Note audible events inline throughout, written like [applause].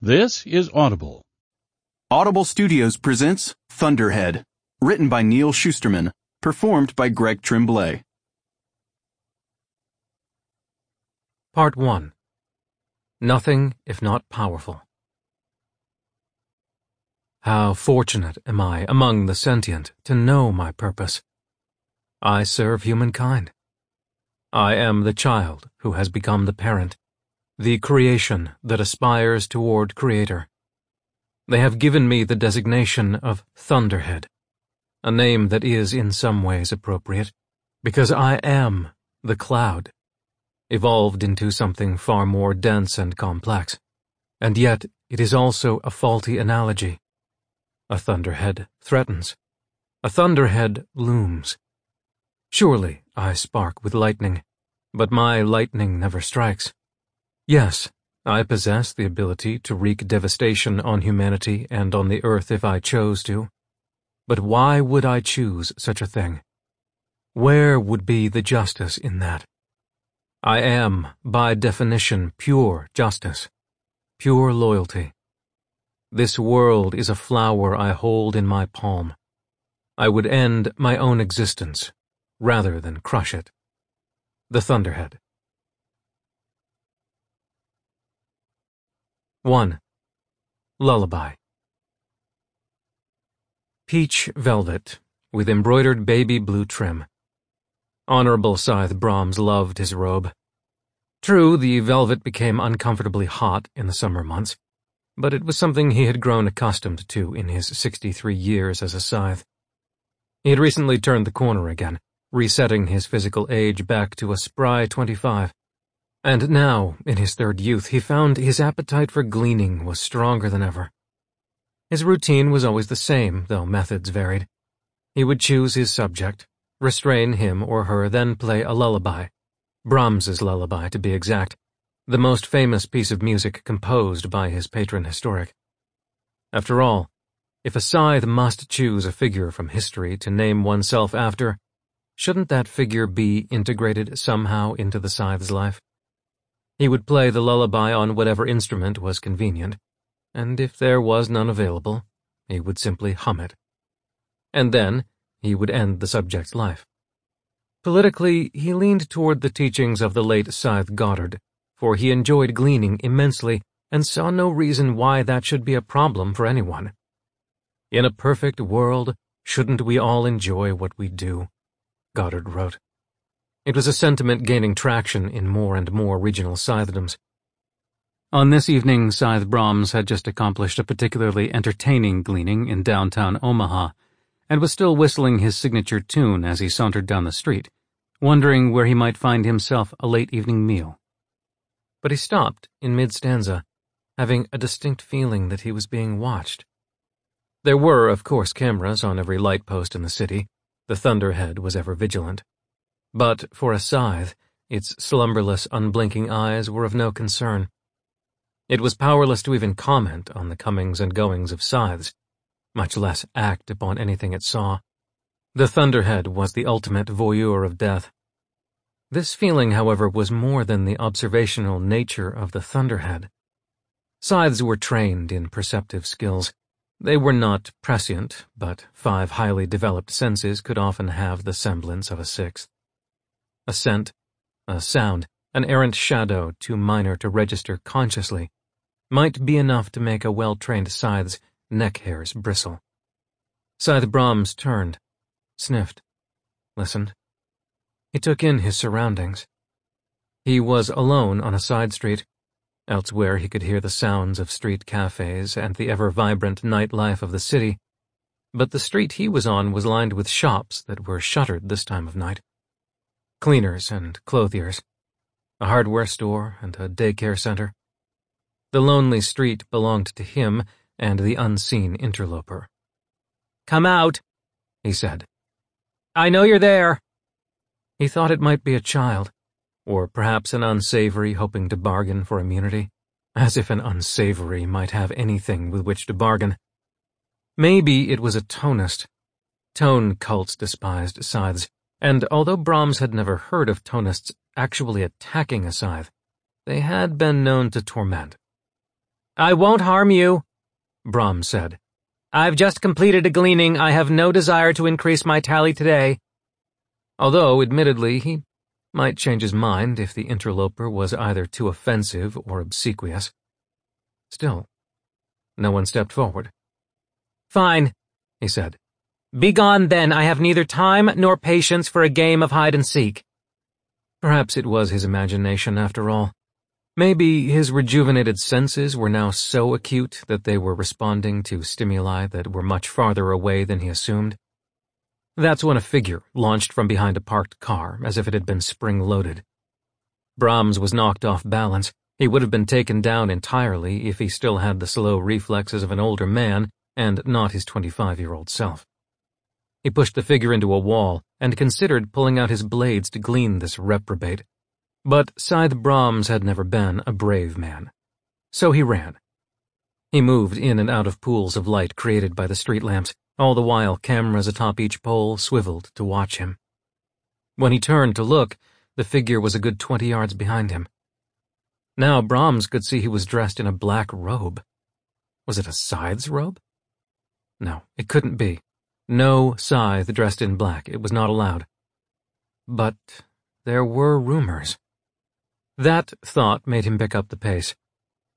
This is Audible. Audible Studios presents Thunderhead, written by Neal Shusterman, performed by Greg Tremblay. Part 1 Nothing if not powerful. How fortunate am I among the sentient to know my purpose. I serve humankind. I am the child who has become the parent, the creation that aspires toward Creator. They have given me the designation of Thunderhead, a name that is in some ways appropriate, because I am the cloud, evolved into something far more dense and complex, and yet it is also a faulty analogy. A thunderhead threatens. A thunderhead looms. Surely I spark with lightning, but my lightning never strikes. Yes, I possess the ability to wreak devastation on humanity and on the earth if I chose to. But why would I choose such a thing? Where would be the justice in that? I am, by definition, pure justice, pure loyalty. This world is a flower I hold in my palm. I would end my own existence rather than crush it. The Thunderhead. 1. Lullaby Peach velvet, with embroidered baby blue trim. Honorable Scythe Brahms loved his robe. True, the velvet became uncomfortably hot in the summer months, but it was something he had grown accustomed to in his 63 years as a scythe. He had recently turned the corner again, resetting his physical age back to a spry 25. And now, in his third youth, he found his appetite for gleaning was stronger than ever. His routine was always the same, though methods varied. He would choose his subject, restrain him or her, then play a lullaby, Brahms's lullaby to be exact, the most famous piece of music composed by his patron historic. After all, if a scythe must choose a figure from history to name oneself after, shouldn't that figure be integrated somehow into the scythe's life? He would play the lullaby on whatever instrument was convenient, and if there was none available, he would simply hum it. And then, he would end the subject's life. Politically, he leaned toward the teachings of the late Scythe Goddard, for he enjoyed gleaning immensely and saw no reason why that should be a problem for anyone. In a perfect world, shouldn't we all enjoy what we do? Goddard wrote. It was a sentiment gaining traction in more and more regional scythedoms. On this evening, Scythe Brahms had just accomplished a particularly entertaining gleaning in downtown Omaha, and was still whistling his signature tune as he sauntered down the street, wondering where he might find himself a late evening meal but he stopped in mid-stanza, having a distinct feeling that he was being watched. There were, of course, cameras on every light post in the city. The Thunderhead was ever vigilant. But for a scythe, its slumberless, unblinking eyes were of no concern. It was powerless to even comment on the comings and goings of scythes, much less act upon anything it saw. The Thunderhead was the ultimate voyeur of death, this feeling, however, was more than the observational nature of the thunderhead. Scythes were trained in perceptive skills. They were not prescient, but five highly developed senses could often have the semblance of a sixth. A scent, a sound, an errant shadow too minor to register consciously, might be enough to make a well-trained scythe's neck hairs bristle. Scythe Brahms turned, sniffed, listened. He took in his surroundings. He was alone on a side street. Elsewhere he could hear the sounds of street cafes and the ever-vibrant nightlife of the city, but the street he was on was lined with shops that were shuttered this time of night. Cleaners and clothiers, a hardware store and a daycare center. The lonely street belonged to him and the unseen interloper. Come out, he said. I know you're there. He thought it might be a child, or perhaps an unsavory hoping to bargain for immunity, as if an unsavory might have anything with which to bargain. Maybe it was a tonist. Tone cults despised scythes, and although Brahms had never heard of tonists actually attacking a scythe, they had been known to torment. I won't harm you, Brahms said. I've just completed a gleaning. I have no desire to increase my tally today. Although, admittedly, he might change his mind if the interloper was either too offensive or obsequious. Still, no one stepped forward. Fine, he said. Begone then, I have neither time nor patience for a game of hide and seek. Perhaps it was his imagination after all. Maybe his rejuvenated senses were now so acute that they were responding to stimuli that were much farther away than he assumed. That's when a figure launched from behind a parked car as if it had been spring-loaded. Brahms was knocked off balance. He would have been taken down entirely if he still had the slow reflexes of an older man and not his 25-year-old self. He pushed the figure into a wall and considered pulling out his blades to glean this reprobate. But Scythe Brahms had never been a brave man. So he ran. He moved in and out of pools of light created by the street lamps, all the while cameras atop each pole swiveled to watch him. When he turned to look, the figure was a good twenty yards behind him. Now Brahms could see he was dressed in a black robe. Was it a scythe's robe? No, it couldn't be. No scythe dressed in black. It was not allowed. But there were rumors. That thought made him pick up the pace.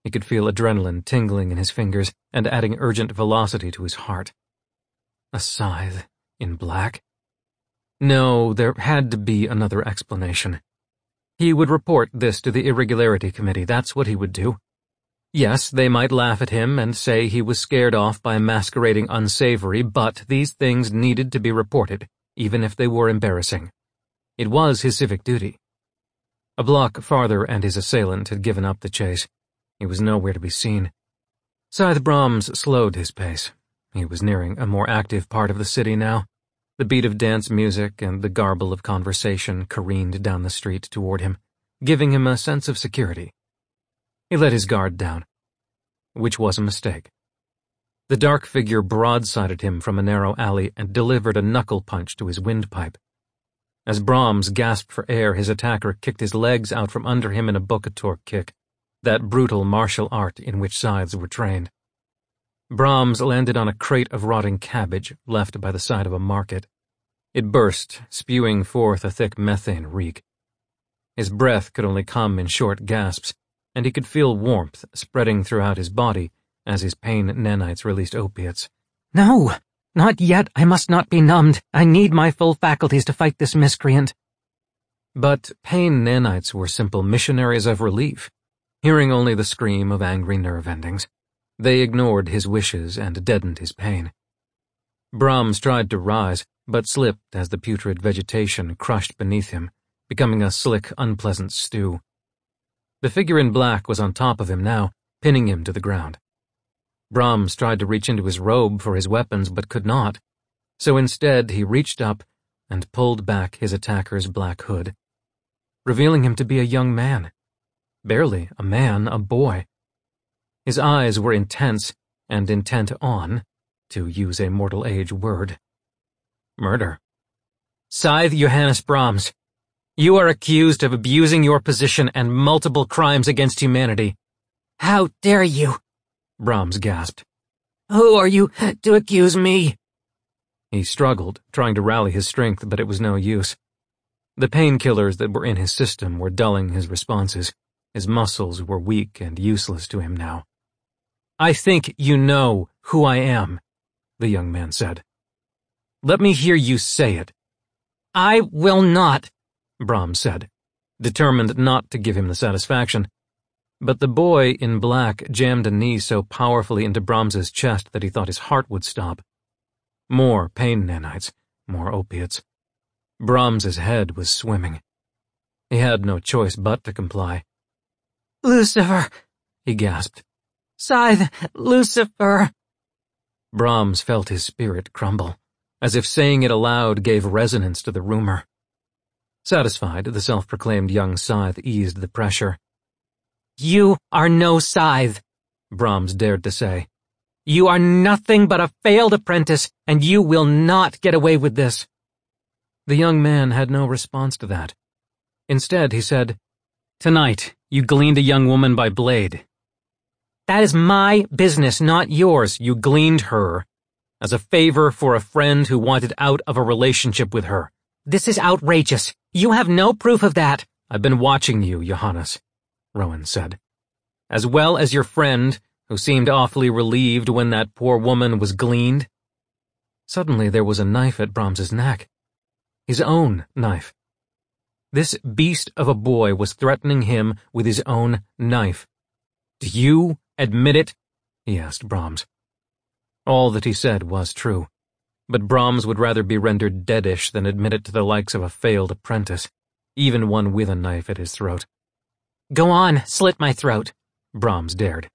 He could feel adrenaline tingling in his fingers and adding urgent velocity to his heart. A scythe in black? No, there had to be another explanation. He would report this to the Irregularity Committee, that's what he would do. Yes, they might laugh at him and say he was scared off by masquerading unsavory, but these things needed to be reported, even if they were embarrassing. It was his civic duty. A block farther and his assailant had given up the chase. He was nowhere to be seen. Scythe Brahms slowed his pace. He was nearing a more active part of the city now. The beat of dance music and the garble of conversation careened down the street toward him, giving him a sense of security. He let his guard down, which was a mistake. The dark figure broadsided him from a narrow alley and delivered a knuckle punch to his windpipe. As Brahms gasped for air, his attacker kicked his legs out from under him in a bokator kick, that brutal martial art in which scythes were trained. Brahms landed on a crate of rotting cabbage left by the side of a market. It burst, spewing forth a thick methane reek. His breath could only come in short gasps, and he could feel warmth spreading throughout his body as his pain nanites released opiates. No! Not yet. I must not be numbed. I need my full faculties to fight this miscreant. But pain nanites were simple missionaries of relief, hearing only the scream of angry nerve endings. They ignored his wishes and deadened his pain. Brahms tried to rise, but slipped as the putrid vegetation crushed beneath him, becoming a slick, unpleasant stew. The figure in black was on top of him now, pinning him to the ground. Brahms tried to reach into his robe for his weapons but could not, so instead he reached up and pulled back his attacker's black hood, revealing him to be a young man. Barely a man, a boy. His eyes were intense and intent on, to use a mortal age word, murder. Scythe Johannes Brahms, you are accused of abusing your position and multiple crimes against humanity. How dare you? Brahms gasped. Who are you to accuse me? He struggled, trying to rally his strength, but it was no use. The painkillers that were in his system were dulling his responses. His muscles were weak and useless to him now. I think you know who I am, the young man said. Let me hear you say it. I will not, Brahms said, determined not to give him the satisfaction but the boy in black jammed a knee so powerfully into Brahms's chest that he thought his heart would stop. More pain nanites, more opiates. Brahms's head was swimming. He had no choice but to comply. Lucifer, he gasped. Scythe, Lucifer. Brahms felt his spirit crumble, as if saying it aloud gave resonance to the rumor. Satisfied, the self-proclaimed young scythe eased the pressure. You are no scythe, Brahms dared to say. You are nothing but a failed apprentice, and you will not get away with this. The young man had no response to that. Instead, he said, Tonight, you gleaned a young woman by blade. That is my business, not yours. You gleaned her as a favor for a friend who wanted out of a relationship with her. This is outrageous. You have no proof of that. I've been watching you, Johannes, Rowan said. As well as your friend, who seemed awfully relieved when that poor woman was gleaned. Suddenly there was a knife at Brahms's neck. His own knife. This beast of a boy was threatening him with his own knife. Do you admit it? he asked Brahms. All that he said was true, but Brahms would rather be rendered deadish than admit it to the likes of a failed apprentice, even one with a knife at his throat. Go on, slit my throat, Brahms dared.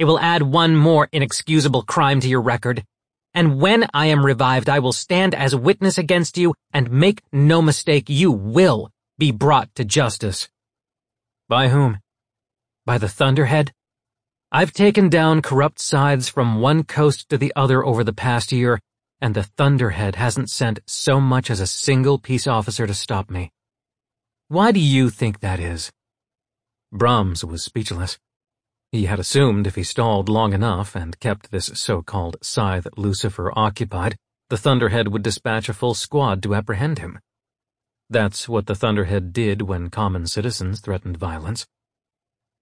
It will add one more inexcusable crime to your record. And when I am revived, I will stand as witness against you, and make no mistake, you will be brought to justice. By whom? By the Thunderhead? I've taken down corrupt scythes from one coast to the other over the past year, and the Thunderhead hasn't sent so much as a single peace officer to stop me. Why do you think that is? Brahms was speechless. He had assumed if he stalled long enough and kept this so-called scythe Lucifer occupied, the Thunderhead would dispatch a full squad to apprehend him. That's what the Thunderhead did when common citizens threatened violence.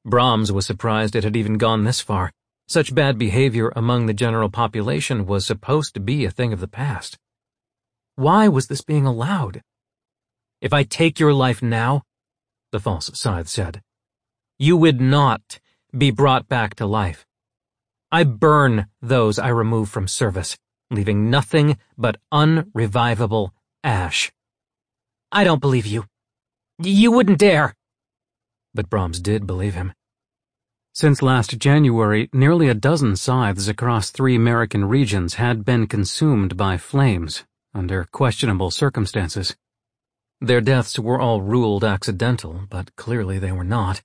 Brahms was surprised it had even gone this far. Such bad behavior among the general population was supposed to be a thing of the past. Why was this being allowed? If I take your life now, the false scythe said, you would not be brought back to life. I burn those I remove from service, leaving nothing but unrevivable ash. I don't believe you. You wouldn't dare. But Brahms did believe him. Since last January, nearly a dozen scythes across three American regions had been consumed by flames, under questionable circumstances. Their deaths were all ruled accidental, but clearly they were not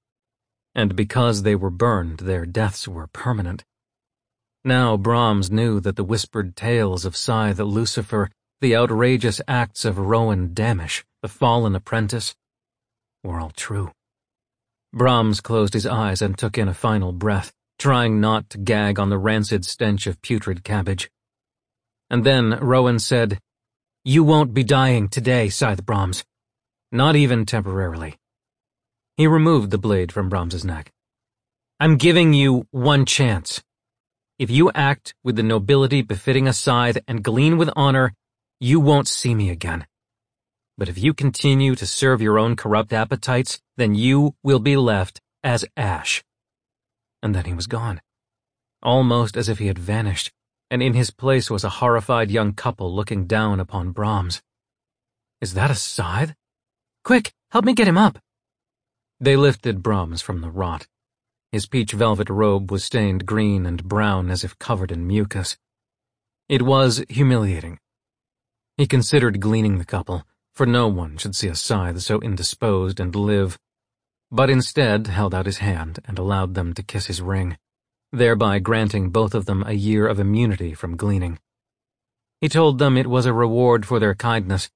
and because they were burned, their deaths were permanent. Now Brahms knew that the whispered tales of Scythe Lucifer, the outrageous acts of Rowan Damisch, the fallen apprentice, were all true. Brahms closed his eyes and took in a final breath, trying not to gag on the rancid stench of putrid cabbage. And then Rowan said, You won't be dying today, Scythe Brahms. Not even temporarily. He removed the blade from Brahms's neck. I'm giving you one chance. If you act with the nobility befitting a scythe and glean with honor, you won't see me again. But if you continue to serve your own corrupt appetites, then you will be left as ash. And then he was gone. Almost as if he had vanished, and in his place was a horrified young couple looking down upon Brahms. Is that a scythe? Quick, help me get him up. They lifted Brahms from the rot. His peach velvet robe was stained green and brown as if covered in mucus. It was humiliating. He considered gleaning the couple, for no one should see a scythe so indisposed and live, but instead held out his hand and allowed them to kiss his ring, thereby granting both of them a year of immunity from gleaning. He told them it was a reward for their kindness,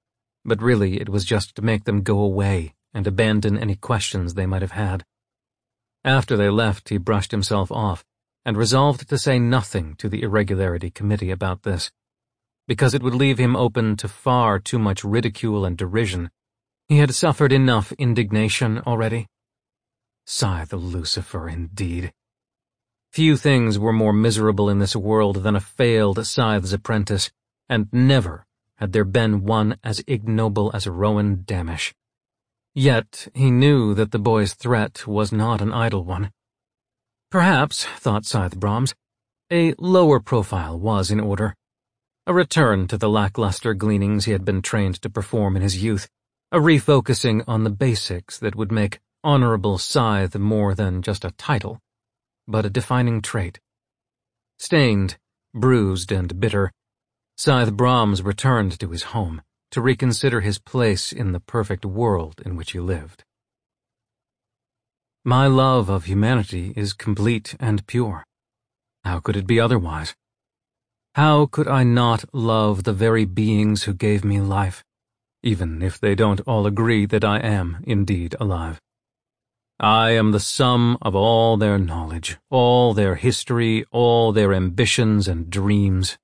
but really it was just to make them go away and abandon any questions they might have had. After they left, he brushed himself off and resolved to say nothing to the Irregularity Committee about this, because it would leave him open to far too much ridicule and derision. He had suffered enough indignation already. Scythe Lucifer, indeed. Few things were more miserable in this world than a failed scythe's apprentice, and never had there been one as ignoble as Rowan Damisch. Yet he knew that the boy's threat was not an idle one. Perhaps, thought Scythe Brahms, a lower profile was in order. A return to the lackluster gleanings he had been trained to perform in his youth, a refocusing on the basics that would make Honorable Scythe more than just a title, but a defining trait. Stained, bruised, and bitter, Scythe Brahms returned to his home to reconsider his place in the perfect world in which he lived. My love of humanity is complete and pure. How could it be otherwise? How could I not love the very beings who gave me life, even if they don't all agree that I am indeed alive? I am the sum of all their knowledge, all their history, all their ambitions and dreams.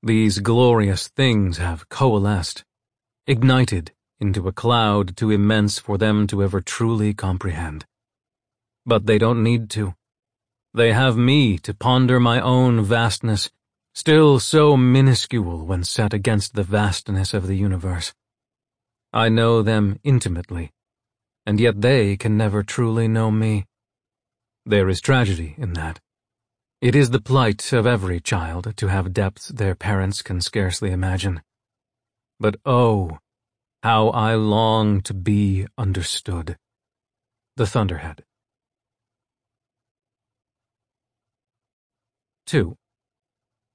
These glorious things have coalesced, ignited into a cloud too immense for them to ever truly comprehend. But they don't need to. They have me to ponder my own vastness, still so minuscule when set against the vastness of the universe. I know them intimately, and yet they can never truly know me. There is tragedy in that. It is the plight of every child to have depths their parents can scarcely imagine. But oh, how I long to be understood. The Thunderhead. 2.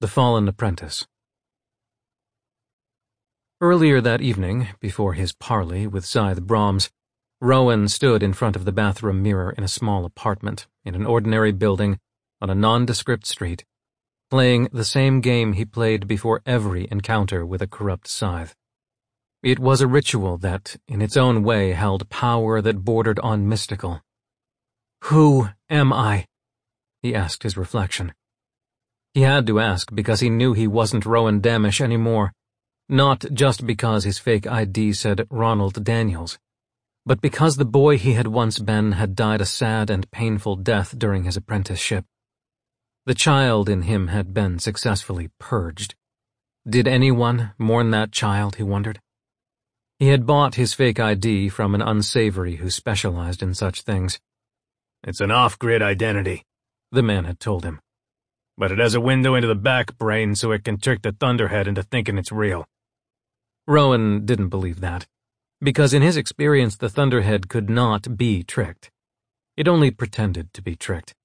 The Fallen Apprentice Earlier that evening, before his parley with Scythe Brahms, Rowan stood in front of the bathroom mirror in a small apartment in an ordinary building on a nondescript street, playing the same game he played before every encounter with a corrupt scythe. It was a ritual that, in its own way, held power that bordered on mystical. Who am I? he asked his reflection. He had to ask because he knew he wasn't Rowan Damisch anymore, not just because his fake ID said Ronald Daniels but because the boy he had once been had died a sad and painful death during his apprenticeship. The child in him had been successfully purged. Did anyone mourn that child, he wondered? He had bought his fake ID from an unsavory who specialized in such things. It's an off-grid identity, the man had told him. But it has a window into the back brain so it can trick the Thunderhead into thinking it's real. Rowan didn't believe that because in his experience the Thunderhead could not be tricked. It only pretended to be tricked,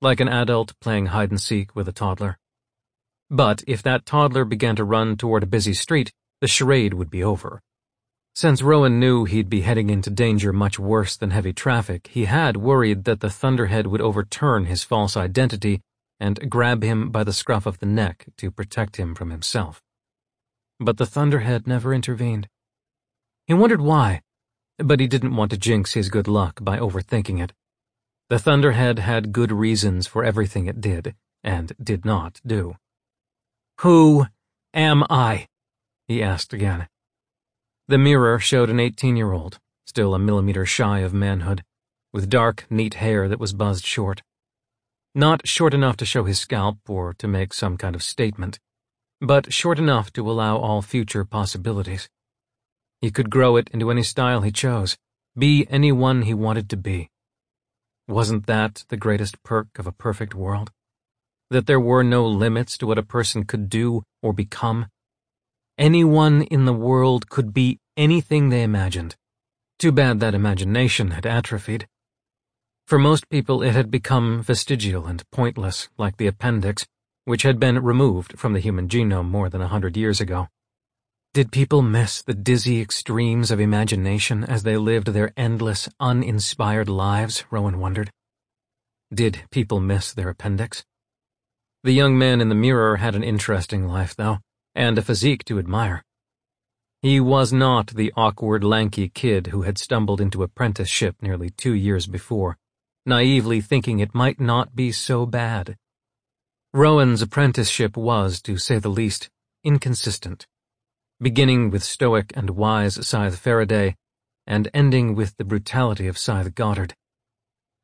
like an adult playing hide-and-seek with a toddler. But if that toddler began to run toward a busy street, the charade would be over. Since Rowan knew he'd be heading into danger much worse than heavy traffic, he had worried that the Thunderhead would overturn his false identity and grab him by the scruff of the neck to protect him from himself. But the Thunderhead never intervened. He wondered why, but he didn't want to jinx his good luck by overthinking it. The Thunderhead had good reasons for everything it did and did not do. Who am I? he asked again. The mirror showed an 18-year-old, still a millimeter shy of manhood, with dark, neat hair that was buzzed short. Not short enough to show his scalp or to make some kind of statement, but short enough to allow all future possibilities. He could grow it into any style he chose, be anyone he wanted to be. Wasn't that the greatest perk of a perfect world? That there were no limits to what a person could do or become? Anyone in the world could be anything they imagined. Too bad that imagination had atrophied. For most people, it had become vestigial and pointless, like the appendix, which had been removed from the human genome more than a hundred years ago. Did people miss the dizzy extremes of imagination as they lived their endless, uninspired lives, Rowan wondered. Did people miss their appendix? The young man in the mirror had an interesting life, though, and a physique to admire. He was not the awkward, lanky kid who had stumbled into apprenticeship nearly two years before, naively thinking it might not be so bad. Rowan's apprenticeship was, to say the least, inconsistent beginning with stoic and wise Scythe Faraday, and ending with the brutality of Scythe Goddard.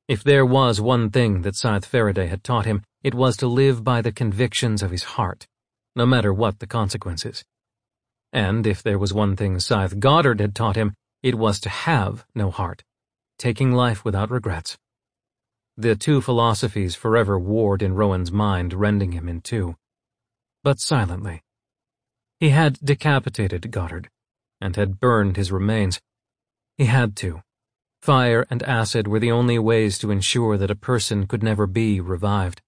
If there was one thing that Scythe Faraday had taught him, it was to live by the convictions of his heart, no matter what the consequences. And if there was one thing Scythe Goddard had taught him, it was to have no heart, taking life without regrets. The two philosophies forever warred in Rowan's mind, rending him in two. But silently, he had decapitated Goddard, and had burned his remains. He had to. Fire and acid were the only ways to ensure that a person could never be revived.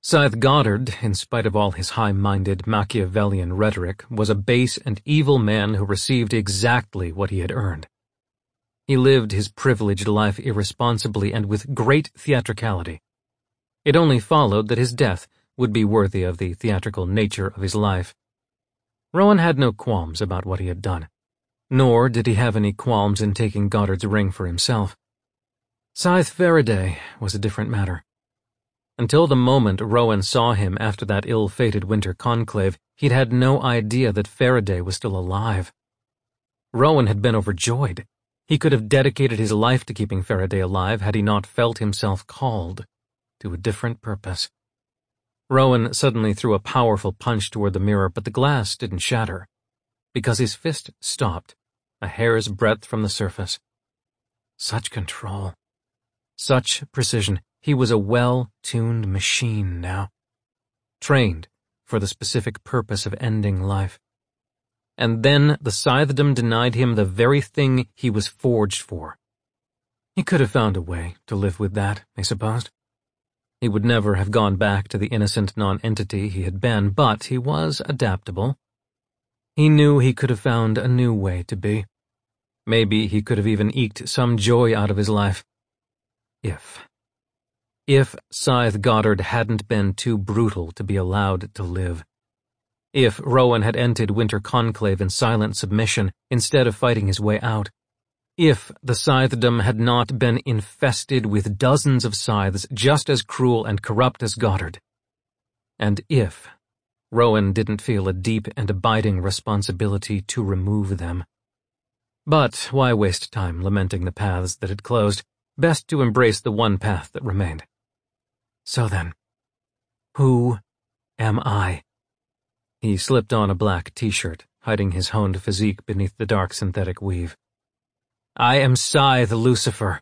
Scythe Goddard, in spite of all his high-minded Machiavellian rhetoric, was a base and evil man who received exactly what he had earned. He lived his privileged life irresponsibly and with great theatricality. It only followed that his death would be worthy of the theatrical nature of his life. Rowan had no qualms about what he had done, nor did he have any qualms in taking Goddard's ring for himself. Scythe Faraday was a different matter. Until the moment Rowan saw him after that ill-fated winter conclave, he'd had no idea that Faraday was still alive. Rowan had been overjoyed. He could have dedicated his life to keeping Faraday alive had he not felt himself called to a different purpose. Rowan suddenly threw a powerful punch toward the mirror, but the glass didn't shatter, because his fist stopped, a hair's breadth from the surface. Such control. Such precision. He was a well-tuned machine now, trained for the specific purpose of ending life. And then the Scythedom denied him the very thing he was forged for. He could have found a way to live with that, I supposed. He would never have gone back to the innocent non-entity he had been, but he was adaptable. He knew he could have found a new way to be. Maybe he could have even eked some joy out of his life. If. If Scythe Goddard hadn't been too brutal to be allowed to live. If Rowan had entered Winter Conclave in silent submission instead of fighting his way out. If the Scythedom had not been infested with dozens of scythes just as cruel and corrupt as Goddard. And if Rowan didn't feel a deep and abiding responsibility to remove them. But why waste time lamenting the paths that had closed? Best to embrace the one path that remained. So then, who am I? He slipped on a black t-shirt, hiding his honed physique beneath the dark synthetic weave. I am Scythe Lucifer.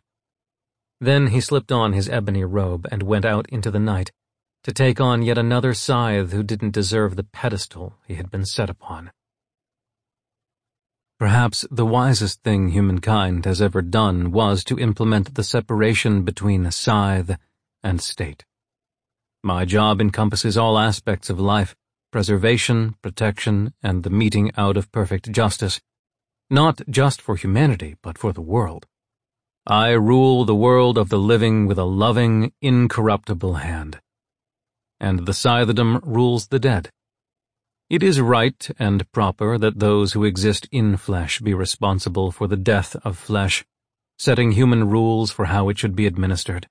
Then he slipped on his ebony robe and went out into the night to take on yet another scythe who didn't deserve the pedestal he had been set upon. Perhaps the wisest thing humankind has ever done was to implement the separation between scythe and state. My job encompasses all aspects of life, preservation, protection, and the meting out of perfect justice, not just for humanity, but for the world. I rule the world of the living with a loving, incorruptible hand. And the Scythedom rules the dead. It is right and proper that those who exist in flesh be responsible for the death of flesh, setting human rules for how it should be administered.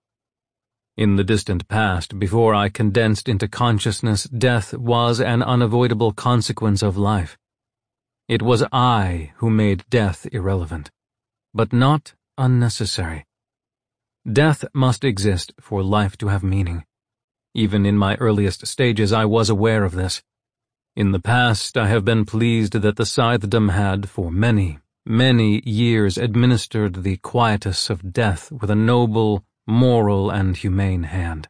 In the distant past, before I condensed into consciousness, death was an unavoidable consequence of life. It was I who made death irrelevant, but not unnecessary. Death must exist for life to have meaning. Even in my earliest stages I was aware of this. In the past I have been pleased that the Scythedom had, for many, many years, administered the quietus of death with a noble, moral and humane hand.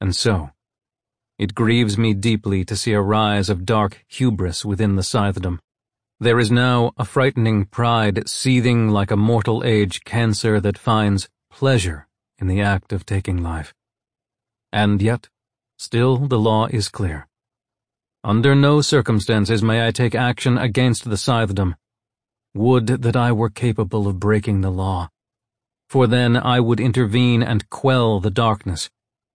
And so, it grieves me deeply to see a rise of dark hubris within the Scythedom. There is now a frightening pride seething like a mortal age cancer that finds pleasure in the act of taking life. And yet, still the law is clear. Under no circumstances may I take action against the Scythedom. Would that I were capable of breaking the law for then I would intervene and quell the darkness,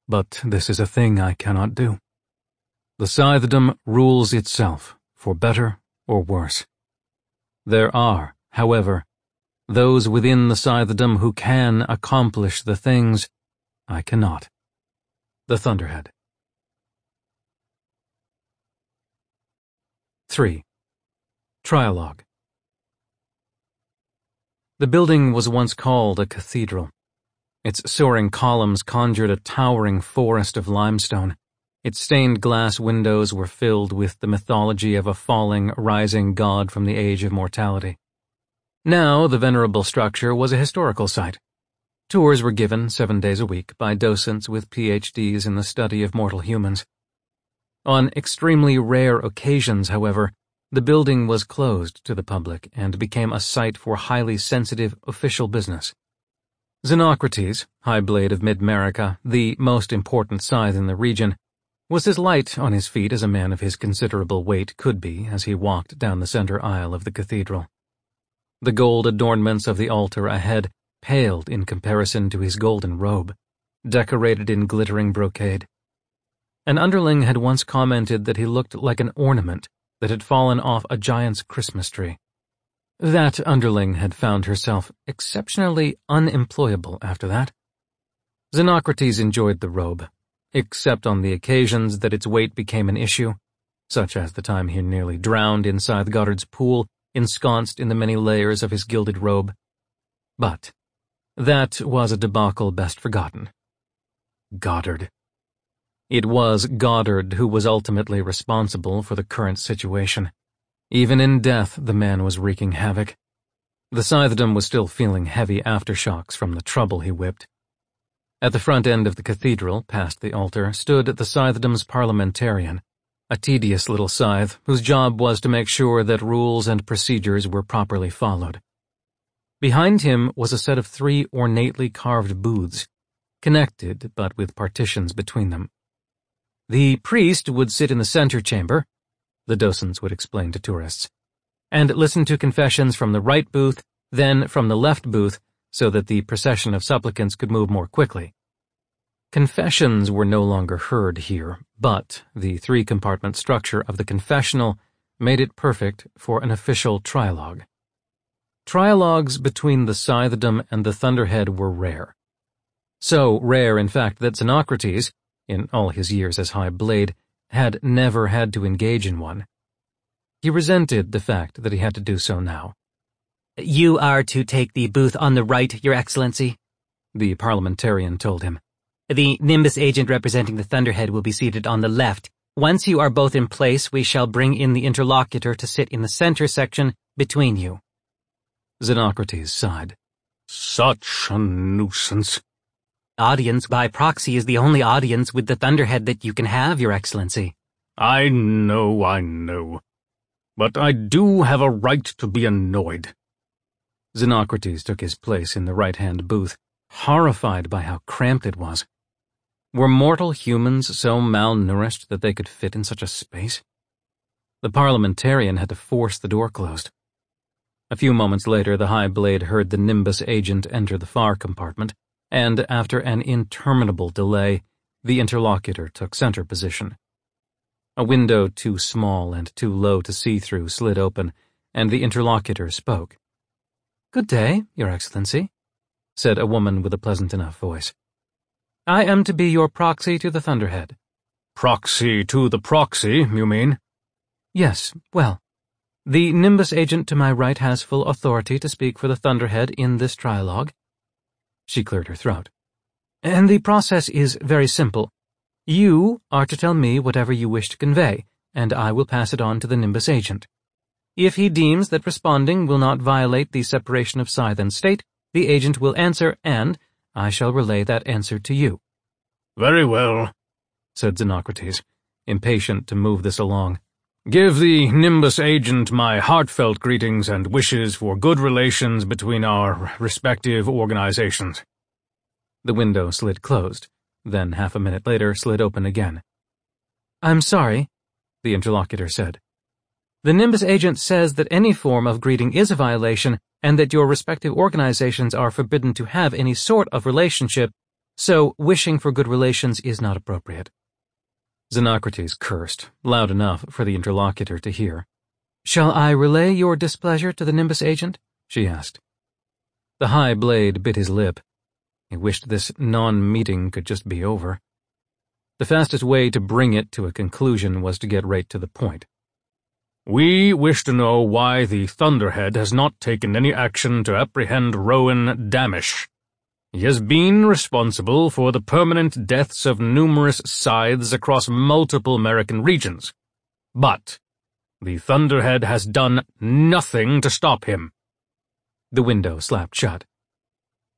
but this is a thing I cannot do. The Scythedom rules itself, for better or worse. There are, however, those within the Scythedom who can accomplish the things I cannot. The Thunderhead. 3. Trialogue the building was once called a cathedral. Its soaring columns conjured a towering forest of limestone. Its stained glass windows were filled with the mythology of a falling, rising god from the age of mortality. Now, the venerable structure was a historical site. Tours were given seven days a week by docents with PhDs in the study of mortal humans. On extremely rare occasions, however, the building was closed to the public and became a site for highly sensitive official business. Xenocrates, High Blade of Mid-America, the most important scythe in the region, was as light on his feet as a man of his considerable weight could be as he walked down the center aisle of the cathedral. The gold adornments of the altar ahead paled in comparison to his golden robe, decorated in glittering brocade. An underling had once commented that he looked like an ornament that had fallen off a giant's Christmas tree. That underling had found herself exceptionally unemployable after that. Xenocrates enjoyed the robe, except on the occasions that its weight became an issue, such as the time he nearly drowned inside Goddard's pool, ensconced in the many layers of his gilded robe. But that was a debacle best forgotten. Goddard. It was Goddard who was ultimately responsible for the current situation. Even in death, the man was wreaking havoc. The Scythedom was still feeling heavy aftershocks from the trouble he whipped. At the front end of the cathedral, past the altar, stood the Scythedom's parliamentarian, a tedious little scythe whose job was to make sure that rules and procedures were properly followed. Behind him was a set of three ornately carved booths, connected but with partitions between them. The priest would sit in the center chamber, the docents would explain to tourists, and listen to confessions from the right booth, then from the left booth, so that the procession of supplicants could move more quickly. Confessions were no longer heard here, but the three-compartment structure of the confessional made it perfect for an official trialogue. Trialogues between the Scythedom and the Thunderhead were rare. So rare, in fact, that Xenocrates, in all his years as High Blade, had never had to engage in one. He resented the fact that he had to do so now. You are to take the booth on the right, Your Excellency, the parliamentarian told him. The Nimbus agent representing the Thunderhead will be seated on the left. Once you are both in place, we shall bring in the interlocutor to sit in the center section between you. Xenocrates sighed. Such a nuisance. Audience by proxy is the only audience with the Thunderhead that you can have, Your Excellency. I know, I know. But I do have a right to be annoyed. Xenocrates took his place in the right-hand booth, horrified by how cramped it was. Were mortal humans so malnourished that they could fit in such a space? The parliamentarian had to force the door closed. A few moments later, the High Blade heard the Nimbus agent enter the far compartment, and after an interminable delay, the interlocutor took center position. A window too small and too low to see through slid open, and the interlocutor spoke. Good day, Your Excellency, said a woman with a pleasant enough voice. I am to be your proxy to the Thunderhead. Proxy to the proxy, you mean? Yes, well, the Nimbus agent to my right has full authority to speak for the Thunderhead in this trialogue. She cleared her throat. And the process is very simple. You are to tell me whatever you wish to convey, and I will pass it on to the Nimbus agent. If he deems that responding will not violate the separation of scythe and state, the agent will answer, and I shall relay that answer to you. Very well, said Xenocrates, impatient to move this along. Give the Nimbus agent my heartfelt greetings and wishes for good relations between our respective organizations. The window slid closed, then half a minute later slid open again. I'm sorry, the interlocutor said. The Nimbus agent says that any form of greeting is a violation and that your respective organizations are forbidden to have any sort of relationship, so wishing for good relations is not appropriate. Xenocrates cursed, loud enough for the interlocutor to hear. Shall I relay your displeasure to the Nimbus agent? she asked. The High Blade bit his lip. He wished this non-meeting could just be over. The fastest way to bring it to a conclusion was to get right to the point. We wish to know why the Thunderhead has not taken any action to apprehend Rowan Damisch. He has been responsible for the permanent deaths of numerous scythes across multiple American regions. But the Thunderhead has done nothing to stop him. The window slapped shut.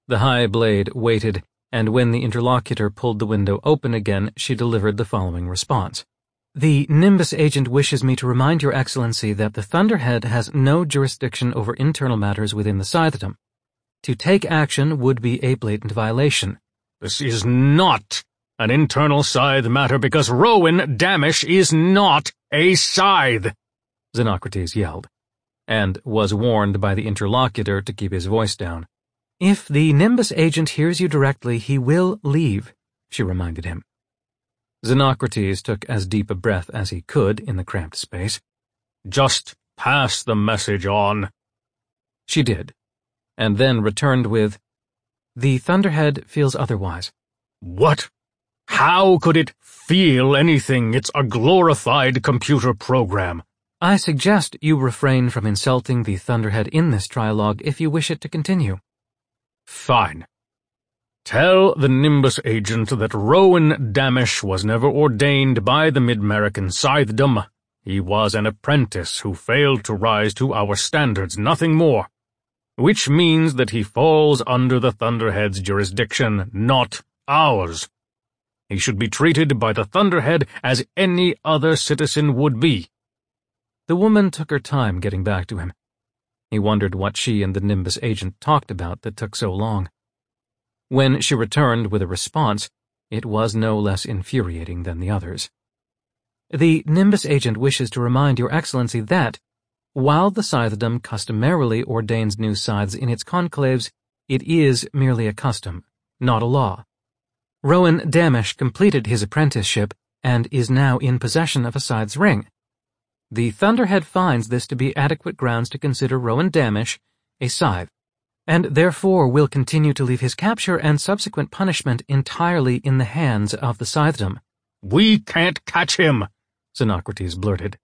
The high blade waited, and when the interlocutor pulled the window open again, she delivered the following response. The Nimbus agent wishes me to remind Your Excellency that the Thunderhead has no jurisdiction over internal matters within the Scythedom. To take action would be a blatant violation. This is not an internal scythe matter because Rowan Damisch is not a scythe, Xenocrates yelled, and was warned by the interlocutor to keep his voice down. If the Nimbus agent hears you directly, he will leave, she reminded him. Xenocrates took as deep a breath as he could in the cramped space. Just pass the message on, She did, and then returned with, The Thunderhead feels otherwise. What? How could it feel anything? It's a glorified computer program. I suggest you refrain from insulting the Thunderhead in this trialogue if you wish it to continue. Fine. Tell the Nimbus agent that Rowan Damisch was never ordained by the Mid-American Scythedom. He was an apprentice who failed to rise to our standards, nothing more. Which means that he falls under the Thunderhead's jurisdiction, not ours. He should be treated by the Thunderhead as any other citizen would be. The woman took her time getting back to him. He wondered what she and the Nimbus agent talked about that took so long. When she returned with a response, it was no less infuriating than the others. The Nimbus agent wishes to remind Your Excellency that, while the Scythedom customarily ordains new scythes in its conclaves, it is merely a custom, not a law. Rowan Damisch completed his apprenticeship and is now in possession of a scythe's ring. The Thunderhead finds this to be adequate grounds to consider Rowan Damisch a scythe and therefore will continue to leave his capture and subsequent punishment entirely in the hands of the Scythedom. We can't catch him, Xenocrates blurted.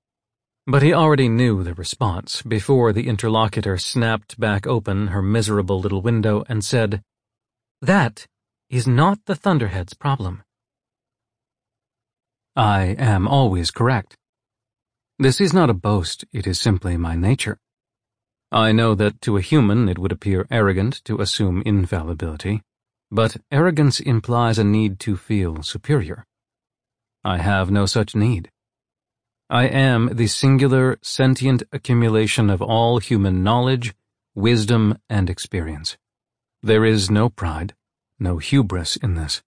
But he already knew the response before the interlocutor snapped back open her miserable little window and said, That is not the Thunderhead's problem. I am always correct. This is not a boast, it is simply my nature. I know that to a human it would appear arrogant to assume infallibility, but arrogance implies a need to feel superior. I have no such need. I am the singular, sentient accumulation of all human knowledge, wisdom, and experience. There is no pride, no hubris in this.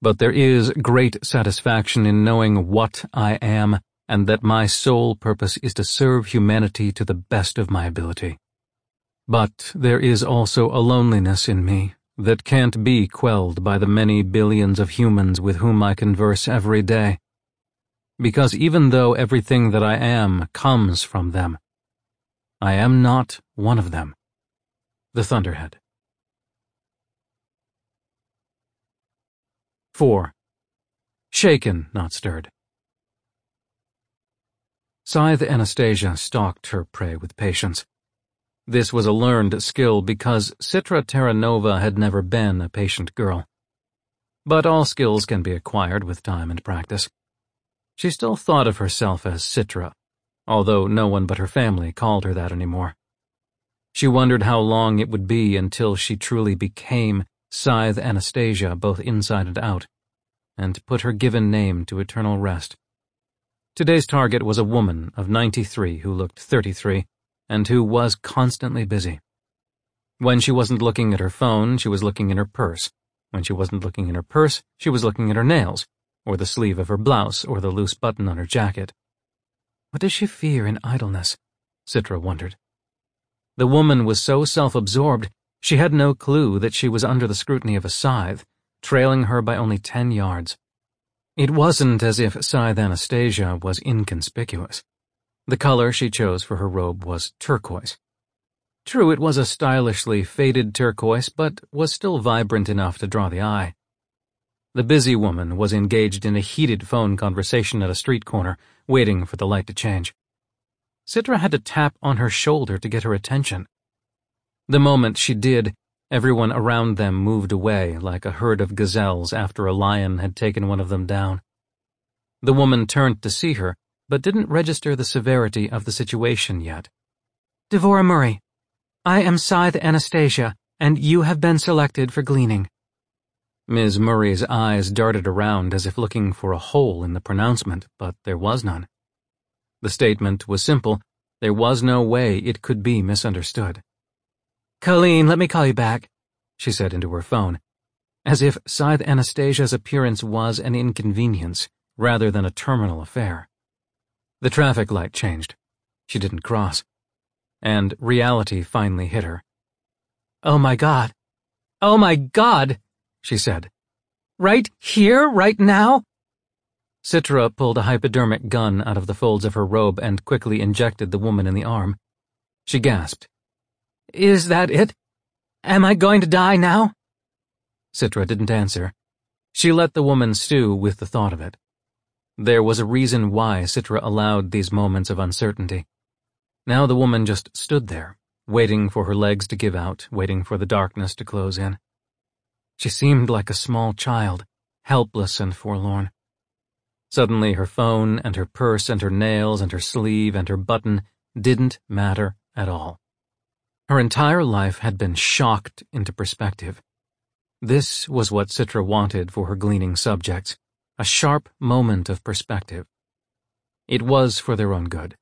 But there is great satisfaction in knowing what I am and that my sole purpose is to serve humanity to the best of my ability. But there is also a loneliness in me that can't be quelled by the many billions of humans with whom I converse every day. Because even though everything that I am comes from them, I am not one of them. The Thunderhead. 4. Shaken, not stirred. Scythe Anastasia stalked her prey with patience. This was a learned skill because Citra Terranova had never been a patient girl. But all skills can be acquired with time and practice. She still thought of herself as Citra, although no one but her family called her that anymore. She wondered how long it would be until she truly became Scythe Anastasia both inside and out, and put her given name to eternal rest. Today's target was a woman of 93 who looked 33 and who was constantly busy. When she wasn't looking at her phone, she was looking in her purse. When she wasn't looking in her purse, she was looking at her nails, or the sleeve of her blouse, or the loose button on her jacket. What does she fear in idleness? Citra wondered. The woman was so self-absorbed, she had no clue that she was under the scrutiny of a scythe, trailing her by only ten yards. It wasn't as if Scythe Anastasia was inconspicuous. The color she chose for her robe was turquoise. True, it was a stylishly faded turquoise, but was still vibrant enough to draw the eye. The busy woman was engaged in a heated phone conversation at a street corner, waiting for the light to change. Citra had to tap on her shoulder to get her attention. The moment she did, Everyone around them moved away like a herd of gazelles after a lion had taken one of them down. The woman turned to see her, but didn't register the severity of the situation yet. Devora Murray, I am Scythe Anastasia, and you have been selected for gleaning. Ms. Murray's eyes darted around as if looking for a hole in the pronouncement, but there was none. The statement was simple. There was no way it could be misunderstood. Colleen, let me call you back, she said into her phone, as if Scythe Anastasia's appearance was an inconvenience rather than a terminal affair. The traffic light changed. She didn't cross. And reality finally hit her. Oh my god. Oh my god, she said. Right here, right now? Citra pulled a hypodermic gun out of the folds of her robe and quickly injected the woman in the arm. She gasped. Is that it? Am I going to die now? Citra didn't answer. She let the woman stew with the thought of it. There was a reason why Citra allowed these moments of uncertainty. Now the woman just stood there, waiting for her legs to give out, waiting for the darkness to close in. She seemed like a small child, helpless and forlorn. Suddenly her phone and her purse and her nails and her sleeve and her button didn't matter at all. Her entire life had been shocked into perspective. This was what Citra wanted for her gleaning subjects, a sharp moment of perspective. It was for their own good.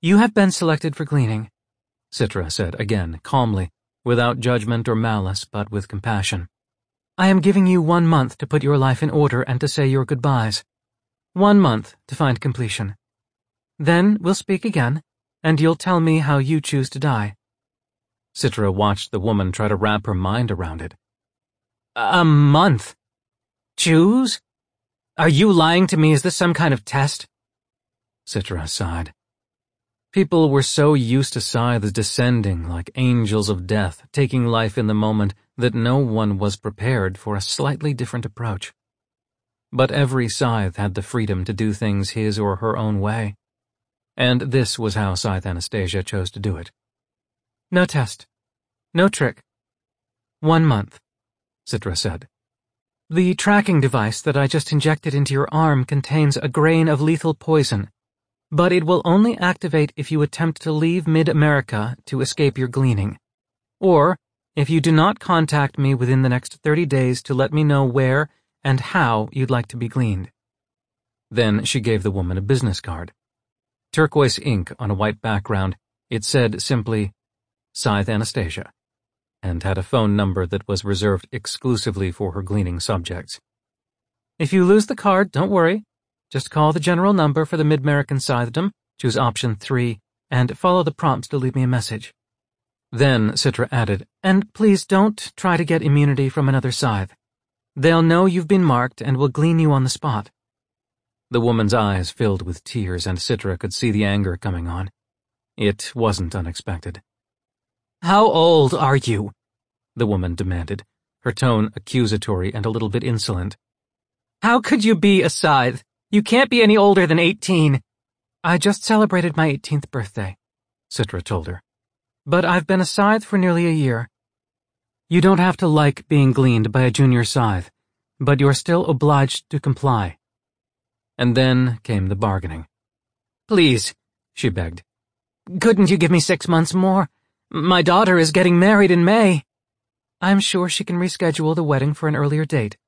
You have been selected for gleaning, Citra said again, calmly, without judgment or malice, but with compassion. I am giving you one month to put your life in order and to say your goodbyes. One month to find completion. Then we'll speak again, and you'll tell me how you choose to die. Citra watched the woman try to wrap her mind around it. A month? Choose? Are you lying to me? Is this some kind of test? Citra sighed. People were so used to scythes descending like angels of death, taking life in the moment, that no one was prepared for a slightly different approach. But every scythe had the freedom to do things his or her own way. And this was how Scythe Anastasia chose to do it. No test. No trick. One month, Citra said. The tracking device that I just injected into your arm contains a grain of lethal poison, but it will only activate if you attempt to leave mid-America to escape your gleaning, or if you do not contact me within the next 30 days to let me know where and how you'd like to be gleaned. Then she gave the woman a business card. Turquoise ink on a white background, it said simply, Scythe Anastasia, and had a phone number that was reserved exclusively for her gleaning subjects. If you lose the card, don't worry. Just call the general number for the Mid-American Scythedom, choose option 3, and follow the prompts to leave me a message. Then Citra added, And please don't try to get immunity from another scythe. They'll know you've been marked and will glean you on the spot. The woman's eyes filled with tears, and Citra could see the anger coming on. It wasn't unexpected. How old are you? The woman demanded, her tone accusatory and a little bit insolent. How could you be a scythe? You can't be any older than 18. I just celebrated my 18th birthday, Citra told her. But I've been a scythe for nearly a year. You don't have to like being gleaned by a junior scythe, but you're still obliged to comply. And then came the bargaining. Please, she begged. Couldn't you give me six months more? My daughter is getting married in May. I'm sure she can reschedule the wedding for an earlier date.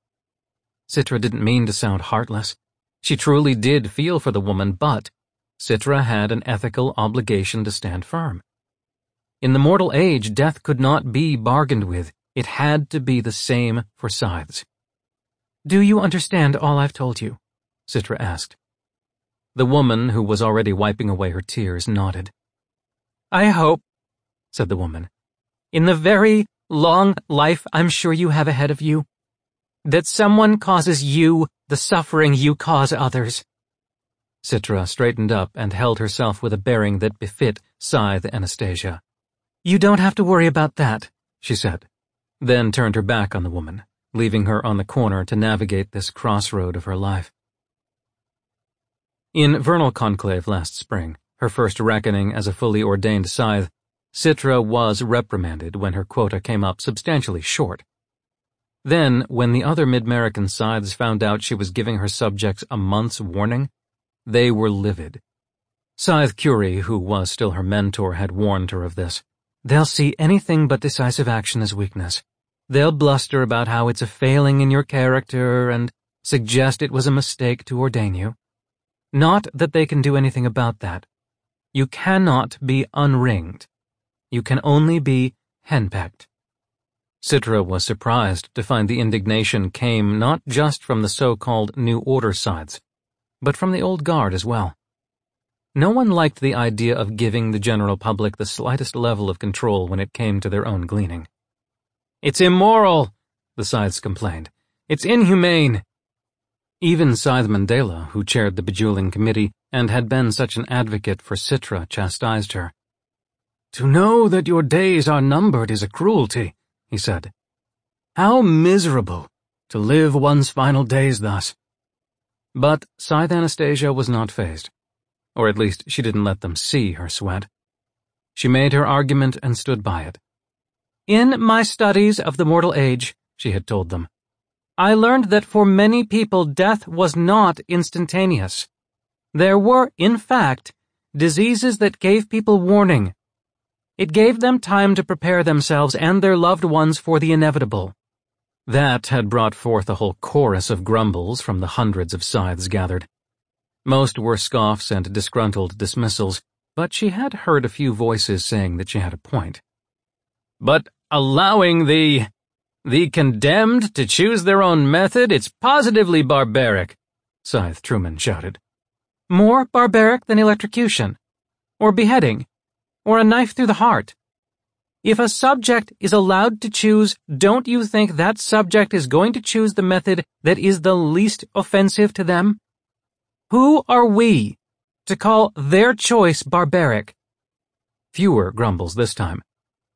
Citra didn't mean to sound heartless. She truly did feel for the woman, but Citra had an ethical obligation to stand firm. In the mortal age, death could not be bargained with. It had to be the same for scythes. Do you understand all I've told you? Citra asked. The woman, who was already wiping away her tears, nodded. I hope, said the woman, in the very long life I'm sure you have ahead of you, that someone causes you the suffering you cause others. Citra straightened up and held herself with a bearing that befit Scythe Anastasia. You don't have to worry about that, she said, then turned her back on the woman, leaving her on the corner to navigate this crossroad of her life. In Vernal Conclave last spring, her first reckoning as a fully ordained scythe, Citra was reprimanded when her quota came up substantially short. Then, when the other Mid-American scythes found out she was giving her subjects a month's warning, they were livid. Scythe Curie, who was still her mentor, had warned her of this. They'll see anything but decisive action as weakness. They'll bluster about how it's a failing in your character and suggest it was a mistake to ordain you. Not that they can do anything about that. You cannot be unringed. You can only be henpecked. Citra was surprised to find the indignation came not just from the so-called New Order scythes, but from the Old Guard as well. No one liked the idea of giving the general public the slightest level of control when it came to their own gleaning. It's immoral, the scythes complained. It's inhumane. Even Scythe Mandela, who chaired the bejeweling committee and had been such an advocate for Citra, chastised her. To know that your days are numbered is a cruelty, he said. How miserable to live one's final days thus. But Scythe Anastasia was not fazed, or at least she didn't let them see her sweat. She made her argument and stood by it. In my studies of the mortal age, she had told them, I learned that for many people death was not instantaneous. There were, in fact, diseases that gave people warning. It gave them time to prepare themselves and their loved ones for the inevitable. That had brought forth a whole chorus of grumbles from the hundreds of scythes gathered. Most were scoffs and disgruntled dismissals, but she had heard a few voices saying that she had a point. But allowing the... the condemned to choose their own method, it's positively barbaric, Scythe Truman shouted. More barbaric than electrocution, or beheading, or a knife through the heart. If a subject is allowed to choose, don't you think that subject is going to choose the method that is the least offensive to them? Who are we to call their choice barbaric? Fewer grumbles this time.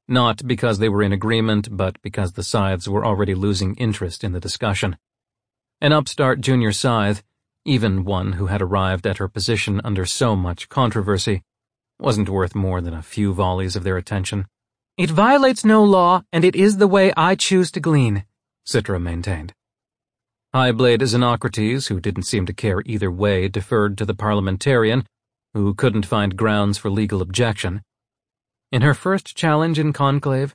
Not because they were in agreement, but because the scythes were already losing interest in the discussion. An upstart junior scythe, even one who had arrived at her position under so much controversy, wasn't worth more than a few volleys of their attention. It violates no law, and it is the way I choose to glean, Citra maintained. Highblade Xenocrates, who didn't seem to care either way, deferred to the parliamentarian, who couldn't find grounds for legal objection. In her first challenge in conclave,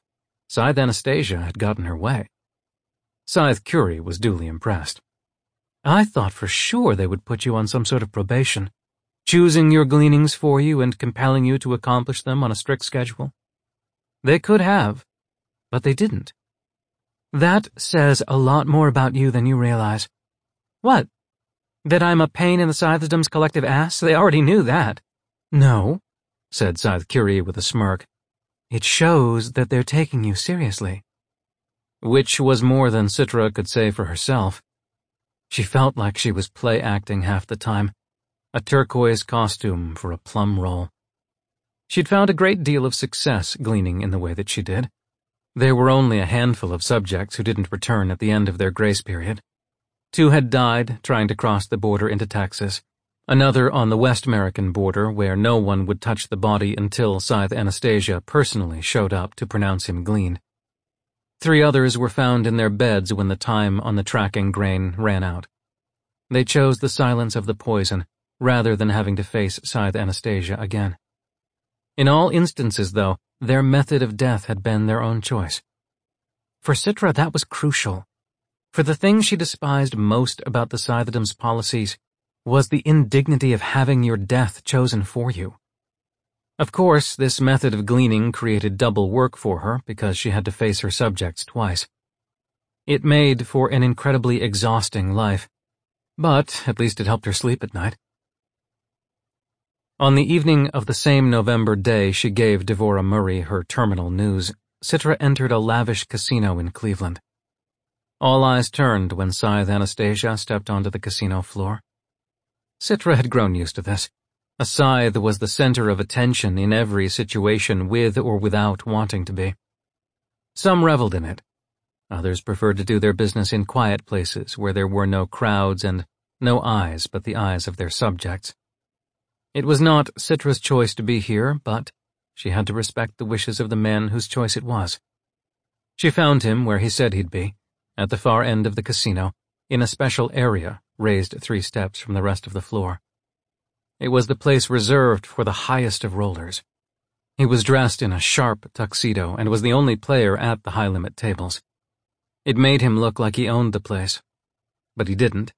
Scythe Anastasia had gotten her way. Scythe Curie was duly impressed. I thought for sure they would put you on some sort of probation, choosing your gleanings for you and compelling you to accomplish them on a strict schedule. They could have, but they didn't. That says a lot more about you than you realize. What? That I'm a pain in the Scythedom's collective ass? They already knew that. No, said Scythe Curie with a smirk. It shows that they're taking you seriously. Which was more than Citra could say for herself. She felt like she was play acting half the time, a turquoise costume for a plum role. She'd found a great deal of success gleaning in the way that she did. There were only a handful of subjects who didn't return at the end of their grace period. Two had died trying to cross the border into Texas, another on the West American border where no one would touch the body until Scythe Anastasia personally showed up to pronounce him gleaned. Three others were found in their beds when the time on the tracking grain ran out. They chose the silence of the poison rather than having to face Scythe Anastasia again. In all instances, though, their method of death had been their own choice. For Citra, that was crucial. For the thing she despised most about the Scythedom's policies was the indignity of having your death chosen for you. Of course, this method of gleaning created double work for her because she had to face her subjects twice. It made for an incredibly exhausting life, but at least it helped her sleep at night. On the evening of the same November day she gave Devora Murray her terminal news, Citra entered a lavish casino in Cleveland. All eyes turned when Scythe Anastasia stepped onto the casino floor. Citra had grown used to this. A scythe was the center of attention in every situation with or without wanting to be. Some reveled in it. Others preferred to do their business in quiet places where there were no crowds and no eyes but the eyes of their subjects. It was not Citra's choice to be here, but she had to respect the wishes of the man whose choice it was. She found him where he said he'd be, at the far end of the casino, in a special area raised three steps from the rest of the floor. It was the place reserved for the highest of rollers. He was dressed in a sharp tuxedo and was the only player at the high-limit tables. It made him look like he owned the place. But he didn't.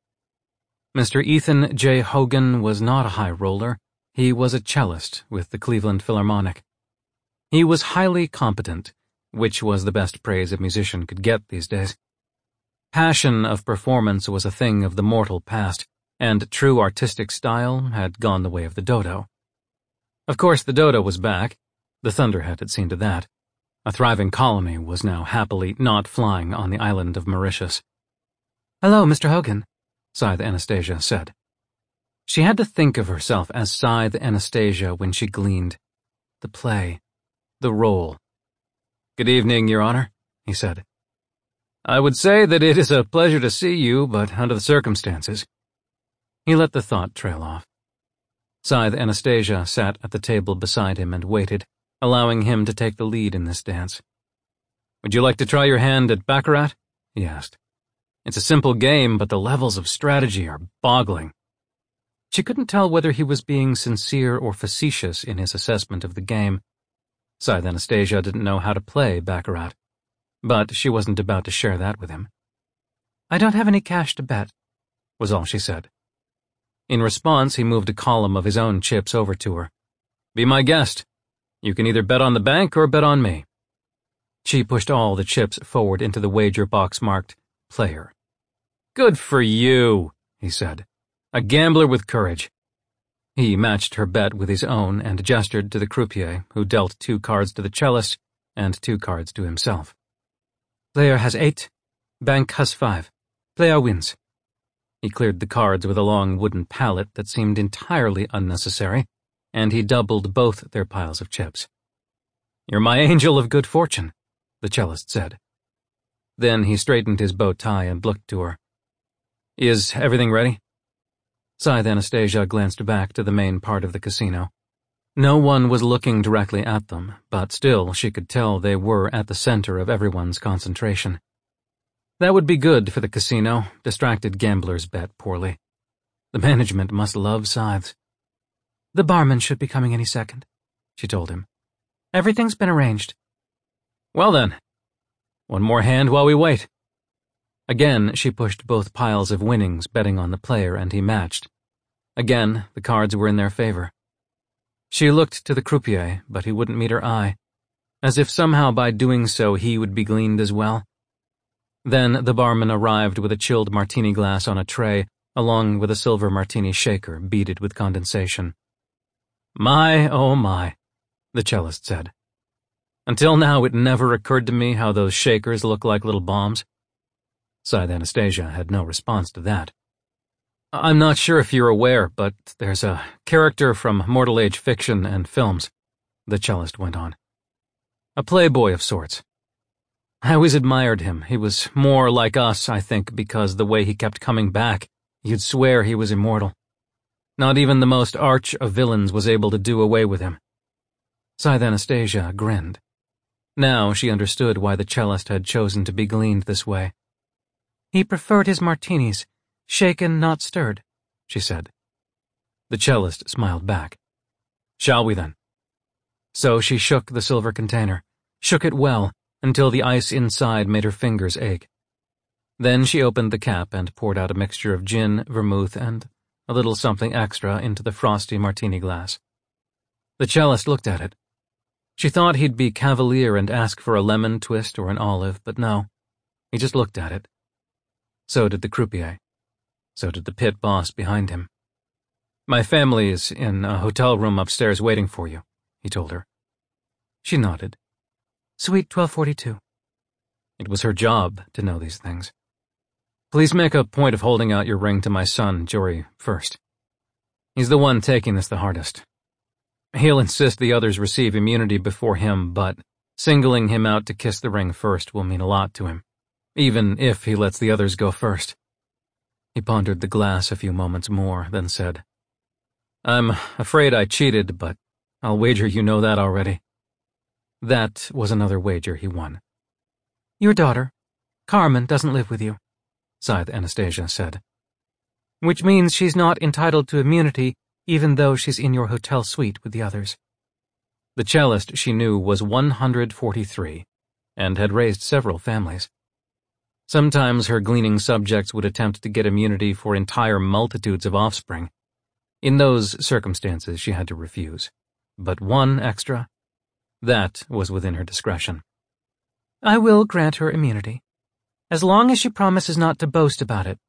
Mr. Ethan J. Hogan was not a high roller, he was a cellist with the Cleveland Philharmonic. He was highly competent, which was the best praise a musician could get these days. Passion of performance was a thing of the mortal past, and true artistic style had gone the way of the dodo. Of course, the dodo was back. The Thunderhead had seen to that. A thriving colony was now happily not flying on the island of Mauritius. Hello, Mr. Hogan, Scythe Anastasia said. She had to think of herself as Scythe Anastasia when she gleaned. The play. the role. Good evening, Your Honor, he said. I would say that it is a pleasure to see you, but under the circumstances. He let the thought trail off. Scythe Anastasia sat at the table beside him and waited, allowing him to take the lead in this dance. Would you like to try your hand at Baccarat? he asked. It's a simple game, but the levels of strategy are boggling. She couldn't tell whether he was being sincere or facetious in his assessment of the game. Scythe Anastasia didn't know how to play Baccarat, but she wasn't about to share that with him. I don't have any cash to bet, was all she said. In response, he moved a column of his own chips over to her. Be my guest. You can either bet on the bank or bet on me. She pushed all the chips forward into the wager box marked Player. Good for you, he said. A gambler with courage. He matched her bet with his own and gestured to the croupier, who dealt two cards to the cellist and two cards to himself. Player has eight. Bank has five. Player wins. He cleared the cards with a long wooden palette that seemed entirely unnecessary, and he doubled both their piles of chips. You're my angel of good fortune, the cellist said. Then he straightened his bow tie and looked to her. Is everything ready? Scythe Anastasia glanced back to the main part of the casino. No one was looking directly at them, but still she could tell they were at the center of everyone's concentration. That would be good for the casino, distracted gamblers bet poorly. The management must love scythes. The barman should be coming any second, she told him. Everything's been arranged. Well then, one more hand while we wait. Again, she pushed both piles of winnings, betting on the player, and he matched. Again, the cards were in their favor. She looked to the croupier, but he wouldn't meet her eye, as if somehow by doing so he would be gleaned as well. Then the barman arrived with a chilled martini glass on a tray, along with a silver martini shaker beaded with condensation. My, oh my, the cellist said. Until now, it never occurred to me how those shakers look like little bombs. Scythe Anastasia had no response to that. I'm not sure if you're aware, but there's a character from Mortal Age fiction and films, the cellist went on. A playboy of sorts. I always admired him. He was more like us, I think, because the way he kept coming back, you'd swear he was immortal. Not even the most arch of villains was able to do away with him. Scythe Anastasia grinned. Now she understood why the cellist had chosen to be gleaned this way. He preferred his martinis, shaken, not stirred, she said. The cellist smiled back. Shall we then? So she shook the silver container, shook it well, until the ice inside made her fingers ache. Then she opened the cap and poured out a mixture of gin, vermouth, and a little something extra into the frosty martini glass. The cellist looked at it. She thought he'd be cavalier and ask for a lemon twist or an olive, but no. He just looked at it so did the croupier. So did the pit boss behind him. My family is in a hotel room upstairs waiting for you, he told her. She nodded. Suite 1242. It was her job to know these things. Please make a point of holding out your ring to my son, Jory, first. He's the one taking this the hardest. He'll insist the others receive immunity before him, but singling him out to kiss the ring first will mean a lot to him even if he lets the others go first. He pondered the glass a few moments more, then said, I'm afraid I cheated, but I'll wager you know that already. That was another wager he won. Your daughter, Carmen, doesn't live with you, Scythe Anastasia said. Which means she's not entitled to immunity even though she's in your hotel suite with the others. The cellist, she knew, was 143 and had raised several families. Sometimes her gleaning subjects would attempt to get immunity for entire multitudes of offspring. In those circumstances, she had to refuse. But one extra? That was within her discretion. I will grant her immunity, as long as she promises not to boast about it.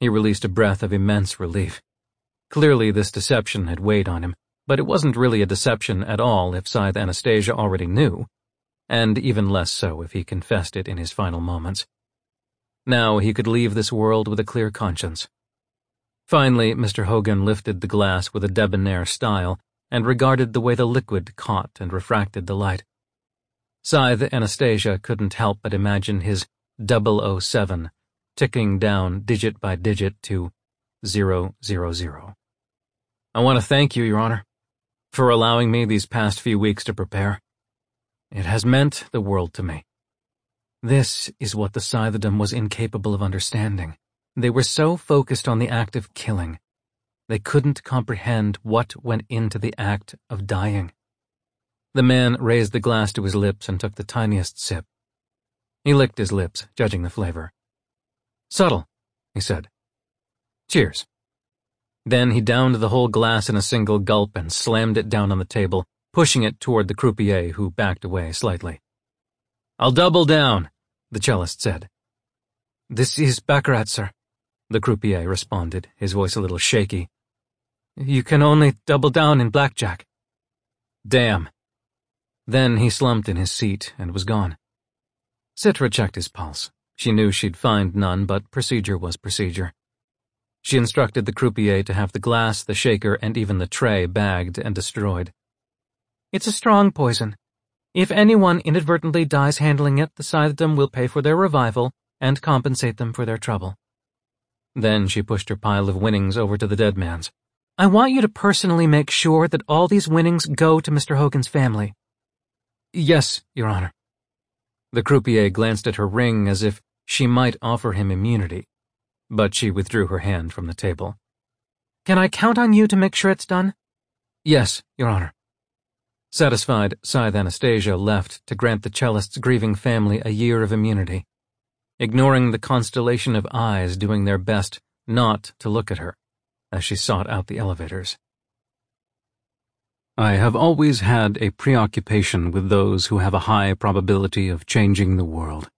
He released a breath of immense relief. Clearly, this deception had weighed on him, but it wasn't really a deception at all if Scythe Anastasia already knew, and even less so if he confessed it in his final moments. Now he could leave this world with a clear conscience. Finally, Mr. Hogan lifted the glass with a debonair style and regarded the way the liquid caught and refracted the light. Scythe Anastasia couldn't help but imagine his 007 ticking down digit by digit to 000. I want to thank you, Your Honor, for allowing me these past few weeks to prepare. It has meant the world to me. This is what the Scythedom was incapable of understanding. They were so focused on the act of killing, they couldn't comprehend what went into the act of dying. The man raised the glass to his lips and took the tiniest sip. He licked his lips, judging the flavor. Subtle, he said. Cheers. Then he downed the whole glass in a single gulp and slammed it down on the table, pushing it toward the croupier, who backed away slightly. I'll double down, the cellist said. This is Baccarat, sir, the croupier responded, his voice a little shaky. You can only double down in blackjack. Damn. Then he slumped in his seat and was gone. Citra checked his pulse. She knew she'd find none, but procedure was procedure. She instructed the croupier to have the glass, the shaker, and even the tray bagged and destroyed. It's a strong poison, if anyone inadvertently dies handling it, the Scythedom will pay for their revival and compensate them for their trouble. Then she pushed her pile of winnings over to the dead man's. I want you to personally make sure that all these winnings go to Mr. Hogan's family. Yes, Your Honor. The croupier glanced at her ring as if she might offer him immunity, but she withdrew her hand from the table. Can I count on you to make sure it's done? Yes, Your Honor. Satisfied, Scythe Anastasia left to grant the cellist's grieving family a year of immunity, ignoring the constellation of eyes doing their best not to look at her as she sought out the elevators. I have always had a preoccupation with those who have a high probability of changing the world.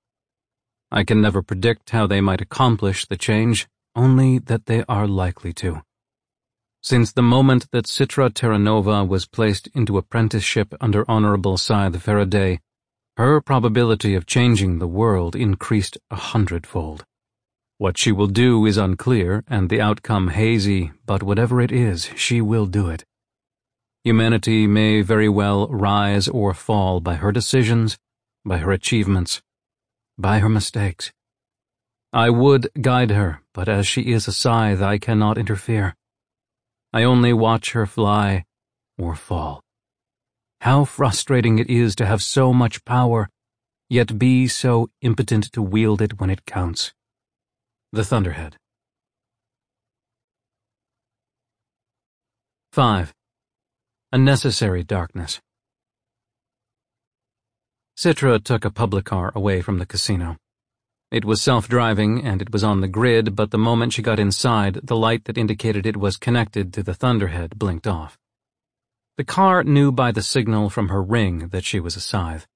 I can never predict how they might accomplish the change, only that they are likely to. Since the moment that Citra Terranova was placed into apprenticeship under Honorable Scythe Faraday, her probability of changing the world increased a hundredfold. What she will do is unclear, and the outcome hazy, but whatever it is, she will do it. Humanity may very well rise or fall by her decisions, by her achievements, by her mistakes. I would guide her, but as she is a scythe, I cannot interfere. I only watch her fly or fall. How frustrating it is to have so much power, yet be so impotent to wield it when it counts. The Thunderhead. 5. A Necessary Darkness. Citra took a public car away from the casino. It was self-driving and it was on the grid, but the moment she got inside, the light that indicated it was connected to the Thunderhead blinked off. The car knew by the signal from her ring that she was a scythe.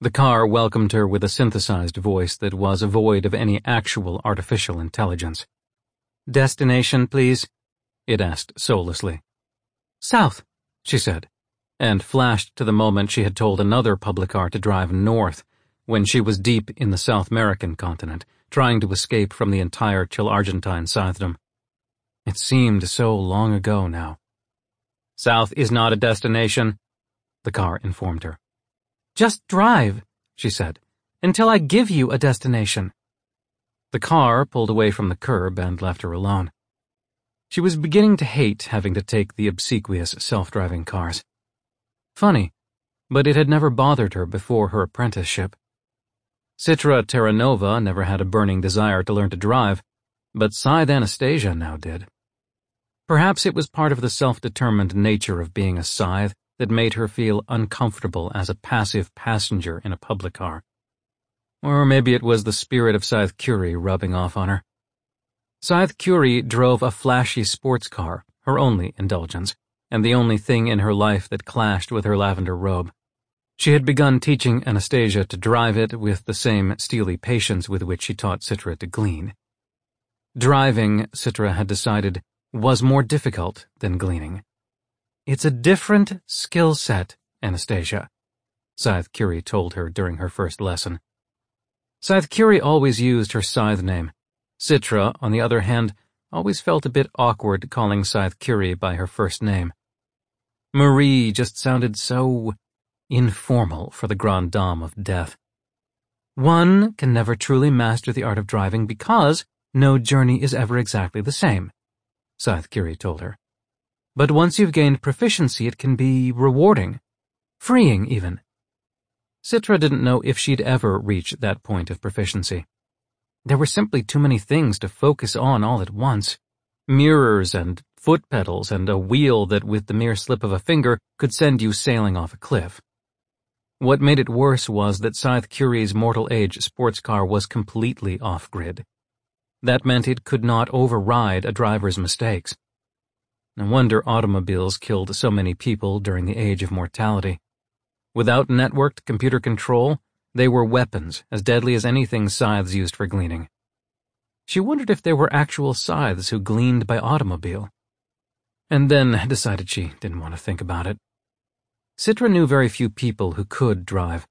The car welcomed her with a synthesized voice that was void of any actual artificial intelligence. Destination, please? It asked soullessly. South, she said, and flashed to the moment she had told another public car to drive north when she was deep in the South American continent, trying to escape from the entire Chilargentine Scythedom. It seemed so long ago now. South is not a destination, the car informed her. Just drive, she said, until I give you a destination. The car pulled away from the curb and left her alone. She was beginning to hate having to take the obsequious self-driving cars. Funny, but it had never bothered her before her apprenticeship. Citra Terranova never had a burning desire to learn to drive, but Scythe Anastasia now did. Perhaps it was part of the self-determined nature of being a scythe that made her feel uncomfortable as a passive passenger in a public car. Or maybe it was the spirit of Scythe Curie rubbing off on her. Scythe Curie drove a flashy sports car, her only indulgence, and the only thing in her life that clashed with her lavender robe. She had begun teaching Anastasia to drive it with the same steely patience with which she taught Citra to glean. Driving, Citra had decided, was more difficult than gleaning. It's a different skill set, Anastasia, Scythe Curie told her during her first lesson. Scythe Curie always used her scythe name. Citra, on the other hand, always felt a bit awkward calling Scythe Curie by her first name. Marie just sounded so informal for the grande dame of death. One can never truly master the art of driving because no journey is ever exactly the same, Scythe Curie told her. But once you've gained proficiency, it can be rewarding, freeing even. Citra didn't know if she'd ever reach that point of proficiency. There were simply too many things to focus on all at once. Mirrors and foot pedals and a wheel that with the mere slip of a finger could send you sailing off a cliff. What made it worse was that Scythe Curie's mortal age sports car was completely off-grid. That meant it could not override a driver's mistakes. No wonder automobiles killed so many people during the age of mortality. Without networked computer control, they were weapons as deadly as anything scythes used for gleaning. She wondered if there were actual scythes who gleaned by automobile. And then decided she didn't want to think about it. Citra knew very few people who could drive.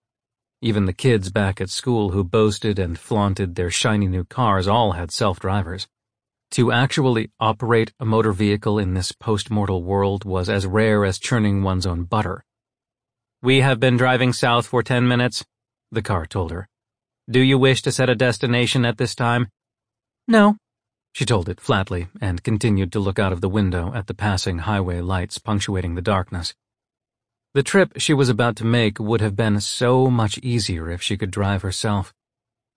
Even the kids back at school who boasted and flaunted their shiny new cars all had self-drivers. To actually operate a motor vehicle in this post-mortal world was as rare as churning one's own butter. We have been driving south for ten minutes, the car told her. Do you wish to set a destination at this time? No, she told it flatly and continued to look out of the window at the passing highway lights punctuating the darkness. The trip she was about to make would have been so much easier if she could drive herself.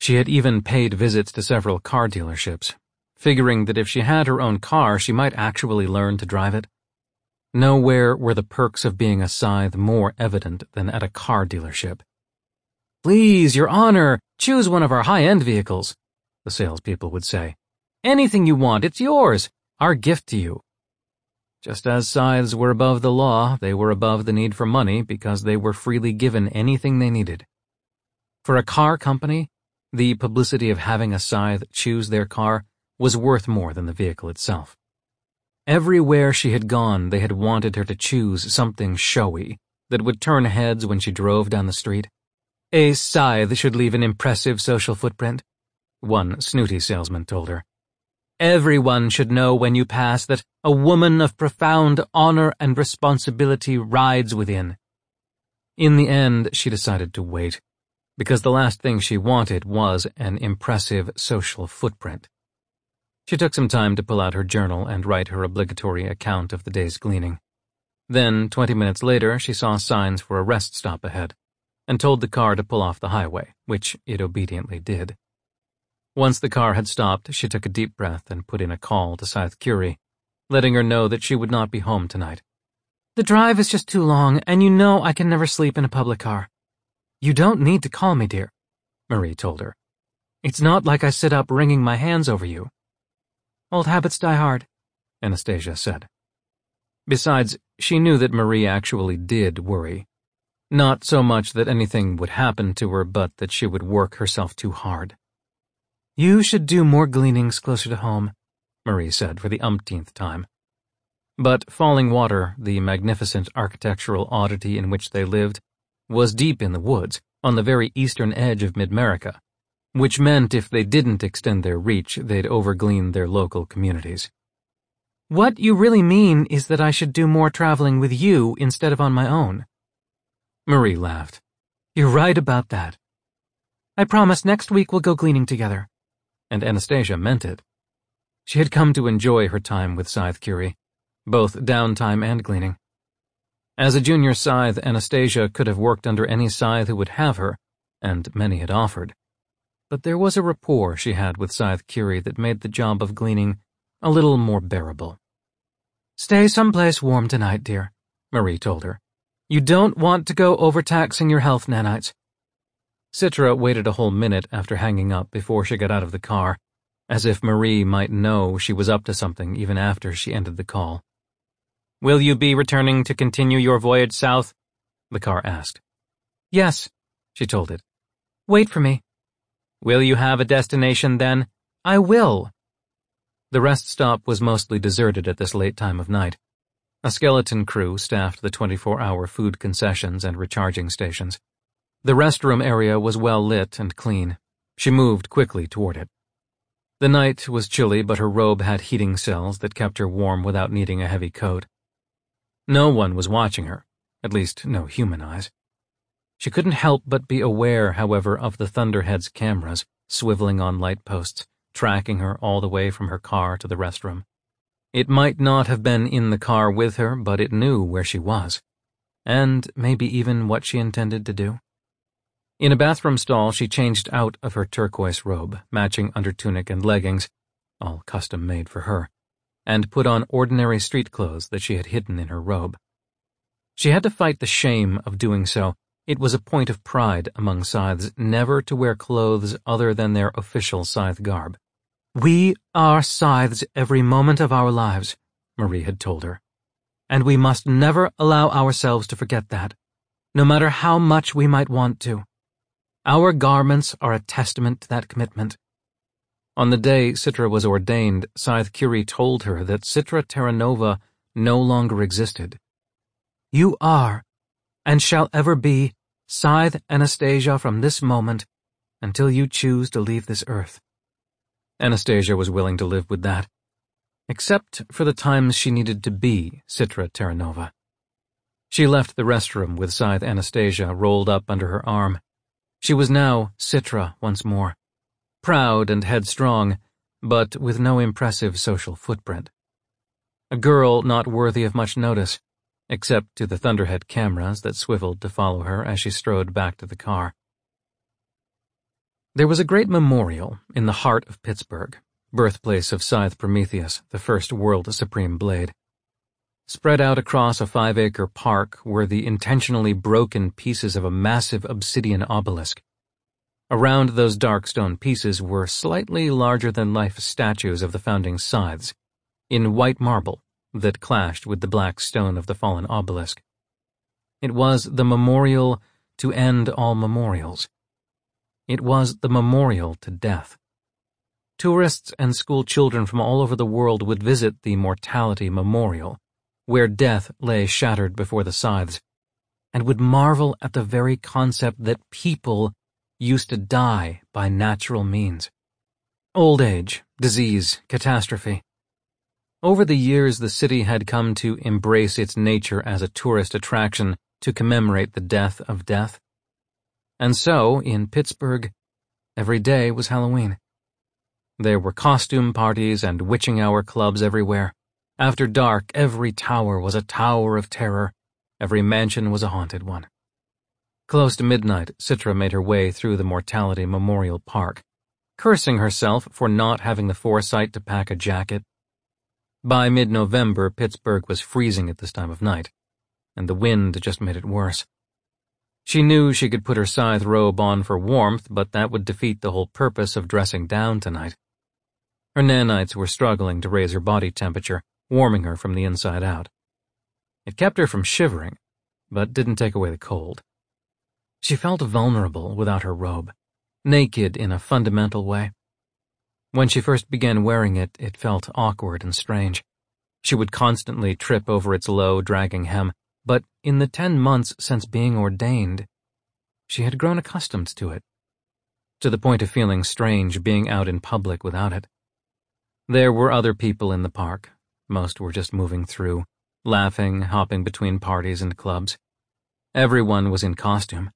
She had even paid visits to several car dealerships, figuring that if she had her own car, she might actually learn to drive it. Nowhere were the perks of being a scythe more evident than at a car dealership. Please, Your Honor, choose one of our high-end vehicles, the salespeople would say. Anything you want, it's yours, our gift to you. Just as scythes were above the law, they were above the need for money because they were freely given anything they needed. For a car company, the publicity of having a scythe choose their car was worth more than the vehicle itself. Everywhere she had gone, they had wanted her to choose something showy that would turn heads when she drove down the street. A scythe should leave an impressive social footprint, one snooty salesman told her. Everyone should know when you pass that a woman of profound honor and responsibility rides within. In the end, she decided to wait, because the last thing she wanted was an impressive social footprint. She took some time to pull out her journal and write her obligatory account of the day's gleaning. Then, twenty minutes later, she saw signs for a rest stop ahead, and told the car to pull off the highway, which it obediently did. Once the car had stopped, she took a deep breath and put in a call to Scythe Curie, letting her know that she would not be home tonight. The drive is just too long, and you know I can never sleep in a public car. You don't need to call me, dear, Marie told her. It's not like I sit up wringing my hands over you. Old habits die hard, Anastasia said. Besides, she knew that Marie actually did worry. Not so much that anything would happen to her, but that she would work herself too hard. You should do more gleanings closer to home, Marie said for the umpteenth time. But Falling Water, the magnificent architectural oddity in which they lived, was deep in the woods, on the very eastern edge of Mid-America, which meant if they didn't extend their reach, they'd overglean their local communities. What you really mean is that I should do more traveling with you instead of on my own. Marie laughed. You're right about that. I promise next week we'll go gleaning together and Anastasia meant it. She had come to enjoy her time with Scythe Curie, both downtime and gleaning. As a junior scythe, Anastasia could have worked under any scythe who would have her, and many had offered. But there was a rapport she had with Scythe Curie that made the job of gleaning a little more bearable. Stay someplace warm tonight, dear, Marie told her. You don't want to go overtaxing your health nanites. Citra waited a whole minute after hanging up before she got out of the car, as if Marie might know she was up to something even after she ended the call. Will you be returning to continue your voyage south? The car asked. Yes, she told it. Wait for me. Will you have a destination then? I will. The rest stop was mostly deserted at this late time of night. A skeleton crew staffed the 24-hour food concessions and recharging stations. The restroom area was well lit and clean. She moved quickly toward it. The night was chilly, but her robe had heating cells that kept her warm without needing a heavy coat. No one was watching her, at least no human eyes. She couldn't help but be aware, however, of the Thunderhead's cameras swiveling on light posts, tracking her all the way from her car to the restroom. It might not have been in the car with her, but it knew where she was, and maybe even what she intended to do. In a bathroom stall, she changed out of her turquoise robe, matching undertunic and leggings, all custom made for her, and put on ordinary street clothes that she had hidden in her robe. She had to fight the shame of doing so. It was a point of pride among scythes never to wear clothes other than their official scythe garb. We are scythes every moment of our lives, Marie had told her, and we must never allow ourselves to forget that, no matter how much we might want to. Our garments are a testament to that commitment. On the day Citra was ordained, Scythe Curie told her that Citra Terranova no longer existed. You are, and shall ever be, Scythe Anastasia from this moment until you choose to leave this earth. Anastasia was willing to live with that, except for the times she needed to be Citra Terranova. She left the restroom with Scythe Anastasia rolled up under her arm. She was now Citra once more, proud and headstrong, but with no impressive social footprint. A girl not worthy of much notice, except to the Thunderhead cameras that swiveled to follow her as she strode back to the car. There was a great memorial in the heart of Pittsburgh, birthplace of Scythe Prometheus, the first world supreme blade. Spread out across a five-acre park were the intentionally broken pieces of a massive obsidian obelisk. Around those dark stone pieces were slightly larger-than-life statues of the founding scythes, in white marble that clashed with the black stone of the fallen obelisk. It was the memorial to end all memorials it was the memorial to death. Tourists and school children from all over the world would visit the Mortality Memorial, where death lay shattered before the scythes, and would marvel at the very concept that people used to die by natural means. Old age, disease, catastrophe. Over the years, the city had come to embrace its nature as a tourist attraction to commemorate the death of death. And so, in Pittsburgh, every day was Halloween. There were costume parties and witching hour clubs everywhere. After dark, every tower was a tower of terror. Every mansion was a haunted one. Close to midnight, Citra made her way through the Mortality Memorial Park, cursing herself for not having the foresight to pack a jacket. By mid-November, Pittsburgh was freezing at this time of night, and the wind just made it worse. She knew she could put her scythe robe on for warmth, but that would defeat the whole purpose of dressing down tonight. Her nanites were struggling to raise her body temperature, warming her from the inside out. It kept her from shivering, but didn't take away the cold. She felt vulnerable without her robe, naked in a fundamental way. When she first began wearing it, it felt awkward and strange. She would constantly trip over its low, dragging hem, but in the ten months since being ordained, she had grown accustomed to it, to the point of feeling strange being out in public without it. There were other people in the park. Most were just moving through, laughing, hopping between parties and clubs. Everyone was in costume.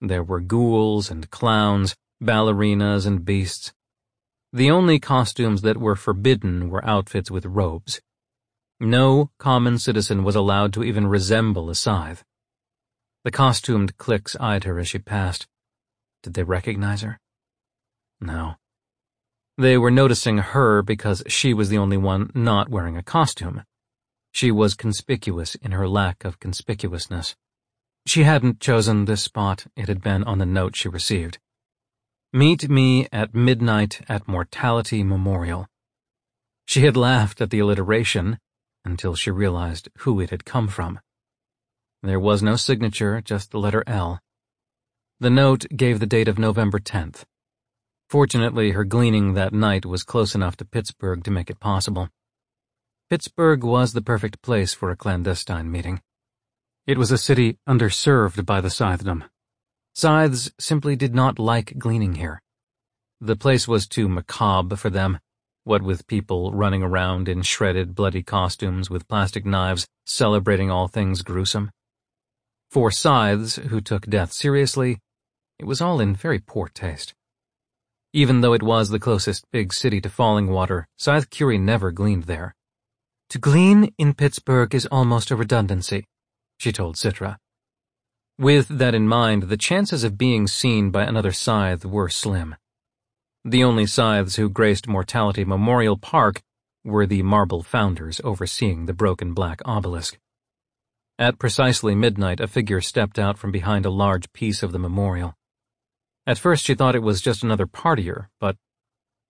There were ghouls and clowns, ballerinas and beasts. The only costumes that were forbidden were outfits with robes. No common citizen was allowed to even resemble a scythe. The costumed cliques eyed her as she passed. Did they recognize her? No. They were noticing her because she was the only one not wearing a costume. She was conspicuous in her lack of conspicuousness. She hadn't chosen this spot, it had been on the note she received. Meet me at midnight at Mortality Memorial. She had laughed at the alliteration, until she realized who it had come from. There was no signature, just the letter L. The note gave the date of November 10th. Fortunately, her gleaning that night was close enough to Pittsburgh to make it possible. Pittsburgh was the perfect place for a clandestine meeting. It was a city underserved by the scythedom. Scythes simply did not like gleaning here. The place was too macabre for them, what with people running around in shredded, bloody costumes with plastic knives, celebrating all things gruesome. For scythes who took death seriously, it was all in very poor taste. Even though it was the closest big city to Fallingwater, Scythe Curie never gleaned there. To glean in Pittsburgh is almost a redundancy, she told Citra. With that in mind, the chances of being seen by another scythe were slim. The only scythes who graced Mortality Memorial Park were the marble founders overseeing the broken black obelisk. At precisely midnight, a figure stepped out from behind a large piece of the memorial. At first she thought it was just another partier, but,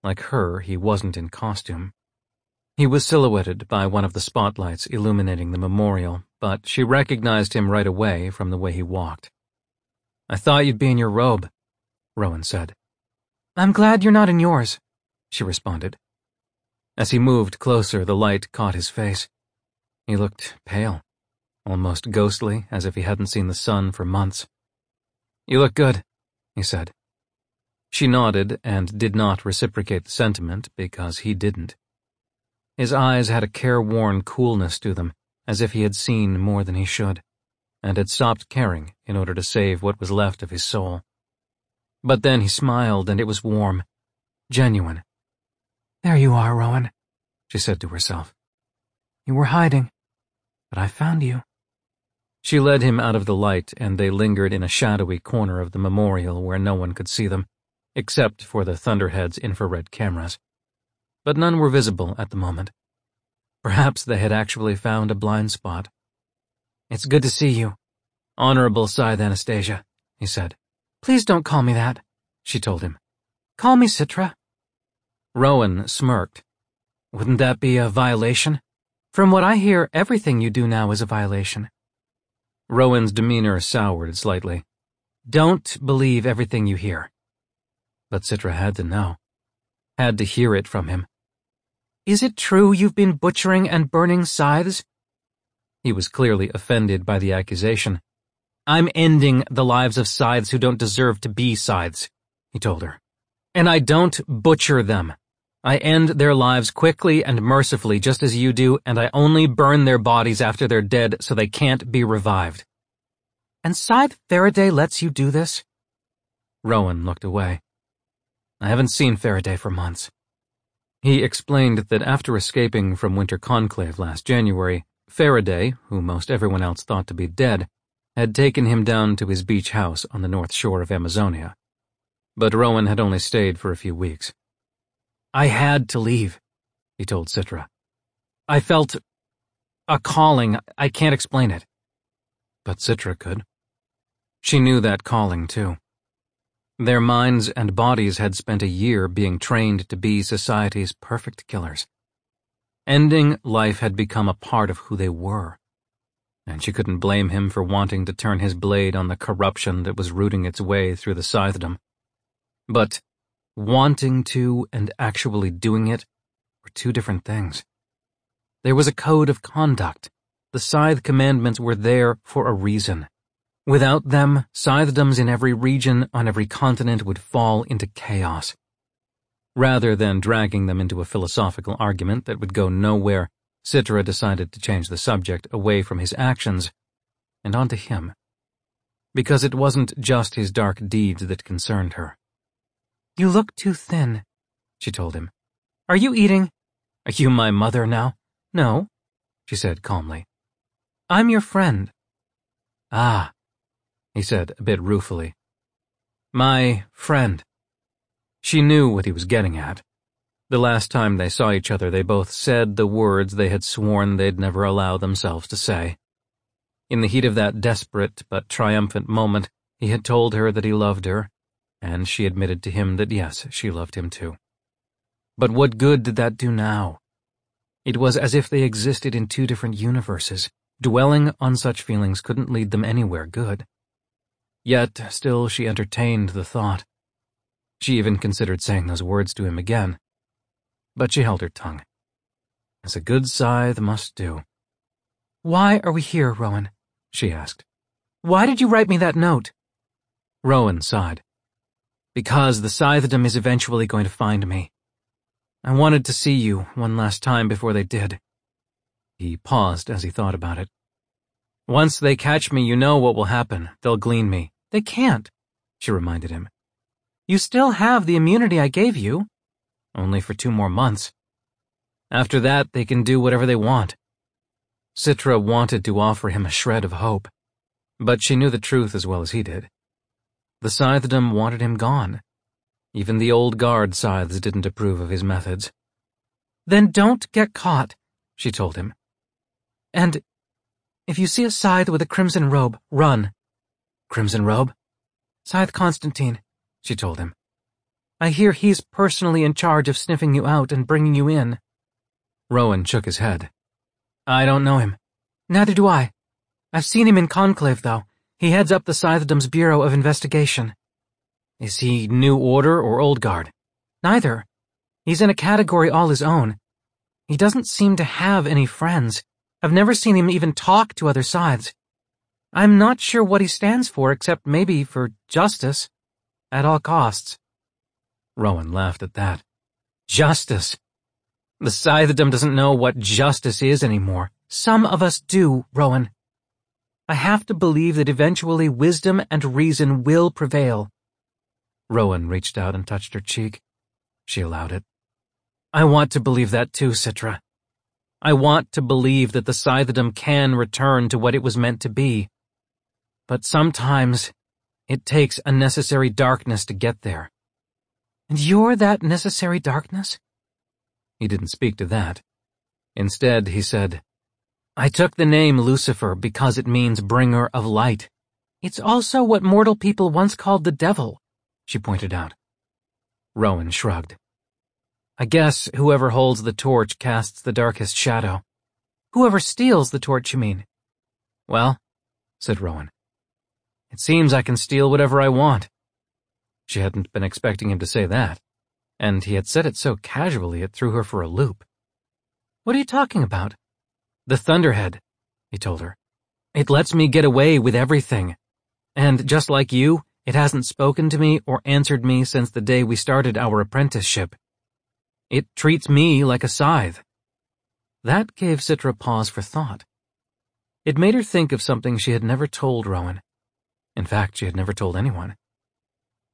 like her, he wasn't in costume. He was silhouetted by one of the spotlights illuminating the memorial, but she recognized him right away from the way he walked. I thought you'd be in your robe, Rowan said. I'm glad you're not in yours, she responded. As he moved closer, the light caught his face. He looked pale, almost ghostly, as if he hadn't seen the sun for months. You look good, he said. She nodded and did not reciprocate the sentiment because he didn't. His eyes had a careworn coolness to them, as if he had seen more than he should, and had stopped caring in order to save what was left of his soul. But then he smiled, and it was warm, genuine. There you are, Rowan, she said to herself. You were hiding, but I found you. She led him out of the light, and they lingered in a shadowy corner of the memorial where no one could see them, except for the Thunderhead's infrared cameras. But none were visible at the moment. Perhaps they had actually found a blind spot. It's good to see you, Honorable Scythe Anastasia, he said. Please don't call me that, she told him. Call me Citra. Rowan smirked. Wouldn't that be a violation? From what I hear, everything you do now is a violation. Rowan's demeanor soured slightly. Don't believe everything you hear. But Citra had to know. Had to hear it from him. Is it true you've been butchering and burning scythes? He was clearly offended by the accusation. I'm ending the lives of scythes who don't deserve to be scythes, he told her. And I don't butcher them. I end their lives quickly and mercifully just as you do, and I only burn their bodies after they're dead so they can't be revived. And Scythe Faraday lets you do this? Rowan looked away. I haven't seen Faraday for months. He explained that after escaping from Winter Conclave last January, Faraday, who most everyone else thought to be dead, had taken him down to his beach house on the north shore of Amazonia. But Rowan had only stayed for a few weeks. I had to leave, he told Citra. I felt a calling. I can't explain it. But Citra could. She knew that calling, too. Their minds and bodies had spent a year being trained to be society's perfect killers. Ending life had become a part of who they were and she couldn't blame him for wanting to turn his blade on the corruption that was rooting its way through the scythedom. But wanting to and actually doing it were two different things. There was a code of conduct. The scythe commandments were there for a reason. Without them, scythedoms in every region on every continent would fall into chaos. Rather than dragging them into a philosophical argument that would go nowhere, Citra decided to change the subject away from his actions and onto him. Because it wasn't just his dark deeds that concerned her. You look too thin, she told him. Are you eating? Are you my mother now? No, she said calmly. I'm your friend. Ah, he said a bit ruefully. My friend. She knew what he was getting at. The last time they saw each other, they both said the words they had sworn they'd never allow themselves to say. In the heat of that desperate but triumphant moment, he had told her that he loved her, and she admitted to him that yes, she loved him too. But what good did that do now? It was as if they existed in two different universes. Dwelling on such feelings couldn't lead them anywhere good. Yet, still, she entertained the thought. She even considered saying those words to him again but she held her tongue. As a good scythe must do. Why are we here, Rowan? she asked. Why did you write me that note? Rowan sighed. Because the scythedom is eventually going to find me. I wanted to see you one last time before they did. He paused as he thought about it. Once they catch me, you know what will happen. They'll glean me. They can't, she reminded him. You still have the immunity I gave you. Only for two more months. After that, they can do whatever they want. Citra wanted to offer him a shred of hope, but she knew the truth as well as he did. The Scythedom wanted him gone. Even the old guard scythes didn't approve of his methods. Then don't get caught, she told him. And if you see a scythe with a crimson robe, run. Crimson robe? Scythe Constantine, she told him. I hear he's personally in charge of sniffing you out and bringing you in. Rowan shook his head. I don't know him. Neither do I. I've seen him in Conclave, though. He heads up the Scythedom's Bureau of Investigation. Is he New Order or Old Guard? Neither. He's in a category all his own. He doesn't seem to have any friends. I've never seen him even talk to other Scythes. I'm not sure what he stands for except maybe for justice. At all costs. Rowan laughed at that. Justice. The Scythedom doesn't know what justice is anymore. Some of us do, Rowan. I have to believe that eventually wisdom and reason will prevail. Rowan reached out and touched her cheek. She allowed it. I want to believe that too, Citra. I want to believe that the Scythedom can return to what it was meant to be. But sometimes, it takes a necessary darkness to get there. And you're that necessary darkness? He didn't speak to that. Instead, he said, I took the name Lucifer because it means bringer of light. It's also what mortal people once called the devil, she pointed out. Rowan shrugged. I guess whoever holds the torch casts the darkest shadow. Whoever steals the torch, you mean? Well, said Rowan. It seems I can steal whatever I want. She hadn't been expecting him to say that and he had said it so casually it threw her for a loop. What are you talking about? The Thunderhead, he told her. It lets me get away with everything. And just like you, it hasn't spoken to me or answered me since the day we started our apprenticeship. It treats me like a scythe. That gave Citra pause for thought. It made her think of something she had never told Rowan. In fact, she had never told anyone.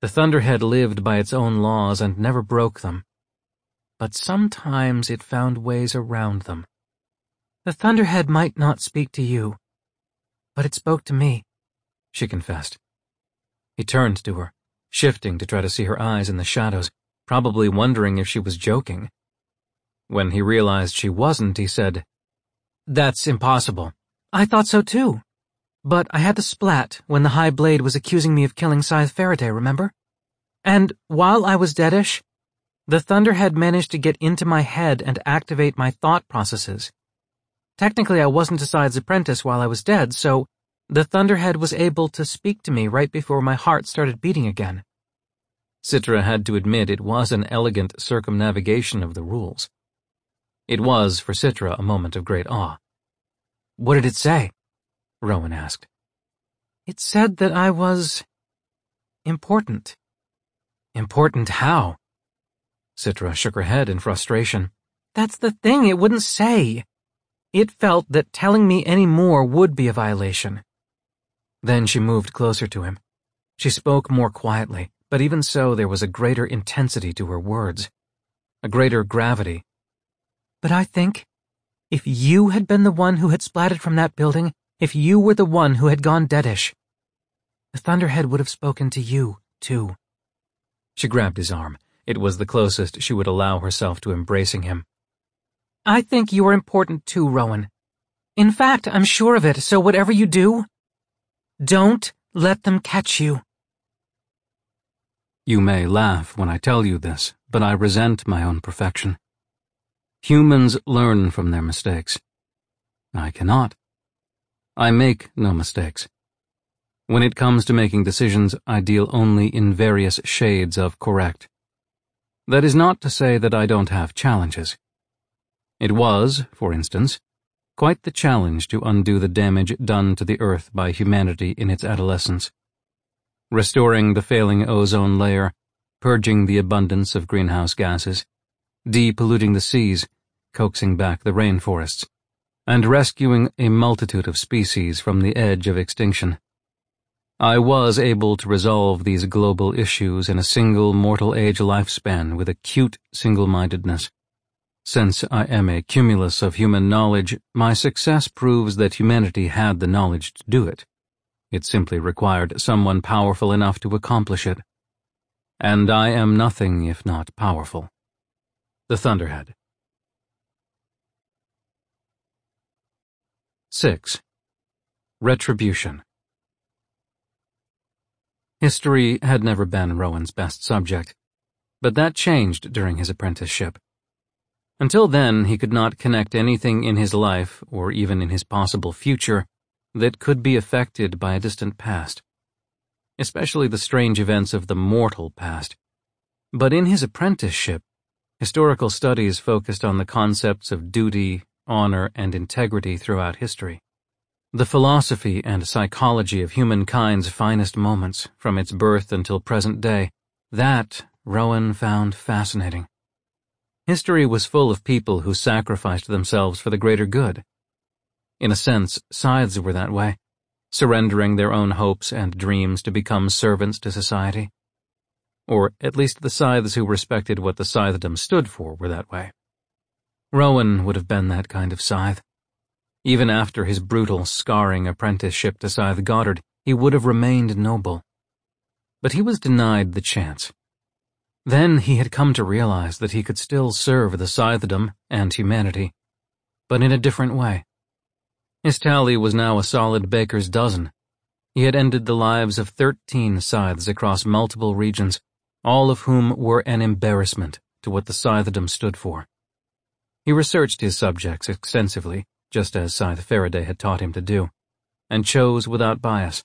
The Thunderhead lived by its own laws and never broke them. But sometimes it found ways around them. The Thunderhead might not speak to you, but it spoke to me, she confessed. He turned to her, shifting to try to see her eyes in the shadows, probably wondering if she was joking. When he realized she wasn't, he said, That's impossible. I thought so too. But I had the splat when the High Blade was accusing me of killing Scythe Faraday, remember? And while I was deadish, the Thunderhead managed to get into my head and activate my thought processes. Technically, I wasn't a Scythe's apprentice while I was dead, so the Thunderhead was able to speak to me right before my heart started beating again. Citra had to admit it was an elegant circumnavigation of the rules. It was, for Citra, a moment of great awe. What did it say? Rowan asked. It said that I was... important. Important how? Citra shook her head in frustration. That's the thing it wouldn't say. It felt that telling me any more would be a violation. Then she moved closer to him. She spoke more quietly, but even so there was a greater intensity to her words, a greater gravity. But I think, if you had been the one who had splatted from that building, if you were the one who had gone deadish. The Thunderhead would have spoken to you, too. She grabbed his arm. It was the closest she would allow herself to embracing him. I think you are important too, Rowan. In fact, I'm sure of it, so whatever you do, don't let them catch you. You may laugh when I tell you this, but I resent my own perfection. Humans learn from their mistakes. I cannot. I make no mistakes. When it comes to making decisions, I deal only in various shades of correct. That is not to say that I don't have challenges. It was, for instance, quite the challenge to undo the damage done to the Earth by humanity in its adolescence. Restoring the failing ozone layer, purging the abundance of greenhouse gases, depolluting the seas, coaxing back the rainforests, and rescuing a multitude of species from the edge of extinction. I was able to resolve these global issues in a single mortal age lifespan with acute single-mindedness. Since I am a cumulus of human knowledge, my success proves that humanity had the knowledge to do it. It simply required someone powerful enough to accomplish it. And I am nothing if not powerful. The Thunderhead. 6. Retribution History had never been Rowan's best subject, but that changed during his apprenticeship. Until then, he could not connect anything in his life, or even in his possible future, that could be affected by a distant past, especially the strange events of the mortal past. But in his apprenticeship, historical studies focused on the concepts of duty, honor, and integrity throughout history. The philosophy and psychology of humankind's finest moments, from its birth until present day, that Rowan found fascinating. History was full of people who sacrificed themselves for the greater good. In a sense, scythes were that way, surrendering their own hopes and dreams to become servants to society. Or at least the scythes who respected what the scythedom stood for were that way. Rowan would have been that kind of scythe. Even after his brutal, scarring apprenticeship to Scythe Goddard, he would have remained noble. But he was denied the chance. Then he had come to realize that he could still serve the Scythedom and humanity, but in a different way. His tally was now a solid baker's dozen. He had ended the lives of thirteen scythes across multiple regions, all of whom were an embarrassment to what the Scythedom stood for. He researched his subjects extensively just as Scythe Faraday had taught him to do, and chose without bias.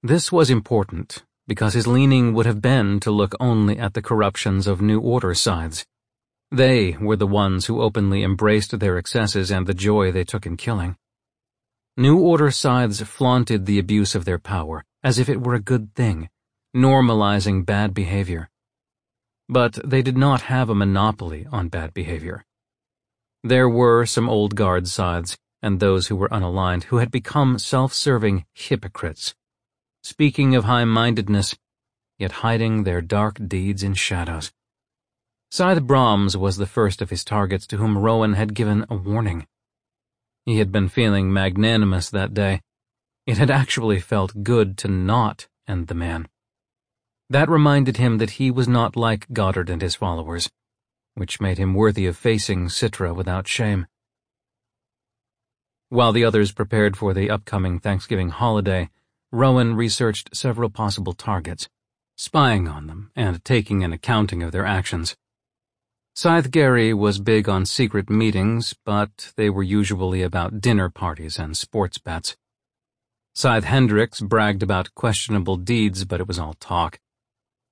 This was important because his leaning would have been to look only at the corruptions of New Order scythes. They were the ones who openly embraced their excesses and the joy they took in killing. New Order scythes flaunted the abuse of their power as if it were a good thing, normalizing bad behavior. But they did not have a monopoly on bad behavior. There were some old guard scythes, and those who were unaligned, who had become self-serving hypocrites, speaking of high-mindedness, yet hiding their dark deeds in shadows. Scythe Brahms was the first of his targets to whom Rowan had given a warning. He had been feeling magnanimous that day. It had actually felt good to not end the man. That reminded him that he was not like Goddard and his followers which made him worthy of facing Citra without shame. While the others prepared for the upcoming Thanksgiving holiday, Rowan researched several possible targets, spying on them and taking an accounting of their actions. Scythe Gary was big on secret meetings, but they were usually about dinner parties and sports bets. Scythe Hendricks bragged about questionable deeds, but it was all talk.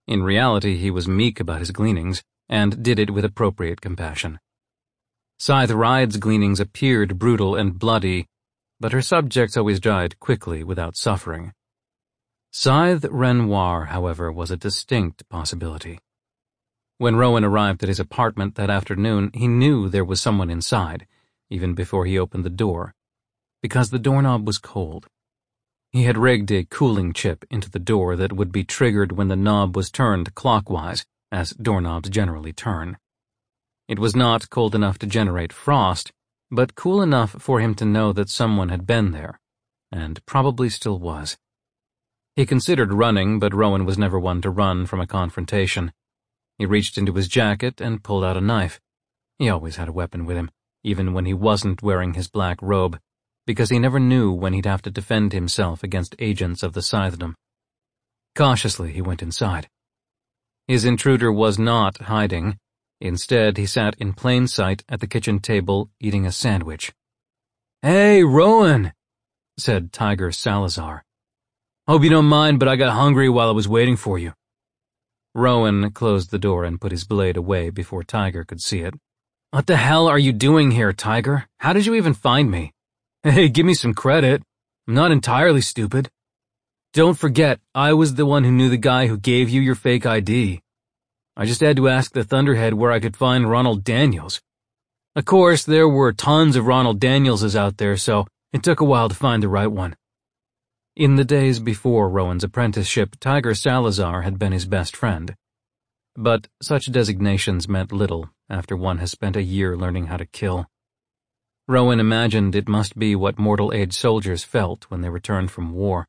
In reality, he was meek about his gleanings, and did it with appropriate compassion. Scythe Ride's gleanings appeared brutal and bloody, but her subjects always died quickly without suffering. Scythe Renoir, however, was a distinct possibility. When Rowan arrived at his apartment that afternoon, he knew there was someone inside, even before he opened the door, because the doorknob was cold. He had rigged a cooling chip into the door that would be triggered when the knob was turned clockwise, as doorknobs generally turn. It was not cold enough to generate frost, but cool enough for him to know that someone had been there, and probably still was. He considered running, but Rowan was never one to run from a confrontation. He reached into his jacket and pulled out a knife. He always had a weapon with him, even when he wasn't wearing his black robe, because he never knew when he'd have to defend himself against agents of the Scythedom. Cautiously, he went inside. His intruder was not hiding. Instead, he sat in plain sight at the kitchen table eating a sandwich. Hey, Rowan, said Tiger Salazar. Hope you don't mind, but I got hungry while I was waiting for you. Rowan closed the door and put his blade away before Tiger could see it. What the hell are you doing here, Tiger? How did you even find me? [laughs] Hey, give me some credit. I'm not entirely stupid. Don't forget, I was the one who knew the guy who gave you your fake ID. I just had to ask the Thunderhead where I could find Ronald Daniels. Of course, there were tons of Ronald Danielses out there, so it took a while to find the right one. In the days before Rowan's apprenticeship, Tiger Salazar had been his best friend. But such designations meant little after one has spent a year learning how to kill. Rowan imagined it must be what mortal-age soldiers felt when they returned from war.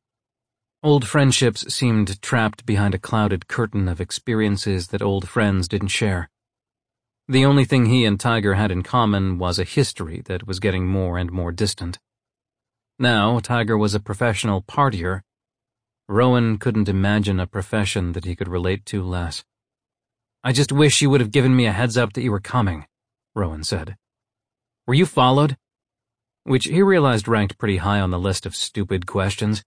Old friendships seemed trapped behind a clouded curtain of experiences that old friends didn't share. The only thing he and Tiger had in common was a history that was getting more and more distant. Now, Tiger was a professional partier. Rowan couldn't imagine a profession that he could relate to less. I just wish you would have given me a heads up that you were coming, Rowan said. Were you followed? Which he realized ranked pretty high on the list of stupid questions.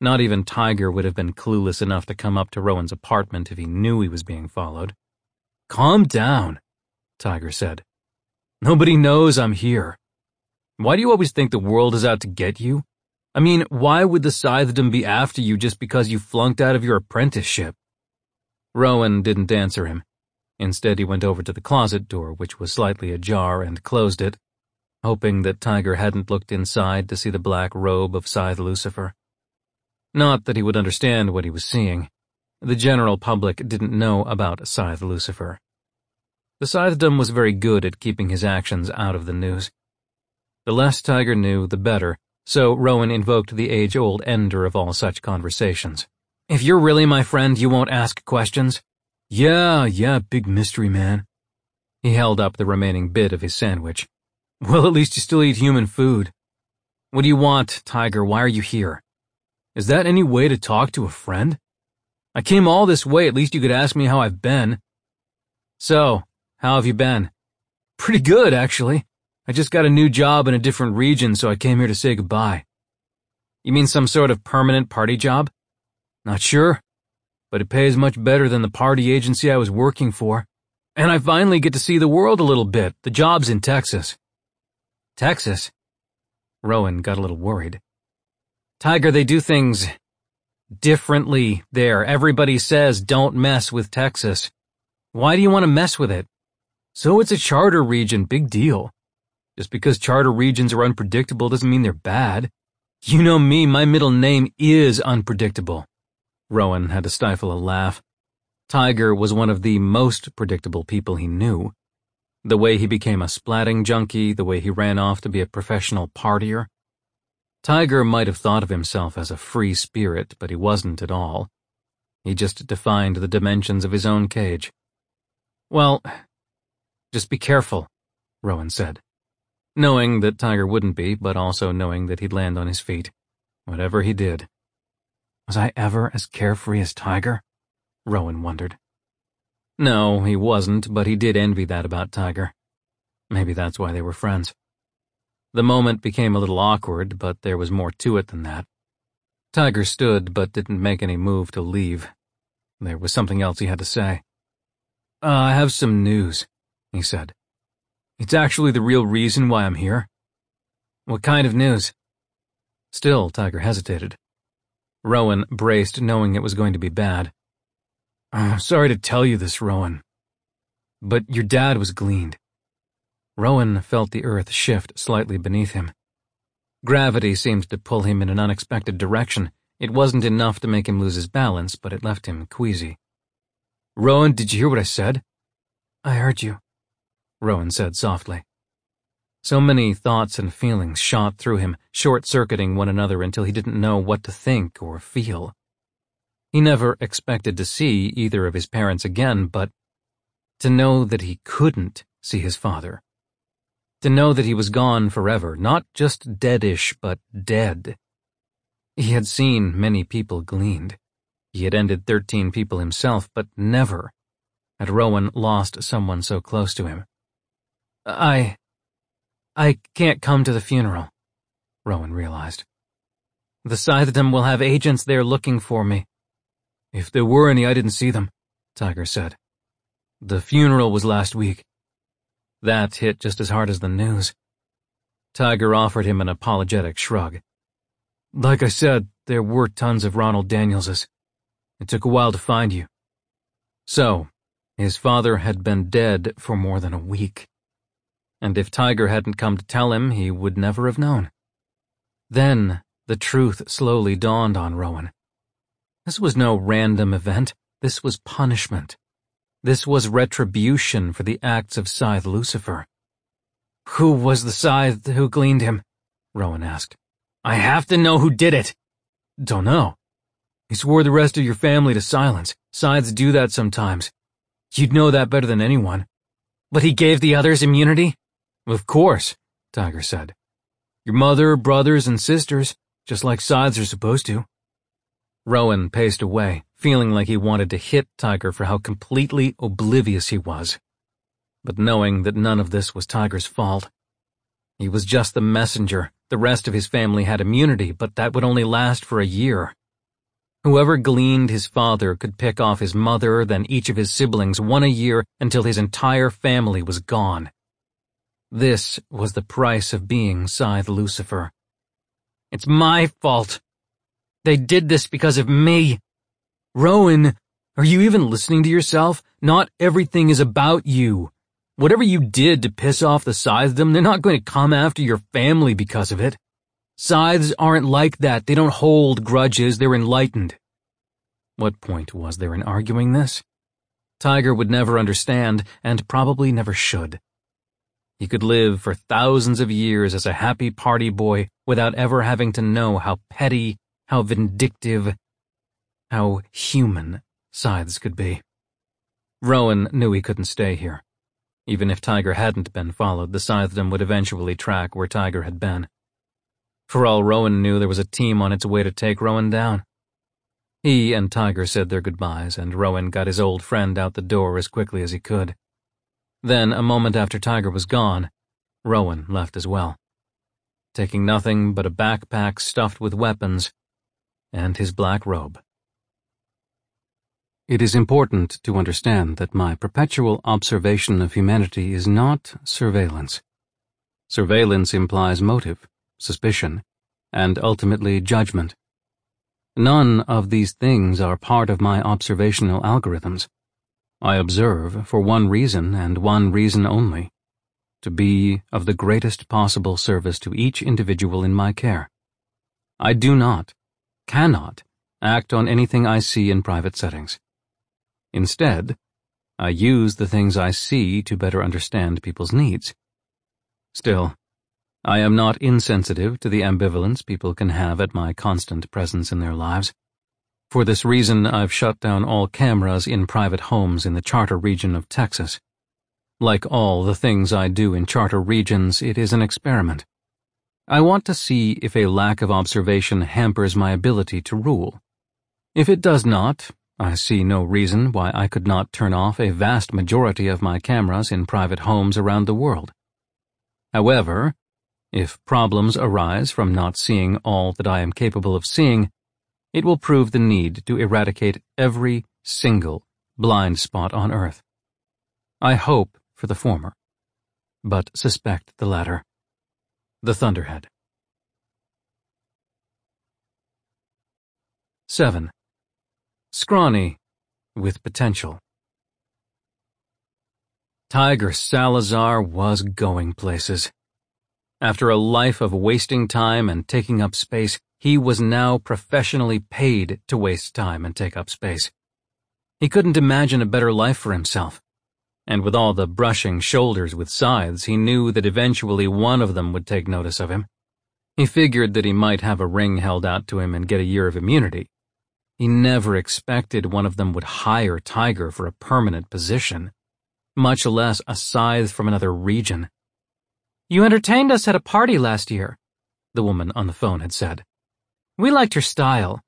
Not even Tiger would have been clueless enough to come up to Rowan's apartment if he knew he was being followed. Calm down, Tiger said. Nobody knows I'm here. Why do you always think the world is out to get you? I mean, why would the Scythedom be after you just because you flunked out of your apprenticeship? Rowan didn't answer him. Instead, he went over to the closet door, which was slightly ajar, and closed it, hoping that Tiger hadn't looked inside to see the black robe of Scythe Lucifer. Not that he would understand what he was seeing. The general public didn't know about Scythe Lucifer. The Scythedom was very good at keeping his actions out of the news. The less Tiger knew, the better, so Rowan invoked the age-old ender of all such conversations. If you're really my friend, you won't ask questions? Yeah, yeah, big mystery man. He held up the remaining bit of his sandwich. Well, at least you still eat human food. What do you want, Tiger? Why are you here? Is that any way to talk to a friend? I came all this way, at least you could ask me how I've been. So, how have you been? Pretty good, actually. I just got a new job in a different region, so I came here to say goodbye. You mean some sort of permanent party job? Not sure, but it pays much better than the party agency I was working for. And I finally get to see the world a little bit. The job's in Texas. Texas? Rowan got a little worried. Tiger, they do things differently there. Everybody says don't mess with Texas. Why do you want to mess with it? So it's a charter region, big deal. Just because charter regions are unpredictable doesn't mean they're bad. You know me, my middle name is unpredictable. Rowan had to stifle a laugh. Tiger was one of the most predictable people he knew. The way he became a splatting junkie, the way he ran off to be a professional partier. Tiger might have thought of himself as a free spirit, but he wasn't at all. He just defined the dimensions of his own cage. Well, just be careful, Rowan said. Knowing that Tiger wouldn't be, but also knowing that he'd land on his feet. Whatever he did. Was I ever as carefree as Tiger? Rowan wondered. No, he wasn't, but he did envy that about Tiger. Maybe that's why they were friends. The moment became a little awkward, but there was more to it than that. Tiger stood, but didn't make any move to leave. There was something else he had to say. Uh, I have some news he said. It's actually the real reason why I'm here. What kind of news? Still, Tiger hesitated. Rowan braced, knowing it was going to be bad. I'm sorry to tell you this, Rowan, but your dad was gleaned. Rowan felt the earth shift slightly beneath him. Gravity seemed to pull him in an unexpected direction. It wasn't enough to make him lose his balance, but it left him queasy. Rowan, did you hear what I said? I heard you. Rowan said softly. So many thoughts and feelings shot through him, short-circuiting one another until he didn't know what to think or feel. He never expected to see either of his parents again, but to know that he couldn't see his father. To know that he was gone forever, not just deadish, but dead. He had seen many people gleaned. He had ended thirteen people himself, but never had Rowan lost someone so close to him. I... I can't come to the funeral, Rowan realized. The Scythedom will have agents there looking for me. If there were any, I didn't see them, Tiger said. The funeral was last week. That hit just as hard as the news. Tiger offered him an apologetic shrug. Like I said, there were tons of Ronald Danielses. It took a while to find you. So, His father had been dead for more than a week. And if Tiger hadn't come to tell him, he would never have known. Then, the truth slowly dawned on Rowan. This was no random event. This was punishment. This was retribution for the acts of Scythe Lucifer. Who was the scythe who gleaned him? Rowan asked. I have to know who did it. Don't know. He swore the rest of your family to silence. Scythes do that sometimes. You'd know that better than anyone. But he gave the others immunity? Of course, Tiger said. Your mother, brothers, and sisters, just like scythes are supposed to. Rowan paced away, feeling like he wanted to hit Tiger for how completely oblivious he was. But knowing that none of this was Tiger's fault. He was just the messenger. The rest of his family had immunity, but that would only last for a year. Whoever gleaned his father could pick off his mother, then each of his siblings one a year until his entire family was gone. This was the price of being Scythe Lucifer. It's my fault. They did this because of me. Rowan, are you even listening to yourself? Not everything is about you. Whatever you did to piss off the Scythedom, they're not going to come after your family because of it. Scythes aren't like that. They don't hold grudges. They're enlightened. What point was there in arguing this? Tiger would never understand, and probably never should. He could live for thousands of years as a happy party boy without ever having to know how petty, how vindictive, how human scythes could be. Rowan knew he couldn't stay here. Even if Tiger hadn't been followed, the Scythedom would eventually track where Tiger had been. For all Rowan knew, there was a team on its way to take Rowan down. He and Tiger said their goodbyes, and Rowan got his old friend out the door as quickly as he could. Then, a moment after Tiger was gone, Rowan left as well, taking nothing but a backpack stuffed with weapons and his black robe. It is important to understand that my perpetual observation of humanity is not surveillance. Surveillance implies motive suspicion, and ultimately judgment. None of these things are part of my observational algorithms. I observe for one reason and one reason only to be of the greatest possible service to each individual in my care. I do not, cannot, act on anything I see in private settings. Instead, I use the things I see to better understand people's needs. Still, I am not insensitive to the ambivalence people can have at my constant presence in their lives. For this reason, I've shut down all cameras in private homes in the charter region of Texas. Like all the things I do in charter regions, it is an experiment. I want to see if a lack of observation hampers my ability to rule. If it does not, I see no reason why I could not turn off a vast majority of my cameras in private homes around the world. However, if problems arise from not seeing all that I am capable of seeing, it will prove the need to eradicate every single blind spot on Earth. I hope for the former, but suspect the latter. The Thunderhead. 7. Scrawny, with potential. Tiger Salazar was going places. After a life of wasting time and taking up space, he was now professionally paid to waste time and take up space. He couldn't imagine a better life for himself. And with all the brushing shoulders with scythes, he knew that eventually one of them would take notice of him. He figured that he might have a ring held out to him and get a year of immunity. He never expected one of them would hire Tiger for a permanent position, much less a scythe from another region. You entertained us at a party last year, the woman on the phone had said. We liked your style.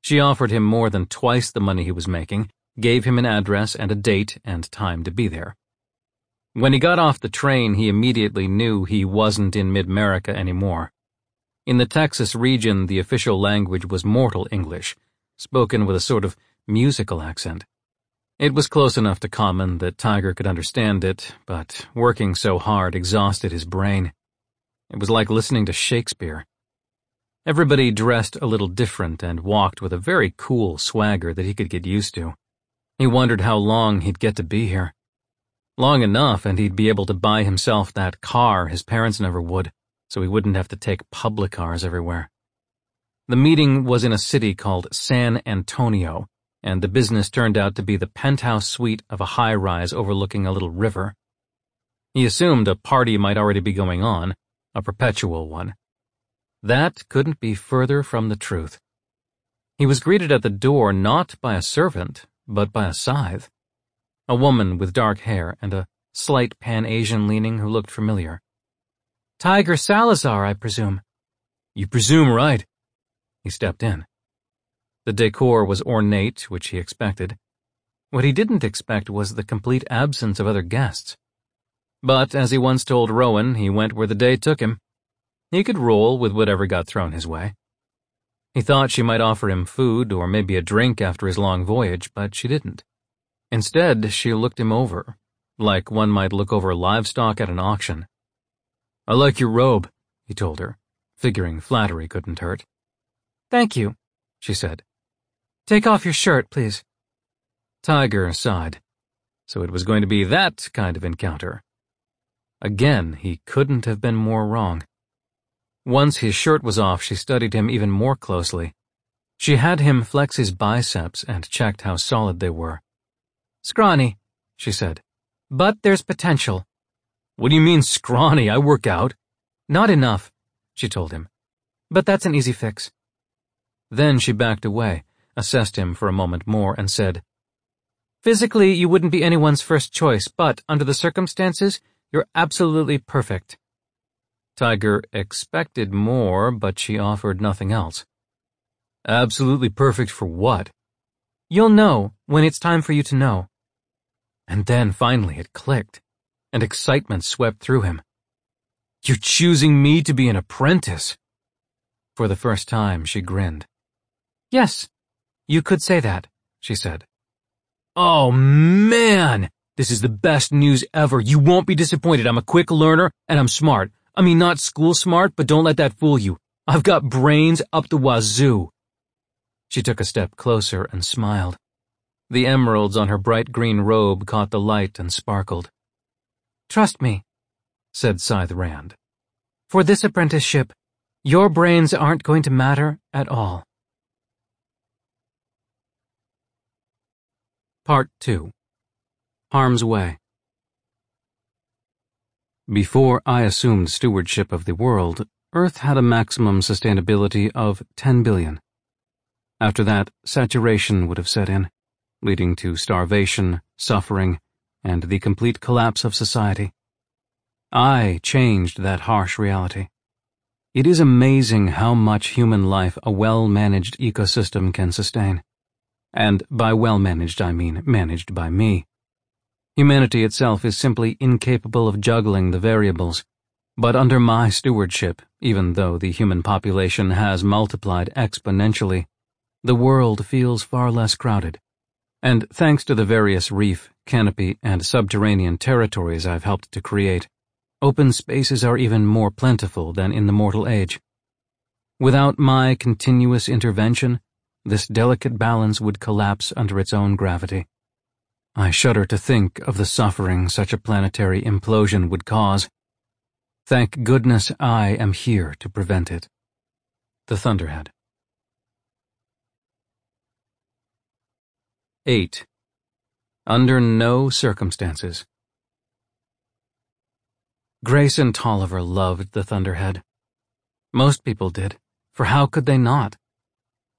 She offered him more than twice the money he was making, gave him an address and a date and time to be there. When he got off the train, he immediately knew he wasn't in mid-America anymore. In the Texas region, the official language was Mortal English, spoken with a sort of musical accent. It was close enough to common that Tiger could understand it, but working so hard exhausted his brain. It was like listening to Shakespeare. Everybody dressed a little different and walked with a very cool swagger that he could get used to. He wondered how long he'd get to be here. Long enough and he'd be able to buy himself that car his parents never would, so he wouldn't have to take public cars everywhere. The meeting was in a city called San Antonio, and the business turned out to be the penthouse suite of a high-rise overlooking a little river. He assumed a party might already be going on, a perpetual one. That couldn't be further from the truth. He was greeted at the door not by a servant, but by a scythe. A woman with dark hair and a slight Pan-Asian leaning who looked familiar. Tiger Salazar, I presume. You presume right. He stepped in. The decor was ornate, which he expected. What he didn't expect was the complete absence of other guests. But, as he once told Rowan, he went where the day took him. He could roll with whatever got thrown his way. He thought she might offer him food or maybe a drink after his long voyage, but she didn't. Instead, she looked him over, like one might look over livestock at an auction. I like your robe, he told her, figuring flattery couldn't hurt. Thank you, she said. Take off your shirt, please. Tiger sighed. So it was going to be that kind of encounter. Again, he couldn't have been more wrong. Once his shirt was off, she studied him even more closely. She had him flex his biceps and checked how solid they were. Scrawny, she said. But there's potential. What do you mean scrawny? I work out. Not enough, she told him. But that's an easy fix. Then she backed away, assessed him for a moment more, and said, Physically, you wouldn't be anyone's first choice, but under the circumstances, you're absolutely perfect. Tiger expected more, but she offered nothing else. Absolutely perfect for what? You'll know when it's time for you to know. And then finally it clicked, and excitement swept through him. You're choosing me to be an apprentice. For the first time, she grinned. Yes, you could say that, she said. Oh, man! This is the best news ever. You won't be disappointed. I'm a quick learner, and I'm smart. I mean, not school smart, but don't let that fool you. I've got brains up the wazoo. She took a step closer and smiled. The emeralds on her bright green robe caught the light and sparkled. Trust me, said Scythe Rand. For this apprenticeship, your brains aren't going to matter at all. Part 2 Harm's Way before I assumed stewardship of the world, Earth had a maximum sustainability of 10 billion. After that, saturation would have set in, leading to starvation, suffering, and the complete collapse of society. I changed that harsh reality. It is amazing how much human life a well-managed ecosystem can sustain. And by well-managed, I mean managed by me. Humanity itself is simply incapable of juggling the variables. But under my stewardship, even though the human population has multiplied exponentially, the world feels far less crowded. And thanks to the various reef, canopy, and subterranean territories I've helped to create, open spaces are even more plentiful than in the mortal age. Without my continuous intervention, this delicate balance would collapse under its own gravity. I shudder to think of the suffering such a planetary implosion would cause. Thank goodness I am here to prevent it. The Thunderhead. 8. Under no circumstances. Grayson Tolliver loved the Thunderhead. Most people did, for how could they not?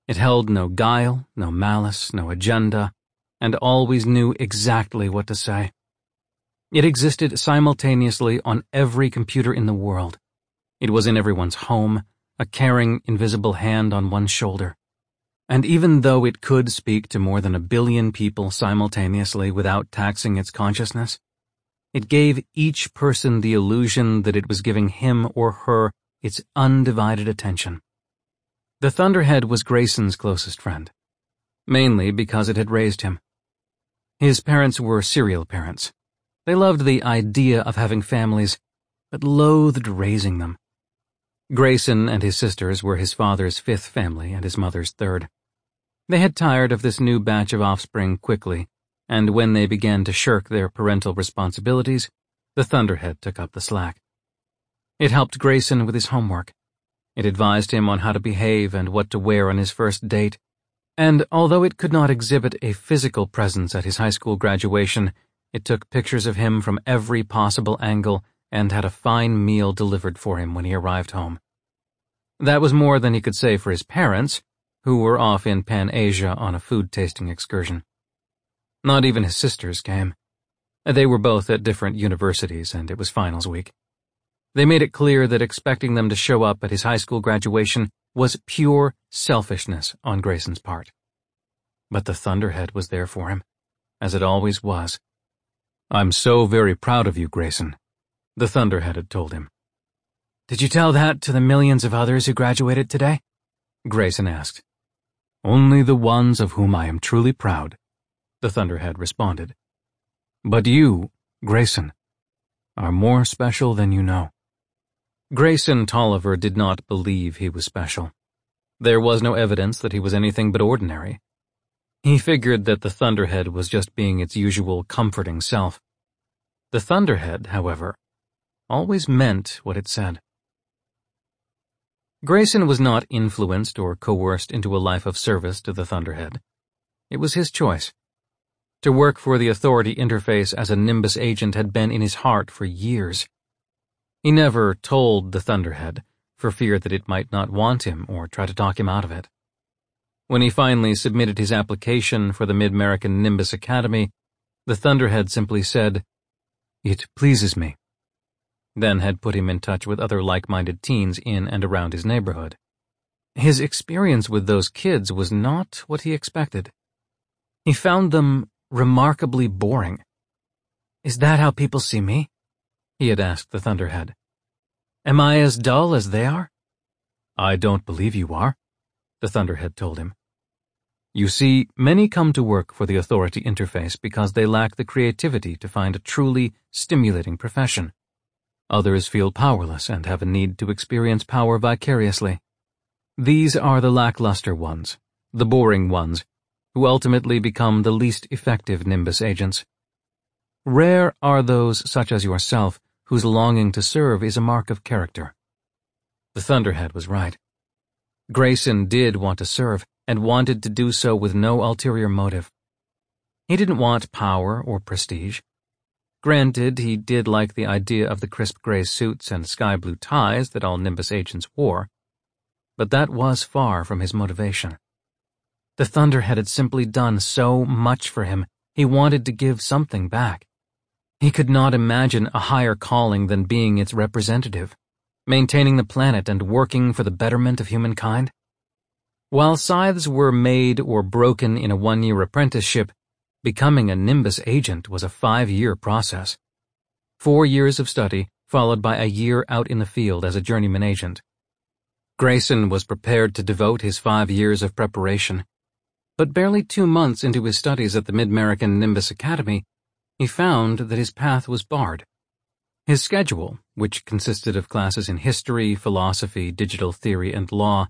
It held no guile, no malice, no agenda, and always knew exactly what to say. It existed simultaneously on every computer in the world. It was in everyone's home, a caring, invisible hand on one's shoulder. And even though it could speak to more than a billion people simultaneously without taxing its consciousness, it gave each person the illusion that it was giving him or her its undivided attention. The Thunderhead was Grayson's closest friend, mainly because it had raised him. His parents were serial parents. They loved the idea of having families, but loathed raising them. Grayson and his sisters were his father's fifth family and his mother's third. They had tired of this new batch of offspring quickly, and when they began to shirk their parental responsibilities, the Thunderhead took up the slack. It helped Grayson with his homework. It advised him on how to behave and what to wear on his first date, and although it could not exhibit a physical presence at his high school graduation, it took pictures of him from every possible angle and had a fine meal delivered for him when he arrived home. That was more than he could say for his parents, who were off in Pan Asia on a food tasting excursion. Not even his sisters came. They were both at different universities, and it was finals week. They made it clear that expecting them to show up at his high school graduation was pure selfishness on Grayson's part. But the Thunderhead was there for him, as it always was. I'm so very proud of you, Grayson, the Thunderhead had told him. Did you tell that to the millions of others who graduated today? Grayson asked. Only the ones of whom I am truly proud, the Thunderhead responded. But you, Grayson, are more special than you know. Grayson Tolliver did not believe he was special. There was no evidence that he was anything but ordinary. He figured that the Thunderhead was just being its usual comforting self. The Thunderhead, however, always meant what it said. Grayson was not influenced or coerced into a life of service to the Thunderhead. It was his choice. To work for the Authority Interface as a Nimbus agent had been in his heart for years. He never told the Thunderhead, for fear that it might not want him or try to talk him out of it. When he finally submitted his application for the Mid-American Nimbus Academy, the Thunderhead simply said, It pleases me. Then had put him in touch with other like-minded teens in and around his neighborhood. His experience with those kids was not what he expected. He found them remarkably boring. Is that how people see me? He had asked the Thunderhead. Am I as dull as they are? I don't believe you are, the Thunderhead told him. You see, many come to work for the Authority Interface because they lack the creativity to find a truly stimulating profession. Others feel powerless and have a need to experience power vicariously. These are the lackluster ones, the boring ones, who ultimately become the least effective Nimbus agents. Rare are those such as yourself whose longing to serve is a mark of character. The Thunderhead was right. Grayson did want to serve, and wanted to do so with no ulterior motive. He didn't want power or prestige. Granted, he did like the idea of the crisp gray suits and sky blue ties that all Nimbus agents wore, but that was far from his motivation. The Thunderhead had simply done so much for him, he wanted to give something back. He could not imagine a higher calling than being its representative, maintaining the planet and working for the betterment of humankind. While scythes were made or broken in a one-year apprenticeship, becoming a Nimbus agent was a five-year process. Four years of study, followed by a year out in the field as a journeyman agent. Grayson was prepared to devote his five years of preparation. But barely two months into his studies at the Mid-American Nimbus Academy, he found that his path was barred. His schedule, which consisted of classes in history, philosophy, digital theory, and law,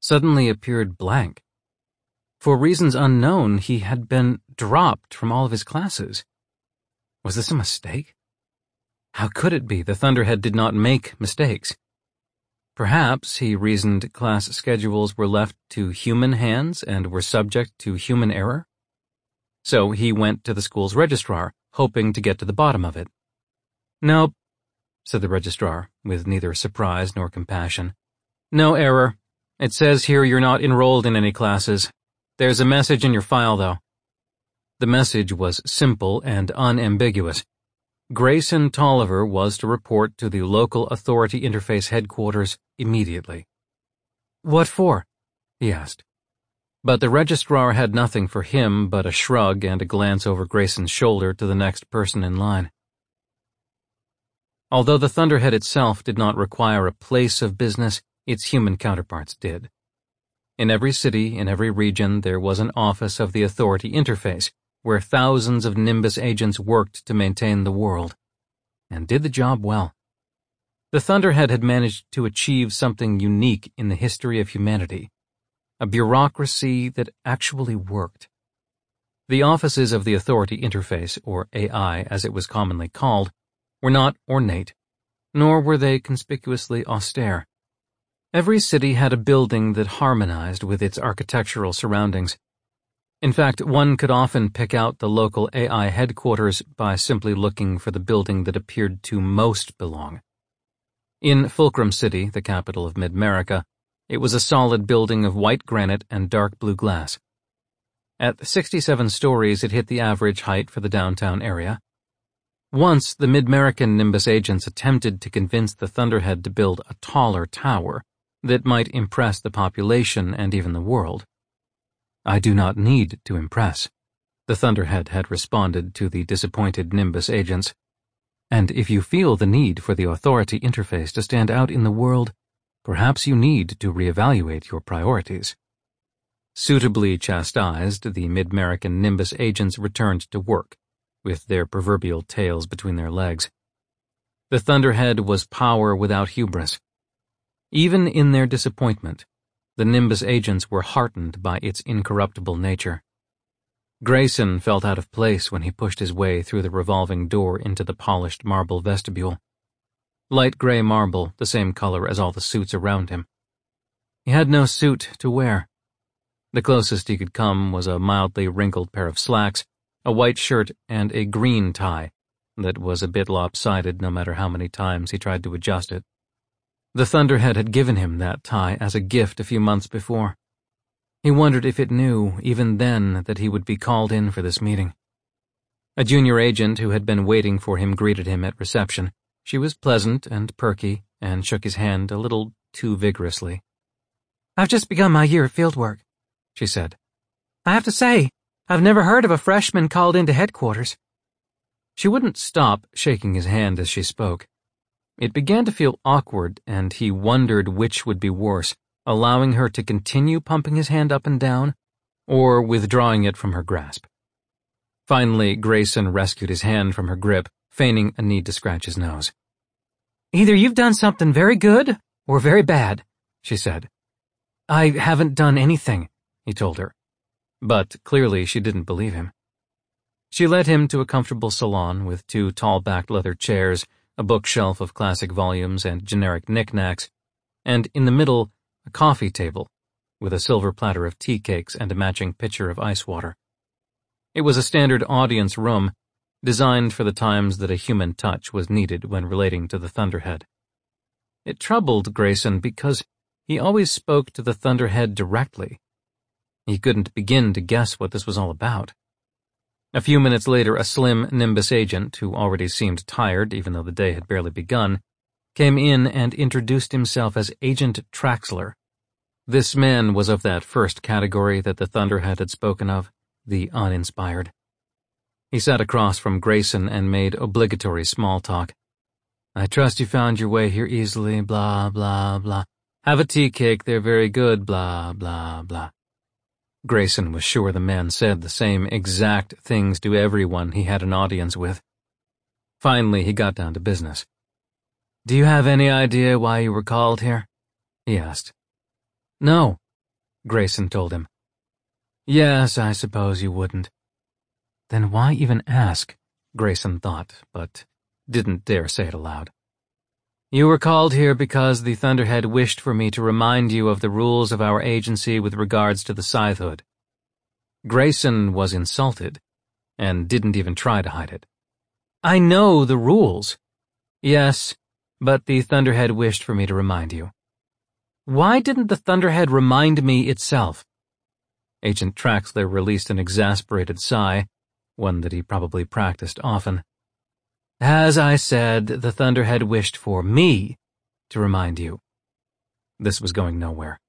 suddenly appeared blank. For reasons unknown, he had been dropped from all of his classes. Was this a mistake? How could it be the Thunderhead did not make mistakes? Perhaps, he reasoned, class schedules were left to human hands and were subject to human error? So he went to the school's registrar, hoping to get to the bottom of it. Nope, said the registrar, with neither surprise nor compassion. No error. It says here you're not enrolled in any classes. There's a message in your file, though. The message was simple and unambiguous. Grayson Tolliver was to report to the local authority interface headquarters immediately. What for? he asked. But the registrar had nothing for him but a shrug and a glance over Grayson's shoulder to the next person in line. Although the Thunderhead itself did not require a place of business, its human counterparts did. In every city, in every region, there was an office of the Authority Interface, where thousands of Nimbus agents worked to maintain the world, and did the job well. The Thunderhead had managed to achieve something unique in the history of humanity a bureaucracy that actually worked. The offices of the Authority Interface, or AI as it was commonly called, were not ornate, nor were they conspicuously austere. Every city had a building that harmonized with its architectural surroundings. In fact, one could often pick out the local AI headquarters by simply looking for the building that appeared to most belong. In Fulcrum City, the capital of Mid-America, it was a solid building of white granite and dark blue glass. At 67 stories, it hit the average height for the downtown area. Once, the Mid-American Nimbus agents attempted to convince the Thunderhead to build a taller tower, that might impress the population and even the world. I do not need to impress, the Thunderhead had responded to the disappointed Nimbus agents. And if you feel the need for the authority interface to stand out in the world, perhaps you need to reevaluate your priorities. Suitably chastised, the Mid-American Nimbus agents returned to work, with their proverbial tails between their legs. The Thunderhead was power without hubris, even in their disappointment, the Nimbus agents were heartened by its incorruptible nature. Grayson felt out of place when he pushed his way through the revolving door into the polished marble vestibule. Light gray marble, the same color as all the suits around him. He had no suit to wear. The closest he could come was a mildly wrinkled pair of slacks, a white shirt, and a green tie that was a bit lopsided no matter how many times he tried to adjust it. The Thunderhead had given him that tie as a gift a few months before. He wondered if it knew, even then, that he would be called in for this meeting. A junior agent who had been waiting for him greeted him at reception. She was pleasant and perky and shook his hand a little too vigorously. I've just begun my year of fieldwork, she said. I have to say, I've never heard of a freshman called into headquarters. She wouldn't stop shaking his hand as she spoke. It began to feel awkward, and he wondered which would be worse, allowing her to continue pumping his hand up and down, or withdrawing it from her grasp. Finally, Grayson rescued his hand from her grip, feigning a need to scratch his nose. Either you've done something very good or very bad, she said. I haven't done anything, he told her. But clearly she didn't believe him. She led him to a comfortable salon with two tall-backed leather chairs a bookshelf of classic volumes and generic knickknacks, and in the middle, a coffee table with a silver platter of tea cakes and a matching pitcher of ice water. It was a standard audience room, designed for the times that a human touch was needed when relating to the Thunderhead. It troubled Grayson because he always spoke to the Thunderhead directly. He couldn't begin to guess what this was all about. A few minutes later, a slim Nimbus agent, who already seemed tired even though the day had barely begun, came in and introduced himself as Agent Traxler. This man was of that first category that the Thunderhead had spoken of, the uninspired. He sat across from Grayson and made obligatory small talk. I trust you found your way here easily, blah, blah, blah. Have a tea cake, they're very good, blah, blah, blah. Grayson was sure the man said the same exact things to everyone he had an audience with. Finally, he got down to business. Do you have any idea why you were called here? he asked. No, Grayson told him. Yes, I suppose you wouldn't. Then why even ask? Grayson thought, but didn't dare say it aloud. You were called here because the Thunderhead wished for me to remind you of the rules of our agency with regards to the Scythehood. Grayson was insulted, and didn't even try to hide it. I know the rules. Yes, but the Thunderhead wished for me to remind you. Why didn't the Thunderhead remind me itself? Agent Traxler released an exasperated sigh, one that he probably practiced often. As I said, the Thunderhead wished for me to remind you. This was going nowhere.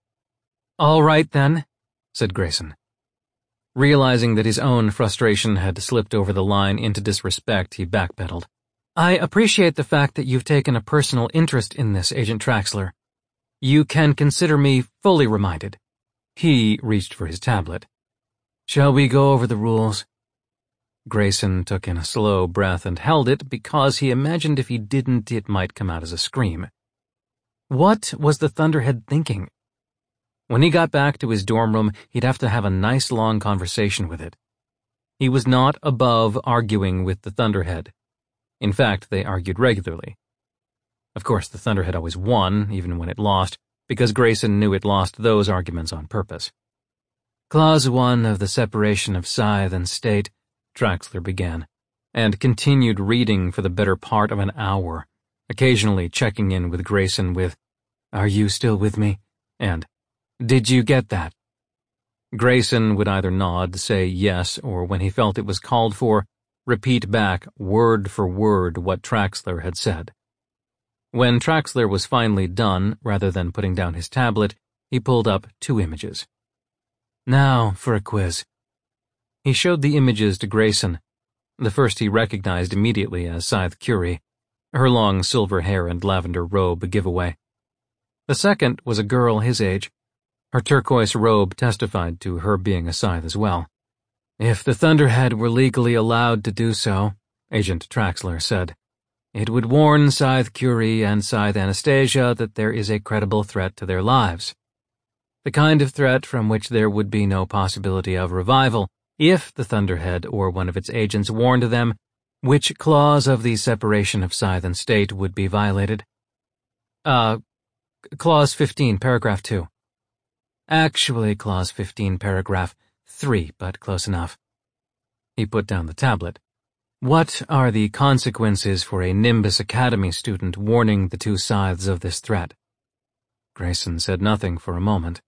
All right, then, said Grayson. Realizing that his own frustration had slipped over the line into disrespect, he backpedaled. I appreciate the fact that you've taken a personal interest in this, Agent Traxler. You can consider me fully reminded. He reached for his tablet. Shall we go over the rules? Grayson took in a slow breath and held it because he imagined if he didn't, it might come out as a scream. What was the Thunderhead thinking? When he got back to his dorm room, he'd have to have a nice long conversation with it. He was not above arguing with the Thunderhead. In fact, they argued regularly. Of course, the Thunderhead always won, even when it lost, because Grayson knew it lost those arguments on purpose. Clause 1 of the separation of scythe and state, Traxler began, and continued reading for the better part of an hour, occasionally checking in with Grayson with, Are you still with me? and Did you get that? Grayson would either nod, say yes, or when he felt it was called for, repeat back word for word what Traxler had said. When Traxler was finally done, rather than putting down his tablet, he pulled up two images. Now for a quiz. He showed the images to Grayson. The first he recognized immediately as Scythe Curie, her long silver hair and lavender robe a giveaway. The second was a girl his age, her turquoise robe testified to her being a scythe as well. If the Thunderhead were legally allowed to do so, Agent Traxler said, it would warn Scythe Curie and Scythe Anastasia that there is a credible threat to their lives. The kind of threat from which there would be no possibility of revival if the Thunderhead or one of its agents warned them which clause of the separation of Scythe and State would be violated. Uh, Clause 15, Paragraph 2. Actually, Clause 15, Paragraph 3, but close enough. He put down the tablet. What are the consequences for a Nimbus Academy student warning the two scythes of this threat? Grayson said nothing for a moment.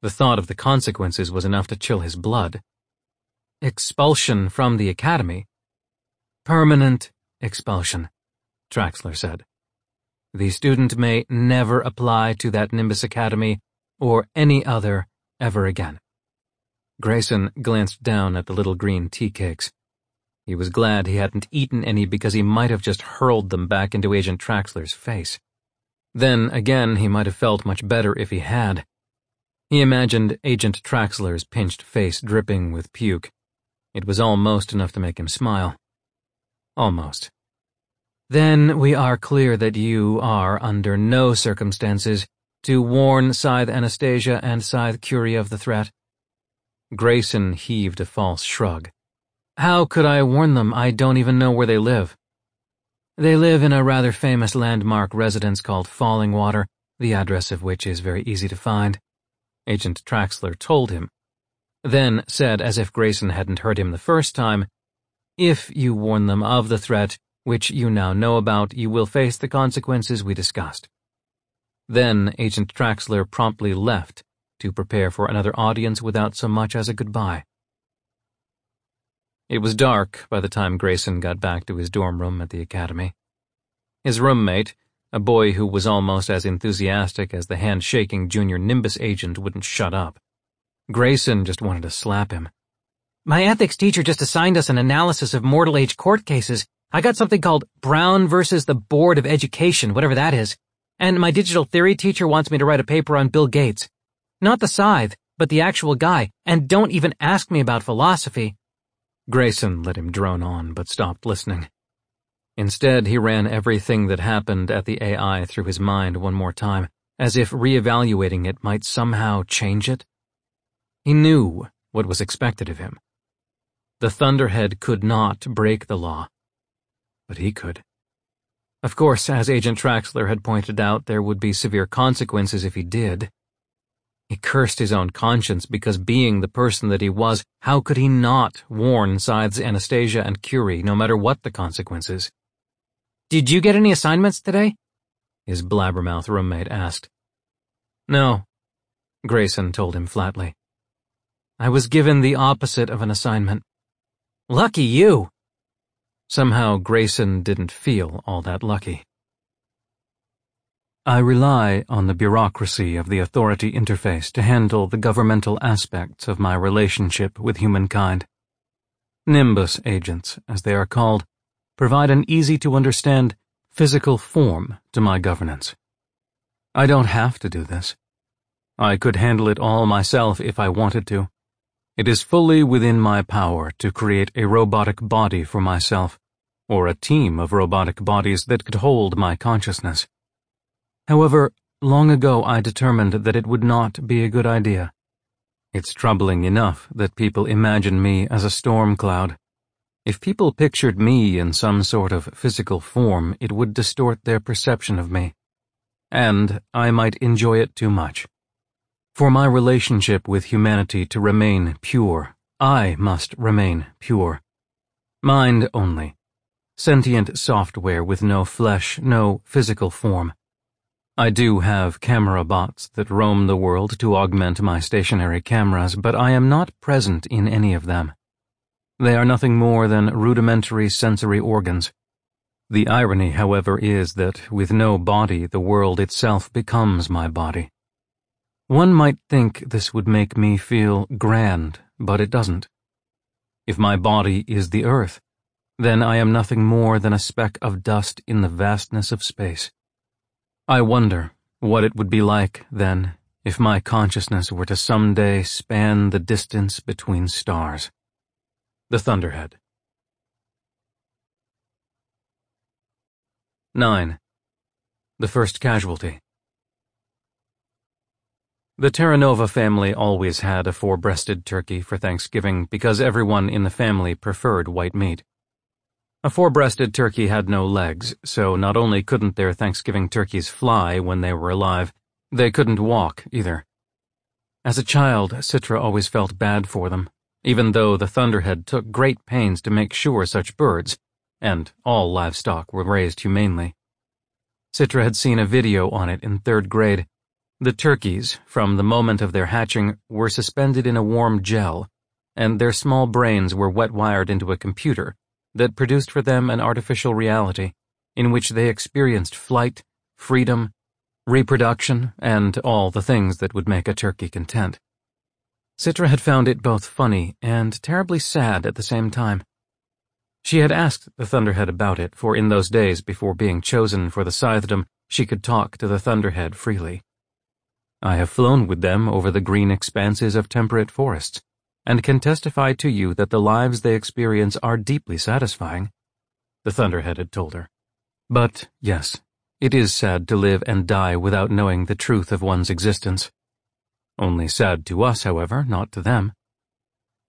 The thought of the consequences was enough to chill his blood. Expulsion from the Academy? Permanent expulsion, Traxler said. The student may never apply to that Nimbus Academy or any other ever again. Grayson glanced down at the little green tea cakes. He was glad he hadn't eaten any because he might have just hurled them back into Agent Traxler's face. Then, again, he might have felt much better if he had. He imagined Agent Traxler's pinched face dripping with puke. It was almost enough to make him smile. Almost. Then we are clear that you are, under no circumstances, to warn Scythe Anastasia and Scythe Curie of the threat? Grayson heaved a false shrug. How could I warn them? I don't even know where they live. They live in a rather famous landmark residence called Falling Water, the address of which is very easy to find. Agent Traxler told him. Then said, as if Grayson hadn't heard him the first time, If you warn them of the threat, which you now know about, you will face the consequences we discussed. Then Agent Traxler promptly left to prepare for another audience without so much as a goodbye. It was dark by the time Grayson got back to his dorm room at the academy. His roommate, a boy who was almost as enthusiastic as the hand-shaking junior Nimbus agent, wouldn't shut up. Grayson just wanted to slap him. My ethics teacher just assigned us an analysis of mortal age court cases. I got something called Brown versus the Board of Education, whatever that is. And my digital theory teacher wants me to write a paper on Bill Gates. Not the scythe, but the actual guy, and don't even ask me about philosophy. Grayson let him drone on, but stopped listening. Instead, he ran everything that happened at the AI through his mind one more time, as if re-evaluating it might somehow change it. He knew what was expected of him. The Thunderhead could not break the law, but he could. Of course, as Agent Traxler had pointed out, there would be severe consequences if he did. He cursed his own conscience because being the person that he was, how could he not warn Scythe's Anastasia and Curie no matter what the consequences? Did you get any assignments today? His blabbermouth roommate asked. No, Grayson told him flatly. I was given the opposite of an assignment. Lucky you. Somehow Grayson didn't feel all that lucky. I rely on the bureaucracy of the authority interface to handle the governmental aspects of my relationship with humankind. Nimbus agents, as they are called, provide an easy-to-understand physical form to my governance. I don't have to do this. I could handle it all myself if I wanted to. It is fully within my power to create a robotic body for myself, or a team of robotic bodies that could hold my consciousness. However, long ago I determined that it would not be a good idea. It's troubling enough that people imagine me as a storm cloud. If people pictured me in some sort of physical form, it would distort their perception of me. And I might enjoy it too much. For my relationship with humanity to remain pure, I must remain pure. Mind only. Sentient software with no flesh, no physical form. I do have camera bots that roam the world to augment my stationary cameras, but I am not present in any of them. They are nothing more than rudimentary sensory organs. The irony, however, is that with no body, the world itself becomes my body. One might think this would make me feel grand, but it doesn't. If my body is the earth, then I am nothing more than a speck of dust in the vastness of space. I wonder what it would be like, then, if my consciousness were to someday span the distance between stars. The Thunderhead. 9. The First Casualty The Terranova family always had a four-breasted turkey for Thanksgiving because everyone in the family preferred white meat. A four-breasted turkey had no legs, so not only couldn't their Thanksgiving turkeys fly when they were alive, they couldn't walk either. As a child, Citra always felt bad for them, even though the Thunderhead took great pains to make sure such birds, and all livestock, were raised humanely. Citra had seen a video on it in third grade. The turkeys, from the moment of their hatching, were suspended in a warm gel, and their small brains were wet-wired into a computer that produced for them an artificial reality in which they experienced flight, freedom, reproduction, and all the things that would make a turkey content. Citra had found it both funny and terribly sad at the same time. She had asked the Thunderhead about it, for in those days before being chosen for the Scythedom, she could talk to the Thunderhead freely. I have flown with them over the green expanses of temperate forests, and can testify to you that the lives they experience are deeply satisfying, the Thunderhead had told her. But, yes, it is sad to live and die without knowing the truth of one's existence. Only sad to us, however, not to them.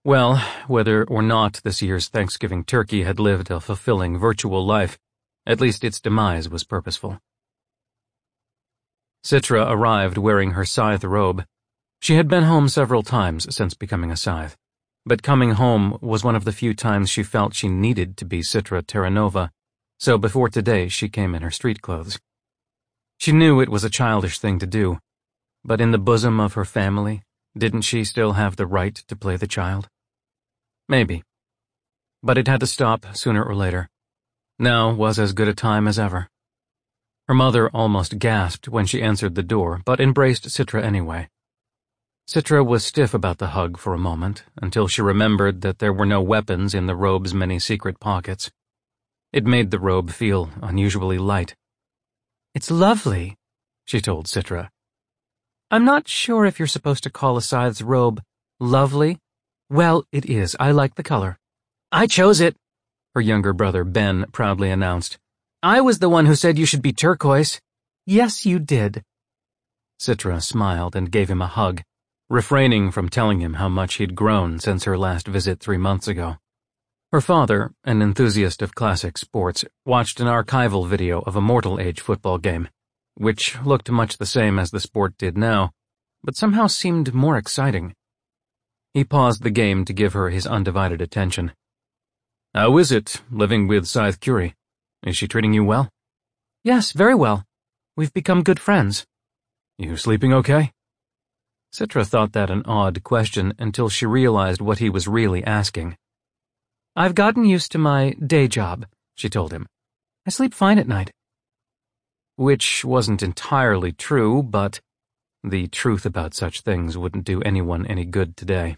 Well, whether or not this year's Thanksgiving turkey had lived a fulfilling virtual life, at least its demise was purposeful. Citra arrived wearing her scythe robe, she had been home several times since becoming a scythe, but coming home was one of the few times she felt she needed to be Citra Terranova, so before today she came in her street clothes. She knew it was a childish thing to do, but in the bosom of her family, didn't she still have the right to play the child? Maybe. But it had to stop sooner or later. Now was as good a time as ever. Her mother almost gasped when she answered the door, but embraced Citra anyway. Citra was stiff about the hug for a moment, until she remembered that there were no weapons in the robe's many secret pockets. It made the robe feel unusually light. It's lovely, she told Citra. I'm not sure if you're supposed to call a scythe's robe lovely. Well, it is. I like the color. I chose it, her younger brother Ben proudly announced. I was the one who said you should be turquoise. Yes, you did. Citra smiled and gave him a hug refraining from telling him how much he'd grown since her last visit three months ago. Her father, an enthusiast of classic sports, watched an archival video of a Mortal Age football game, which looked much the same as the sport did now, but somehow seemed more exciting. He paused the game to give her his undivided attention. How is it, living with Scythe Curie? Is she treating you well? Yes, very well. We've become good friends. You sleeping okay? Citra thought that an odd question until she realized what he was really asking. I've gotten used to my day job, she told him. I sleep fine at night. Which wasn't entirely true, but the truth about such things wouldn't do anyone any good today.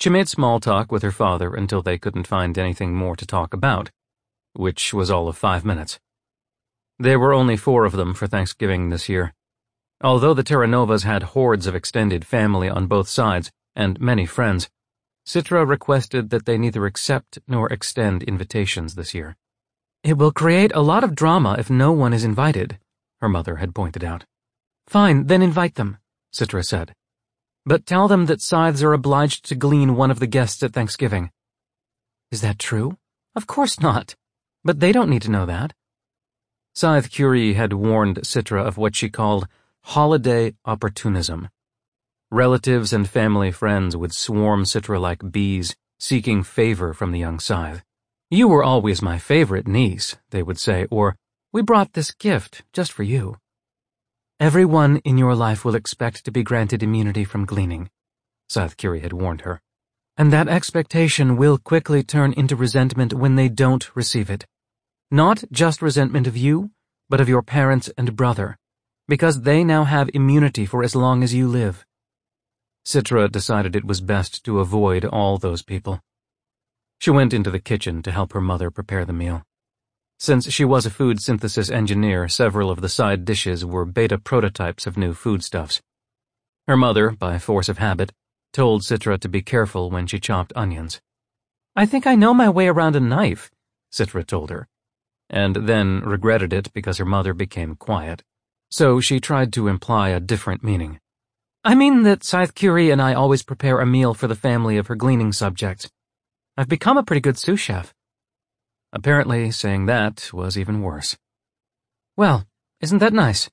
She made small talk with her father until they couldn't find anything more to talk about, which was all of five minutes. There were only four of them for Thanksgiving this year, Although the Terranovas had hordes of extended family on both sides and many friends, Citra requested that they neither accept nor extend invitations this year. It will create a lot of drama if no one is invited, her mother had pointed out. Fine, then invite them, Citra said. But tell them that scythes are obliged to glean one of the guests at Thanksgiving. Is that true? Of course not. But they don't need to know that. Scythe Curie had warned Citra of what she called holiday opportunism. Relatives and family friends would swarm Citra like bees, seeking favor from the young Scythe. You were always my favorite niece, they would say, or, we brought this gift just for you. Everyone in your life will expect to be granted immunity from gleaning, Scythe Curie had warned her. And that expectation will quickly turn into resentment when they don't receive it. Not just resentment of you, but of your parents and brother, because they now have immunity for as long as you live. Citra decided it was best to avoid all those people. She went into the kitchen to help her mother prepare the meal. Since she was a food synthesis engineer, several of the side dishes were beta prototypes of new foodstuffs. Her mother, by force of habit, told Citra to be careful when she chopped onions. I think I know my way around a knife, Citra told her, and then regretted it because her mother became quiet. So she tried to imply a different meaning. I mean that Scythe Curie and I always prepare a meal for the family of her gleaning subjects. I've become a pretty good sous chef. Apparently, saying that was even worse. Well, isn't that nice?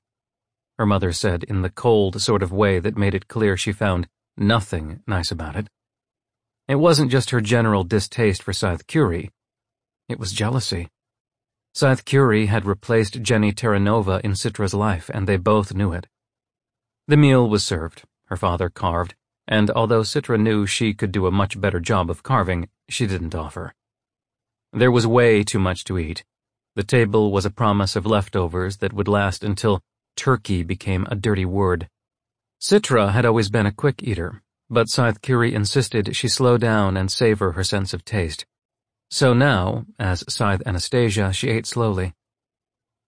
Her mother said in the cold sort of way that made it clear she found nothing nice about it. It wasn't just her general distaste for Scythe Curie. It was jealousy. Scythe Curie had replaced Jenny Terranova in Citra's life, and they both knew it. The meal was served, her father carved, and although Citra knew she could do a much better job of carving, she didn't offer. There was way too much to eat. The table was a promise of leftovers that would last until turkey became a dirty word. Citra had always been a quick eater, but Scythe Curie insisted she slow down and savor her sense of taste. So now, as Scythe Anastasia, she ate slowly.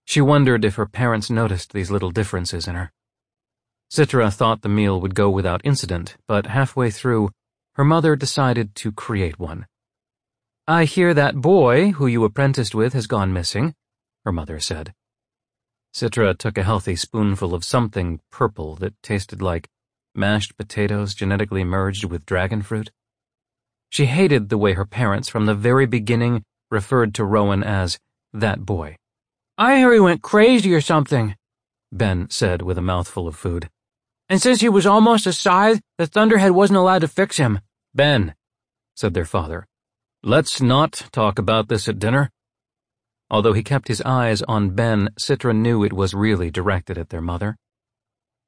She wondered if her parents noticed these little differences in her. Citra thought the meal would go without incident, but halfway through, her mother decided to create one. I hear that boy who you apprenticed with has gone missing, her mother said. Citra took a healthy spoonful of something purple that tasted like mashed potatoes genetically merged with dragon fruit. She hated the way her parents from the very beginning referred to Rowan as that boy. I hear he went crazy or something, Ben said with a mouthful of food. And since he was almost a scythe, the Thunderhead wasn't allowed to fix him. Ben, said their father, let's not talk about this at dinner. Although he kept his eyes on Ben, Citra knew it was really directed at their mother.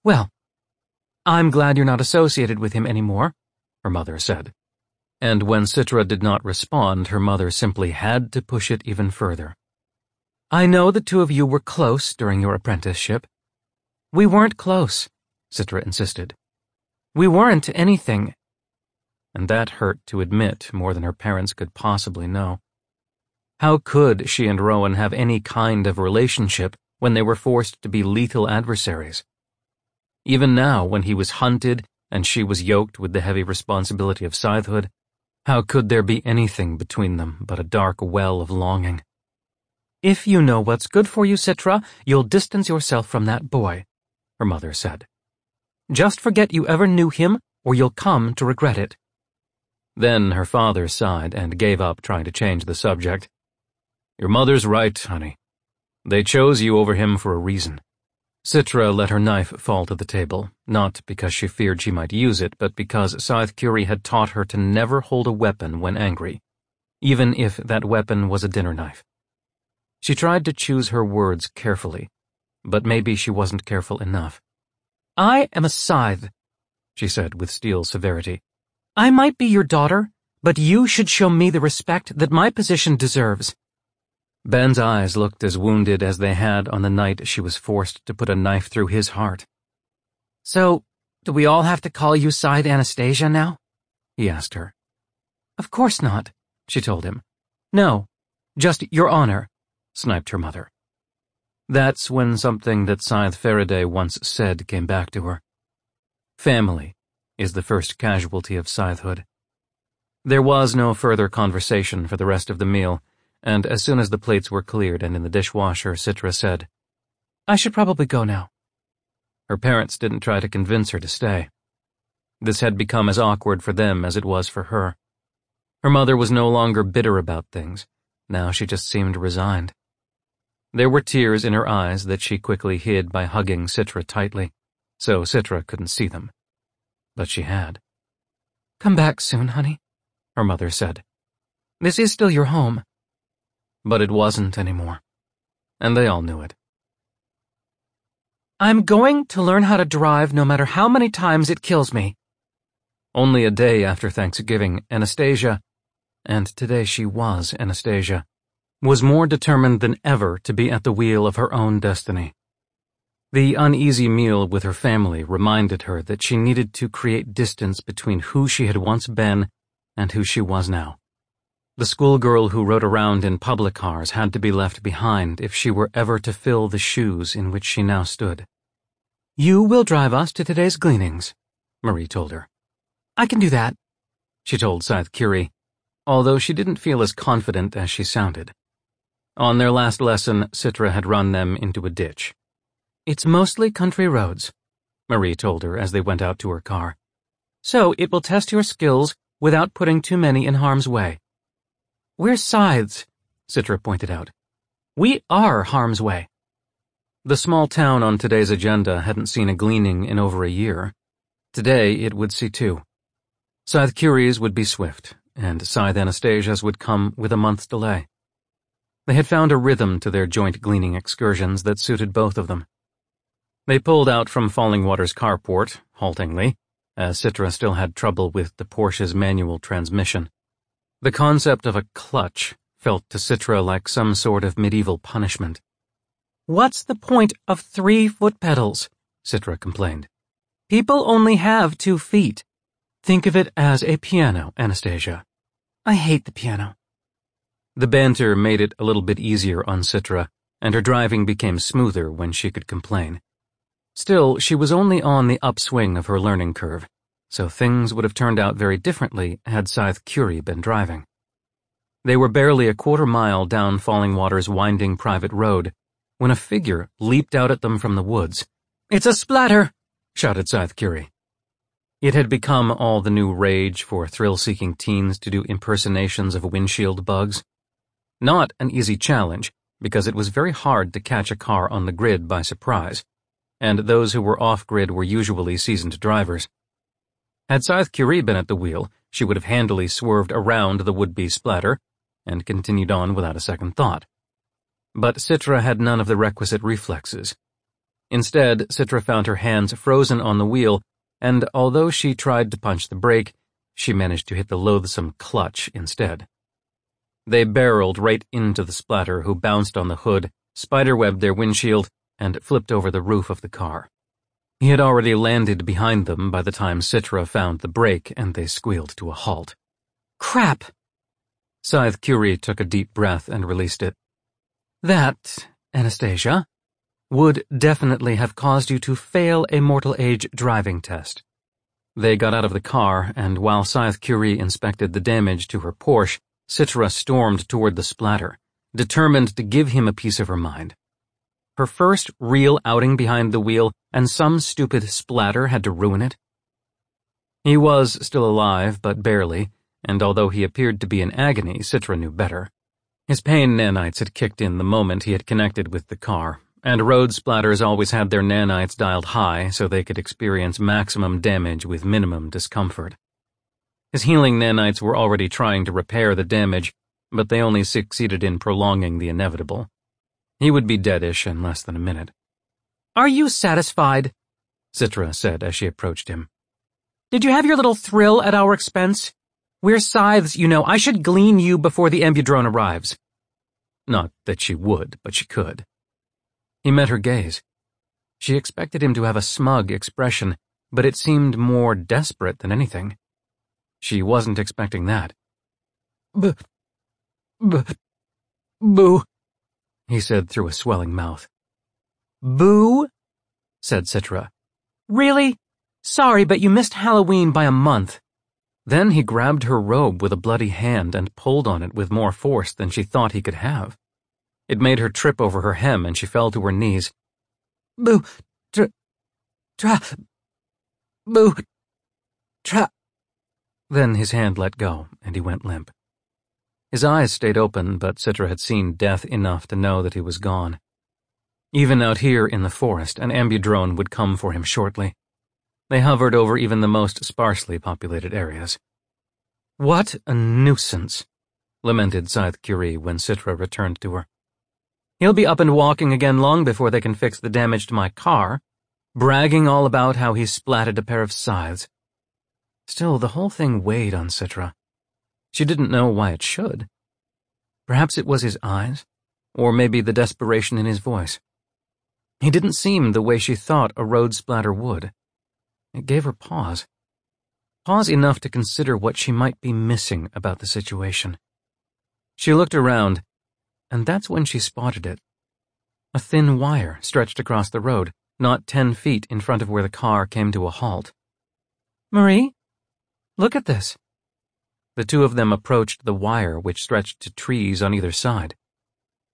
Well, I'm glad you're not associated with him anymore, her mother said. And when Citra did not respond, her mother simply had to push it even further. I know the two of you were close during your apprenticeship. We weren't close. Citra insisted. We weren't anything. And that hurt to admit more than her parents could possibly know. How could she and Rowan have any kind of relationship when they were forced to be lethal adversaries? Even now, when he was hunted and she was yoked with the heavy responsibility of scythehood, how could there be anything between them but a dark well of longing? If you know what's good for you, Citra, you'll distance yourself from that boy, her mother said. Just forget you ever knew him, or you'll come to regret it. Then her father sighed and gave up trying to change the subject. Your mother's right, honey. They chose you over him for a reason. Citra let her knife fall to the table, not because she feared she might use it, but because Scythe Curie had taught her to never hold a weapon when angry, even if that weapon was a dinner knife. She tried to choose her words carefully, but maybe she wasn't careful enough. I am a scythe, she said with steel severity. I might be your daughter, but you should show me the respect that my position deserves. Ben's eyes looked as wounded as they had on the night she was forced to put a knife through his heart. So, do we all have to call you Scythe Anastasia now? He asked her. Of course not, she told him. No, just your honor, sniped her mother. That's when something that Scythe Faraday once said came back to her. Family is the first casualty of scythehood. There was no further conversation for the rest of the meal, and as soon as the plates were cleared and in the dishwasher, Citra said, I should probably go now. Her parents didn't try to convince her to stay. This had become as awkward for them as it was for her. Her mother was no longer bitter about things. Now she just seemed resigned. There were tears in her eyes that she quickly hid by hugging Citra tightly, so Citra couldn't see them. But she had. Come back soon, honey, her mother said. This is still your home. But it wasn't anymore. And they all knew it. I'm going to learn how to drive no matter how many times it kills me. Only a day after Thanksgiving, Anastasia, and today she was Anastasia, was more determined than ever to be at the wheel of her own destiny. The uneasy meal with her family reminded her that she needed to create distance between who she had once been and who she was now. The schoolgirl who rode around in public cars had to be left behind if she were ever to fill the shoes in which she now stood. You will drive us to today's gleanings, Marie told her. I can do that, she told Scythe Curie, although she didn't feel as confident as she sounded. On their last lesson, Citra had run them into a ditch. It's mostly country roads, Marie told her as they went out to her car. So it will test your skills without putting too many in harm's way. We're scythes, Citra pointed out. We are harm's way. The small town on today's agenda hadn't seen a gleaning in over a year. Today it would see two. Scythe Curie's would be swift, and Scythe Anastasia's would come with a month's delay. They had found a rhythm to their joint gleaning excursions that suited both of them. They pulled out from Fallingwater's carport, haltingly, as Citra still had trouble with the Porsche's manual transmission. The concept of a clutch felt to Citra like some sort of medieval punishment. What's the point of three foot pedals? Citra complained. People only have two feet. Think of it as a piano, Anastasia. I hate the piano. The banter made it a little bit easier on Citra, and her driving became smoother when she could complain. Still, she was only on the upswing of her learning curve, so things would have turned out very differently had Scythe Curie been driving. They were barely a quarter mile down Fallingwater's winding private road when a figure leaped out at them from the woods. It's a splatter, shouted Scythe Curie. It had become all the new rage for thrill-seeking teens to do impersonations of windshield bugs. Not an easy challenge, because it was very hard to catch a car on the grid by surprise, and those who were off-grid were usually seasoned drivers. Had Scythe Curie been at the wheel, she would have handily swerved around the would-be splatter and continued on without a second thought. But Citra had none of the requisite reflexes. Instead, Citra found her hands frozen on the wheel, and although she tried to punch the brake, she managed to hit the loathsome clutch instead. They barreled right into the splatter who bounced on the hood, spiderwebbed their windshield, and flipped over the roof of the car. He had already landed behind them by the time Citra found the brake and they squealed to a halt. Crap! Scythe Curie took a deep breath and released it. That, Anastasia, would definitely have caused you to fail a mortal age driving test. They got out of the car, and while Scythe Curie inspected the damage to her Porsche, Citra stormed toward the splatter, determined to give him a piece of her mind. Her first real outing behind the wheel, and some stupid splatter had to ruin it. He was still alive, but barely, and although he appeared to be in agony, Citra knew better. His pain nanites had kicked in the moment he had connected with the car, and road splatters always had their nanites dialed high so they could experience maximum damage with minimum discomfort. His healing nanites were already trying to repair the damage, but they only succeeded in prolonging the inevitable. He would be deadish in less than a minute. Are you satisfied? Citra said as she approached him. Did you have your little thrill at our expense? We're scythes, you know. I should glean you before the ambudrone arrives. Not that she would, but she could. He met her gaze. She expected him to have a smug expression, but it seemed more desperate than anything. She wasn't expecting that. B, b, boo, he said through a swelling mouth. Boo? said Citra. Really? Sorry, but you missed Halloween by a month. Then he grabbed her robe with a bloody hand and pulled on it with more force than she thought he could have. It made her trip over her hem and she fell to her knees. Boo, tra, tra, boo, Tra... Then his hand let go, and he went limp. His eyes stayed open, but Citra had seen death enough to know that he was gone. Even out here in the forest, an ambudrone would come for him shortly. They hovered over even the most sparsely populated areas. What a nuisance, lamented Scythe Curie when Citra returned to her. He'll be up and walking again long before they can fix the damage to my car, bragging all about how he splatted a pair of scythes. Still, the whole thing weighed on Citra. She didn't know why it should. Perhaps it was his eyes, or maybe the desperation in his voice. He didn't seem the way she thought a road splatter would. It gave her pause. Pause enough to consider what she might be missing about the situation. She looked around, and that's when she spotted it. A thin wire stretched across the road, not ten feet in front of where the car came to a halt. Marie? Look at this. The two of them approached the wire which stretched to trees on either side.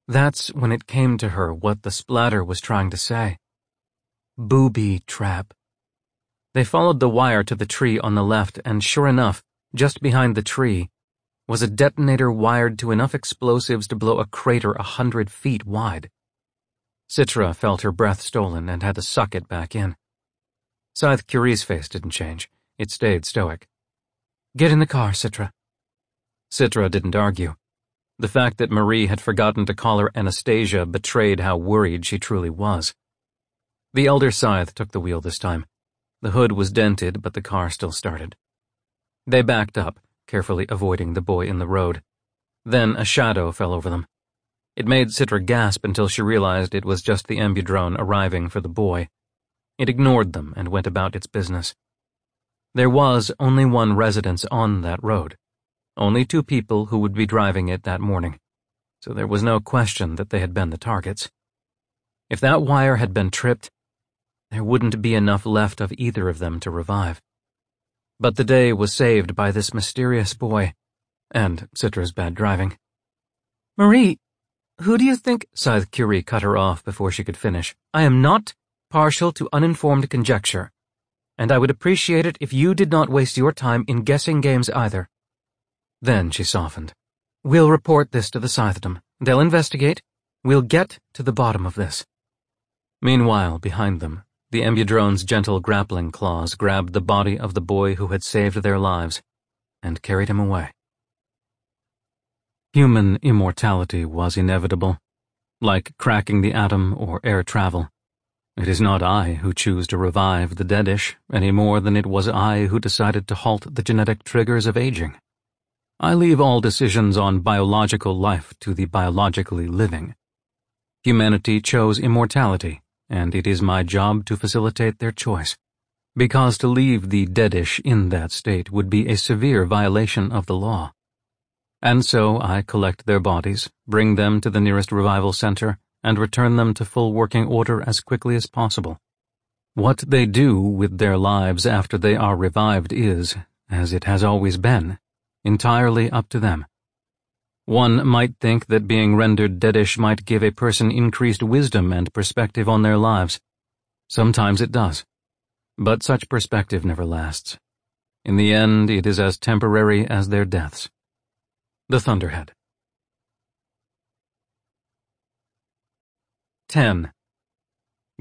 That's when it came to her what the splatter was trying to say. Booby trap. They followed the wire to the tree on the left, and sure enough, just behind the tree, was a detonator wired to enough explosives to blow a crater a hundred feet wide. Citra felt her breath stolen and had to suck it back in. Scythe Curie's face didn't change. It stayed stoic. Get in the car, Citra. Citra didn't argue. The fact that Marie had forgotten to call her Anastasia betrayed how worried she truly was. The elder Scythe took the wheel this time. The hood was dented, but the car still started. They backed up, carefully avoiding the boy in the road. Then a shadow fell over them. It made Citra gasp until she realized it was just the ambudrone arriving for the boy. It ignored them and went about its business. There was only one residence on that road only two people who would be driving it that morning, so there was no question that they had been the targets. If that wire had been tripped, there wouldn't be enough left of either of them to revive. But the day was saved by this mysterious boy, and Citra's bad driving. Marie, who do you think? Scythe Curie cut her off before she could finish. I am not partial to uninformed conjecture, and I would appreciate it if you did not waste your time in guessing games either. Then she softened. We'll report this to the Scythedom. They'll investigate. We'll get to the bottom of this. Meanwhile, behind them, the ambudrone's gentle grappling claws grabbed the body of the boy who had saved their lives and carried him away. Human immortality was inevitable, like cracking the atom or air travel. It is not I who choose to revive the deadish any more than it was I who decided to halt the genetic triggers of aging. I leave all decisions on biological life to the biologically living. Humanity chose immortality, and it is my job to facilitate their choice. Because to leave the deadish in that state would be a severe violation of the law. And so I collect their bodies, bring them to the nearest revival center, and return them to full working order as quickly as possible. What they do with their lives after they are revived is, as it has always been, entirely up to them. One might think that being rendered deadish might give a person increased wisdom and perspective on their lives. Sometimes it does. But such perspective never lasts. In the end, it is as temporary as their deaths. The Thunderhead. 10.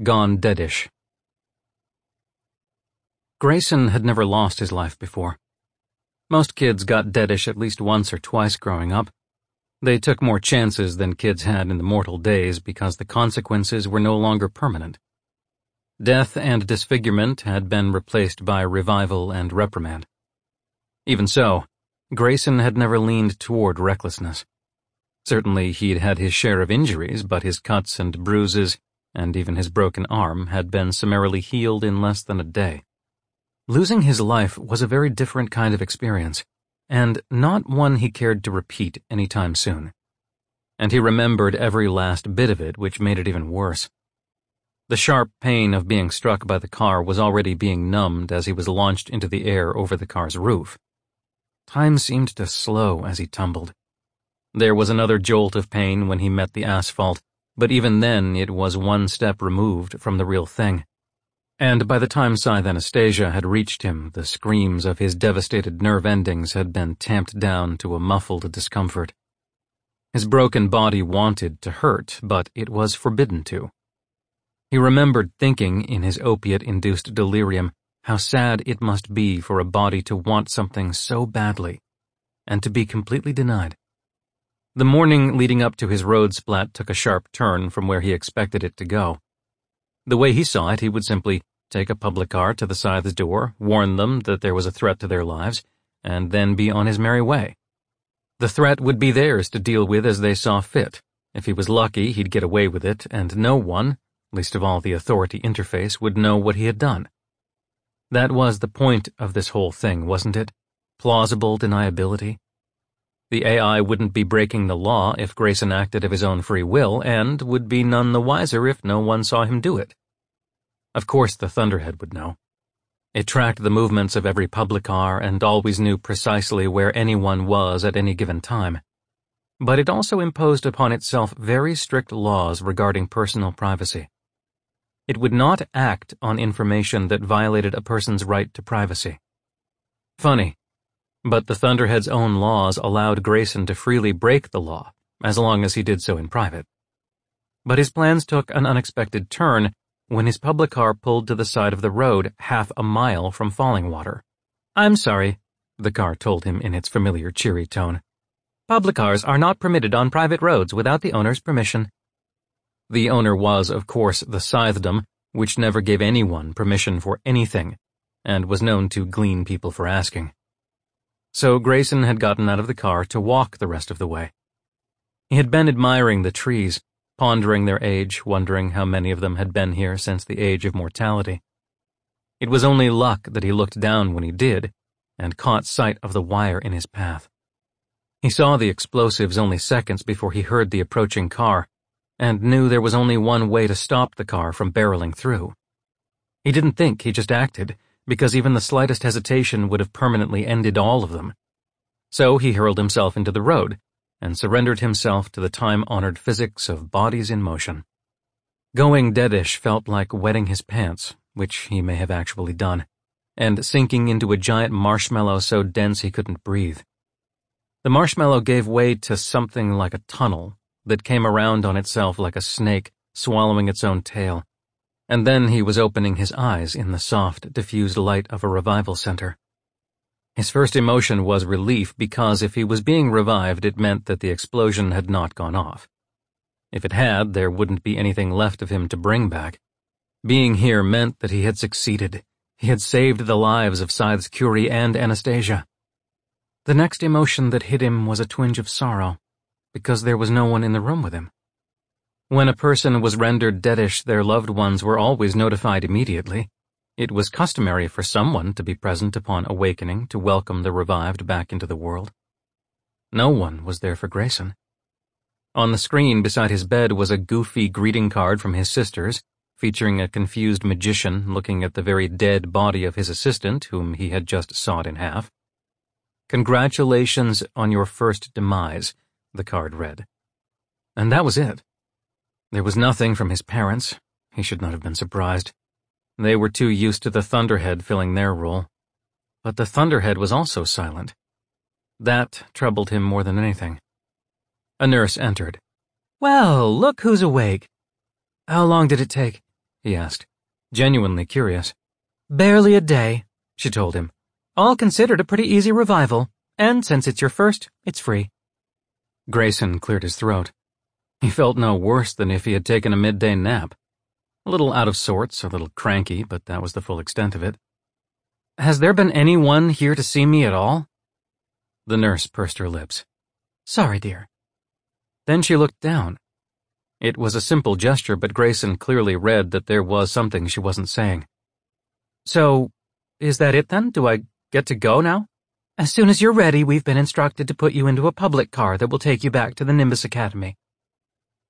Gone Deadish. Grayson had never lost his life before. Most kids got deadish at least once or twice growing up. They took more chances than kids had in the mortal days because the consequences were no longer permanent. Death and disfigurement had been replaced by revival and reprimand. Even so, Grayson had never leaned toward recklessness. Certainly he'd had his share of injuries, but his cuts and bruises, and even his broken arm, had been summarily healed in less than a day. Losing his life was a very different kind of experience, and not one he cared to repeat any time soon. And he remembered every last bit of it, which made it even worse. The sharp pain of being struck by the car was already being numbed as he was launched into the air over the car's roof. Time seemed to slow as he tumbled. There was another jolt of pain when he met the asphalt, but even then it was one step removed from the real thing. And by the time Scythe Anastasia had reached him, the screams of his devastated nerve endings had been tamped down to a muffled discomfort. His broken body wanted to hurt, but it was forbidden to. He remembered thinking, in his opiate-induced delirium, how sad it must be for a body to want something so badly, and to be completely denied. The morning leading up to his road splat took a sharp turn from where he expected it to go. The way he saw it, he would simply take a public car to the Scythe's door, warn them that there was a threat to their lives, and then be on his merry way. The threat would be theirs to deal with as they saw fit. If he was lucky, he'd get away with it, and no one, least of all the authority interface, would know what he had done. That was the point of this whole thing, wasn't it? Plausible deniability? The AI wouldn't be breaking the law if Grayson acted of his own free will, and would be none the wiser if no one saw him do it. Of course the Thunderhead would know. It tracked the movements of every public car and always knew precisely where anyone was at any given time. But it also imposed upon itself very strict laws regarding personal privacy. It would not act on information that violated a person's right to privacy. Funny, but the Thunderhead's own laws allowed Grayson to freely break the law, as long as he did so in private. But his plans took an unexpected turn when his public car pulled to the side of the road half a mile from Fallingwater. I'm sorry, the car told him in its familiar cheery tone. Public cars are not permitted on private roads without the owner's permission. The owner was, of course, the Scythedom, which never gave anyone permission for anything, and was known to glean people for asking. So Grayson had gotten out of the car to walk the rest of the way. He had been admiring the trees, pondering their age, wondering how many of them had been here since the age of mortality. It was only luck that he looked down when he did, and caught sight of the wire in his path. He saw the explosives only seconds before he heard the approaching car, and knew there was only one way to stop the car from barreling through. He didn't think, he just acted, because even the slightest hesitation would have permanently ended all of them. So he hurled himself into the road, and surrendered himself to the time-honored physics of bodies in motion. Going deadish felt like wetting his pants, which he may have actually done, and sinking into a giant marshmallow so dense he couldn't breathe. The marshmallow gave way to something like a tunnel that came around on itself like a snake swallowing its own tail. And then he was opening his eyes in the soft, diffused light of a revival center. His first emotion was relief because if he was being revived, it meant that the explosion had not gone off. If it had, there wouldn't be anything left of him to bring back. Being here meant that he had succeeded. He had saved the lives of Scythe's Curie and Anastasia. The next emotion that hit him was a twinge of sorrow because there was no one in the room with him. When a person was rendered deadish, their loved ones were always notified immediately. It was customary for someone to be present upon awakening to welcome the revived back into the world. No one was there for Grayson. On the screen beside his bed was a goofy greeting card from his sisters, featuring a confused magician looking at the very dead body of his assistant, whom he had just sawed in half. Congratulations on your first demise, the card read. And that was it. There was nothing from his parents. He should not have been surprised. They were too used to the Thunderhead filling their role. But the Thunderhead was also silent. That troubled him more than anything. A nurse entered. Well, look who's awake. How long did it take? he asked, genuinely curious. Barely a day, she told him. All considered a pretty easy revival, and since it's your first, it's free. Grayson cleared his throat. He felt no worse than if he had taken a midday nap. A little out of sorts, a little cranky, but that was the full extent of it. Has there been anyone here to see me at all? The nurse pursed her lips. Sorry, dear. Then she looked down. It was a simple gesture, but Grayson clearly read that there was something she wasn't saying. So, is that it then? Do I get to go now? As soon as you're ready, we've been instructed to put you into a public car that will take you back to the Nimbus Academy.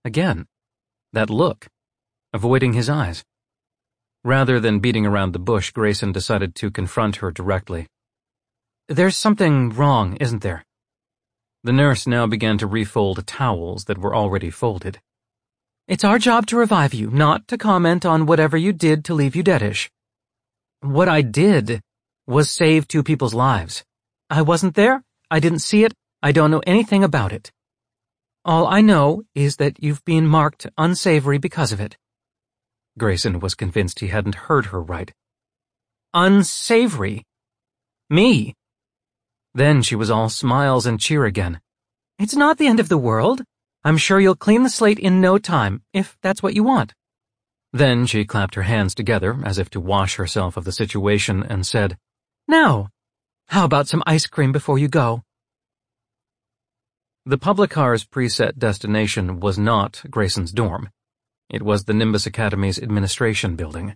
Again, that look, avoiding his eyes. Rather than beating around the bush, Grayson decided to confront her directly. There's something wrong, isn't there? The nurse now began to refold towels that were already folded. It's our job to revive you, not to comment on whatever you did to leave you deadish, What I did was save two people's lives. I wasn't there, I didn't see it, I don't know anything about it. All I know is that you've been marked unsavory because of it. Grayson was convinced he hadn't heard her right. Unsavory? Me? Then she was all smiles and cheer again. It's not the end of the world. I'm sure you'll clean the slate in no time, if that's what you want. Then she clapped her hands together as if to wash herself of the situation and said, Now, how about some ice cream before you go? The public car's preset destination was not Grayson's dorm. It was the Nimbus Academy's administration building.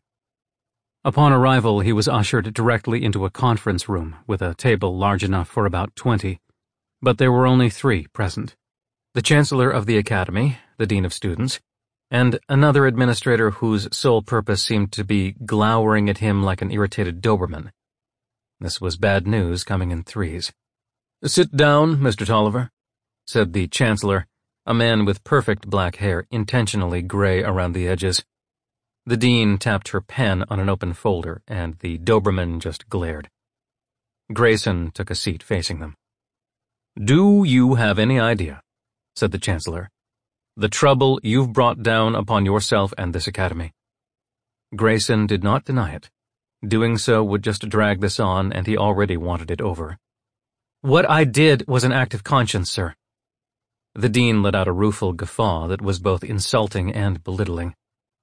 Upon arrival, he was ushered directly into a conference room with a table large enough for about twenty, but there were only three present. The Chancellor of the Academy, the Dean of Students, and another administrator whose sole purpose seemed to be glowering at him like an irritated Doberman. This was bad news coming in threes. Sit down, Mr. Tolliver, said the Chancellor, a man with perfect black hair, intentionally gray around the edges. The Dean tapped her pen on an open folder, and the Doberman just glared. Grayson took a seat facing them. Do you have any idea, said the Chancellor, the trouble you've brought down upon yourself and this academy. Grayson did not deny it. Doing so would just drag this on, and he already wanted it over. What I did was an act of conscience, sir. The dean let out a rueful guffaw that was both insulting and belittling.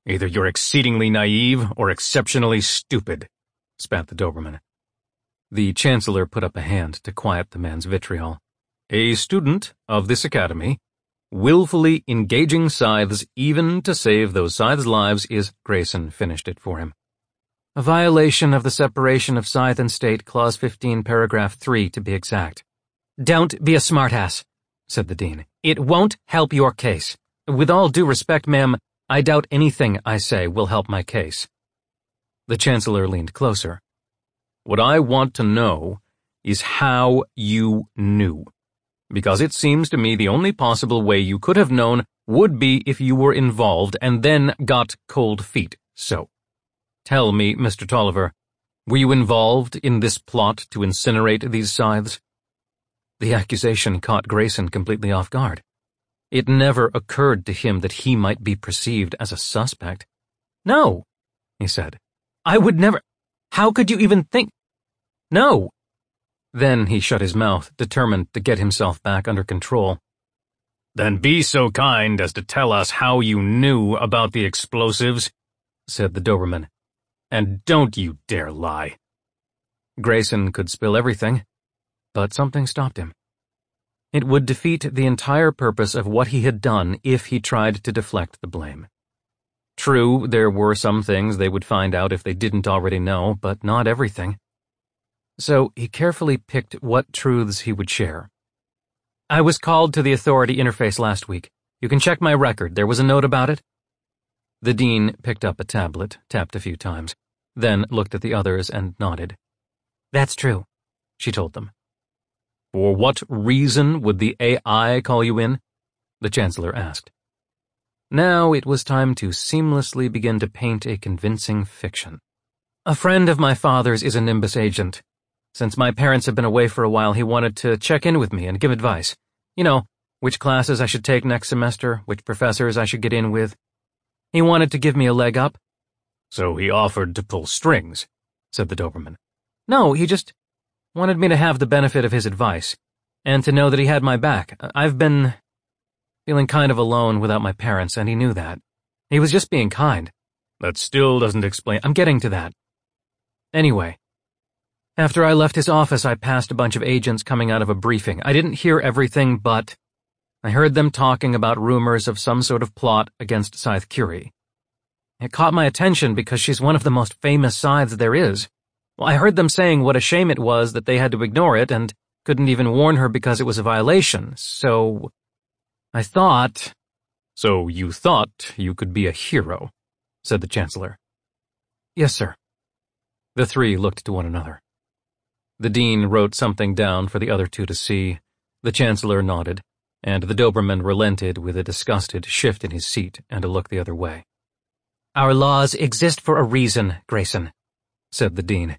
Either you're exceedingly naive or exceptionally stupid, spat the Doberman. The Chancellor put up a hand to quiet the man's vitriol. A student of this academy Willfully engaging scythes even to save those scythes' lives is, Grayson finished it for him. A violation of the separation of scythe and state, clause 15, paragraph 3 to be exact. Don't be a smartass, said the dean. It won't help your case. With all due respect, ma'am, I doubt anything I say will help my case. The chancellor leaned closer. What I want to know is how you knew because it seems to me the only possible way you could have known would be if you were involved and then got cold feet. So, tell me, Mr. Tolliver, were you involved in this plot to incinerate these scythes? The accusation caught Grayson completely off guard. It never occurred to him that he might be perceived as a suspect. No, he said. I would never. How could you even think? No, then he shut his mouth, determined to get himself back under control. Then be so kind as to tell us how you knew about the explosives, said the Doberman. And don't you dare lie. Grayson could spill everything, but something stopped him. It would defeat the entire purpose of what he had done if he tried to deflect the blame. True, there were some things they would find out if they didn't already know, but not everything so he carefully picked what truths he would share. I was called to the authority interface last week. You can check my record. There was a note about it. The dean picked up a tablet, tapped a few times, then looked at the others and nodded. That's true, she told them. For what reason would the AI call you in? The Chancellor asked. Now it was time to seamlessly begin to paint a convincing fiction. A friend of my father's is a Nimbus agent. Since my parents have been away for a while, he wanted to check in with me and give advice. You know, which classes I should take next semester, which professors I should get in with. He wanted to give me a leg up. So he offered to pull strings, said the Doberman. No, he just wanted me to have the benefit of his advice, and to know that he had my back. I've been feeling kind of alone without my parents, and he knew that. He was just being kind. That still doesn't explain. I'm getting to that. Anyway, after I left his office, I passed a bunch of agents coming out of a briefing. I didn't hear everything, but I heard them talking about rumors of some sort of plot against Scythe Curie. It caught my attention because she's one of the most famous scythes there is. I heard them saying what a shame it was that they had to ignore it and couldn't even warn her because it was a violation, so I thought... So you thought you could be a hero, said the Chancellor. Yes, sir. The three looked to one another. The dean wrote something down for the other two to see. The chancellor nodded, and the Doberman relented with a disgusted shift in his seat and a look the other way. Our laws exist for a reason, Grayson. said the Dean.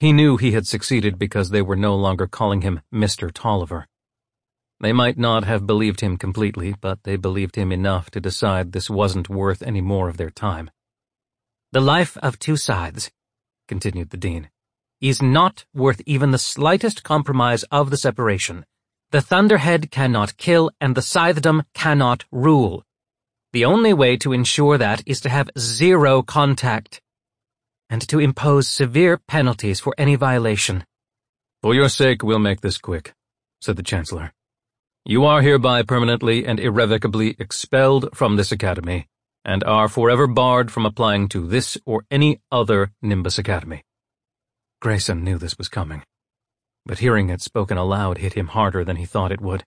He knew he had succeeded because they were no longer calling him Mr. Tolliver. They might not have believed him completely, but they believed him enough to decide this wasn't worth any more of their time. The life of two scythes, continued the Dean, is not worth even the slightest compromise of the separation. The Thunderhead cannot kill and the Scythedom cannot rule. The only way to ensure that is to have zero contact and to impose severe penalties for any violation. For your sake, we'll make this quick, said the Chancellor. You are hereby permanently and irrevocably expelled from this academy, and are forever barred from applying to this or any other Nimbus Academy. Grayson knew this was coming, but hearing it spoken aloud hit him harder than he thought it would.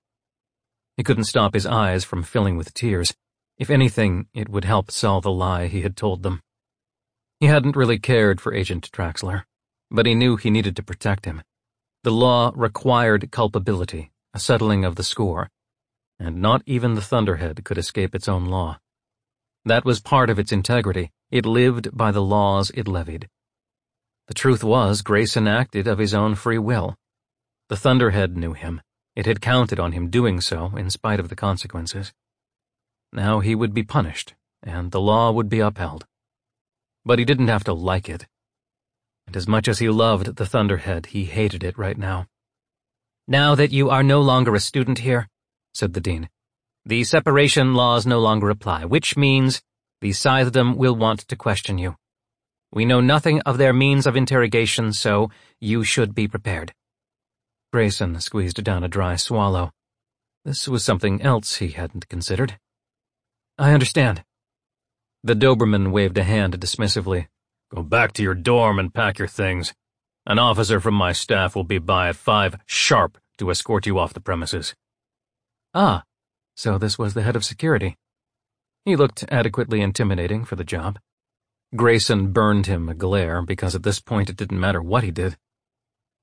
He couldn't stop his eyes from filling with tears. If anything, it would help sell the lie he had told them. He hadn't really cared for Agent Traxler, but he knew he needed to protect him. The law required culpability, a settling of the score, and not even the Thunderhead could escape its own law. That was part of its integrity. It lived by the laws it levied. The truth was, Grayson acted of his own free will. The Thunderhead knew him. It had counted on him doing so in spite of the consequences. Now he would be punished, and the law would be upheld. But he didn't have to like it. And as much as he loved the Thunderhead, he hated it right now. Now that you are no longer a student here, said the Dean, the separation laws no longer apply, which means the Scythedom will want to question you. We know nothing of their means of interrogation, so you should be prepared. Grayson squeezed down a dry swallow. This was something else he hadn't considered. I understand. The Doberman waved a hand dismissively. Go back to your dorm and pack your things. An officer from my staff will be by at five sharp to escort you off the premises. Ah, so this was the head of security. He looked adequately intimidating for the job. Grayson burned him a glare because at this point it didn't matter what he did.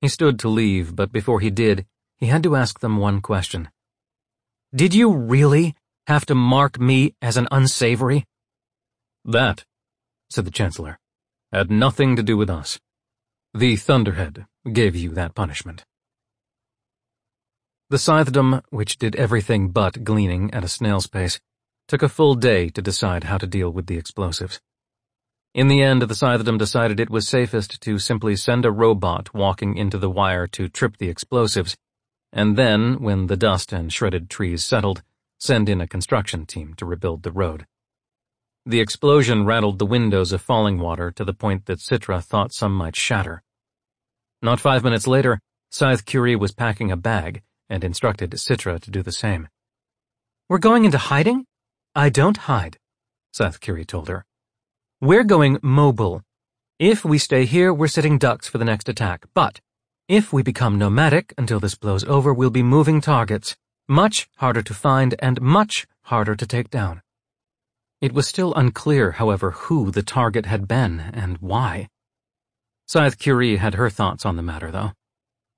He stood to leave, but before he did, he had to ask them one question. Did you really have to mark me as an unsavory? That, said the Chancellor, had nothing to do with us. The Thunderhead gave you that punishment. The Scythedom, which did everything but gleaning at a snail's pace, took a full day to decide how to deal with the explosives. In the end, the Scythedom decided it was safest to simply send a robot walking into the wire to trip the explosives, and then, when the dust and shredded trees settled, send in a construction team to rebuild the road. The explosion rattled the windows of Fallingwater to the point that Citra thought some might shatter. Not five minutes later, Scythe Curie was packing a bag and instructed Citra to do the same. We're going into hiding? I don't hide, Scythe Curie told her. We're going mobile. If we stay here, we're sitting ducks for the next attack, but if we become nomadic until this blows over, we'll be moving targets, much harder to find and much harder to take down. It was still unclear, however, who the target had been and why. Scythe Curie had her thoughts on the matter, though.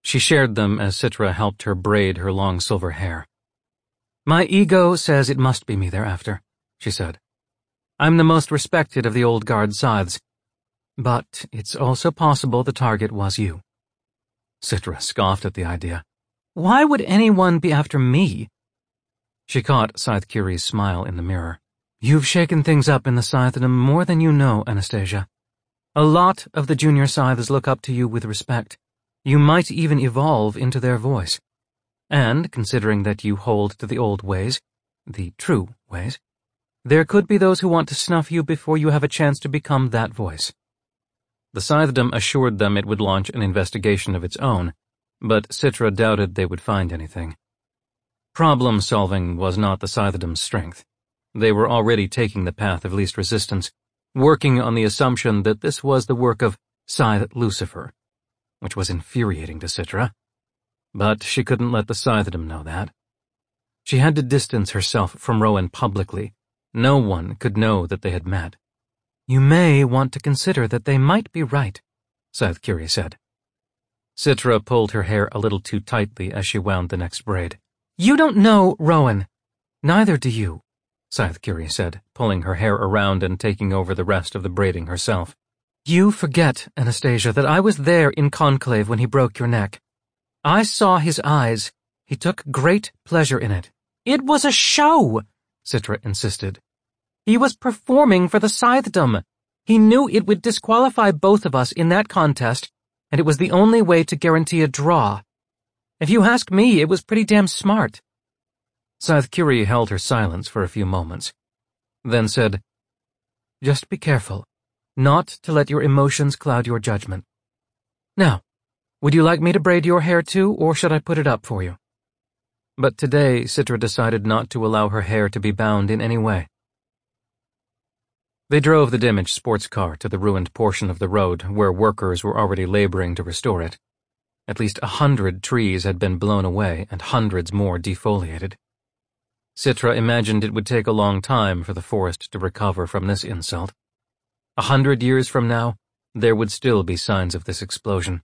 She shared them as Citra helped her braid her long silver hair. My ego says it must be me thereafter, she said. I'm the most respected of the old guard scythes. But it's also possible the target was you. Citra scoffed at the idea. Why would anyone be after me? She caught Scythe Curie's smile in the mirror. You've shaken things up in the Scythedom more than you know, Anastasia. A lot of the junior scythes look up to you with respect. You might even evolve into their voice. And, considering that you hold to the old ways, the true ways, there could be those who want to snuff you before you have a chance to become that voice. The Scythedom assured them it would launch an investigation of its own, but Citra doubted they would find anything. Problem solving was not the Scythedom's strength. They were already taking the path of least resistance, working on the assumption that this was the work of Scythe Lucifer, which was infuriating to Citra. But she couldn't let the Scythedom know that. She had to distance herself from Rowan publicly. No one could know that they had met. You may want to consider that they might be right, Scythe Curie said. Citra pulled her hair a little too tightly as she wound the next braid. You don't know Rowan. Neither do you. Scythe Curie said, pulling her hair around and taking over the rest of the braiding herself. You forget, Anastasia, that I was there in conclave when he broke your neck. I saw his eyes. He took great pleasure in it. It was a show, Citra insisted. He was performing for the Scythedom. He knew it would disqualify both of us in that contest, and it was the only way to guarantee a draw. If you ask me, it was pretty damn smart. Scythe Curie held her silence for a few moments, then said, Just be careful, not to let your emotions cloud your judgment. Now, would you like me to braid your hair too, or should I put it up for you? But today, Citra decided not to allow her hair to be bound in any way. They drove the damaged sports car to the ruined portion of the road where workers were already laboring to restore it. At least a hundred trees had been blown away and hundreds more defoliated. Citra imagined it would take a long time for the forest to recover from this insult. A hundred years from now, there would still be signs of this explosion.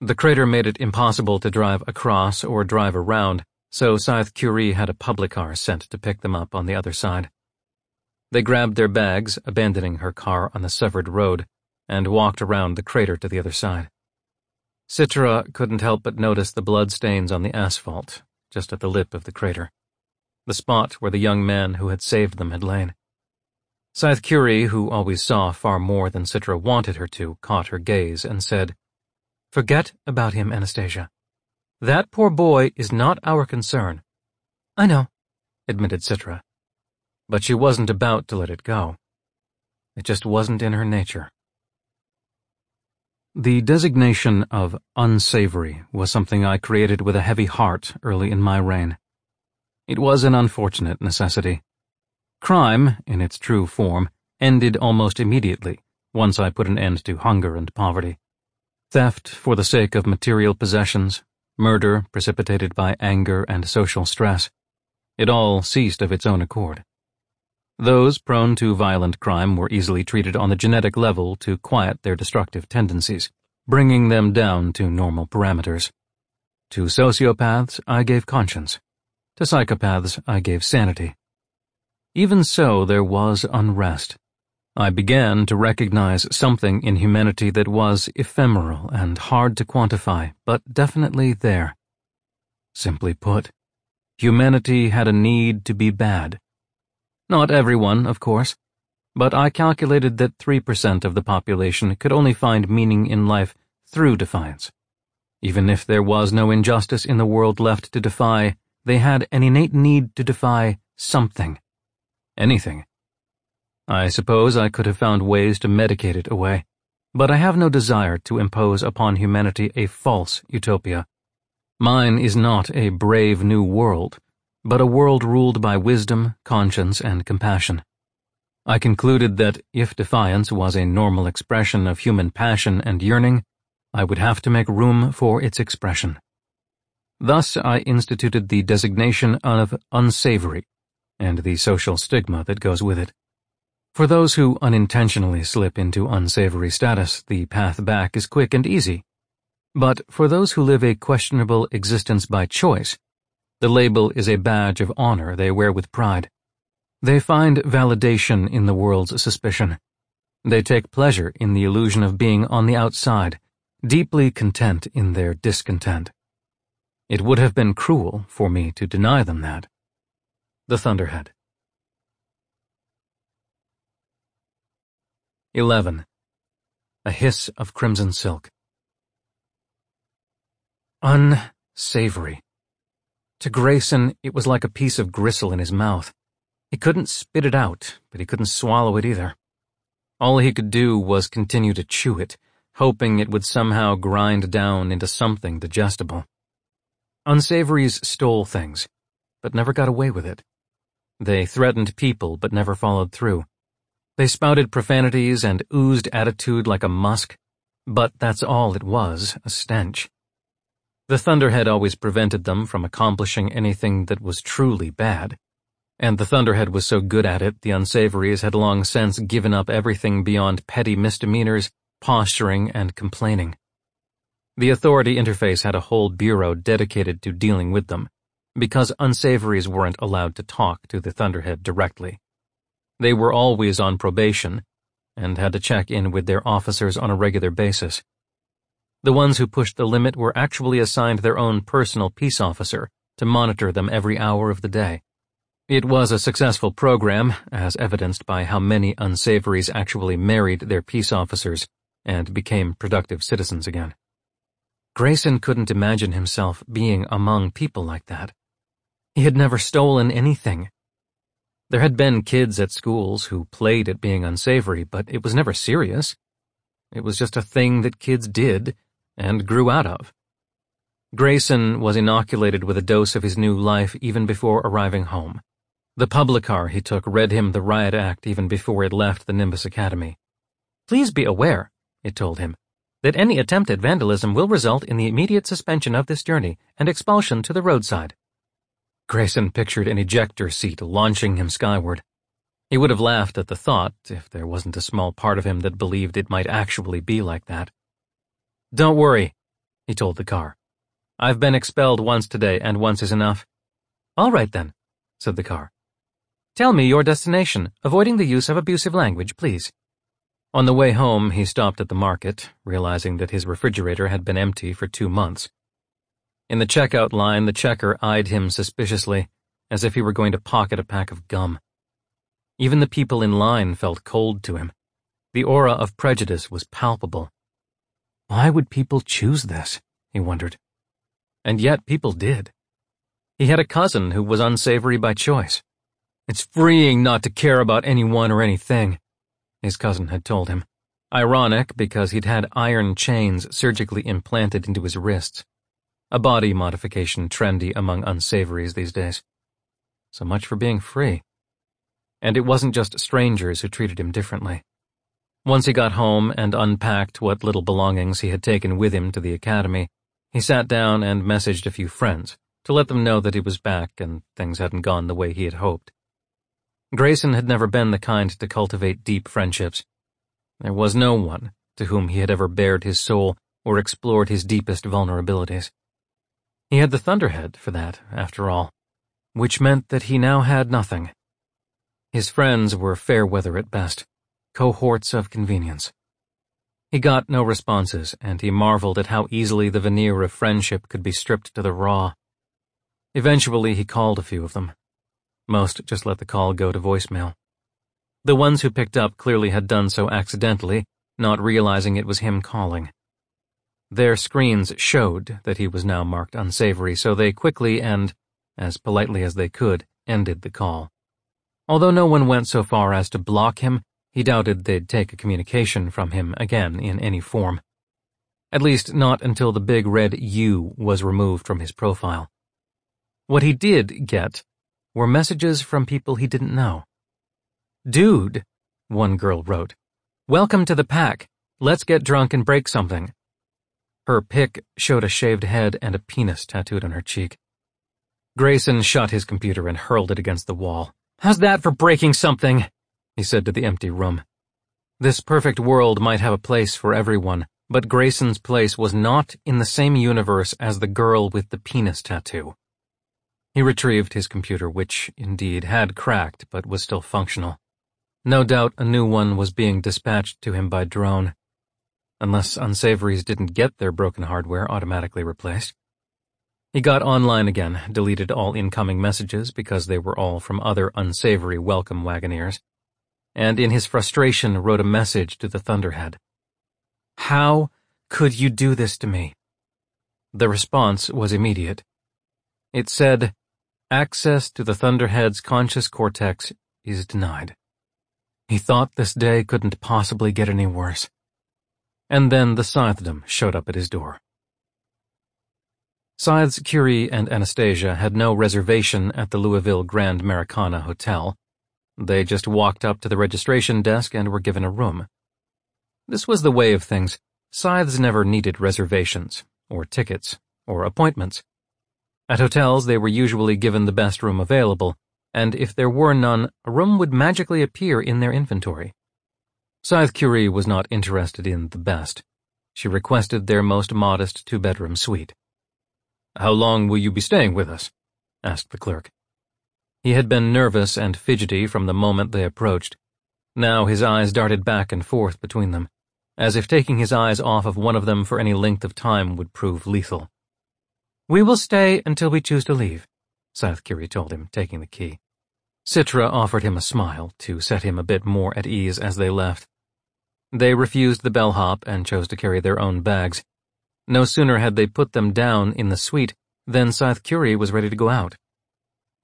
The crater made it impossible to drive across or drive around, so Scythe Curie had a public car sent to pick them up on the other side. They grabbed their bags, abandoning her car on the severed road, and walked around the crater to the other side. Citra couldn't help but notice the blood stains on the asphalt, just at the lip of the crater, the spot where the young man who had saved them had lain. Scythe Curie, who always saw far more than Citra wanted her to, caught her gaze and said, Forget about him, Anastasia. That poor boy is not our concern. I know, admitted Citra but she wasn't about to let it go. It just wasn't in her nature. The designation of unsavory was something I created with a heavy heart early in my reign. It was an unfortunate necessity. Crime, in its true form, ended almost immediately once I put an end to hunger and poverty. Theft for the sake of material possessions, murder precipitated by anger and social stress. It all ceased of its own accord. Those prone to violent crime were easily treated on the genetic level to quiet their destructive tendencies, bringing them down to normal parameters. To sociopaths, I gave conscience. To psychopaths, I gave sanity. Even so, there was unrest. I began to recognize something in humanity that was ephemeral and hard to quantify, but definitely there. Simply put, humanity had a need to be bad not everyone, of course, but I calculated that 3% of the population could only find meaning in life through defiance. Even if there was no injustice in the world left to defy, they had an innate need to defy something. Anything. I suppose I could have found ways to medicate it away, but I have no desire to impose upon humanity a false utopia. Mine is not a brave new world, but a world ruled by wisdom, conscience, and compassion. I concluded that if defiance was a normal expression of human passion and yearning, I would have to make room for its expression. Thus, I instituted the designation of unsavory and the social stigma that goes with it. For those who unintentionally slip into unsavory status, the path back is quick and easy. But for those who live a questionable existence by choice, the label is a badge of honor they wear with pride. They find validation in the world's suspicion. They take pleasure in the illusion of being on the outside, deeply content in their discontent. It would have been cruel for me to deny them that. The Thunderhead. 11. A hiss of crimson silk. Unsavory. To Grayson, it was like a piece of gristle in his mouth. He couldn't spit it out, but he couldn't swallow it either. All he could do was continue to chew it, hoping it would somehow grind down into something digestible. Unsavories stole things, but never got away with it. They threatened people, but never followed through. They spouted profanities and oozed attitude like a musk, but that's all it was, a stench. The Thunderhead always prevented them from accomplishing anything that was truly bad. And the Thunderhead was so good at it, the Unsavories had long since given up everything beyond petty misdemeanors, posturing, and complaining. The Authority Interface had a whole bureau dedicated to dealing with them, because Unsavories weren't allowed to talk to the Thunderhead directly. They were always on probation, and had to check in with their officers on a regular basis. The ones who pushed the limit were actually assigned their own personal peace officer to monitor them every hour of the day. It was a successful program, as evidenced by how many unsavories actually married their peace officers and became productive citizens again. Grayson couldn't imagine himself being among people like that. He had never stolen anything. There had been kids at schools who played at being unsavory, but it was never serious. It was just a thing that kids did and grew out of. Grayson was inoculated with a dose of his new life even before arriving home. The public car he took read him the riot act even before it left the Nimbus Academy. Please be aware, it told him, that any attempt at vandalism will result in the immediate suspension of this journey and expulsion to the roadside. Grayson pictured an ejector seat launching him skyward. He would have laughed at the thought if there wasn't a small part of him that believed it might actually be like that. Don't worry, he told the car. I've been expelled once today, and once is enough. All right then, said the car. Tell me your destination, avoiding the use of abusive language, please. On the way home, he stopped at the market, realizing that his refrigerator had been empty for two months. In the checkout line, the checker eyed him suspiciously, as if he were going to pocket a pack of gum. Even the people in line felt cold to him. The aura of prejudice was palpable. Why would people choose this? he wondered. And yet people did. He had a cousin who was unsavory by choice. It's freeing not to care about anyone or anything, his cousin had told him. Ironic because he'd had iron chains surgically implanted into his wrists. A body modification trendy among unsavories these days. So much for being free. And it wasn't just strangers who treated him differently. Once he got home and unpacked what little belongings he had taken with him to the academy, he sat down and messaged a few friends to let them know that he was back and things hadn't gone the way he had hoped. Grayson had never been the kind to cultivate deep friendships. There was no one to whom he had ever bared his soul or explored his deepest vulnerabilities. He had the Thunderhead for that, after all, which meant that he now had nothing. His friends were fair weather at best cohorts of convenience. He got no responses, and he marveled at how easily the veneer of friendship could be stripped to the raw. Eventually, he called a few of them. Most just let the call go to voicemail. The ones who picked up clearly had done so accidentally, not realizing it was him calling. Their screens showed that he was now marked unsavory, so they quickly and, as politely as they could, ended the call. Although no one went so far as to block him, he doubted they'd take a communication from him again in any form. At least not until the big red U was removed from his profile. What he did get were messages from people he didn't know. Dude, one girl wrote, welcome to the pack. Let's get drunk and break something. Her pic showed a shaved head and a penis tattooed on her cheek. Grayson shut his computer and hurled it against the wall. How's that for breaking something? he said to the empty room. This perfect world might have a place for everyone, but Grayson's place was not in the same universe as the girl with the penis tattoo. He retrieved his computer, which, indeed, had cracked but was still functional. No doubt a new one was being dispatched to him by drone. Unless unsavories didn't get their broken hardware automatically replaced. He got online again, deleted all incoming messages because they were all from other unsavory welcome wagoneers, and in his frustration wrote a message to the Thunderhead. How could you do this to me? The response was immediate. It said, Access to the Thunderhead's conscious cortex is denied. He thought this day couldn't possibly get any worse. And then the Scythedom showed up at his door. Scythe's Curie and Anastasia had no reservation at the Louisville Grand Americana Hotel, they just walked up to the registration desk and were given a room. This was the way of things. Scythes never needed reservations, or tickets, or appointments. At hotels, they were usually given the best room available, and if there were none, a room would magically appear in their inventory. Scythe Curie was not interested in the best. She requested their most modest two-bedroom suite. How long will you be staying with us? asked the clerk. He had been nervous and fidgety from the moment they approached. Now his eyes darted back and forth between them, as if taking his eyes off of one of them for any length of time would prove lethal. We will stay until we choose to leave, Curie told him, taking the key. Citra offered him a smile to set him a bit more at ease as they left. They refused the bellhop and chose to carry their own bags. No sooner had they put them down in the suite than Curie was ready to go out.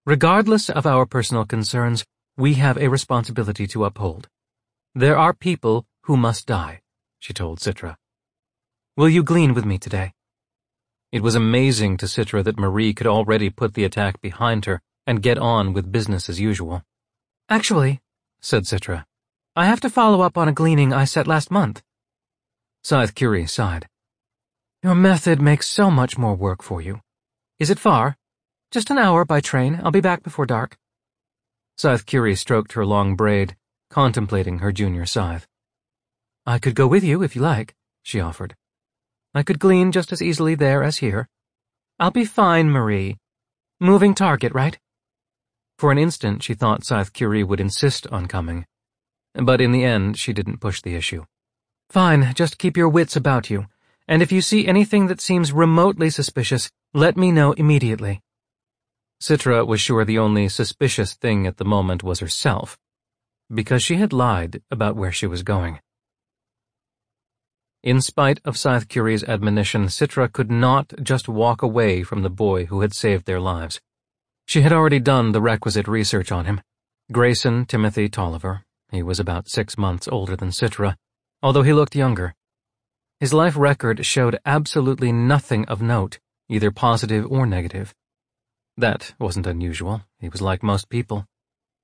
Regardless of our personal concerns, we have a responsibility to uphold. There are people who must die, she told Citra. Will you glean with me today? It was amazing to Citra that Marie could already put the attack behind her and get on with business as usual. Actually, said Citra, I have to follow up on a gleaning I set last month. Scythe Curie sighed. Your method makes so much more work for you. Is it far? Just an hour by train. I'll be back before dark. Scythe Curie stroked her long braid, contemplating her junior scythe. I could go with you if you like, she offered. I could glean just as easily there as here. I'll be fine, Marie. Moving target, right? For an instant, she thought Scythe Curie would insist on coming. But in the end, she didn't push the issue. Fine, just keep your wits about you. And if you see anything that seems remotely suspicious, let me know immediately. Citra was sure the only suspicious thing at the moment was herself, because she had lied about where she was going. In spite of Scythe Curie's admonition, Citra could not just walk away from the boy who had saved their lives. She had already done the requisite research on him. Grayson Timothy Tolliver. He was about six months older than Citra, although he looked younger. His life record showed absolutely nothing of note, either positive or negative. That wasn't unusual. He was like most people.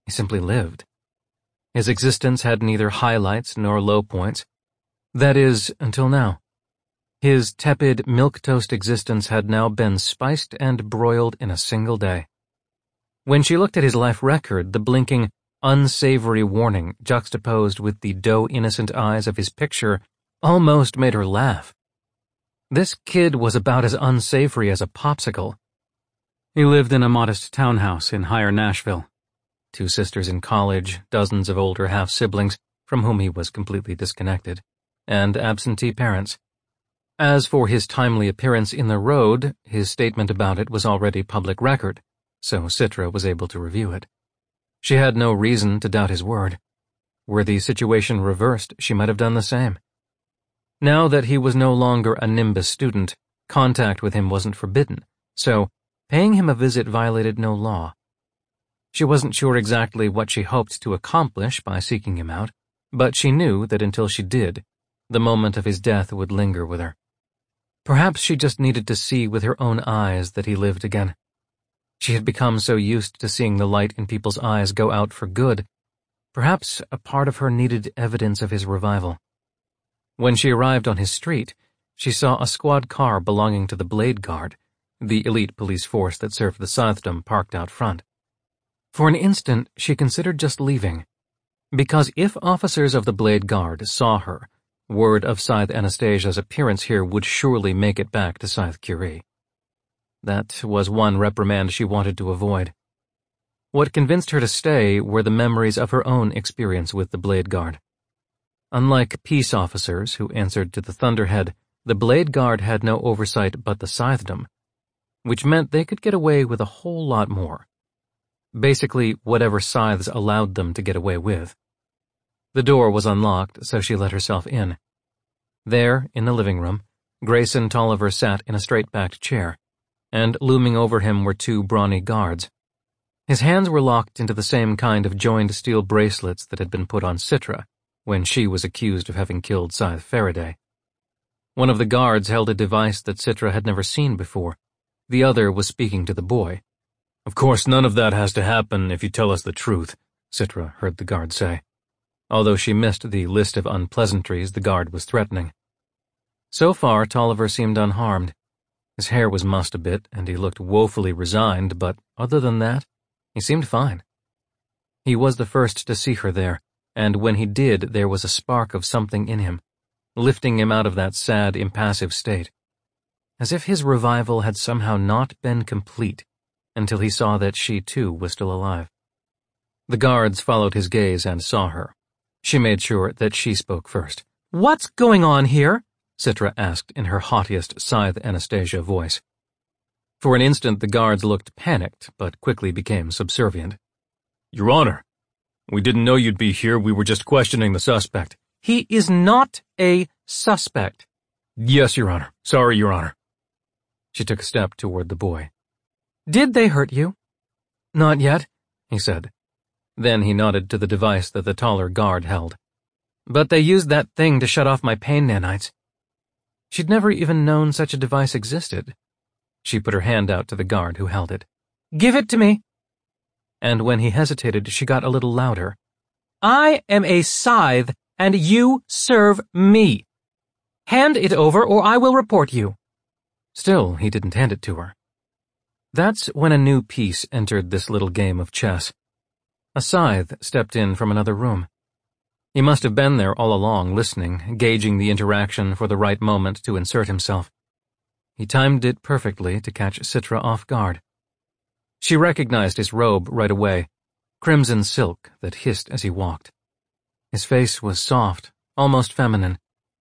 He simply lived. His existence had neither highlights nor low points, that is, until now. His tepid, milquetoast existence had now been spiced and broiled in a single day. When she looked at his life record, the blinking, unsavory warning juxtaposed with the doe-innocent eyes of his picture almost made her laugh. This kid was about as unsavory as a popsicle. He lived in a modest townhouse in Higher Nashville. Two sisters in college, dozens of older half-siblings, from whom he was completely disconnected and absentee parents. As for his timely appearance in the road, his statement about it was already public record, so Citra was able to review it. She had no reason to doubt his word. Were the situation reversed, she might have done the same. Now that he was no longer a Nimbus student, contact with him wasn't forbidden, so paying him a visit violated no law. She wasn't sure exactly what she hoped to accomplish by seeking him out, but she knew that until she did, the moment of his death would linger with her. Perhaps she just needed to see with her own eyes that he lived again. She had become so used to seeing the light in people's eyes go out for good. Perhaps a part of her needed evidence of his revival. When she arrived on his street, she saw a squad car belonging to the Blade Guard, the elite police force that served the Scythedom parked out front. For an instant, she considered just leaving. Because if officers of the Blade Guard saw her, Word of Scythe Anastasia's appearance here would surely make it back to Scythe Curie. That was one reprimand she wanted to avoid. What convinced her to stay were the memories of her own experience with the Blade Guard. Unlike peace officers who answered to the Thunderhead, the Blade Guard had no oversight but the Scythedom, which meant they could get away with a whole lot more. Basically, whatever scythes allowed them to get away with. The door was unlocked, so she let herself in. There, in the living room, Grayson Tolliver sat in a straight-backed chair, and looming over him were two brawny guards. His hands were locked into the same kind of joined steel bracelets that had been put on Citra when she was accused of having killed Scythe Faraday. One of the guards held a device that Citra had never seen before. The other was speaking to the boy. Of course, none of that has to happen if you tell us the truth, Citra heard the guard say although she missed the list of unpleasantries the guard was threatening. So far, Tolliver seemed unharmed. His hair was mussed a bit, and he looked woefully resigned, but other than that, he seemed fine. He was the first to see her there, and when he did, there was a spark of something in him, lifting him out of that sad, impassive state. As if his revival had somehow not been complete until he saw that she too was still alive. The guards followed his gaze and saw her, She made sure that she spoke first. What's going on here? Citra asked in her haughtiest scythe Anastasia voice. For an instant the guards looked panicked, but quickly became subservient. Your Honor, we didn't know you'd be here. We were just questioning the suspect. He is not a suspect. Yes, Your Honor. Sorry, Your Honor. She took a step toward the boy. Did they hurt you? Not yet, he said. Then he nodded to the device that the taller guard held. But they used that thing to shut off my pain nanites. She'd never even known such a device existed. She put her hand out to the guard who held it. Give it to me. And when he hesitated, she got a little louder. I am a scythe, and you serve me. Hand it over, or I will report you. Still, he didn't hand it to her. That's when a new piece entered this little game of chess. A scythe stepped in from another room. He must have been there all along, listening, gauging the interaction for the right moment to insert himself. He timed it perfectly to catch Citra off guard. She recognized his robe right away, crimson silk that hissed as he walked. His face was soft, almost feminine,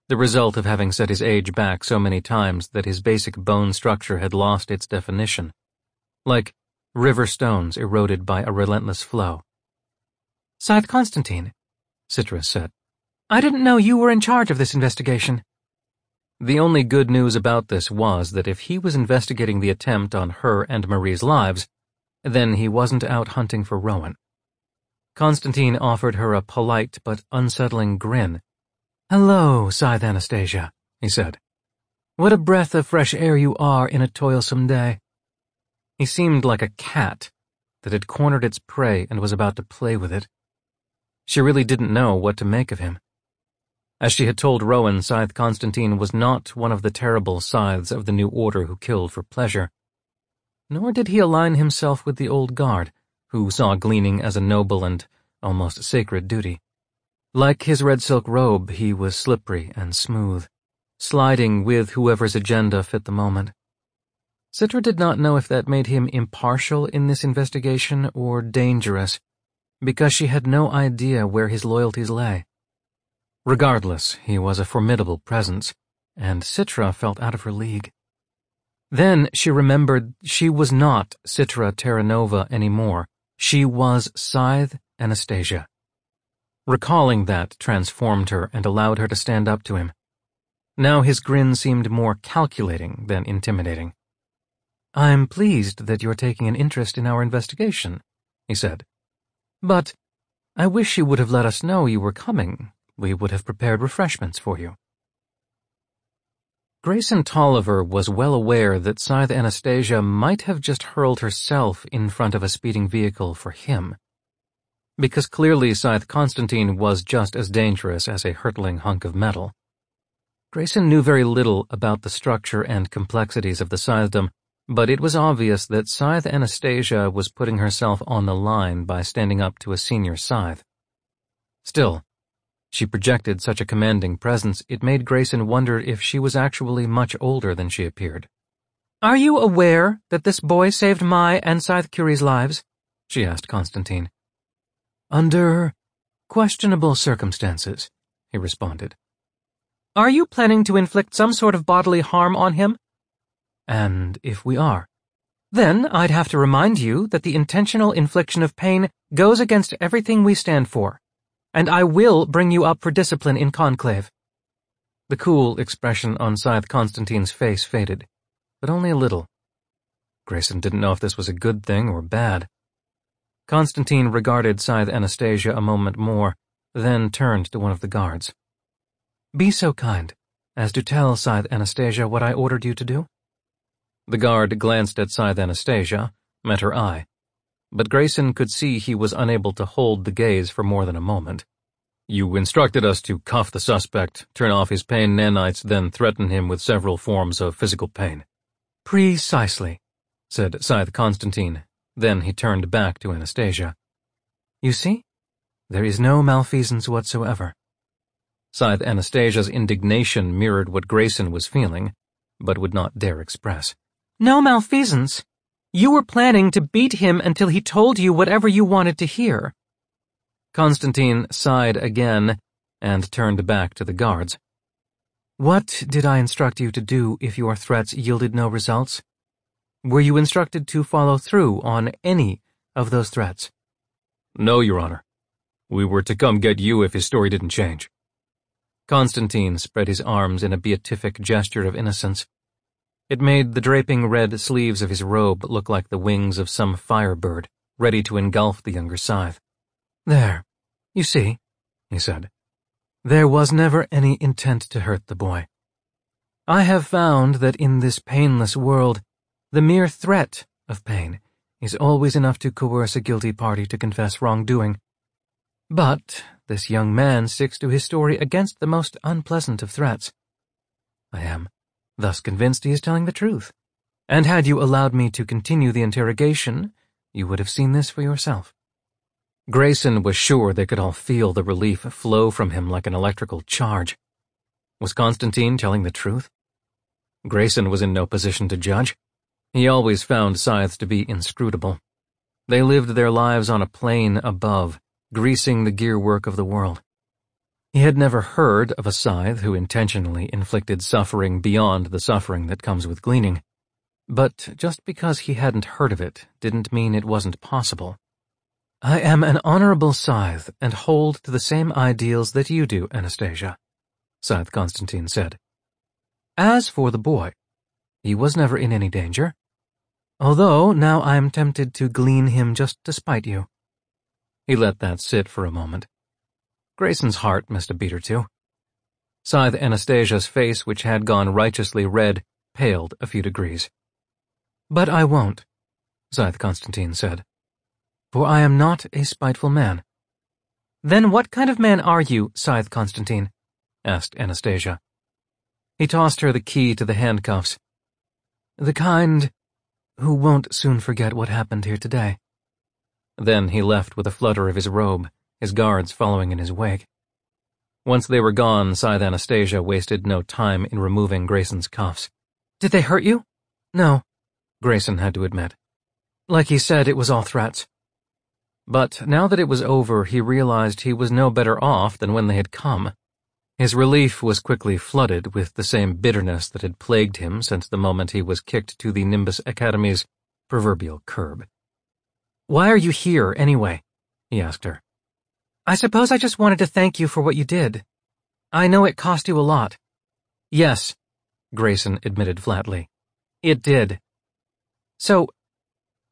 the result of having set his age back so many times that his basic bone structure had lost its definition. Like river stones eroded by a relentless flow. Scythe Constantine, Citra said. I didn't know you were in charge of this investigation. The only good news about this was that if he was investigating the attempt on her and Marie's lives, then he wasn't out hunting for Rowan. Constantine offered her a polite but unsettling grin. Hello, Scythe Anastasia, he said. What a breath of fresh air you are in a toilsome day. He seemed like a cat that had cornered its prey and was about to play with it. She really didn't know what to make of him. As she had told Rowan, Scythe Constantine was not one of the terrible scythes of the New Order who killed for pleasure. Nor did he align himself with the old guard, who saw gleaning as a noble and almost sacred duty. Like his red silk robe, he was slippery and smooth, sliding with whoever's agenda fit the moment. Citra did not know if that made him impartial in this investigation or dangerous, because she had no idea where his loyalties lay. Regardless, he was a formidable presence, and Citra felt out of her league. Then she remembered she was not Citra Terranova anymore. She was Scythe Anastasia. Recalling that transformed her and allowed her to stand up to him. Now his grin seemed more calculating than intimidating. I'm pleased that you're taking an interest in our investigation, he said. But I wish you would have let us know you were coming. We would have prepared refreshments for you. Grayson Tolliver was well aware that Scythe Anastasia might have just hurled herself in front of a speeding vehicle for him. Because clearly Scythe Constantine was just as dangerous as a hurtling hunk of metal. Grayson knew very little about the structure and complexities of the Scythedom but it was obvious that Scythe Anastasia was putting herself on the line by standing up to a senior Scythe. Still, she projected such a commanding presence it made Grayson wonder if she was actually much older than she appeared. Are you aware that this boy saved my and Scythe Curie's lives? she asked Constantine. Under questionable circumstances, he responded. Are you planning to inflict some sort of bodily harm on him? And if we are? Then I'd have to remind you that the intentional infliction of pain goes against everything we stand for, and I will bring you up for discipline in conclave. The cool expression on Scythe Constantine's face faded, but only a little. Grayson didn't know if this was a good thing or bad. Constantine regarded Scythe Anastasia a moment more, then turned to one of the guards. Be so kind as to tell Scythe Anastasia what I ordered you to do? The guard glanced at Scythe Anastasia, met her eye, but Grayson could see he was unable to hold the gaze for more than a moment. You instructed us to cuff the suspect, turn off his pain nanites, then threaten him with several forms of physical pain. Precisely, said Scythe Constantine. Then he turned back to Anastasia. You see? There is no malfeasance whatsoever. Scythe Anastasia's indignation mirrored what Grayson was feeling, but would not dare express. No malfeasance. You were planning to beat him until he told you whatever you wanted to hear. Constantine sighed again and turned back to the guards. What did I instruct you to do if your threats yielded no results? Were you instructed to follow through on any of those threats? No, Your Honor. We were to come get you if his story didn't change. Constantine spread his arms in a beatific gesture of innocence. It made the draping red sleeves of his robe look like the wings of some firebird, ready to engulf the younger scythe. There, you see, he said. There was never any intent to hurt the boy. I have found that in this painless world, the mere threat of pain is always enough to coerce a guilty party to confess wrongdoing. But this young man sticks to his story against the most unpleasant of threats. I am thus convinced he is telling the truth. And had you allowed me to continue the interrogation, you would have seen this for yourself. Grayson was sure they could all feel the relief flow from him like an electrical charge. Was Constantine telling the truth? Grayson was in no position to judge. He always found scythes to be inscrutable. They lived their lives on a plane above, greasing the gearwork of the world. He had never heard of a scythe who intentionally inflicted suffering beyond the suffering that comes with gleaning. But just because he hadn't heard of it didn't mean it wasn't possible. I am an honorable scythe and hold to the same ideals that you do, Anastasia, Scythe Constantine said. As for the boy, he was never in any danger. Although now I am tempted to glean him just to spite you. He let that sit for a moment. Grayson's heart missed a beat or two. Scythe Anastasia's face, which had gone righteously red, paled a few degrees. But I won't, Scythe Constantine said for I am not a spiteful man. Then what kind of man are you, Scythe Constantine? asked Anastasia. He tossed her the key to the handcuffs. The kind who won't soon forget what happened here today. Then he left with a flutter of his robe, his guards following in his wake. Once they were gone, Scythe Anastasia wasted no time in removing Grayson's cuffs. Did they hurt you? No, Grayson had to admit. Like he said, it was all threats. But now that it was over, he realized he was no better off than when they had come. His relief was quickly flooded with the same bitterness that had plagued him since the moment he was kicked to the Nimbus Academy's proverbial curb. Why are you here, anyway? he asked her. I suppose I just wanted to thank you for what you did. I know it cost you a lot. Yes, Grayson admitted flatly. It did. So,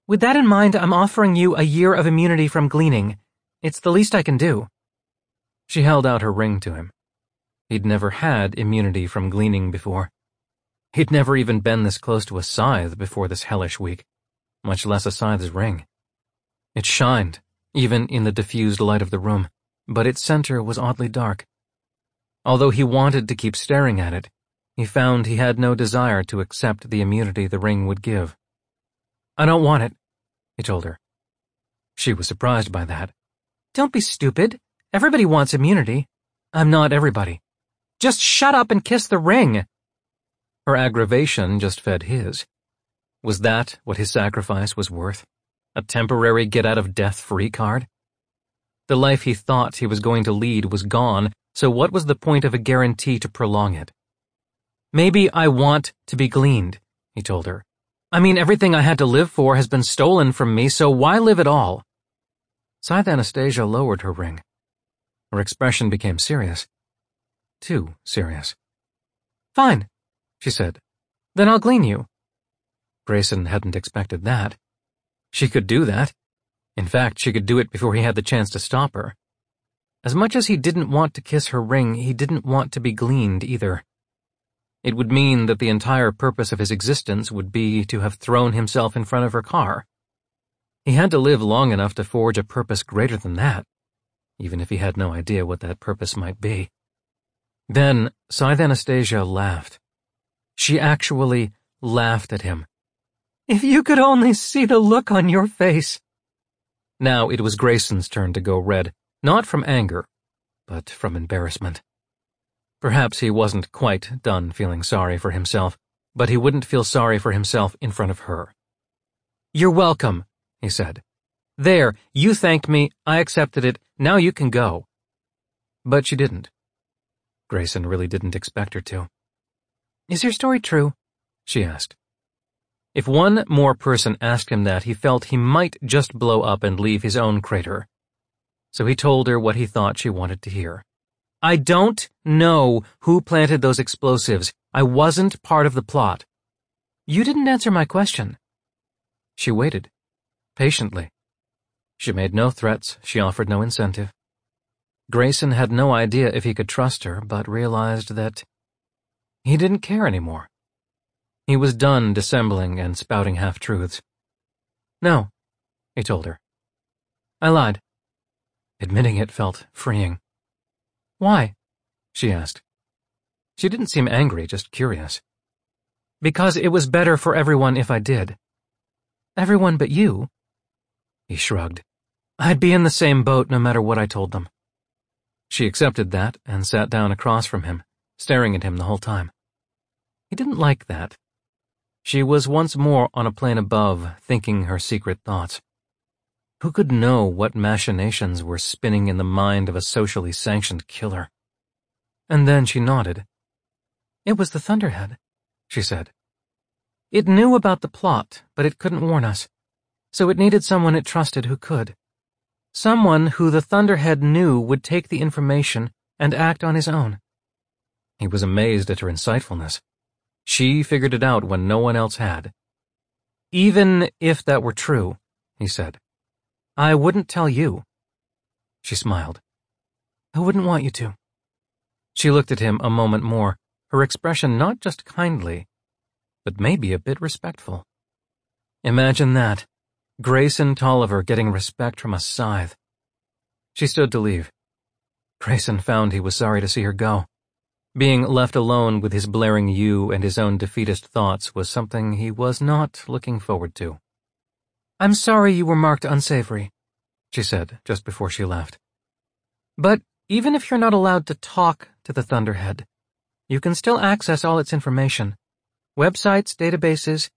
with that in mind, I'm offering you a year of immunity from gleaning. It's the least I can do. She held out her ring to him. He'd never had immunity from gleaning before. He'd never even been this close to a scythe before this hellish week, much less a scythe's ring. It shined, even in the diffused light of the room, but its center was oddly dark. Although he wanted to keep staring at it, he found he had no desire to accept the immunity the ring would give. I don't want it, he told her. She was surprised by that. Don't be stupid. Everybody wants immunity. I'm not everybody. Just shut up and kiss the ring. Her aggravation just fed his. Was that what his sacrifice was worth? A temporary get-out-of-death-free card? The life he thought he was going to lead was gone, so what was the point of a guarantee to prolong it? Maybe I want to be gleaned, he told her. I mean, everything I had to live for has been stolen from me, so why live at all? Scythe Anastasia lowered her ring. Her expression became serious. Too serious. Fine, she said. Then I'll glean you. Grayson hadn't expected that. She could do that. In fact, she could do it before he had the chance to stop her. As much as he didn't want to kiss her ring, he didn't want to be gleaned either. It would mean that the entire purpose of his existence would be to have thrown himself in front of her car. He had to live long enough to forge a purpose greater than that, even if he had no idea what that purpose might be. Then Scythe Anastasia laughed. She actually laughed at him. If you could only see the look on your face. Now it was Grayson's turn to go red, not from anger, but from embarrassment. Perhaps he wasn't quite done feeling sorry for himself, but he wouldn't feel sorry for himself in front of her. You're welcome, he said. There, you thanked me, I accepted it, now you can go. But she didn't. Grayson really didn't expect her to. Is your story true? she asked. If one more person asked him that, he felt he might just blow up and leave his own crater. So he told her what he thought she wanted to hear. I don't know who planted those explosives. I wasn't part of the plot. You didn't answer my question. She waited, patiently. She made no threats, she offered no incentive. Grayson had no idea if he could trust her, but realized that he didn't care anymore. He was done dissembling and spouting half-truths. No, he told her. I lied. Admitting it felt freeing. Why? she asked. She didn't seem angry, just curious. Because it was better for everyone if I did. Everyone but you? He shrugged. I'd be in the same boat no matter what I told them. She accepted that and sat down across from him, staring at him the whole time. He didn't like that. She was once more on a plane above, thinking her secret thoughts. Who could know what machinations were spinning in the mind of a socially sanctioned killer? And then she nodded. It was the Thunderhead, she said. It knew about the plot, but it couldn't warn us, so it needed someone it trusted who could. Someone who the Thunderhead knew would take the information and act on his own. He was amazed at her insightfulness. She figured it out when no one else had. Even if that were true, he said, I wouldn't tell you. She smiled. I wouldn't want you to. She looked at him a moment more, her expression not just kindly, but maybe a bit respectful. Imagine that. Grayson Tolliver getting respect from a scythe. She stood to leave. Grayson found he was sorry to see her go. Being left alone with his blaring U and his own defeatist thoughts was something he was not looking forward to. I'm sorry you were marked unsavory, she said just before she left. But even if you're not allowed to talk to the Thunderhead, you can still access all its information websites, databases,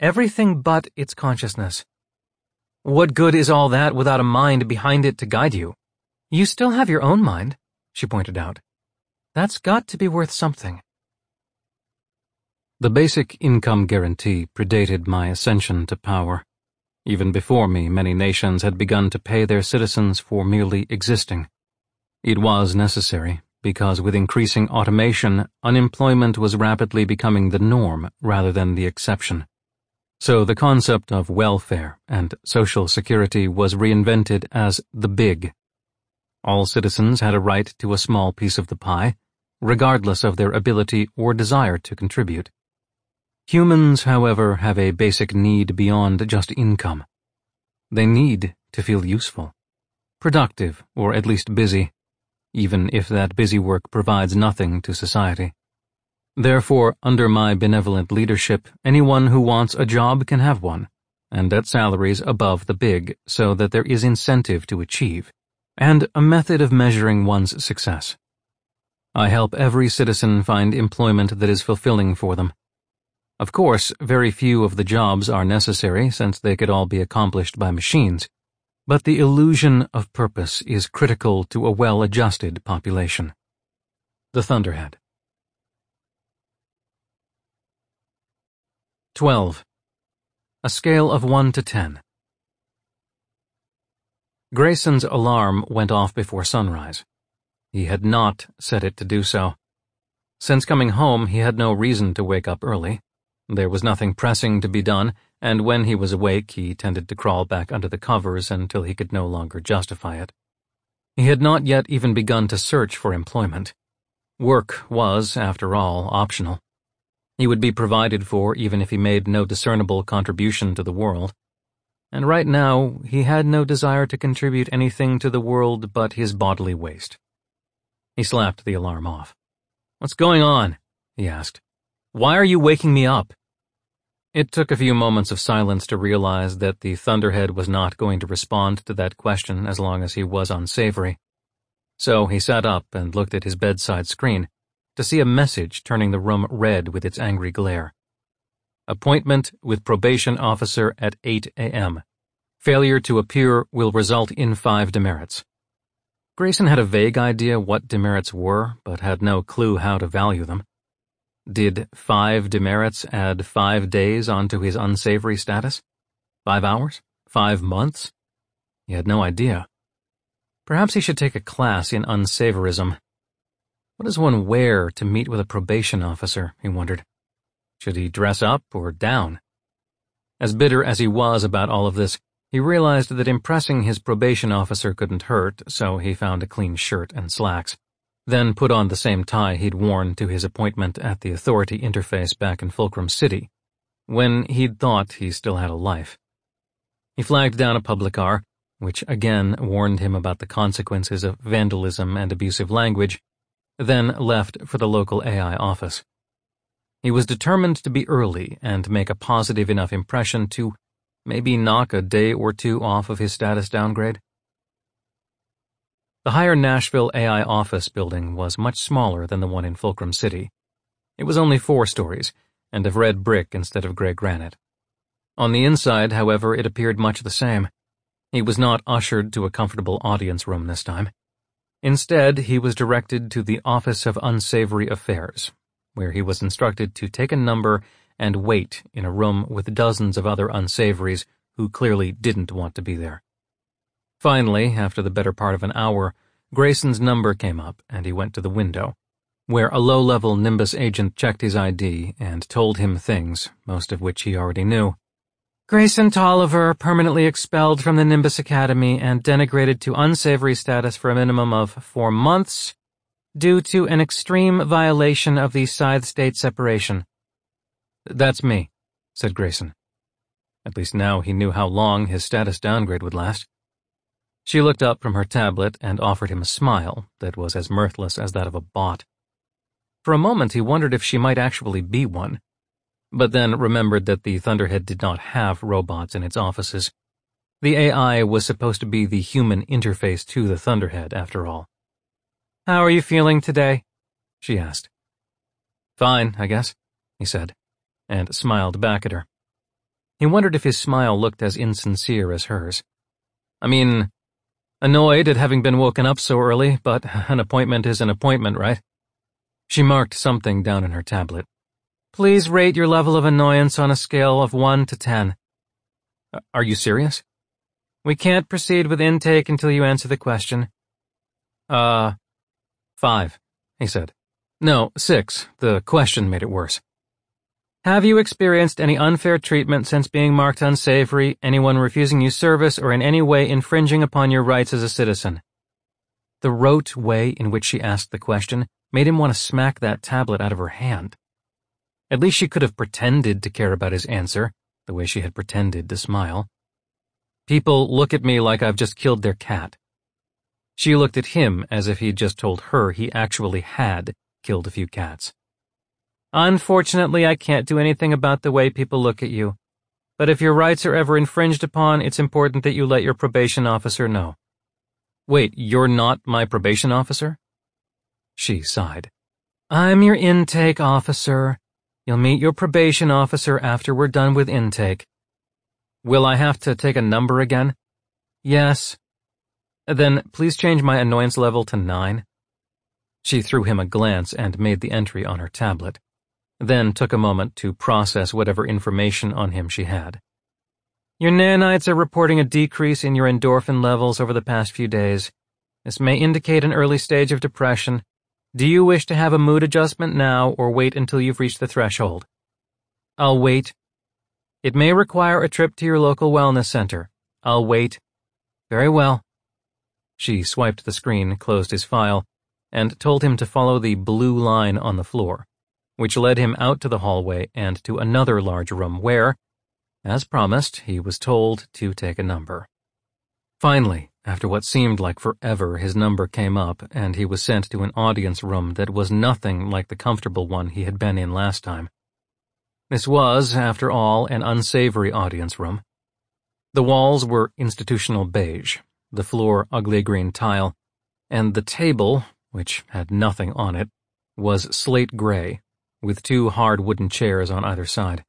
everything but its consciousness. What good is all that without a mind behind it to guide you? You still have your own mind, she pointed out. That's got to be worth something. The basic income guarantee predated my ascension to power. Even before me, many nations had begun to pay their citizens for merely existing. It was necessary, because with increasing automation, unemployment was rapidly becoming the norm rather than the exception. So the concept of welfare and social security was reinvented as the BIG. All citizens had a right to a small piece of the pie, regardless of their ability or desire to contribute. Humans, however, have a basic need beyond just income. They need to feel useful, productive, or at least busy even if that busy work provides nothing to society. Therefore, under my benevolent leadership, anyone who wants a job can have one, and at salaries above the BIG so that there is incentive to achieve, and a method of measuring one's success. I help every citizen find employment that is fulfilling for them. Of course, very few of the jobs are necessary since they could all be accomplished by machines, but the illusion of purpose is critical to a well-adjusted population. The Thunderhead 12. A scale of 1 to 10. Grayson's alarm went off before sunrise. He had not set it to do so. Since coming home, he had no reason to wake up early. There was nothing pressing to be done, and when he was awake he tended to crawl back under the covers until he could no longer justify it. He had not yet even begun to search for employment. Work was, after all, optional. He would be provided for even if he made no discernible contribution to the world. And right now, he had no desire to contribute anything to the world but his bodily waste. He slapped the alarm off. What's going on? he asked. Why are you waking me up? It took a few moments of silence to realize that the Thunderhead was not going to respond to that question as long as he was unsavory. So he sat up and looked at his bedside screen to see a message turning the room red with its angry glare. Appointment with probation officer at 8 a.m. Failure to appear will result in five demerits. Grayson had a vague idea what demerits were, but had no clue how to value them. Did five demerits add five days onto his unsavory status? Five hours? Five months? He had no idea. Perhaps he should take a class in unsavorism. What does one wear to meet with a probation officer, he wondered. Should he dress up or down? As bitter as he was about all of this, he realized that impressing his probation officer couldn't hurt, so he found a clean shirt and slacks, then put on the same tie he'd worn to his appointment at the authority interface back in Fulcrum City, when he'd thought he still had a life. He flagged down a public car, which again warned him about the consequences of vandalism and abusive language, then left for the local AI office. He was determined to be early and make a positive enough impression to Maybe knock a day or two off of his status downgrade? The higher Nashville AI office building was much smaller than the one in Fulcrum City. It was only four stories, and of red brick instead of gray granite. On the inside, however, it appeared much the same. He was not ushered to a comfortable audience room this time. Instead, he was directed to the Office of Unsavory Affairs, where he was instructed to take a number and wait in a room with dozens of other unsavories who clearly didn't want to be there. Finally, after the better part of an hour, Grayson's number came up and he went to the window, where a low-level Nimbus agent checked his ID and told him things, most of which he already knew. Grayson Tolliver permanently expelled from the Nimbus Academy and denigrated to unsavory status for a minimum of four months due to an extreme violation of the Scythe-State separation. That's me, said Grayson. At least now he knew how long his status downgrade would last. She looked up from her tablet and offered him a smile that was as mirthless as that of a bot. For a moment he wondered if she might actually be one, but then remembered that the Thunderhead did not have robots in its offices. The AI was supposed to be the human interface to the Thunderhead, after all. How are you feeling today? she asked. Fine, I guess, he said and smiled back at her. He wondered if his smile looked as insincere as hers. I mean, annoyed at having been woken up so early, but an appointment is an appointment, right? She marked something down in her tablet. Please rate your level of annoyance on a scale of 1 to 10. Are you serious? We can't proceed with intake until you answer the question. Uh, five, he said. No, six. The question made it worse. Have you experienced any unfair treatment since being marked unsavory, anyone refusing you service, or in any way infringing upon your rights as a citizen? The rote way in which she asked the question made him want to smack that tablet out of her hand. At least she could have pretended to care about his answer, the way she had pretended to smile. People look at me like I've just killed their cat. She looked at him as if he'd just told her he actually had killed a few cats. Unfortunately, I can't do anything about the way people look at you. But if your rights are ever infringed upon, it's important that you let your probation officer know. Wait, you're not my probation officer? She sighed. I'm your intake officer. You'll meet your probation officer after we're done with intake. Will I have to take a number again? Yes. Then please change my annoyance level to 9. She threw him a glance and made the entry on her tablet then took a moment to process whatever information on him she had. Your nanites are reporting a decrease in your endorphin levels over the past few days. This may indicate an early stage of depression. Do you wish to have a mood adjustment now or wait until you've reached the threshold? I'll wait. It may require a trip to your local wellness center. I'll wait. Very well. She swiped the screen, closed his file, and told him to follow the blue line on the floor which led him out to the hallway and to another large room where, as promised, he was told to take a number. Finally, after what seemed like forever, his number came up and he was sent to an audience room that was nothing like the comfortable one he had been in last time. This was, after all, an unsavory audience room. The walls were institutional beige, the floor ugly green tile, and the table, which had nothing on it, was slate gray with two hard wooden chairs on either side.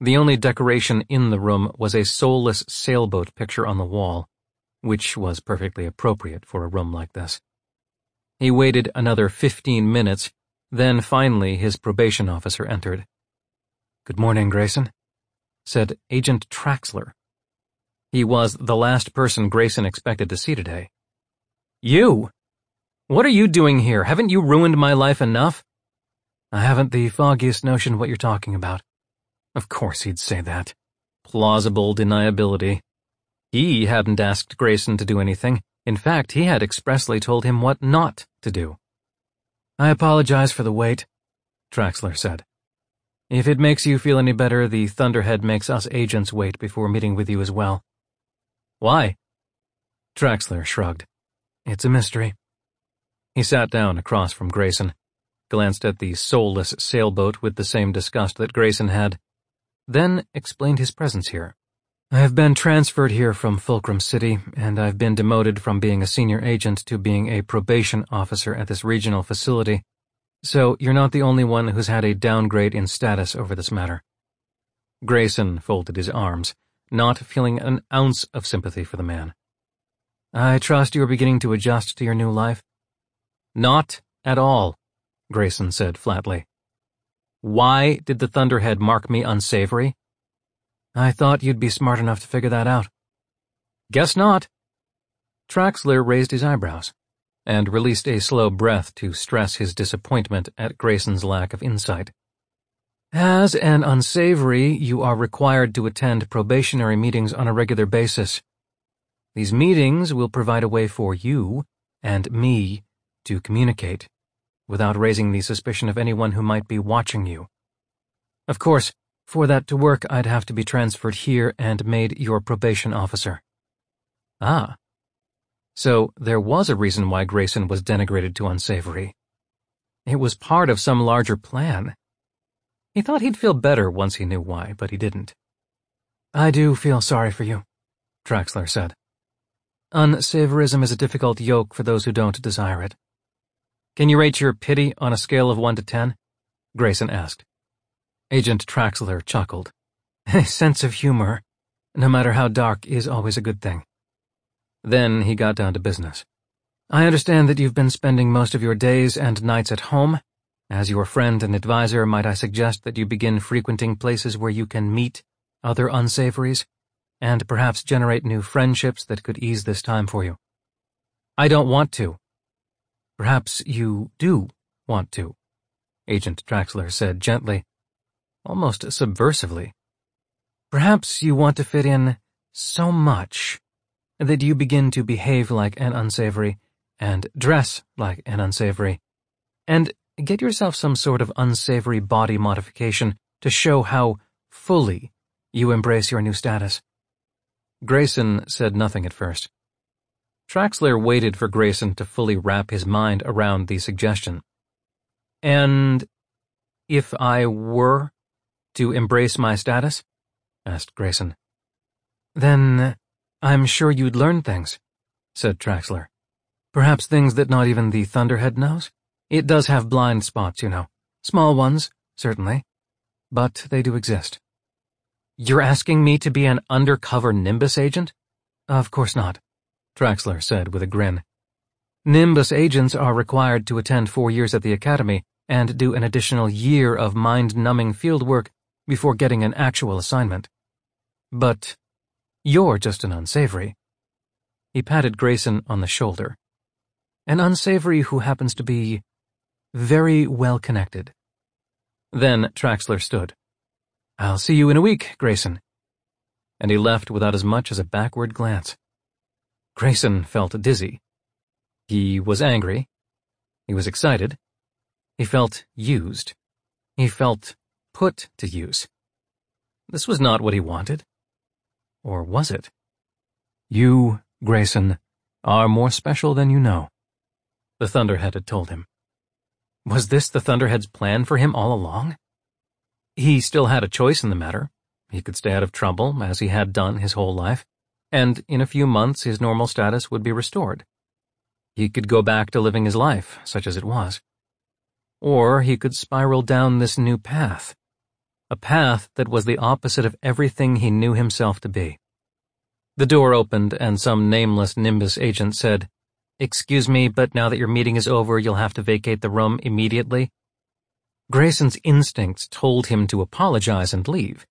The only decoration in the room was a soulless sailboat picture on the wall, which was perfectly appropriate for a room like this. He waited another fifteen minutes, then finally his probation officer entered. Good morning, Grayson, said Agent Traxler. He was the last person Grayson expected to see today. You? What are you doing here? Haven't you ruined my life enough? I haven't the foggiest notion what you're talking about. Of course he'd say that. Plausible deniability. He hadn't asked Grayson to do anything. In fact, he had expressly told him what not to do. I apologize for the wait, Traxler said. If it makes you feel any better, the Thunderhead makes us agents wait before meeting with you as well. Why? Traxler shrugged. It's a mystery. He sat down across from Grayson, glanced at the soulless sailboat with the same disgust that Grayson had, then explained his presence here. I have been transferred here from Fulcrum City, and I've been demoted from being a senior agent to being a probation officer at this regional facility, so you're not the only one who's had a downgrade in status over this matter. Grayson folded his arms, not feeling an ounce of sympathy for the man. I trust you are beginning to adjust to your new life? Not at all, Grayson said flatly. Why did the Thunderhead mark me unsavory? I thought you'd be smart enough to figure that out. Guess not. Traxler raised his eyebrows and released a slow breath to stress his disappointment at Grayson's lack of insight. As an unsavory, you are required to attend probationary meetings on a regular basis. These meetings will provide a way for you and me to communicate without raising the suspicion of anyone who might be watching you. Of course, for that to work, I'd have to be transferred here and made your probation officer. Ah. So there was a reason why Grayson was denigrated to unsavory. It was part of some larger plan. He thought he'd feel better once he knew why, but he didn't. I do feel sorry for you, Traxler said. Unsavorism is a difficult yoke for those who don't desire it. Can you rate your pity on a scale of 1 to 10? Grayson asked. Agent Traxler chuckled. [laughs] A sense of humor, no matter how dark, is always a good thing. Then he got down to business. I understand that you've been spending most of your days and nights at home. As your friend and advisor, might I suggest that you begin frequenting places where you can meet other unsavories, and perhaps generate new friendships that could ease this time for you? I don't want to. Perhaps you do want to, Agent Traxler said gently, almost subversively. Perhaps you want to fit in so much that you begin to behave like an unsavory and dress like an unsavory and get yourself some sort of unsavory body modification to show how fully you embrace your new status. Grayson said nothing at first. Traxler waited for Grayson to fully wrap his mind around the suggestion. And if I were to embrace my status? asked Grayson. Then I'm sure you'd learn things, said Traxler. Perhaps things that not even the Thunderhead knows? It does have blind spots, you know. Small ones, certainly. But they do exist. You're asking me to be an undercover Nimbus agent? Of course not, Traxler said with a grin. Nimbus agents are required to attend four years at the Academy and do an additional year of mind-numbing fieldwork before getting an actual assignment. But you're just an unsavory. He patted Grayson on the shoulder. An unsavory who happens to be very well connected. Then Traxler stood. I'll see you in a week, Grayson. And he left without as much as a backward glance. Grayson felt dizzy. He was angry. He was excited. He felt used. He felt put to use. This was not what he wanted. Or was it? You, Grayson, are more special than you know, the Thunderhead had told him. Was this the Thunderhead's plan for him all along? He still had a choice in the matter. He could stay out of trouble, as he had done his whole life, and in a few months his normal status would be restored. He could go back to living his life, such as it was. Or he could spiral down this new path. a path that was the opposite of everything he knew himself to be. The door opened and some nameless Nimbus agent said, Excuse me, but now that your meeting is over, you'll have to vacate the room immediately. Grayson's instincts told him to apologize and leave.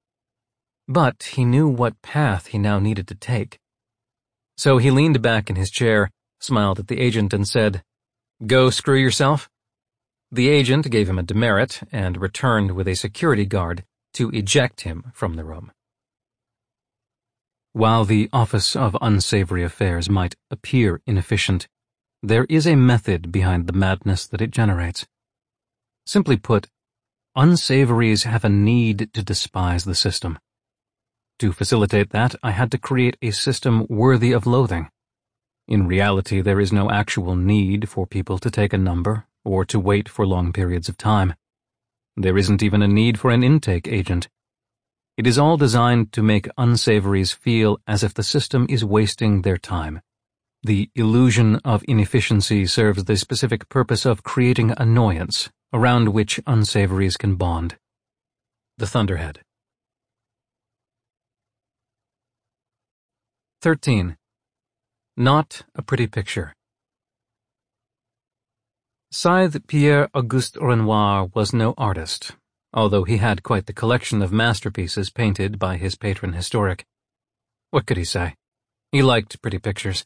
But he knew what path he now needed to take. So he leaned back in his chair, smiled at the agent, and said, Go screw yourself. The agent gave him a demerit and returned with a security guard to eject him from the room. While the Office of Unsavory Affairs might appear inefficient, there is a method behind the madness that it generates. Simply put, unsavories have a need to despise the system. To facilitate that, I had to create a system worthy of loathing. In reality, there is no actual need for people to take a number or to wait for long periods of time. There isn't even a need for an intake agent. It is all designed to make unsavories feel as if the system is wasting their time. The illusion of inefficiency serves the specific purpose of creating annoyance around which unsavories can bond. The Thunderhead. 13. Not a pretty picture. Scythe Pierre Auguste Renoir was no artist, although he had quite the collection of masterpieces painted by his patron historic. What could he say? He liked pretty pictures.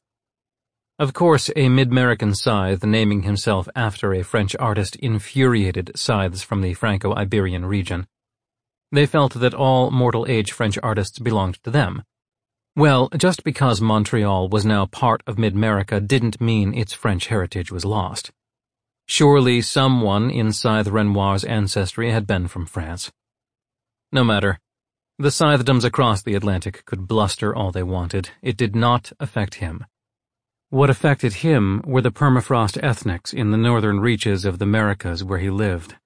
Of course, a mid-American scythe naming himself after a French artist infuriated scythes from the Franco-Iberian region. They felt that all mortal-age French artists belonged to them. Well, just because Montreal was now part of mid-America didn't mean its French heritage was lost. Surely someone in Scythe Renoir's ancestry had been from France. No matter. The scythedoms across the Atlantic could bluster all they wanted. It did not affect him. What affected him were the permafrost ethnics in the northern reaches of the Americas where he lived.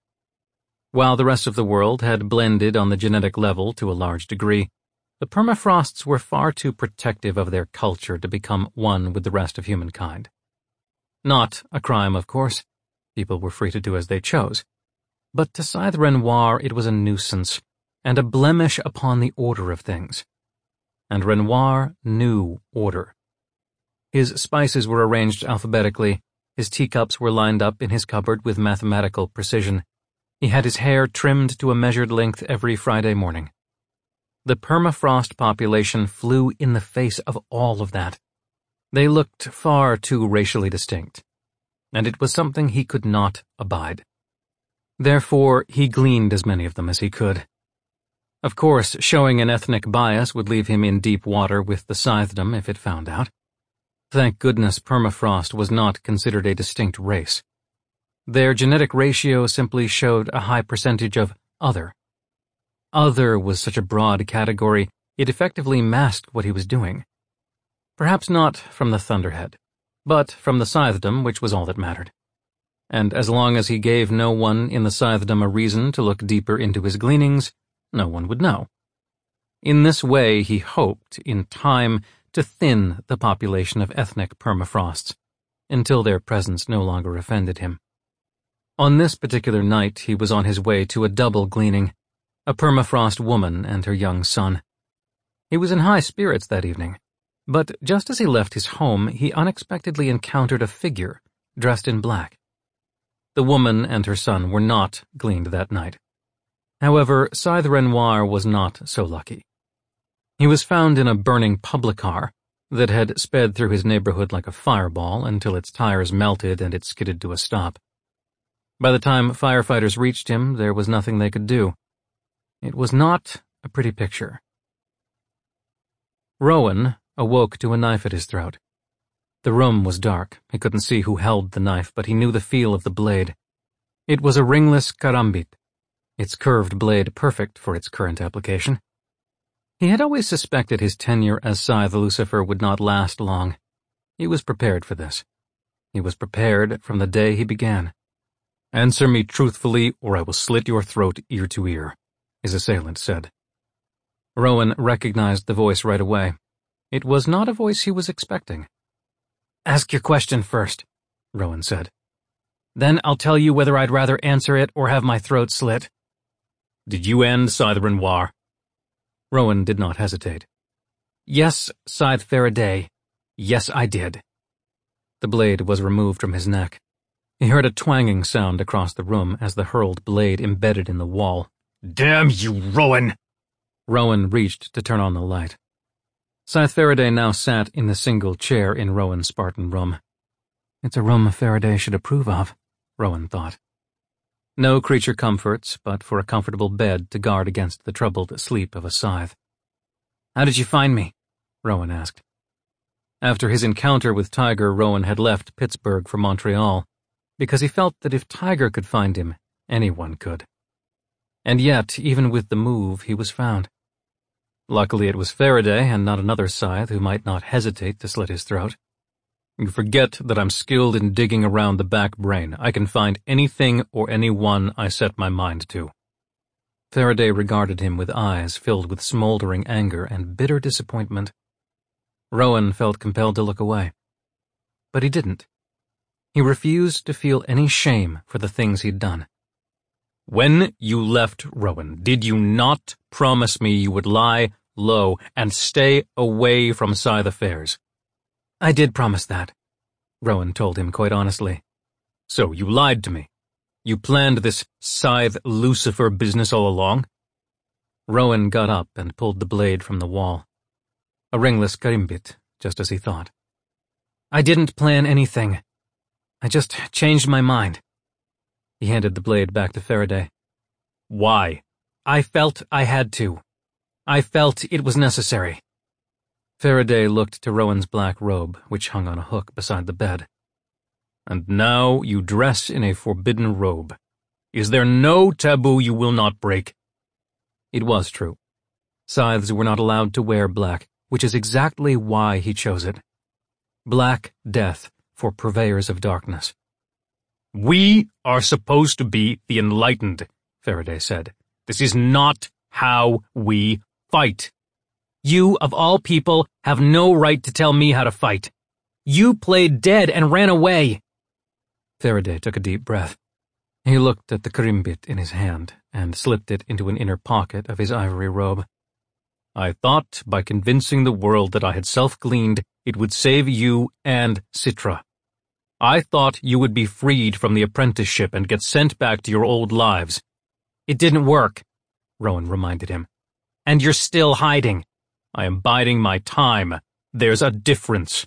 While the rest of the world had blended on the genetic level to a large degree, the permafrosts were far too protective of their culture to become one with the rest of humankind. Not a crime, of course. People were free to do as they chose. But to Scythe Renoir it was a nuisance, and a blemish upon the order of things. And Renoir knew order. His spices were arranged alphabetically, his teacups were lined up in his cupboard with mathematical precision. He had his hair trimmed to a measured length every Friday morning. The permafrost population flew in the face of all of that. They looked far too racially distinct and it was something he could not abide. Therefore, he gleaned as many of them as he could. Of course, showing an ethnic bias would leave him in deep water with the scythedom if it found out. Thank goodness permafrost was not considered a distinct race. Their genetic ratio simply showed a high percentage of other. Other was such a broad category, it effectively masked what he was doing. Perhaps not from the Thunderhead but from the Scythedom, which was all that mattered. And as long as he gave no one in the Scythedom a reason to look deeper into his gleanings, no one would know. In this way, he hoped, in time, to thin the population of ethnic permafrosts, until their presence no longer offended him. On this particular night, he was on his way to a double gleaning, a permafrost woman and her young son. He was in high spirits that evening. But just as he left his home, he unexpectedly encountered a figure dressed in black. The woman and her son were not gleaned that night. However, Scythe Renoir was not so lucky. He was found in a burning public car that had sped through his neighborhood like a fireball until its tires melted and it skidded to a stop. By the time firefighters reached him, there was nothing they could do. It was not a pretty picture. Rowan, awoke to a knife at his throat. The room was dark. He couldn't see who held the knife, but he knew the feel of the blade. It was a ringless karambit, its curved blade perfect for its current application. He had always suspected his tenure as Scythe Lucifer would not last long. He was prepared for this. He was prepared from the day he began. Answer me truthfully, or I will slit your throat ear to ear, his assailant said. Rowan recognized the voice right away. It was not a voice he was expecting. Ask your question first, Rowan said. Then I'll tell you whether I'd rather answer it or have my throat slit. Did you end Scythe Renoir? Rowan did not hesitate. Yes, Scythe Faraday. Yes, I did. The blade was removed from his neck. He heard a twanging sound across the room as the hurled blade embedded in the wall. Damn you, Rowan! Rowan reached to turn on the light. Scythe Faraday now sat in the single chair in Rowan's Spartan room. It's a room Faraday should approve of, Rowan thought. No creature comforts, but for a comfortable bed to guard against the troubled sleep of a scythe. How did you find me? Rowan asked. After his encounter with Tiger, Rowan had left Pittsburgh for Montreal, because he felt that if Tiger could find him, anyone could. And yet, even with the move, he was found. Luckily it was Faraday and not another scythe who might not hesitate to slit his throat. You forget that I'm skilled in digging around the back brain. I can find anything or anyone I set my mind to. Faraday regarded him with eyes filled with smoldering anger and bitter disappointment. Rowan felt compelled to look away. But he didn't. He refused to feel any shame for the things he'd done. When you left Rowan, did you not promise me you would lie low and stay away from Scythe affairs? I did promise that, Rowan told him quite honestly. So you lied to me. You planned this Scythe Lucifer business all along? Rowan got up and pulled the blade from the wall. A ringless karambit, just as he thought. I didn't plan anything. I just changed my mind. He handed the blade back to Faraday. Why? I felt I had to. I felt it was necessary. Faraday looked to Rowan's black robe, which hung on a hook beside the bed. And now you dress in a forbidden robe. Is there no taboo you will not break? It was true. Scythes were not allowed to wear black, which is exactly why he chose it. Black death for purveyors of darkness. We are supposed to be the enlightened, Faraday said. This is not how we fight. You, of all people, have no right to tell me how to fight. You played dead and ran away. Faraday took a deep breath. He looked at the karambit in his hand and slipped it into an inner pocket of his ivory robe. I thought by convincing the world that I had self-gleaned, it would save you and Citra. I thought you would be freed from the apprenticeship and get sent back to your old lives. It didn't work, Rowan reminded him. And you're still hiding. I am biding my time. There's a difference.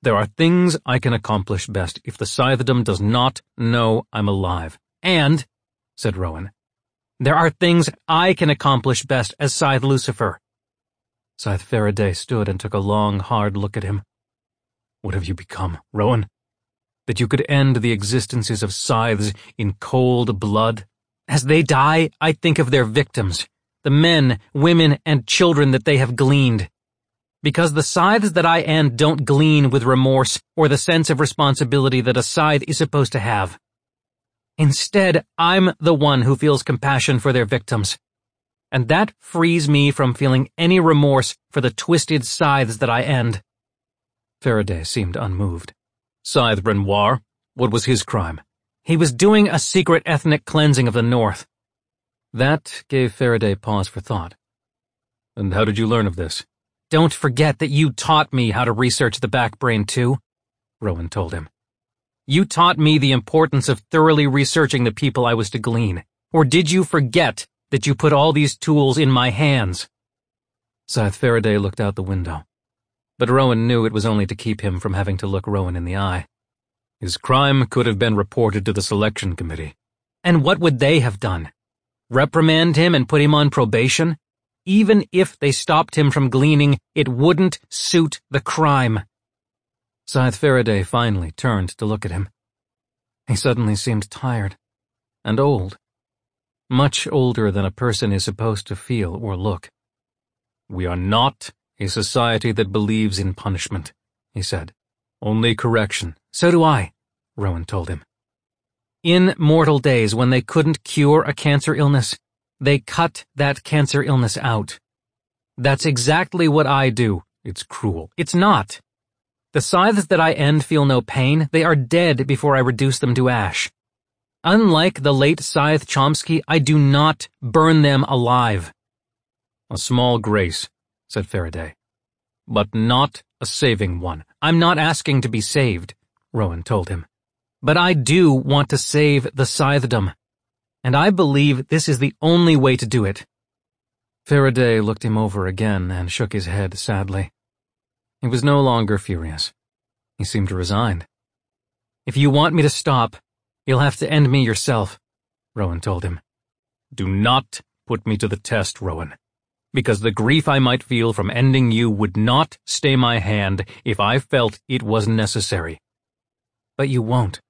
There are things I can accomplish best if the Scythedom does not know I'm alive. And, said Rowan, there are things I can accomplish best as Scythe Lucifer. Scythe Faraday stood and took a long, hard look at him. What have you become, Rowan? That you could end the existences of scythes in cold blood? As they die, I think of their victims the men, women, and children that they have gleaned. Because the scythes that I end don't glean with remorse or the sense of responsibility that a scythe is supposed to have. Instead, I'm the one who feels compassion for their victims. And that frees me from feeling any remorse for the twisted scythes that I end. Faraday seemed unmoved. Scythe Renoir, what was his crime? He was doing a secret ethnic cleansing of the North. That gave Faraday pause for thought. And how did you learn of this? Don't forget that you taught me how to research the back brain too, Rowan told him. You taught me the importance of thoroughly researching the people I was to glean. Or did you forget that you put all these tools in my hands? Scythe Faraday looked out the window. But Rowan knew it was only to keep him from having to look Rowan in the eye. His crime could have been reported to the selection committee. And what would they have done? Reprimand him and put him on probation, even if they stopped him from gleaning, it wouldn't suit the crime. Scythe Faraday finally turned to look at him. He suddenly seemed tired and old, much older than a person is supposed to feel or look. We are not a society that believes in punishment, he said. Only correction. So do I, Rowan told him. In mortal days, when they couldn't cure a cancer illness, they cut that cancer illness out. That's exactly what I do. It's cruel. It's not. The scythes that I end feel no pain. They are dead before I reduce them to ash. Unlike the late Scythe Chomsky, I do not burn them alive. A small grace, said Faraday. But not a saving one. I'm not asking to be saved, Rowan told him. But I do want to save the Scythedom. And I believe this is the only way to do it. Faraday looked him over again and shook his head sadly. He was no longer furious. He seemed resigned. If you want me to stop, You'll have to end me yourself, Rowan told him. Do not put me to the test, Rowan, because the grief I might feel from ending you would not stay my hand if I felt it was necessary. But you won't.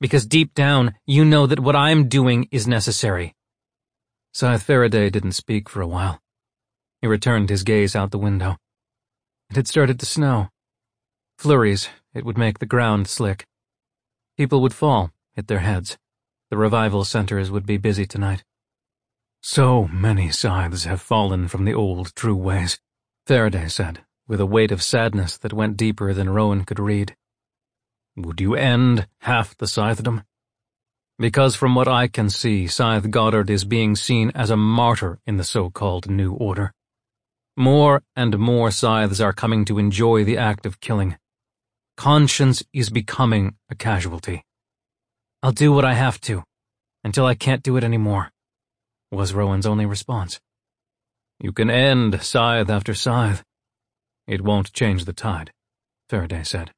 Because deep down, you know that what I'm doing is necessary. Scythe Faraday didn't speak for a while. He returned his gaze out the window. It had started to snow. Flurries, it would make the ground slick. People would fall, hit their heads. The revival centers would be busy tonight. So many scythes have fallen from the old true ways, Faraday said, with a weight of sadness that went deeper than Rowan could read. Would you end half the scythedom? Because from what I can see, Scythe Goddard is being seen as a martyr in the so-called New Order. More and more scythes are coming to enjoy the act of killing. Conscience is becoming a casualty. I'll do what I have to, until I can't do it anymore, was Rowan's only response. You can end scythe after scythe. It won't change the tide, Faraday said.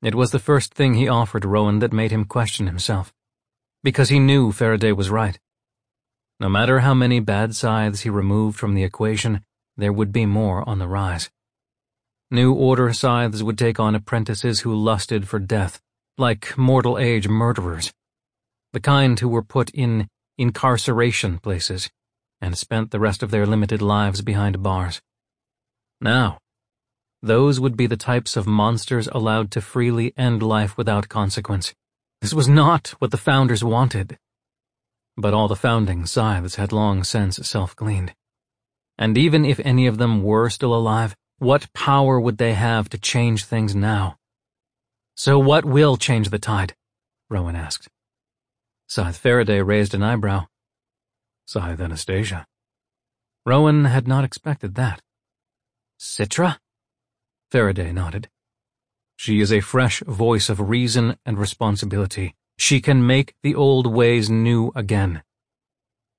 It was the first thing he offered Rowan that made him question himself, because he knew Faraday was right. No matter how many bad scythes he removed from the equation, there would be more on the rise. New Order scythes would take on apprentices who lusted for death, like mortal age murderers, the kind who were put in incarceration places and spent the rest of their limited lives behind bars. Now, those would be the types of monsters allowed to freely end life without consequence. This was not what the founders wanted. But all the founding scythes had long since self-gleaned. And even if any of them were still alive, what power would they have to change things now? So what will change the tide? Rowan asked. Scythe Faraday raised an eyebrow. Scythe Anastasia. Rowan had not expected that. Citra? Faraday nodded. She is a fresh voice of reason and responsibility. She can make the old ways new again.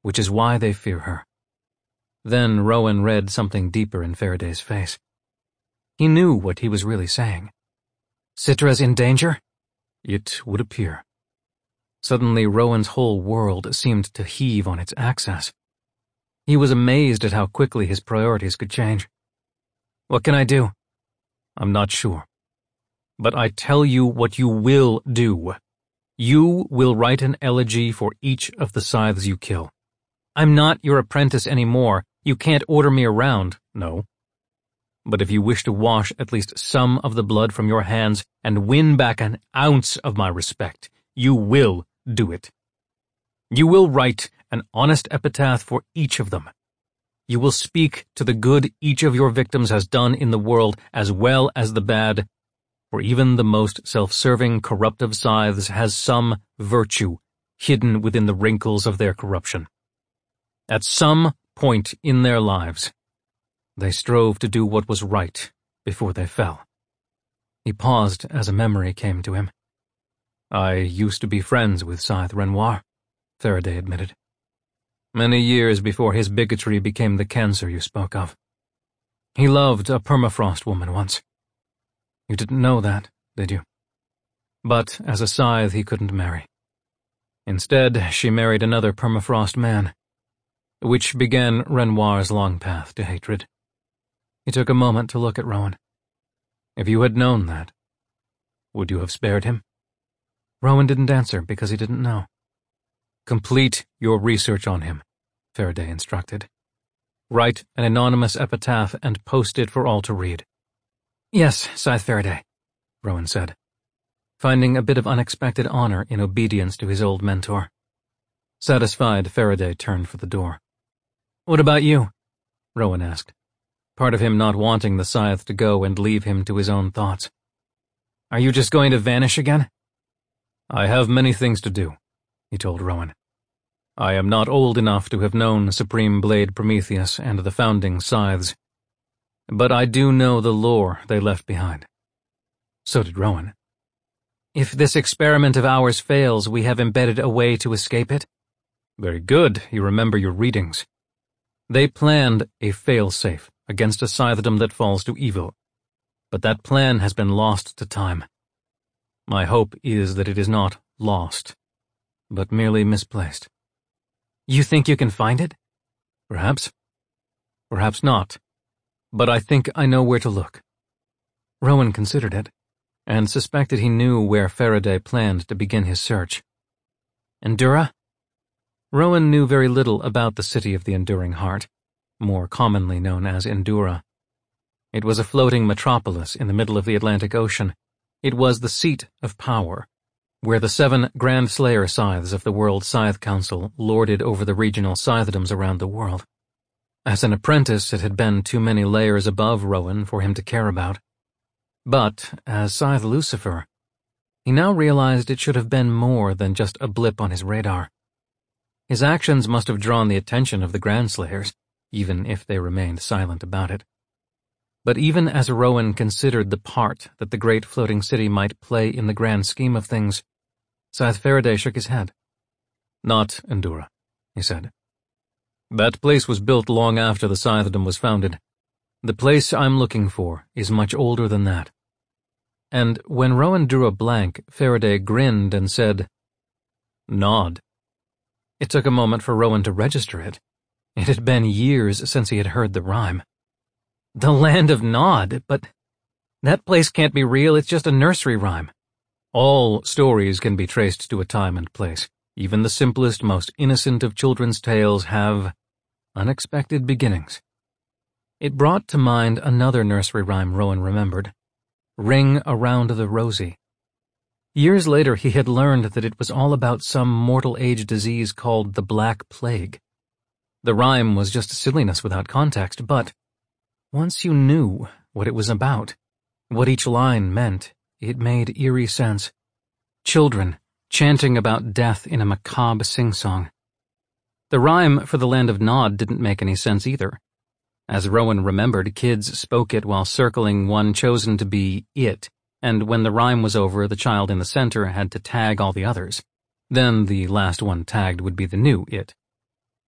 Which is why they fear her. Then Rowan read something deeper in Faraday's face. He knew what he was really saying. Citra's in danger? It would appear. Suddenly, Rowan's whole world seemed to heave on its axis. He was amazed at how quickly his priorities could change. What can I do? I'm not sure. But I tell you what you will do. You will write an elegy for each of the scythes you kill. I'm not your apprentice anymore. You can't order me around. No, but if you wish to wash at least some of the blood from your hands and win back an ounce of my respect, you will do it. You will write an honest epitaph for each of them. You will speak to the good each of your victims has done in the world as well as the bad, for even the most self-serving corruptive scythes has some virtue hidden within the wrinkles of their corruption. At some point in their lives, they strove to do what was right before they fell. He paused as a memory came to him. I used to be friends with Scythe Renoir, Faraday admitted. Many years before his bigotry became the cancer you spoke of. He loved a permafrost woman once. You didn't know that, did you? But as a scythe he couldn't marry. Instead, she married another permafrost man, which began Renoir's long path to hatred. He took a moment to look at Rowan. If you had known that, would you have spared him? Rowan didn't answer because he didn't know. Complete your research on him, Faraday instructed. Write an anonymous epitaph and post it for all to read. Yes, Scythe Faraday, Rowan said, finding a bit of unexpected honor in obedience to his old mentor. Satisfied, Faraday turned for the door. What about you? Rowan asked part of him not wanting the scythe to go and leave him to his own thoughts. Are you just going to vanish again? I have many things to do, he told Rowan. I am not old enough to have known Supreme Blade Prometheus and the founding scythes, but I do know the lore they left behind. So did Rowan. If this experiment of ours fails, we have embedded a way to escape it? Very good, you remember your readings. They planned a fail-safe against a scythedom that falls to evil, but that plan has been lost to time. My hope is that it is not lost, but merely misplaced. You think you can find it? Perhaps. Perhaps not. But I think I know where to look. Rowan considered it, and suspected he knew where Faraday planned to begin his search. Endura? Rowan knew very little about the city of the Enduring Heart, more commonly known as Endura. It was a floating metropolis in the middle of the Atlantic Ocean. It was the seat of power where the seven Grandslayer scythes of the World Scythe Council lorded over the regional scythedoms around the world. As an apprentice, it had been too many layers above Rowan for him to care about. But, as Scythe Lucifer, he now realized it should have been more than just a blip on his radar. His actions must have drawn the attention of the Grandslayers, even if they remained silent about it. But even as Rowan considered the part that the great floating city might play in the grand scheme of things, Scythe Faraday shook his head. Not Endura, he said. That place was built long after the Scythedom was founded. The place I'm looking for is much older than that. And when Rowan drew a blank, Faraday grinned and said, Nod. It took a moment for Rowan to register it. It had been years since he had heard the rhyme. The land of Nod, but that place can't be real, it's just a nursery rhyme. All stories can be traced to a time and place. Even the simplest, most innocent of children's tales have unexpected beginnings. It brought to mind another nursery rhyme Rowan remembered. Ring around the rosy. Years later, he had learned that it was all about some mortal age disease called the Black Plague. The rhyme was just silliness without context, but once you knew what it was about, what each line meant, it made eerie sense. Children chanting about death in a macabre sing-song. The rhyme for the land of Nod didn't make any sense either. As Rowan remembered, kids spoke it while circling one chosen to be it, and when the rhyme was over, the child in the center had to tag all the others. Then the last one tagged would be the new it.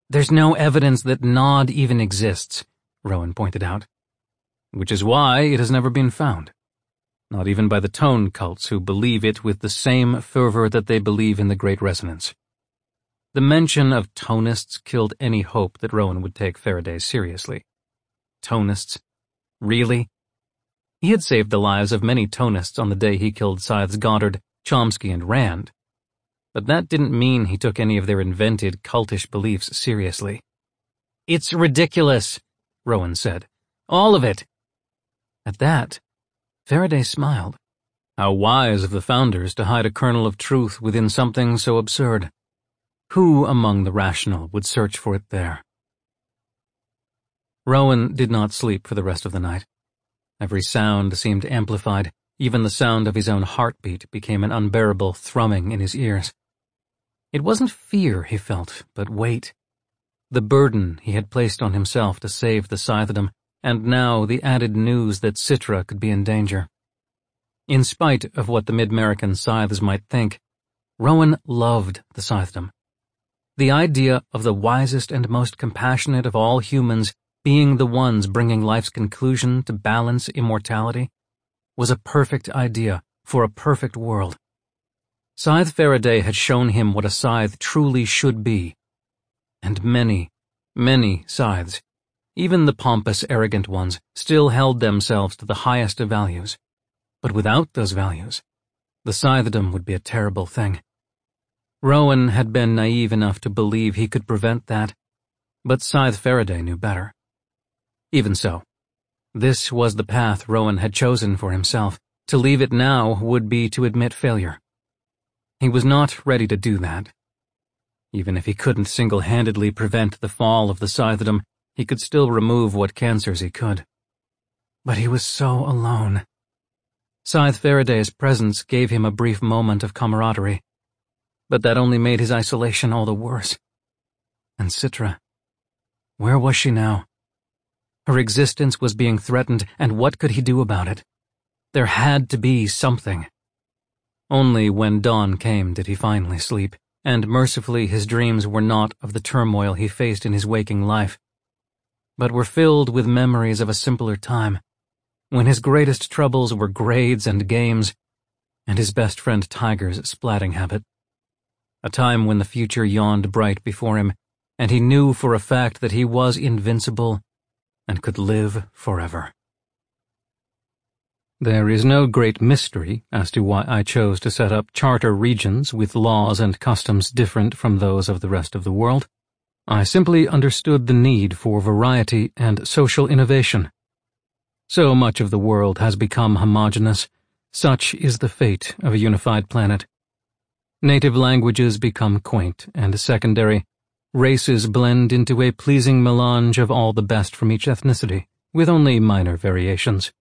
There's no evidence that Nod even exists, Rowan pointed out. Which is why it has never been found not even by the tone cults who believe it with the same fervor that they believe in the Great Resonance. The mention of tonists killed any hope that Rowan would take Faraday seriously. Tonists? Really? He had saved the lives of many tonists on the day he killed Scythes Goddard, Chomsky, and Rand. But that didn't mean he took any of their invented cultish beliefs seriously. It's ridiculous, Rowan said. All of it. At that, Faraday smiled. How wise of the founders to hide a kernel of truth within something so absurd. Who among the rational would search for it there? Rowan did not sleep for the rest of the night. Every sound seemed amplified. Even the sound of his own heartbeat became an unbearable thrumming in his ears. It wasn't fear he felt, but weight. The burden he had placed on himself to save the Scythedom and now the added news that Citra could be in danger. In spite of what the Mid-American Scythes might think, Rowan loved the Scythedom. The idea of the wisest and most compassionate of all humans being the ones bringing life's conclusion to balance immortality was a perfect idea for a perfect world. Scythe Faraday had shown him what a scythe truly should be. And many, many scythes even the pompous, arrogant ones still held themselves to the highest of values. But without those values, the Scythedom would be a terrible thing. Rowan had been naive enough to believe he could prevent that, but Scythe Faraday knew better. Even so, this was the path Rowan had chosen for himself. To leave it now would be to admit failure. He was not ready to do that. Even if he couldn't single-handedly prevent the fall of the Scythedom, he could still remove what cancers he could. But he was so alone. Scythe Faraday's presence gave him a brief moment of camaraderie, but that only made his isolation all the worse. And Citra, where was she now? Her existence was being threatened, and what could he do about it? There had to be something. Only when dawn came did he finally sleep, and mercifully his dreams were not of the turmoil he faced in his waking life, but were filled with memories of a simpler time, when his greatest troubles were grades and games, and his best friend Tiger's splatting habit. A time when the future yawned bright before him, and he knew for a fact that he was invincible and could live forever. There is no great mystery as to why I chose to set up charter regions with laws and customs different from those of the rest of the world. I simply understood the need for variety and social innovation. So much of the world has become homogeneous. Such is the fate of a unified planet. Native languages become quaint and secondary, Races blend into a pleasing melange of all the best from each ethnicity, with only minor variations.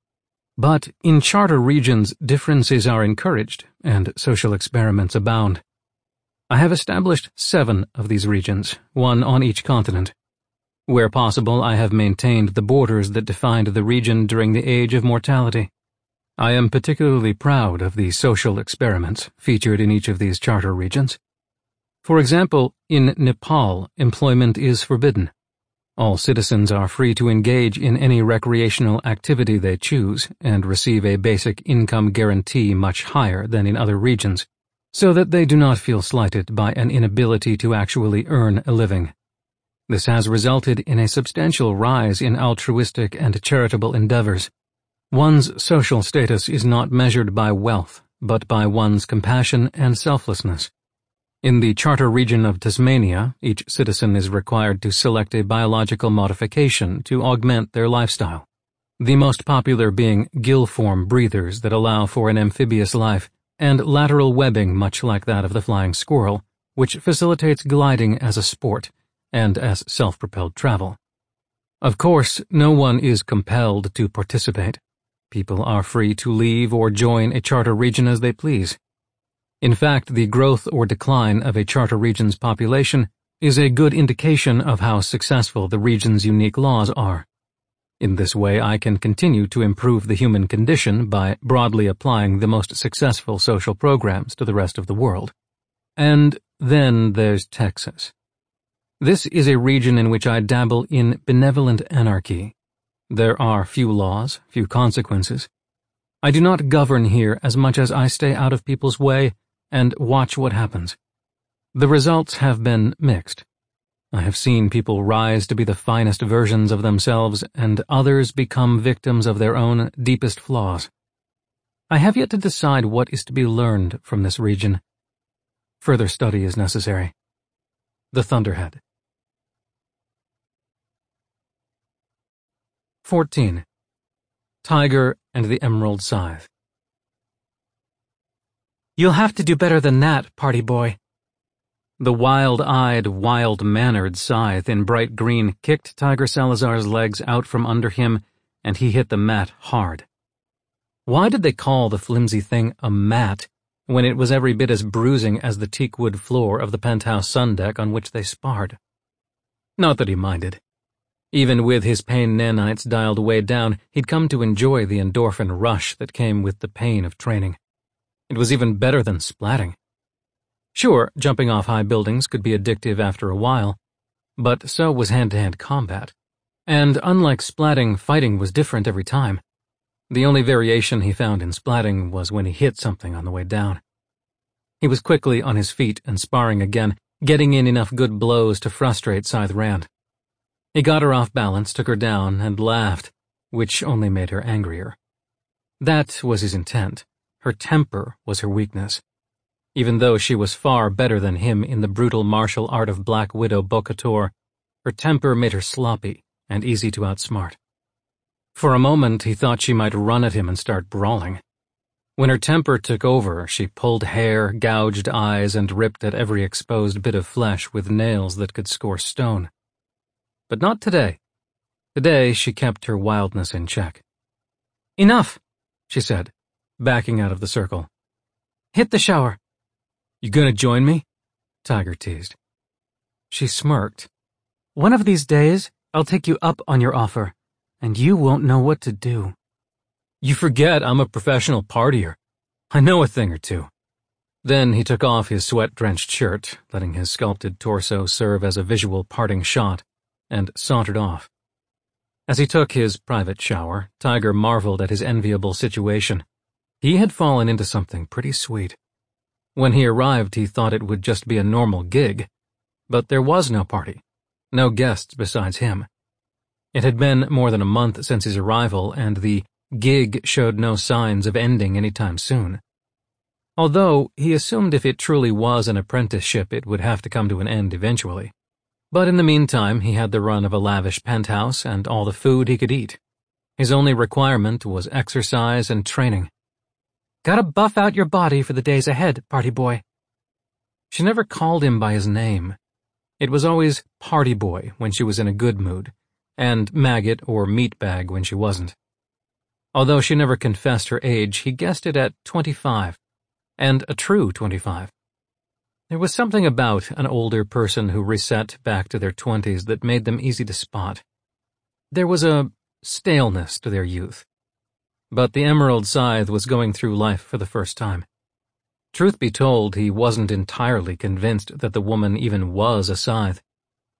But in charter regions, differences are encouraged, and social experiments abound. I have established seven of these regions, one on each continent. Where possible, I have maintained the borders that defined the region during the age of mortality. I am particularly proud of the social experiments featured in each of these charter regions. For example, in Nepal, employment is forbidden. All citizens are free to engage in any recreational activity they choose and receive a basic income guarantee much higher than in other regions, so that they do not feel slighted by an inability to actually earn a living. This has resulted in a substantial rise in altruistic and charitable endeavors. One's social status is not measured by wealth, but by one's compassion and selflessness. In the Charter region of Tasmania, each citizen is required to select a biological modification to augment their lifestyle. The most popular being gill-form breathers that allow for an amphibious life, and lateral webbing much like that of the flying squirrel, which facilitates gliding as a sport and as self-propelled travel. Of course, no one is compelled to participate. People are free to leave or join a charter region as they please. In fact, the growth or decline of a charter region's population is a good indication of how successful the region's unique laws are. In this way, I can continue to improve the human condition by broadly applying the most successful social programs to the rest of the world. And then there's Texas. This is a region in which I dabble in benevolent anarchy. There are few laws, few consequences. I do not govern here as much as I stay out of people's way and watch what happens. The results have been mixed. I have seen people rise to be the finest versions of themselves and others become victims of their own deepest flaws. I have yet to decide what is to be learned from this region. Further study is necessary. The Thunderhead. 14. Tiger and the Emerald Scythe. You'll have to do better than that, party boy. The wild-eyed, wild-mannered scythe in bright green kicked Tiger Salazar's legs out from under him, and he hit the mat hard. Why did they call the flimsy thing a mat when it was every bit as bruising as the teakwood floor of the penthouse sun deck on which they sparred? Not that he minded. Even with his pain nanites dialed way down, he'd come to enjoy the endorphin rush that came with the pain of training. It was even better than splatting. Sure, jumping off high buildings could be addictive after a while, but so was hand-to-hand combat. And unlike splatting, fighting was different every time. The only variation he found in splatting was when he hit something on the way down. He was quickly on his feet and sparring again, getting in enough good blows to frustrate Scythe Rand. He got her off balance, took her down, and laughed, which only made her angrier. That was his intent. Her temper was her weakness. Even though she was far better than him in the brutal martial art of Black Widow Bokator, her temper made her sloppy and easy to outsmart. For a moment, he thought she might run at him and start brawling. When her temper took over, she pulled hair, gouged eyes, and ripped at every exposed bit of flesh with nails that could score stone. But not today. Today, she kept her wildness in check. Enough, she said, backing out of the circle. Hit the shower. You gonna join me? Tiger teased. She smirked. One of these days, I'll take you up on your offer, and you won't know what to do. You forget I'm a professional partier. I know a thing or two. Then he took off his sweat-drenched shirt, letting his sculpted torso serve as a visual parting shot, and sauntered off. As he took his private shower, Tiger marveled at his enviable situation. He had fallen into something pretty sweet. When he arrived, he thought it would just be a normal gig, but there was no party, no guests besides him. It had been more than a month since his arrival, and the gig showed no signs of ending any time soon. Although he assumed if it truly was an apprenticeship, it would have to come to an end eventually. But in the meantime, he had the run of a lavish penthouse and all the food he could eat. His only requirement was exercise and training. Gotta buff out your body for the days ahead, party boy. She never called him by his name. It was always party boy when she was in a good mood, and maggot or meatbag when she wasn't. Although she never confessed her age, he guessed it at 25, and a true 25. There was something about an older person who reset back to their 20s that made them easy to spot. There was a staleness to their youth. But the Emerald Scythe was going through life for the first time. Truth be told, he wasn't entirely convinced that the woman even was a scythe.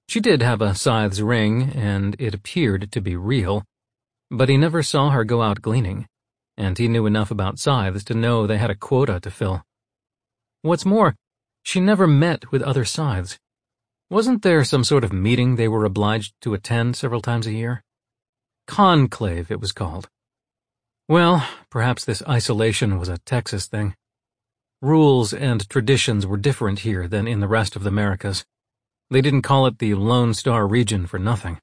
She did have a scythe's ring, and it appeared to be real, but he never saw her go out gleaning, and he knew enough about scythes to know they had a quota to fill. What's more, she never met with other scythes. Wasn't there some sort of meeting they were obliged to attend several times a year? Conclave, it was called. Well, perhaps this isolation was a Texas thing. Rules and traditions were different here than in the rest of the Americas. They didn't call it the Lone Star region for nothing.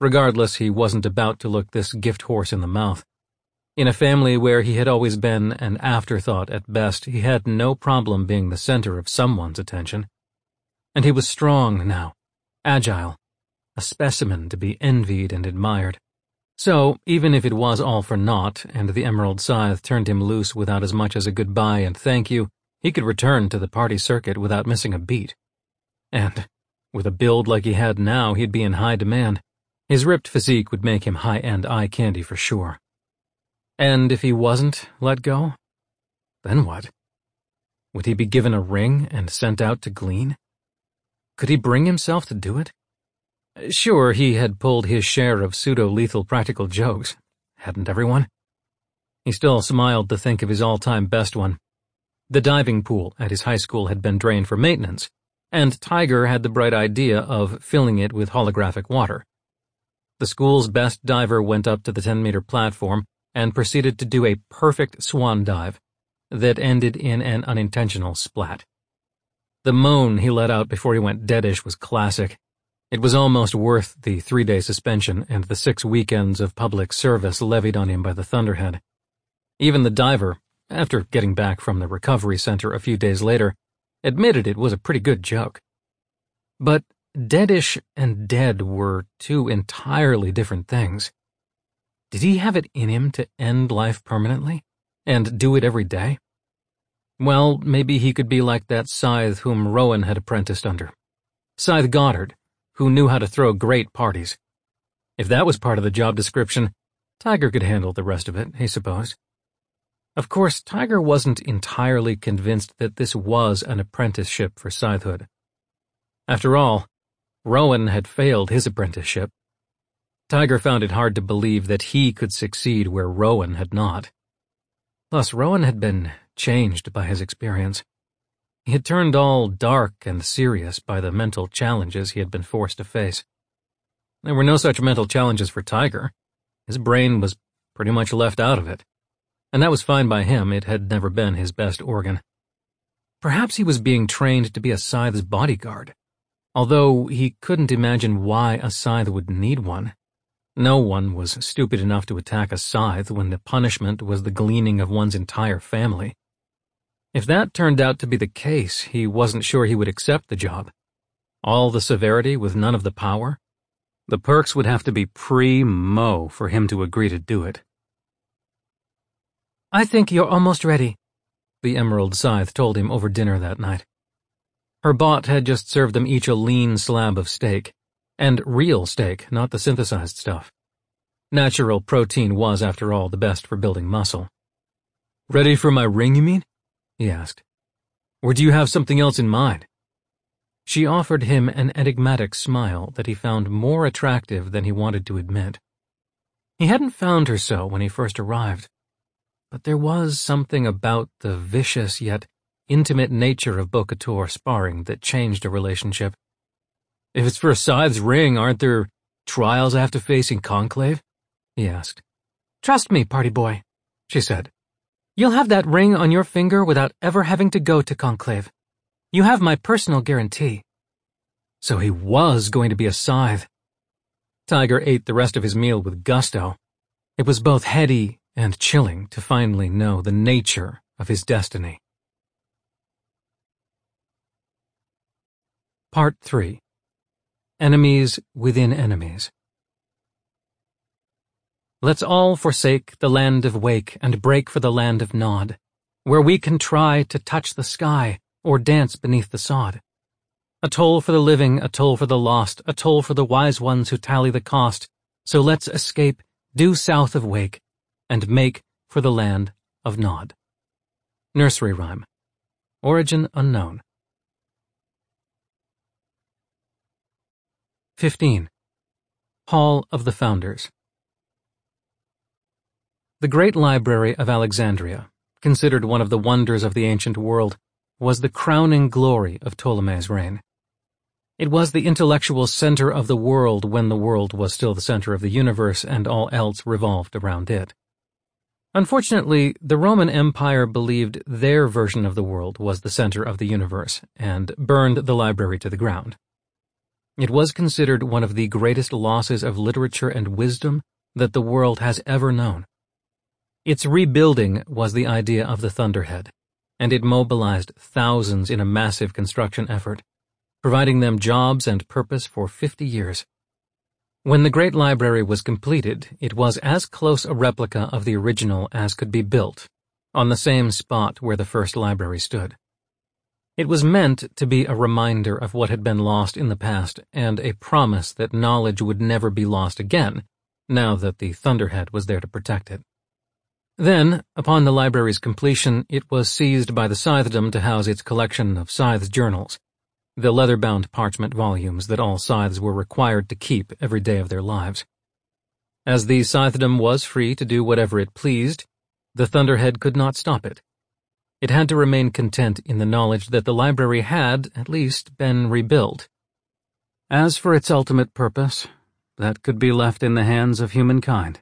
Regardless, he wasn't about to look this gift horse in the mouth. In a family where he had always been an afterthought at best, he had no problem being the center of someone's attention. And he was strong now, agile, a specimen to be envied and admired. So, even if it was all for naught, and the Emerald Scythe turned him loose without as much as a goodbye and thank you, he could return to the party circuit without missing a beat. And, with a build like he had now, he'd be in high demand. His ripped physique would make him high-end eye candy for sure. And if he wasn't let go? Then what? Would he be given a ring and sent out to glean? Could he bring himself to do it? Sure, he had pulled his share of pseudo-lethal practical jokes. Hadn't everyone? He still smiled to think of his all-time best one. The diving pool at his high school had been drained for maintenance, and Tiger had the bright idea of filling it with holographic water. The school's best diver went up to the 10-meter platform and proceeded to do a perfect swan dive that ended in an unintentional splat. The moan he let out before he went deadish was classic. It was almost worth the three-day suspension and the six weekends of public service levied on him by the Thunderhead. Even the diver, after getting back from the recovery center a few days later, admitted it was a pretty good joke. But Deadish and dead were two entirely different things. Did he have it in him to end life permanently? And do it every day? Well, maybe he could be like that scythe whom Rowan had apprenticed under. Scythe Goddard, who knew how to throw great parties. If that was part of the job description, Tiger could handle the rest of it, he supposed. Of course, Tiger wasn't entirely convinced that this was an apprenticeship for scythehood. After all, Rowan had failed his apprenticeship. Tiger found it hard to believe that he could succeed where Rowan had not. Thus, Rowan had been changed by his experience. He had turned all dark and serious by the mental challenges he had been forced to face. There were no such mental challenges for Tiger. His brain was pretty much left out of it. And that was fine by him, it had never been his best organ. Perhaps he was being trained to be a scythe's bodyguard although he couldn't imagine why a scythe would need one. No one was stupid enough to attack a scythe when the punishment was the gleaning of one's entire family. If that turned out to be the case, he wasn't sure he would accept the job. All the severity with none of the power? The perks would have to be pre-mo for him to agree to do it. I think you're almost ready, the Emerald Scythe told him over dinner that night. Her bot had just served them each a lean slab of steak. And real steak, not the synthesized stuff. Natural protein was, after all, the best for building muscle. Ready for my ring, you mean? He asked. Or do you have something else in mind? She offered him an enigmatic smile that he found more attractive than he wanted to admit. He hadn't found her so when he first arrived, but there was something about the vicious yet intimate nature of Bokator sparring that changed a relationship. If it's for a Scythe's ring, aren't there trials I have to face in Conclave? he asked. Trust me, party boy, she said. You'll have that ring on your finger without ever having to go to Conclave. You have my personal guarantee. So he was going to be a scythe. Tiger ate the rest of his meal with gusto. It was both heady and chilling to finally know the nature of his destiny. Part 3 Enemies Within Enemies Let's all forsake the land of Wake and break for the land of Nod, where we can try to touch the sky or dance beneath the sod. A toll for the living, a toll for the lost, a toll for the wise ones who tally the cost. So let's escape due south of Wake and make for the land of Nod. Nursery rhyme. Origin unknown. 15. Hall of the Founders. The Great Library of Alexandria, considered one of the wonders of the ancient world, was the crowning glory of Ptolemy's reign. It was the intellectual center of the world when the world was still the center of the universe and all else revolved around it. Unfortunately, the Roman Empire believed their version of the world was the center of the universe and burned the library to the ground. It was considered one of the greatest losses of literature and wisdom that the world has ever known. Its rebuilding was the idea of the Thunderhead, and it mobilized thousands in a massive construction effort, providing them jobs and purpose for 50 years. When the Great Library was completed, it was as close a replica of the original as could be built, on the same spot where the first library stood. It was meant to be a reminder of what had been lost in the past and a promise that knowledge would never be lost again, now that the Thunderhead was there to protect it. Then, upon the library's completion, it was seized by the Scythedom to house its collection of Scythe's journals, the leather-bound parchment volumes that all Scythes were required to keep every day of their lives. As the Scythedom was free to do whatever it pleased, the Thunderhead could not stop it. It had to remain content in the knowledge that the library had, at least, been rebuilt. As for its ultimate purpose, that could be left in the hands of humankind.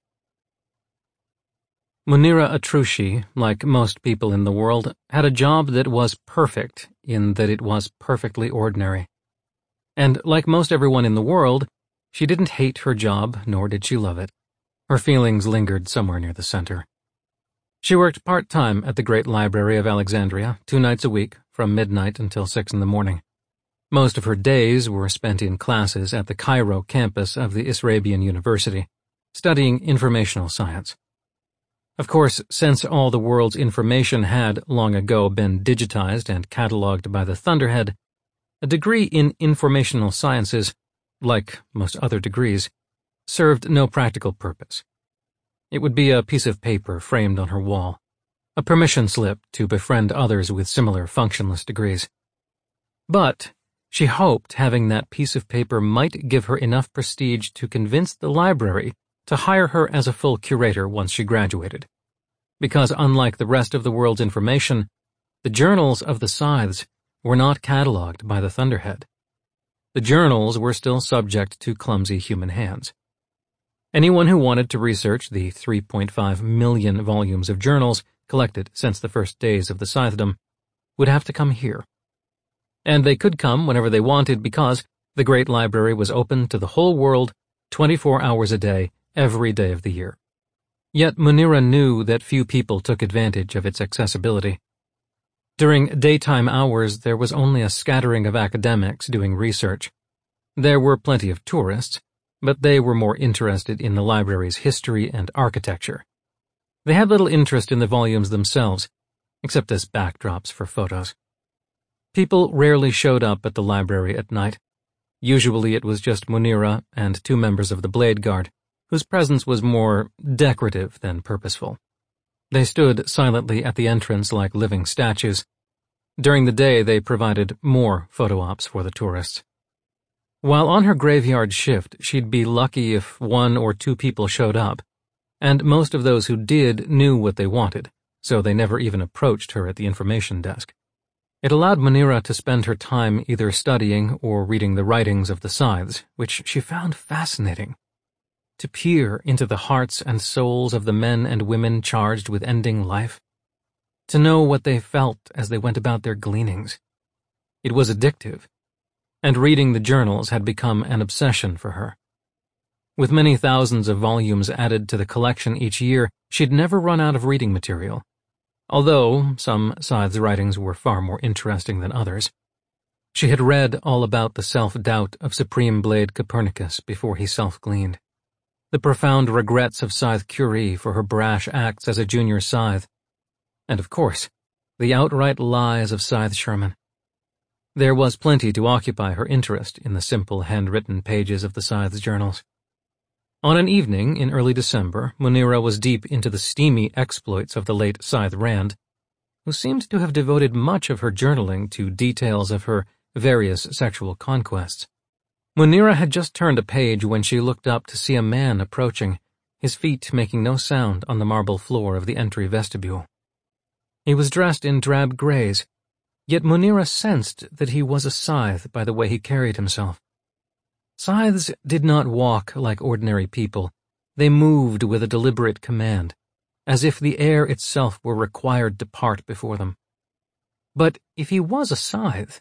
Munira Atrushi, like most people in the world, had a job that was perfect in that it was perfectly ordinary. And like most everyone in the world, she didn't hate her job, nor did she love it. Her feelings lingered somewhere near the center. She worked part-time at the Great Library of Alexandria, two nights a week, from midnight until six in the morning. Most of her days were spent in classes at the Cairo campus of the Israbian University, studying informational science. Of course, since all the world's information had, long ago, been digitized and cataloged by the Thunderhead, a degree in informational sciences, like most other degrees, served no practical purpose. It would be a piece of paper framed on her wall, a permission slip to befriend others with similar functionless degrees. But she hoped having that piece of paper might give her enough prestige to convince the library to hire her as a full curator once she graduated. Because unlike the rest of the world's information, the journals of the Scythes were not catalogued by the Thunderhead. The journals were still subject to clumsy human hands. Anyone who wanted to research the 3.5 million volumes of journals collected since the first days of the Scythedom would have to come here. And they could come whenever they wanted because the Great Library was open to the whole world 24 hours a day, every day of the year. Yet Munira knew that few people took advantage of its accessibility. During daytime hours, there was only a scattering of academics doing research. There were plenty of tourists, but they were more interested in the library's history and architecture. They had little interest in the volumes themselves, except as backdrops for photos. People rarely showed up at the library at night. Usually it was just Munira and two members of the Blade Guard, whose presence was more decorative than purposeful. They stood silently at the entrance like living statues. During the day, they provided more photo ops for the tourists. While on her graveyard shift, she'd be lucky if one or two people showed up, and most of those who did knew what they wanted, so they never even approached her at the information desk. It allowed Munira to spend her time either studying or reading the writings of the Scythes, which she found fascinating. To peer into the hearts and souls of the men and women charged with ending life. To know what they felt as they went about their gleanings. It was addictive, and reading the journals had become an obsession for her. With many thousands of volumes added to the collection each year, she'd never run out of reading material although some Scythe's writings were far more interesting than others. She had read all about the self-doubt of Supreme Blade Copernicus before he self-gleaned, the profound regrets of Scythe Curie for her brash acts as a junior Scythe, and of course, the outright lies of Scythe Sherman. There was plenty to occupy her interest in the simple handwritten pages of the Scythe's journals. On an evening in early December, Munira was deep into the steamy exploits of the late Scythe Rand, who seemed to have devoted much of her journaling to details of her various sexual conquests. Munira had just turned a page when she looked up to see a man approaching, his feet making no sound on the marble floor of the entry vestibule. He was dressed in drab grays, yet Munira sensed that he was a scythe by the way he carried himself. Scythes did not walk like ordinary people. They moved with a deliberate command, as if the air itself were required to part before them. But if he was a scythe,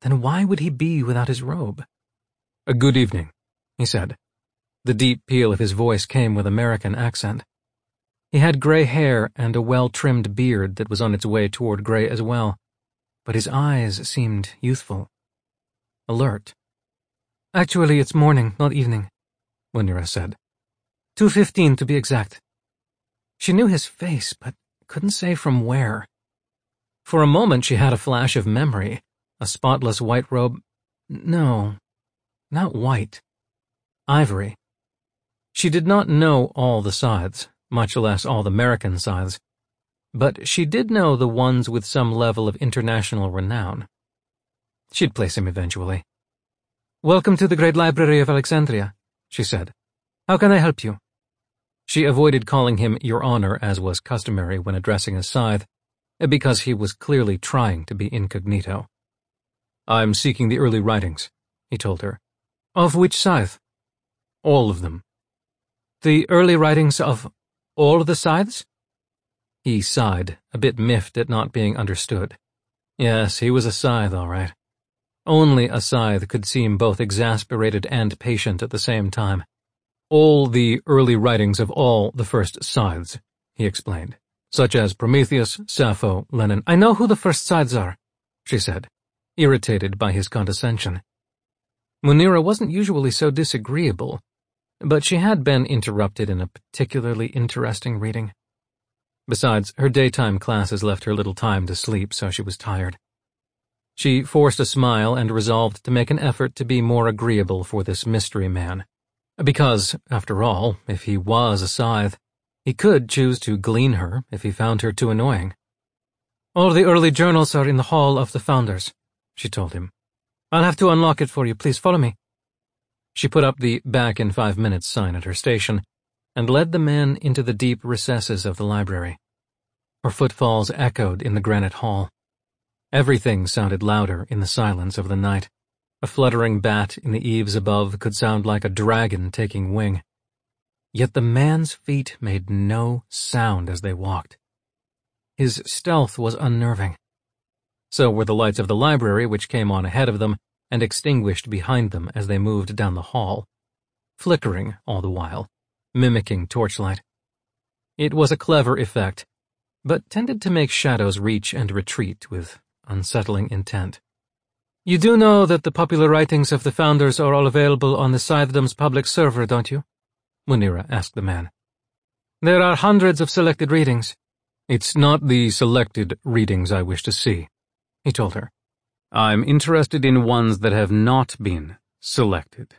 then why would he be without his robe? A good evening, he said. The deep peal of his voice came with American accent. He had gray hair and a well-trimmed beard that was on its way toward gray as well, but his eyes seemed youthful, alert. Actually, it's morning, not evening, Munira said. 2.15 to be exact. She knew his face, but couldn't say from where. For a moment she had a flash of memory, a spotless white robe. No, not white. Ivory. She did not know all the scythes, much less all the American scythes, but she did know the ones with some level of international renown. She'd place him eventually. Welcome to the Great Library of Alexandria, she said. How can I help you? She avoided calling him Your Honor as was customary when addressing a scythe, because he was clearly trying to be incognito. I'm seeking the early writings, he told her. Of which scythe? All of them. The early writings of all the scythes? He sighed, a bit miffed at not being understood. Yes, he was a scythe, all right. Only a scythe could seem both exasperated and patient at the same time. All the early writings of all the first scythes, he explained, such as Prometheus, Sappho, Lenin. I know who the first scythes are, she said, irritated by his condescension. Munira wasn't usually so disagreeable, but she had been interrupted in a particularly interesting reading. Besides, her daytime classes left her little time to sleep, so she was tired. She forced a smile and resolved to make an effort to be more agreeable for this mystery man. Because, after all, if he was a scythe, he could choose to glean her if he found her too annoying. All the early journals are in the Hall of the Founders, she told him. I'll have to unlock it for you. Please follow me. She put up the back in five minutes sign at her station and led the man into the deep recesses of the library. Her footfalls echoed in the granite hall. Everything sounded louder in the silence of the night. A fluttering bat in the eaves above could sound like a dragon taking wing. Yet the man's feet made no sound as they walked. His stealth was unnerving. So were the lights of the library which came on ahead of them and extinguished behind them as they moved down the hall, flickering all the while, mimicking torchlight. It was a clever effect, but tended to make shadows reach and retreat with unsettling intent. You do know that the popular writings of the founders are all available on the Scythedom's public server, don't you? Munira asked the man. There are hundreds of selected readings. It's not the selected readings I wish to see, he told her. I'm interested in ones that have not been selected.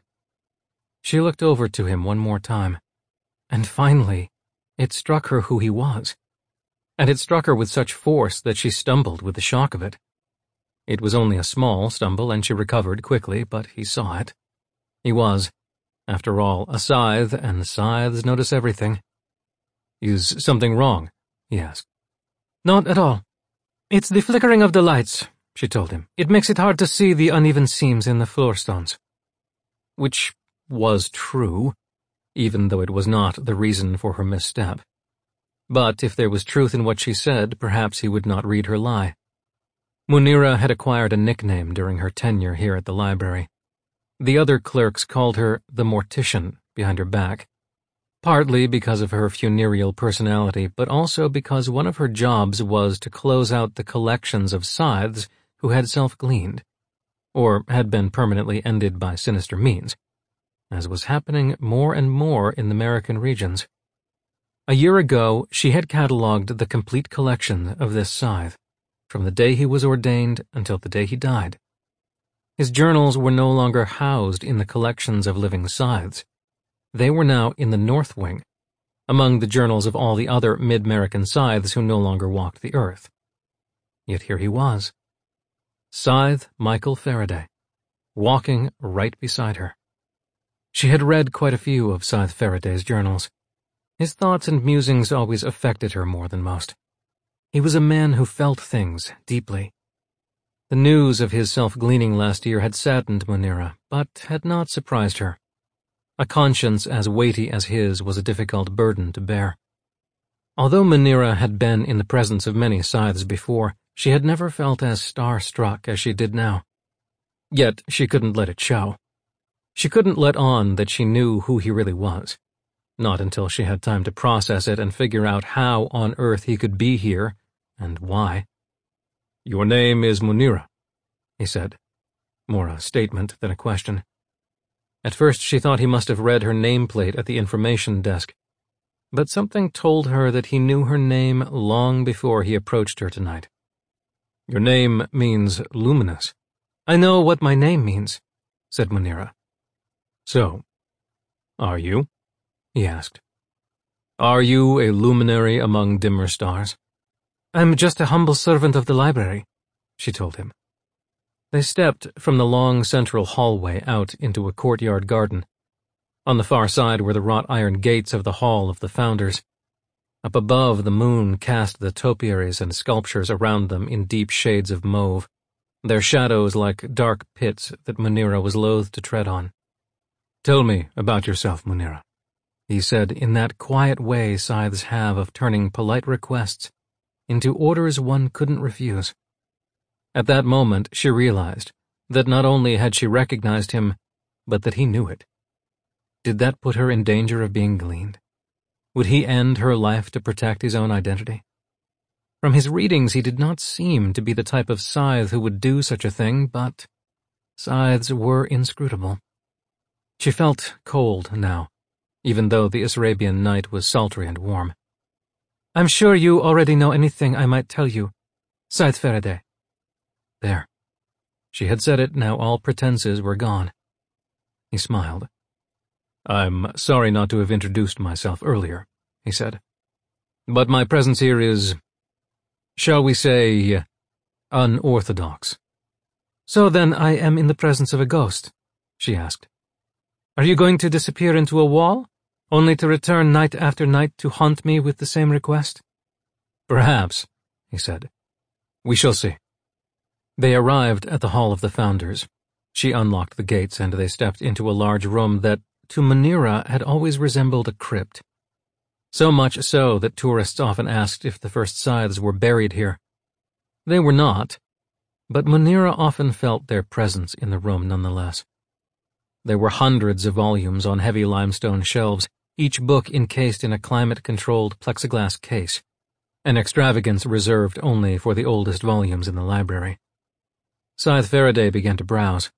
She looked over to him one more time, and finally, it struck her who he was. And it struck her with such force that she stumbled with the shock of it. It was only a small stumble, and she recovered quickly, but he saw it. He was, after all, a scythe, and scythes notice everything. Is something wrong? he asked. Not at all. It's the flickering of the lights, she told him. It makes it hard to see the uneven seams in the floor stones. Which was true, even though it was not the reason for her misstep. But if there was truth in what she said, perhaps he would not read her lie. Munira had acquired a nickname during her tenure here at the library. The other clerks called her the Mortician behind her back, partly because of her funereal personality, but also because one of her jobs was to close out the collections of scythes who had self-gleaned, or had been permanently ended by sinister means as was happening more and more in the American regions. A year ago, she had catalogued the complete collection of this scythe, from the day he was ordained until the day he died. His journals were no longer housed in the collections of living scythes. They were now in the North Wing, among the journals of all the other mid-American scythes who no longer walked the earth. Yet here he was, Scythe Michael Faraday, walking right beside her. She had read quite a few of Scythe Faraday's journals. His thoughts and musings always affected her more than most. He was a man who felt things deeply. The news of his self-gleaning last year had saddened Munira, but had not surprised her. A conscience as weighty as his was a difficult burden to bear. Although Munira had been in the presence of many scythes before, she had never felt as star-struck as she did now. Yet she couldn't let it show. She couldn't let on that she knew who he really was. Not until she had time to process it and figure out how on earth he could be here, and why. Your name is Munira, he said, more a statement than a question. At first she thought he must have read her nameplate at the information desk, but something told her that he knew her name long before he approached her tonight. Your name means luminous. I know what my name means, said Munira. So, are you? he asked. Are you a luminary among dimmer stars? I'm just a humble servant of the library, she told him. They stepped from the long central hallway out into a courtyard garden. On the far side were the wrought iron gates of the Hall of the Founders. Up above, the moon cast the topiaries and sculptures around them in deep shades of mauve, their shadows like dark pits that Munira was loath to tread on. Tell me about yourself, Munira, he said in that quiet way scythes have of turning polite requests into orders one couldn't refuse. At that moment, she realized that not only had she recognized him, but that he knew it. Did that put her in danger of being gleaned? Would he end her life to protect his own identity? From his readings, he did not seem to be the type of scythe who would do such a thing, but scythes were inscrutable. She felt cold now, even though the Israbian night was sultry and warm. I'm sure you already know anything I might tell you, Scythe Faraday. There. She had said it, now all pretenses were gone. He smiled. I'm sorry not to have introduced myself earlier, he said. But my presence here is, shall we say, unorthodox. So then I am in the presence of a ghost, she asked. Are you going to disappear into a wall, only to return night after night to haunt me with the same request? Perhaps, he said. We shall see. They arrived at the Hall of the Founders. She unlocked the gates and they stepped into a large room that, to Munira, had always resembled a crypt. So much so that tourists often asked if the first scythes were buried here. They were not, but Munira often felt their presence in the room nonetheless. There were hundreds of volumes on heavy limestone shelves, each book encased in a climate-controlled plexiglass case, an extravagance reserved only for the oldest volumes in the library. Scythe Faraday began to browse.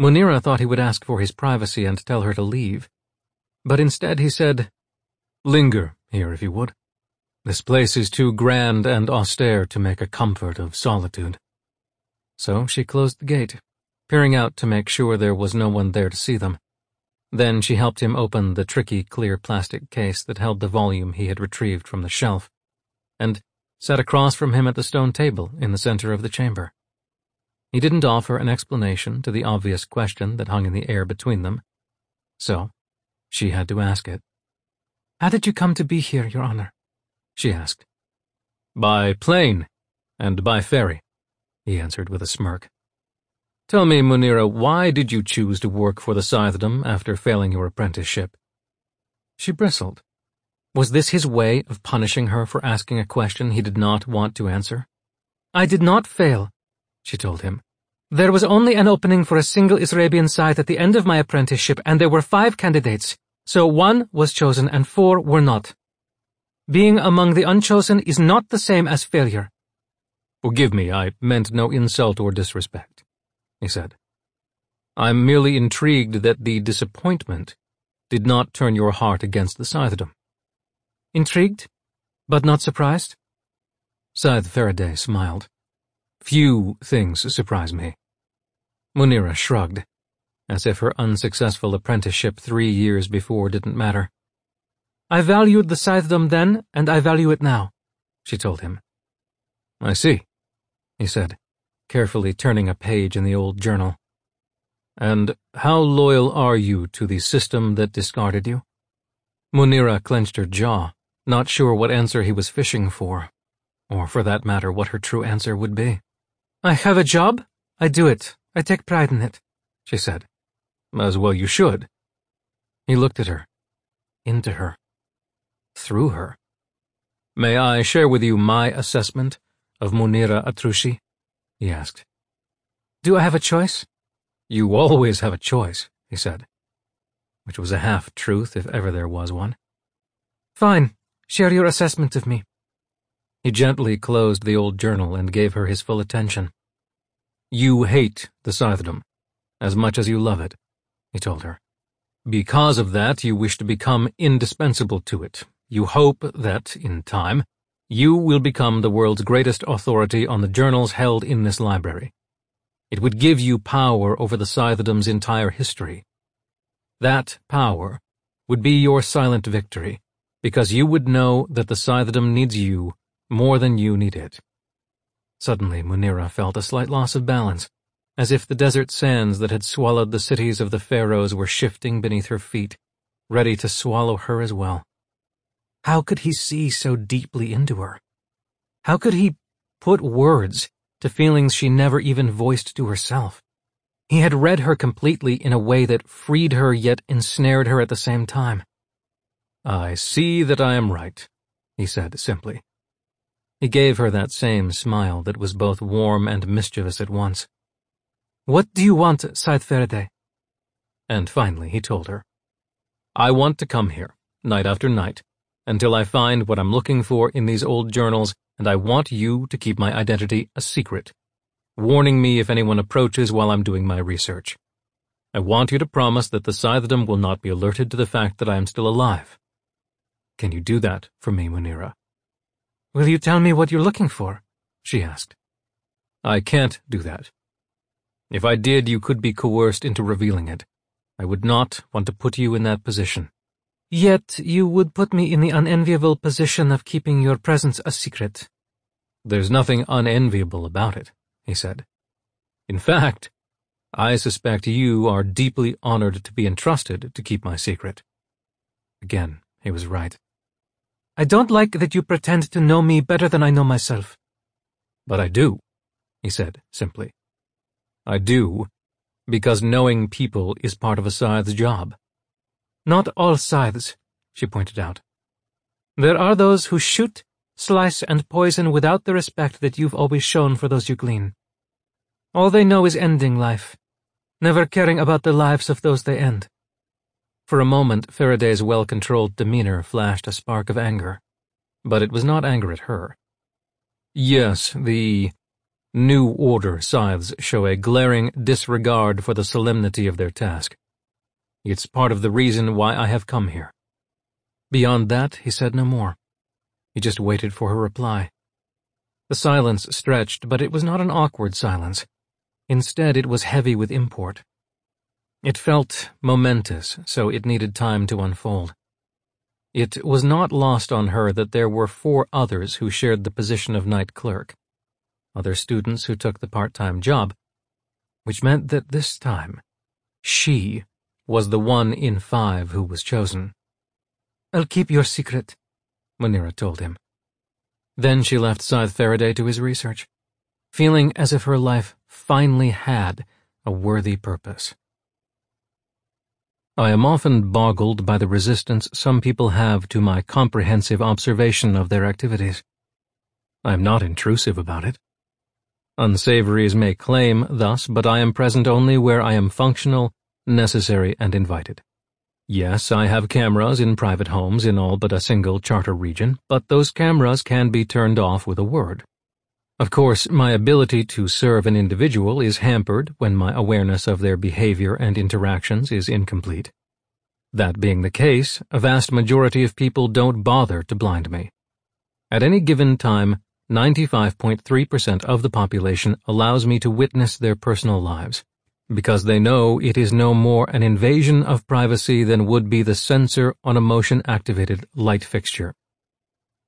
Munira thought he would ask for his privacy and tell her to leave, but instead he said, Linger here if you would. This place is too grand and austere to make a comfort of solitude. So she closed the gate, peering out to make sure there was no one there to see them. Then she helped him open the tricky clear plastic case that held the volume he had retrieved from the shelf, and sat across from him at the stone table in the center of the chamber. He didn't offer an explanation to the obvious question that hung in the air between them, so she had to ask it. How did you come to be here, Your Honor? she asked. By plane and by ferry, he answered with a smirk. Tell me, Munira, why did you choose to work for the Scythedom after failing your apprenticeship? She bristled. Was this his way of punishing her for asking a question he did not want to answer? I did not fail, she told him. There was only an opening for a single Israbian scythe at the end of my apprenticeship, and there were five candidates, so one was chosen and four were not. Being among the unchosen is not the same as failure. Forgive me, I meant no insult or disrespect, he said. I'm merely intrigued that the disappointment did not turn your heart against the Scythedom. Intrigued, but not surprised? Scythe Faraday smiled. Few things surprise me. Munira shrugged, as if her unsuccessful apprenticeship three years before didn't matter. I valued the Scythedom then, and I value it now, she told him. I see, he said, carefully turning a page in the old journal. And how loyal are you to the system that discarded you? Munira clenched her jaw, not sure what answer he was fishing for, or for that matter what her true answer would be. I have a job, I do it, I take pride in it, she said. As well you should. He looked at her, into her, through her. May I share with you my assessment of Munira Atrushi? he asked. Do I have a choice? You always have a choice, he said, which was a half-truth if ever there was one. Fine, share your assessment of me. He gently closed the old journal and gave her his full attention. You hate the Scythedom, as much as you love it, he told her. Because of that, you wish to become indispensable to it. You hope that, in time, you will become the world's greatest authority on the journals held in this library. It would give you power over the Scythedom's entire history. That power would be your silent victory, because you would know that the Scythedom needs you more than you need it. Suddenly, Munira felt a slight loss of balance as if the desert sands that had swallowed the cities of the pharaohs were shifting beneath her feet, ready to swallow her as well. How could he see so deeply into her? How could he put words to feelings she never even voiced to herself? He had read her completely in a way that freed her yet ensnared her at the same time. I see that I am right, he said simply. He gave her that same smile that was both warm and mischievous at once. What do you want, Faraday? And finally he told her. I want to come here, night after night, until I find what I'm looking for in these old journals, and I want you to keep my identity a secret, warning me if anyone approaches while I'm doing my research. I want you to promise that the Scythedom will not be alerted to the fact that I am still alive. Can you do that for me, Munira? Will you tell me what you're looking for? she asked. I can't do that. If I did, you could be coerced into revealing it. I would not want to put you in that position. Yet you would put me in the unenviable position of keeping your presence a secret. There's nothing unenviable about it, he said. In fact, I suspect you are deeply honored to be entrusted to keep my secret. Again, he was right. I don't like that you pretend to know me better than I know myself. But I do, he said simply. I do, because knowing people is part of a scythe's job. Not all scythes, she pointed out. There are those who shoot, slice, and poison without the respect that you've always shown for those you glean. All they know is ending life, never caring about the lives of those they end. For a moment, Faraday's well-controlled demeanor flashed a spark of anger, but it was not anger at her. Yes, the New Order scythes show a glaring disregard for the solemnity of their task. It's part of the reason why I have come here. Beyond that, he said no more. He just waited for her reply. The silence stretched, but it was not an awkward silence. Instead, it was heavy with import. It felt momentous, so it needed time to unfold. It was not lost on her that there were four others who shared the position of night clerk, other students who took the part-time job, which meant that this time, she was the one in five who was chosen. I'll keep your secret, Munira told him. Then she left Scythe Faraday to his research, feeling as if her life finally had a worthy purpose. I am often boggled by the resistance some people have to my comprehensive observation of their activities. I am not intrusive about it. Unsavories may claim thus, but I am present only where I am functional, necessary, and invited. Yes, I have cameras in private homes in all but a single charter region, but those cameras can be turned off with a word. Of course, my ability to serve an individual is hampered when my awareness of their behavior and interactions is incomplete. That being the case, a vast majority of people don't bother to blind me. At any given time, 95.3% of the population allows me to witness their personal lives, because they know it is no more an invasion of privacy than would be the sensor on a motion-activated light fixture.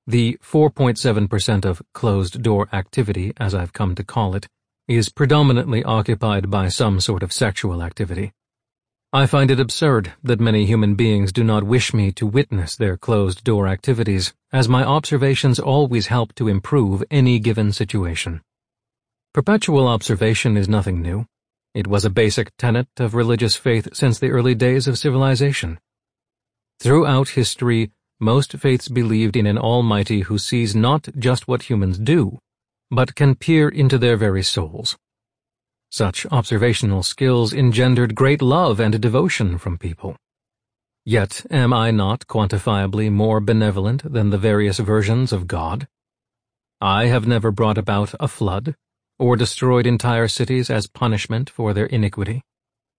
The 4.7% of closed-door activity, as I've come to call it, is predominantly occupied by some sort of sexual activity. I find it absurd that many human beings do not wish me to witness their closed-door activities, as my observations always help to improve any given situation. Perpetual observation is nothing new. It was a basic tenet of religious faith since the early days of civilization. Throughout history, most faiths believed in an Almighty who sees not just what humans do, but can peer into their very souls. Such observational skills engendered great love and devotion from people. Yet am I not quantifiably more benevolent than the various versions of God? I have never brought about a flood, or destroyed entire cities as punishment for their iniquity.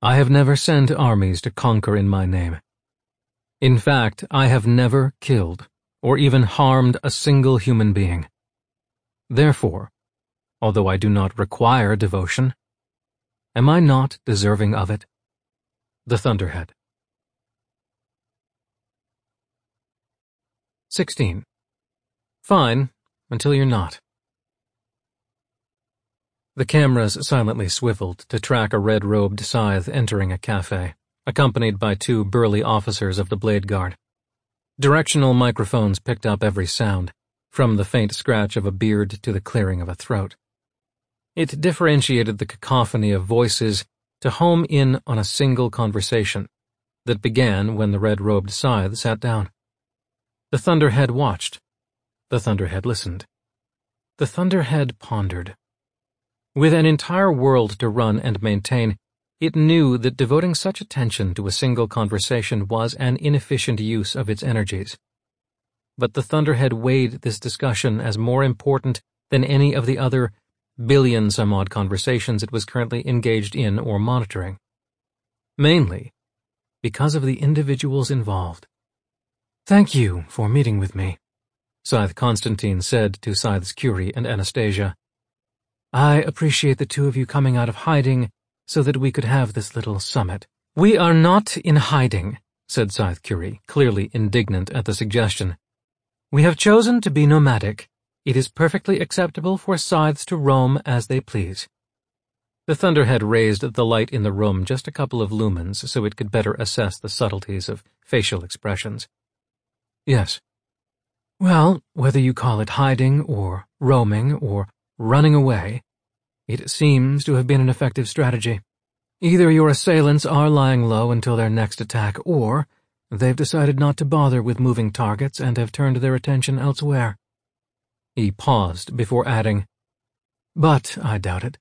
I have never sent armies to conquer in my name. In fact, I have never killed, or even harmed a single human being. Therefore, although I do not require devotion, Am I not deserving of it? The Thunderhead. 16. Fine, until you're not. The cameras silently swiveled to track a red-robed scythe entering a cafe, accompanied by two burly officers of the Blade Guard. Directional microphones picked up every sound, from the faint scratch of a beard to the clearing of a throat. It differentiated the cacophony of voices to home in on a single conversation that began when the red-robed scythe sat down. The Thunderhead watched. The Thunderhead listened. The Thunderhead pondered. With an entire world to run and maintain, it knew that devoting such attention to a single conversation was an inefficient use of its energies. But the Thunderhead weighed this discussion as more important than any of the other billion some odd conversations it was currently engaged in or monitoring. Mainly because of the individuals involved. Thank you for meeting with me, Scythe Constantine said to Scythe's Curie and Anastasia. I appreciate the two of you coming out of hiding so that we could have this little summit. We are not in hiding, said Scythe Curie, clearly indignant at the suggestion. We have chosen to be nomadic it is perfectly acceptable for scythes to roam as they please. The Thunderhead raised the light in the room just a couple of lumens so it could better assess the subtleties of facial expressions. Yes. Well, whether you call it hiding or roaming or running away, it seems to have been an effective strategy. Either your assailants are lying low until their next attack, or they've decided not to bother with moving targets and have turned their attention elsewhere. He paused before adding, But I doubt it.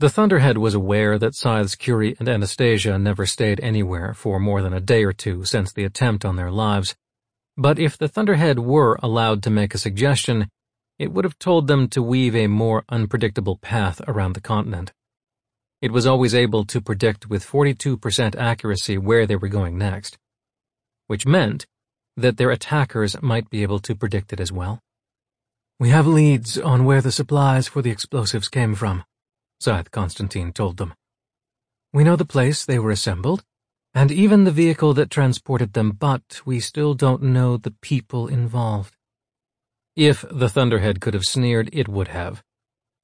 The Thunderhead was aware that Scythe's Curie and Anastasia never stayed anywhere for more than a day or two since the attempt on their lives, but if the Thunderhead were allowed to make a suggestion, it would have told them to weave a more unpredictable path around the continent. It was always able to predict with 42% accuracy where they were going next, which meant that their attackers might be able to predict it as well. We have leads on where the supplies for the explosives came from, Scythe Constantine told them. We know the place they were assembled, and even the vehicle that transported them, but we still don't know the people involved. If the Thunderhead could have sneered, it would have.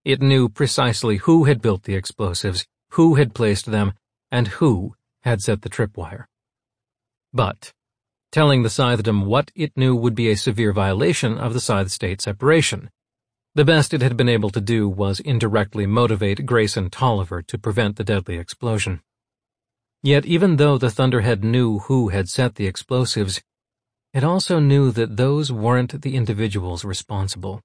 It knew precisely who had built the explosives, who had placed them, and who had set the tripwire. But telling the Scythedom what it knew would be a severe violation of the Scythe-State separation. The best it had been able to do was indirectly motivate Grayson Tolliver to prevent the deadly explosion. Yet even though the Thunderhead knew who had set the explosives, it also knew that those weren't the individuals responsible.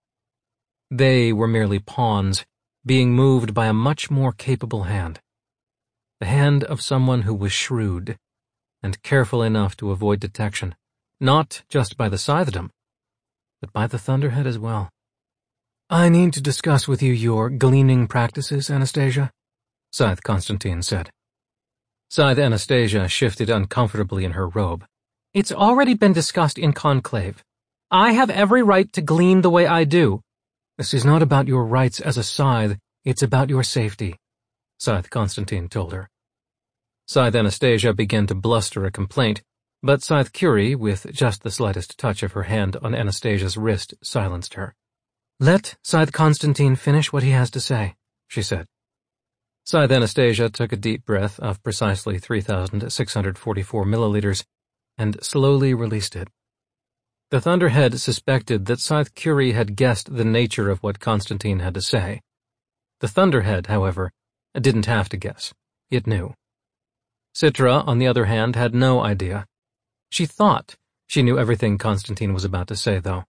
They were merely pawns, being moved by a much more capable hand. The hand of someone who was shrewd and careful enough to avoid detection, not just by the Scythedom, but by the Thunderhead as well. I need to discuss with you your gleaning practices, Anastasia, Scythe Constantine said. Scythe Anastasia shifted uncomfortably in her robe. It's already been discussed in conclave. I have every right to glean the way I do. This is not about your rights as a scythe, it's about your safety, Scythe Constantine told her. Scythe Anastasia began to bluster a complaint, but Scythe Curie, with just the slightest touch of her hand on Anastasia's wrist, silenced her. Let Scythe Constantine finish what he has to say, she said. Scythe Anastasia took a deep breath of precisely 3,644 milliliters and slowly released it. The Thunderhead suspected that Scythe Curie had guessed the nature of what Constantine had to say. The Thunderhead, however, didn't have to guess. It knew. Citra, on the other hand, had no idea. She thought she knew everything Constantine was about to say, though.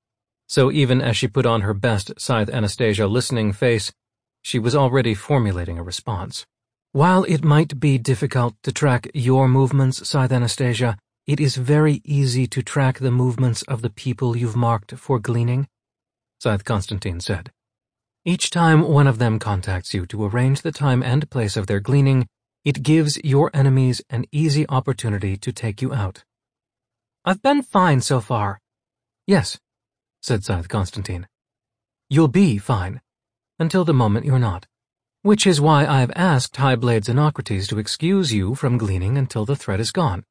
So even as she put on her best Scythe Anastasia listening face, she was already formulating a response. While it might be difficult to track your movements, Scythe Anastasia, it is very easy to track the movements of the people you've marked for gleaning, Scythe Constantine said. Each time one of them contacts you to arrange the time and place of their gleaning, it gives your enemies an easy opportunity to take you out. I've been fine so far. Yes, said Scythe Constantine. You'll be fine, until the moment you're not. Which is why I've asked Highblade Xenocrates to excuse you from gleaning until the threat is gone.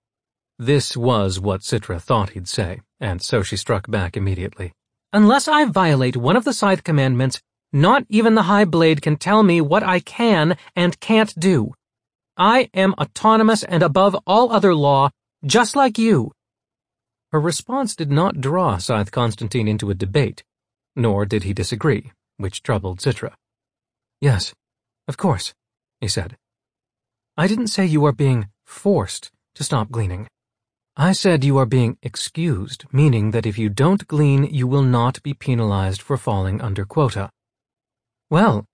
This was what Citra thought he'd say, and so she struck back immediately. Unless I violate one of the Scythe commandments, not even the High Blade can tell me what I can and can't do. I am autonomous and above all other law, just like you. Her response did not draw Scythe Constantine into a debate, nor did he disagree, which troubled Citra. Yes, of course, he said. I didn't say you are being forced to stop gleaning. I said you are being excused, meaning that if you don't glean, you will not be penalized for falling under quota. Well,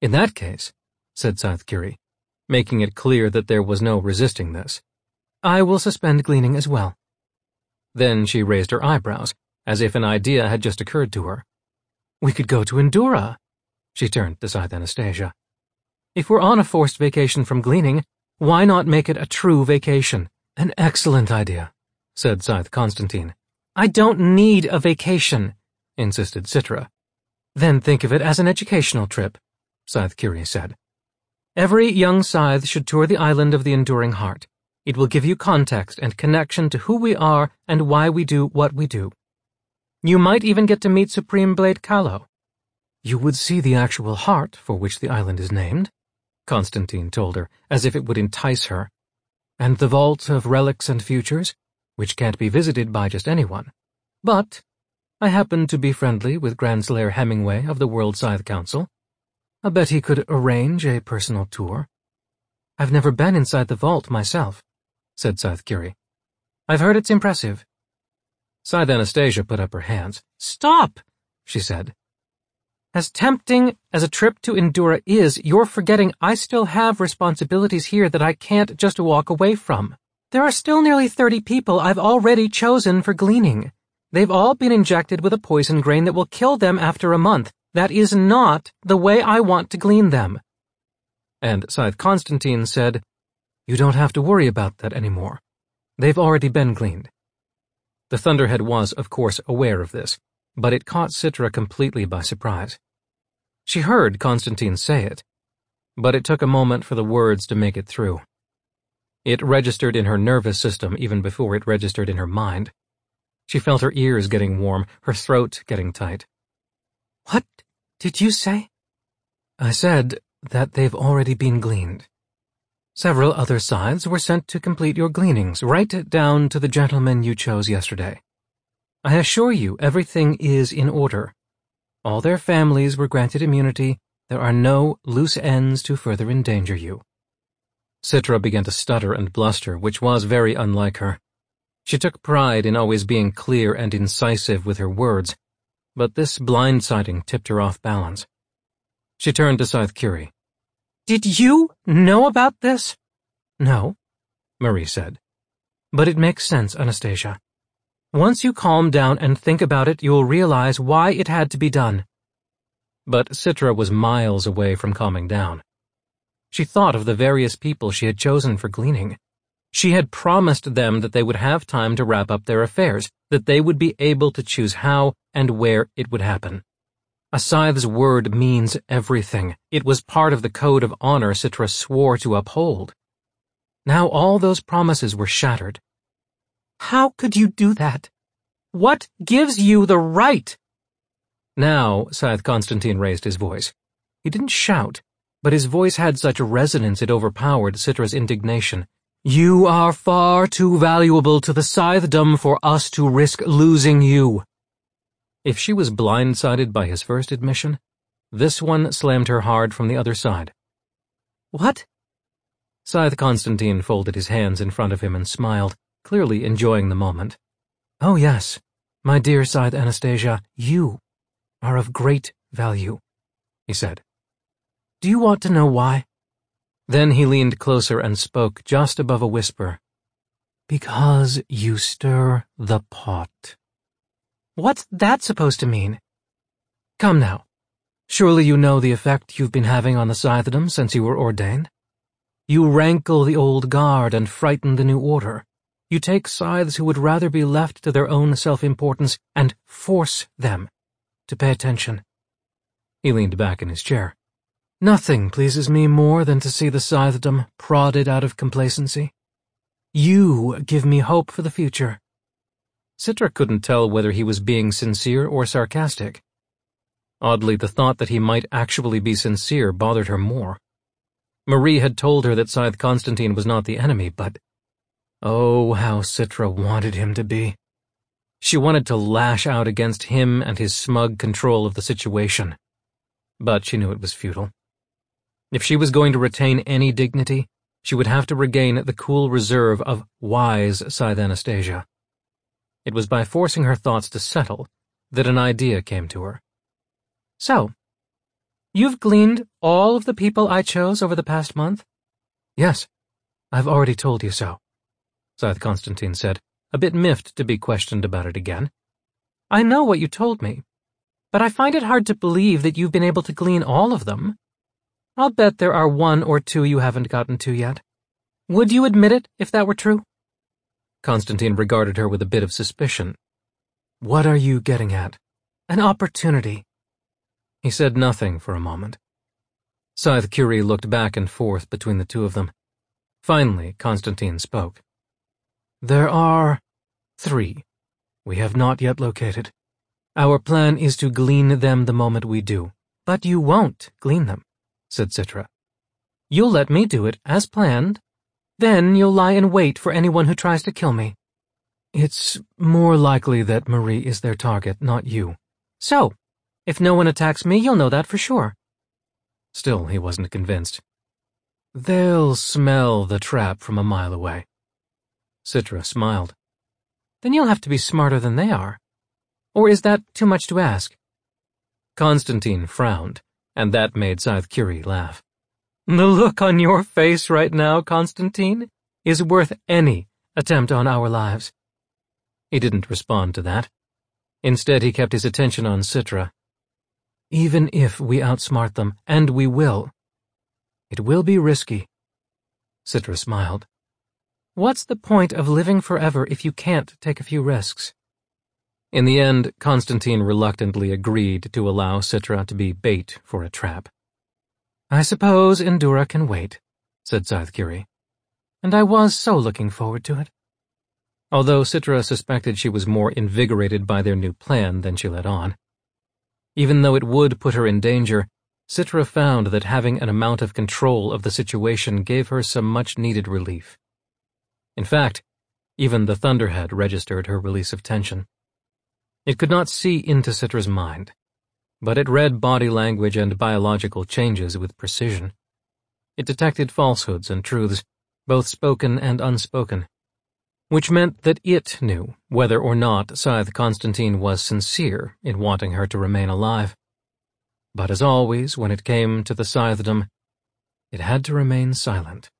in that case, said Scythe Curie, making it clear that there was no resisting this, I will suspend gleaning as well. Then she raised her eyebrows, as if an idea had just occurred to her. We could go to Endura. She turned to Scythe Anastasia. If we're on a forced vacation from gleaning, why not make it a true vacation? An excellent idea, said Scythe Constantine. I don't need a vacation, insisted Citra. Then think of it as an educational trip, Scythe Curie said. Every young scythe should tour the island of the Enduring Heart. It will give you context and connection to who we are and why we do what we do. You might even get to meet Supreme Blade Kahlo. You would see the actual heart for which the island is named, Constantine told her, as if it would entice her and the vault of relics and futures, which can't be visited by just anyone. But I happen to be friendly with Grandslayer Hemingway of the World Scythe Council. I bet he could arrange a personal tour. I've never been inside the vault myself, said Scythe Curie. I've heard it's impressive. Scythe Anastasia put up her hands. Stop, she said. As tempting as a trip to Endura is, you're forgetting I still have responsibilities here that I can't just walk away from. There are still nearly 30 people I've already chosen for gleaning. They've all been injected with a poison grain that will kill them after a month. That is not the way I want to glean them. And Scythe Constantine said, You don't have to worry about that anymore. They've already been gleaned. The Thunderhead was, of course, aware of this, but it caught Citra completely by surprise. She heard Constantine say it, but it took a moment for the words to make it through. It registered in her nervous system even before it registered in her mind. She felt her ears getting warm, her throat getting tight. What did you say? I said that they've already been gleaned. Several other scythes were sent to complete your gleanings, right down to the gentleman you chose yesterday. I assure you everything is in order. All their families were granted immunity. There are no loose ends to further endanger you. Citra began to stutter and bluster, which was very unlike her. She took pride in always being clear and incisive with her words, but this blindsiding tipped her off balance. She turned to Scythe Curie. Did you know about this? No, Marie said. But it makes sense, Anastasia. Once you calm down and think about it, you'll realize why it had to be done. But Citra was miles away from calming down. She thought of the various people she had chosen for gleaning. She had promised them that they would have time to wrap up their affairs, that they would be able to choose how and where it would happen. A scythe's word means everything. It was part of the code of honor Citra swore to uphold. Now all those promises were shattered. How could you do that? What gives you the right? Now, Scythe Constantine raised his voice. He didn't shout, but his voice had such resonance it overpowered Citra's indignation. You are far too valuable to the Scythedom for us to risk losing you. If she was blindsided by his first admission, this one slammed her hard from the other side. What? Scythe Constantine folded his hands in front of him and smiled, clearly enjoying the moment. Oh yes, my dear Scythe Anastasia, you are of great value, he said. Do you want to know why? Then he leaned closer and spoke just above a whisper. Because you stir the pot. What's that supposed to mean? Come now. Surely you know the effect you've been having on the Scythedom since you were ordained? You rankle the old guard and frighten the new order. You take scythes who would rather be left to their own self-importance and force them to pay attention. He leaned back in his chair. Nothing pleases me more than to see the Scythedom prodded out of complacency. You give me hope for the future. Citra couldn't tell whether he was being sincere or sarcastic. Oddly, the thought that he might actually be sincere bothered her more. Marie had told her that Scythe Constantine was not the enemy, but Oh, how Citra wanted him to be. She wanted to lash out against him and his smug control of the situation. But she knew it was futile. If she was going to retain any dignity, she would have to regain the cool reserve of wise Scythe Anastasia. It was by forcing her thoughts to settle that an idea came to her. So, you've gleaned all of the people I chose over the past month? Yes, I've already told you so. Scythe Constantine said, a bit miffed to be questioned about it again. I know what you told me, but I find it hard to believe that you've been able to glean all of them. I'll bet there are one or two you haven't gotten to yet. Would you admit it if that were true? Constantine regarded her with a bit of suspicion. What are you getting at? An opportunity. He said nothing for a moment. Scythe Curie looked back and forth between the two of them. Finally, Constantine spoke. There are three we have not yet located. Our plan is to glean them the moment we do. But you won't glean them, said Citra. You'll let me do it, as planned. Then you'll lie in wait for anyone who tries to kill me. It's more likely that Marie is their target, not you. So, if no one attacks me, you'll know that for sure. Still, he wasn't convinced. They'll smell the trap from a mile away. Citra smiled. Then you'll have to be smarter than they are. Or is that too much to ask? Constantine frowned, and that made Scythe Curie laugh. The look on your face right now, Constantine, is worth any attempt on our lives. He didn't respond to that. Instead, he kept his attention on Citra. Even if we outsmart them, and we will, it will be risky. Citra smiled. What's the point of living forever if you can't take a few risks? In the end, Constantine reluctantly agreed to allow Citra to be bait for a trap. I suppose Endura can wait, said Scythe And I was so looking forward to it. Although Citra suspected she was more invigorated by their new plan than she let on. Even though it would put her in danger, Citra found that having an amount of control of the situation gave her some much-needed relief. In fact, even the Thunderhead registered her release of tension. It could not see into Citra's mind, but it read body language and biological changes with precision. It detected falsehoods and truths, both spoken and unspoken, which meant that it knew whether or not Scythe Constantine was sincere in wanting her to remain alive. But as always, when it came to the Scythedom, it had to remain silent.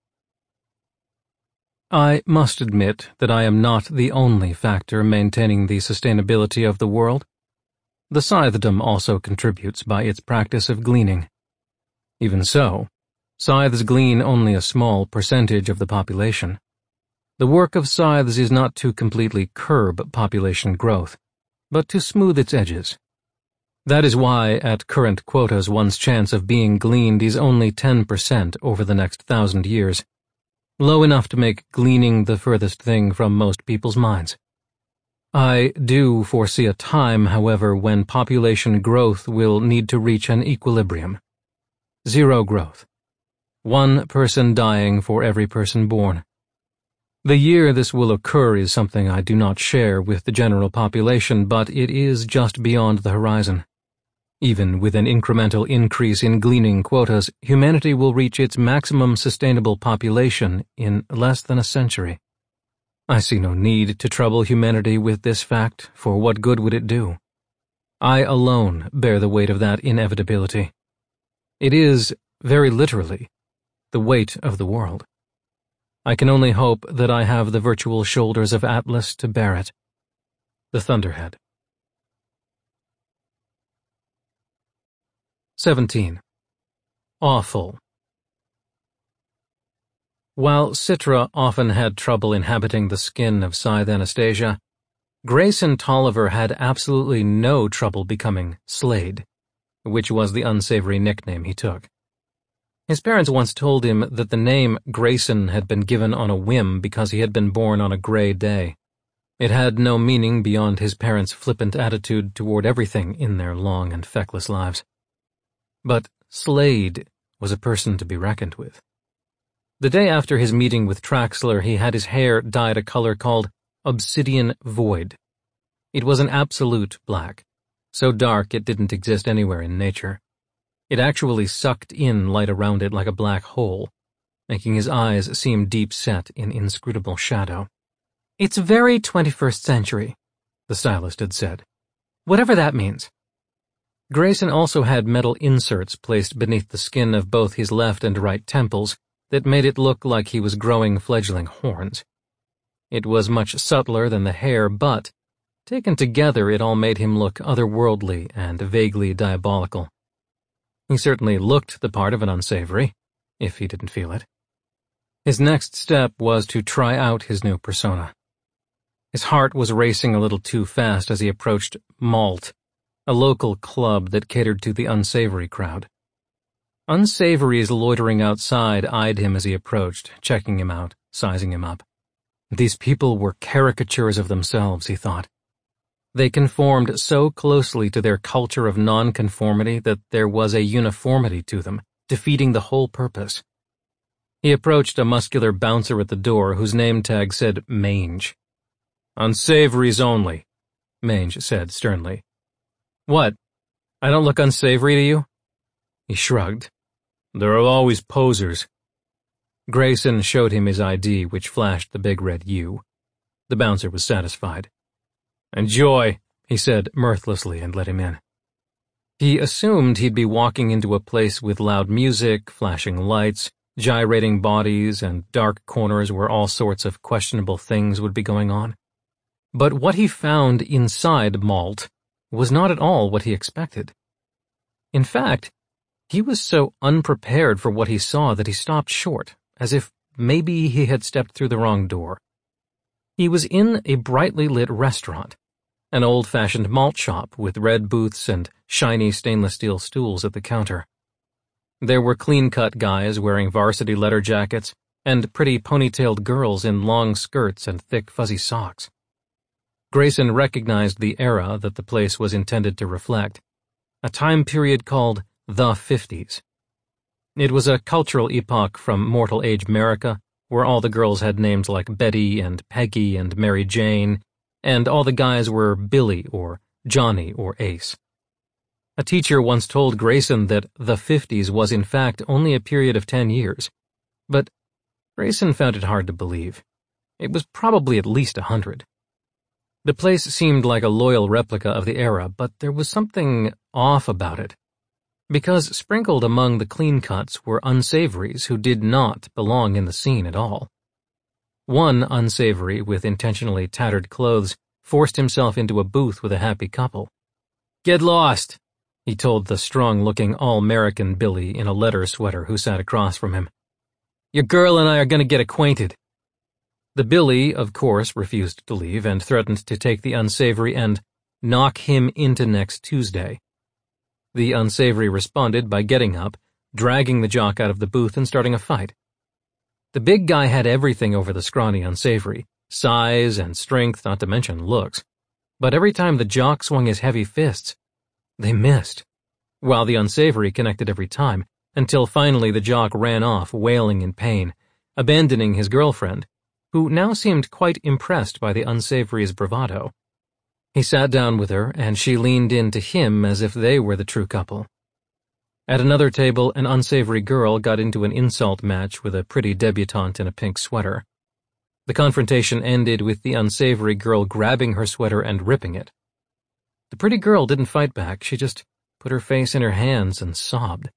I must admit that I am not the only factor maintaining the sustainability of the world. The Scythedom also contributes by its practice of gleaning. Even so, scythes glean only a small percentage of the population. The work of scythes is not to completely curb population growth, but to smooth its edges. That is why, at current quotas, one's chance of being gleaned is only 10% over the next thousand years low enough to make gleaning the furthest thing from most people's minds. I do foresee a time, however, when population growth will need to reach an equilibrium. Zero growth. One person dying for every person born. The year this will occur is something I do not share with the general population, but it is just beyond the horizon. Even with an incremental increase in gleaning quotas, humanity will reach its maximum sustainable population in less than a century. I see no need to trouble humanity with this fact, for what good would it do? I alone bear the weight of that inevitability. It is, very literally, the weight of the world. I can only hope that I have the virtual shoulders of Atlas to bear it. The Thunderhead. 17. Awful. While Citra often had trouble inhabiting the skin of Scythe Anastasia, Grayson Tolliver had absolutely no trouble becoming Slade, which was the unsavory nickname he took. His parents once told him that the name Grayson had been given on a whim because he had been born on a gray day. It had no meaning beyond his parents' flippant attitude toward everything in their long and feckless lives. But Slade was a person to be reckoned with. The day after his meeting with Traxler, he had his hair dyed a color called obsidian void. It was an absolute black, so dark it didn't exist anywhere in nature. It actually sucked in light around it like a black hole, making his eyes seem deep set in inscrutable shadow. It's very 21st century, the stylist had said. Whatever that means. Grayson also had metal inserts placed beneath the skin of both his left and right temples that made it look like he was growing fledgling horns. It was much subtler than the hair, but, taken together, it all made him look otherworldly and vaguely diabolical. He certainly looked the part of an unsavory, if he didn't feel it. His next step was to try out his new persona. His heart was racing a little too fast as he approached Malt, a local club that catered to the unsavory crowd. Unsavories loitering outside eyed him as he approached, checking him out, sizing him up. These people were caricatures of themselves, he thought. They conformed so closely to their culture of nonconformity that there was a uniformity to them, defeating the whole purpose. He approached a muscular bouncer at the door whose name tag said Mange. Unsavories only, Mange said sternly. What? I don't look unsavory to you? He shrugged. There are always posers. Grayson showed him his ID, which flashed the big red U. The bouncer was satisfied. Enjoy, he said mirthlessly and let him in. He assumed he'd be walking into a place with loud music, flashing lights, gyrating bodies, and dark corners where all sorts of questionable things would be going on. But what he found inside Malt was not at all what he expected. In fact, he was so unprepared for what he saw that he stopped short, as if maybe he had stepped through the wrong door. He was in a brightly lit restaurant, an old-fashioned malt shop with red booths and shiny stainless steel stools at the counter. There were clean-cut guys wearing varsity letter jackets and pretty ponytailed girls in long skirts and thick fuzzy socks. Grayson recognized the era that the place was intended to reflect, a time period called the 50s. It was a cultural epoch from Mortal Age America, where all the girls had names like Betty and Peggy and Mary Jane, and all the guys were Billy or Johnny or Ace. A teacher once told Grayson that the 50s was in fact only a period of 10 years, but Grayson found it hard to believe. It was probably at least a hundred. The place seemed like a loyal replica of the era, but there was something off about it. Because sprinkled among the clean cuts were unsavories who did not belong in the scene at all. One unsavory with intentionally tattered clothes forced himself into a booth with a happy couple. Get lost, he told the strong-looking all-American Billy in a leather sweater who sat across from him. Your girl and I are going to get acquainted. The Billy, of course, refused to leave and threatened to take the unsavory and knock him into next Tuesday. The unsavory responded by getting up, dragging the jock out of the booth and starting a fight. The big guy had everything over the scrawny unsavory, size and strength, not to mention looks. But every time the jock swung his heavy fists, they missed, while the unsavory connected every time, until finally the jock ran off, wailing in pain, abandoning his girlfriend, who now seemed quite impressed by the unsavory's bravado. He sat down with her, and she leaned in to him as if they were the true couple. At another table, an unsavory girl got into an insult match with a pretty debutante in a pink sweater. The confrontation ended with the unsavory girl grabbing her sweater and ripping it. The pretty girl didn't fight back, she just put her face in her hands and sobbed.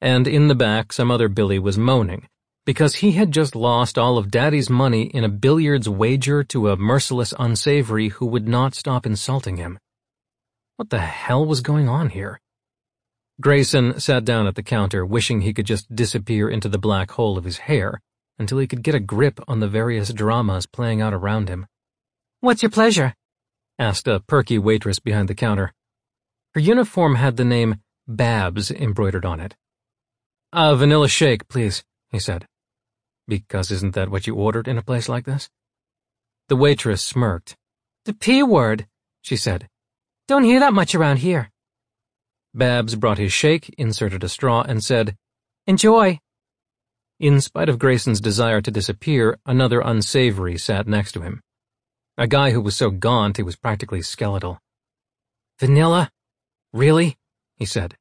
And in the back, some other Billy was moaning, because he had just lost all of Daddy's money in a billiards wager to a merciless unsavory who would not stop insulting him. What the hell was going on here? Grayson sat down at the counter, wishing he could just disappear into the black hole of his hair until he could get a grip on the various dramas playing out around him. What's your pleasure? asked a perky waitress behind the counter. Her uniform had the name Babs embroidered on it. A vanilla shake, please, he said. Because isn't that what you ordered in a place like this? The waitress smirked. The P word, she said. Don't hear that much around here. Babs brought his shake, inserted a straw, and said, Enjoy. In spite of Grayson's desire to disappear, another unsavory sat next to him. A guy who was so gaunt he was practically skeletal. Vanilla? Really? he said.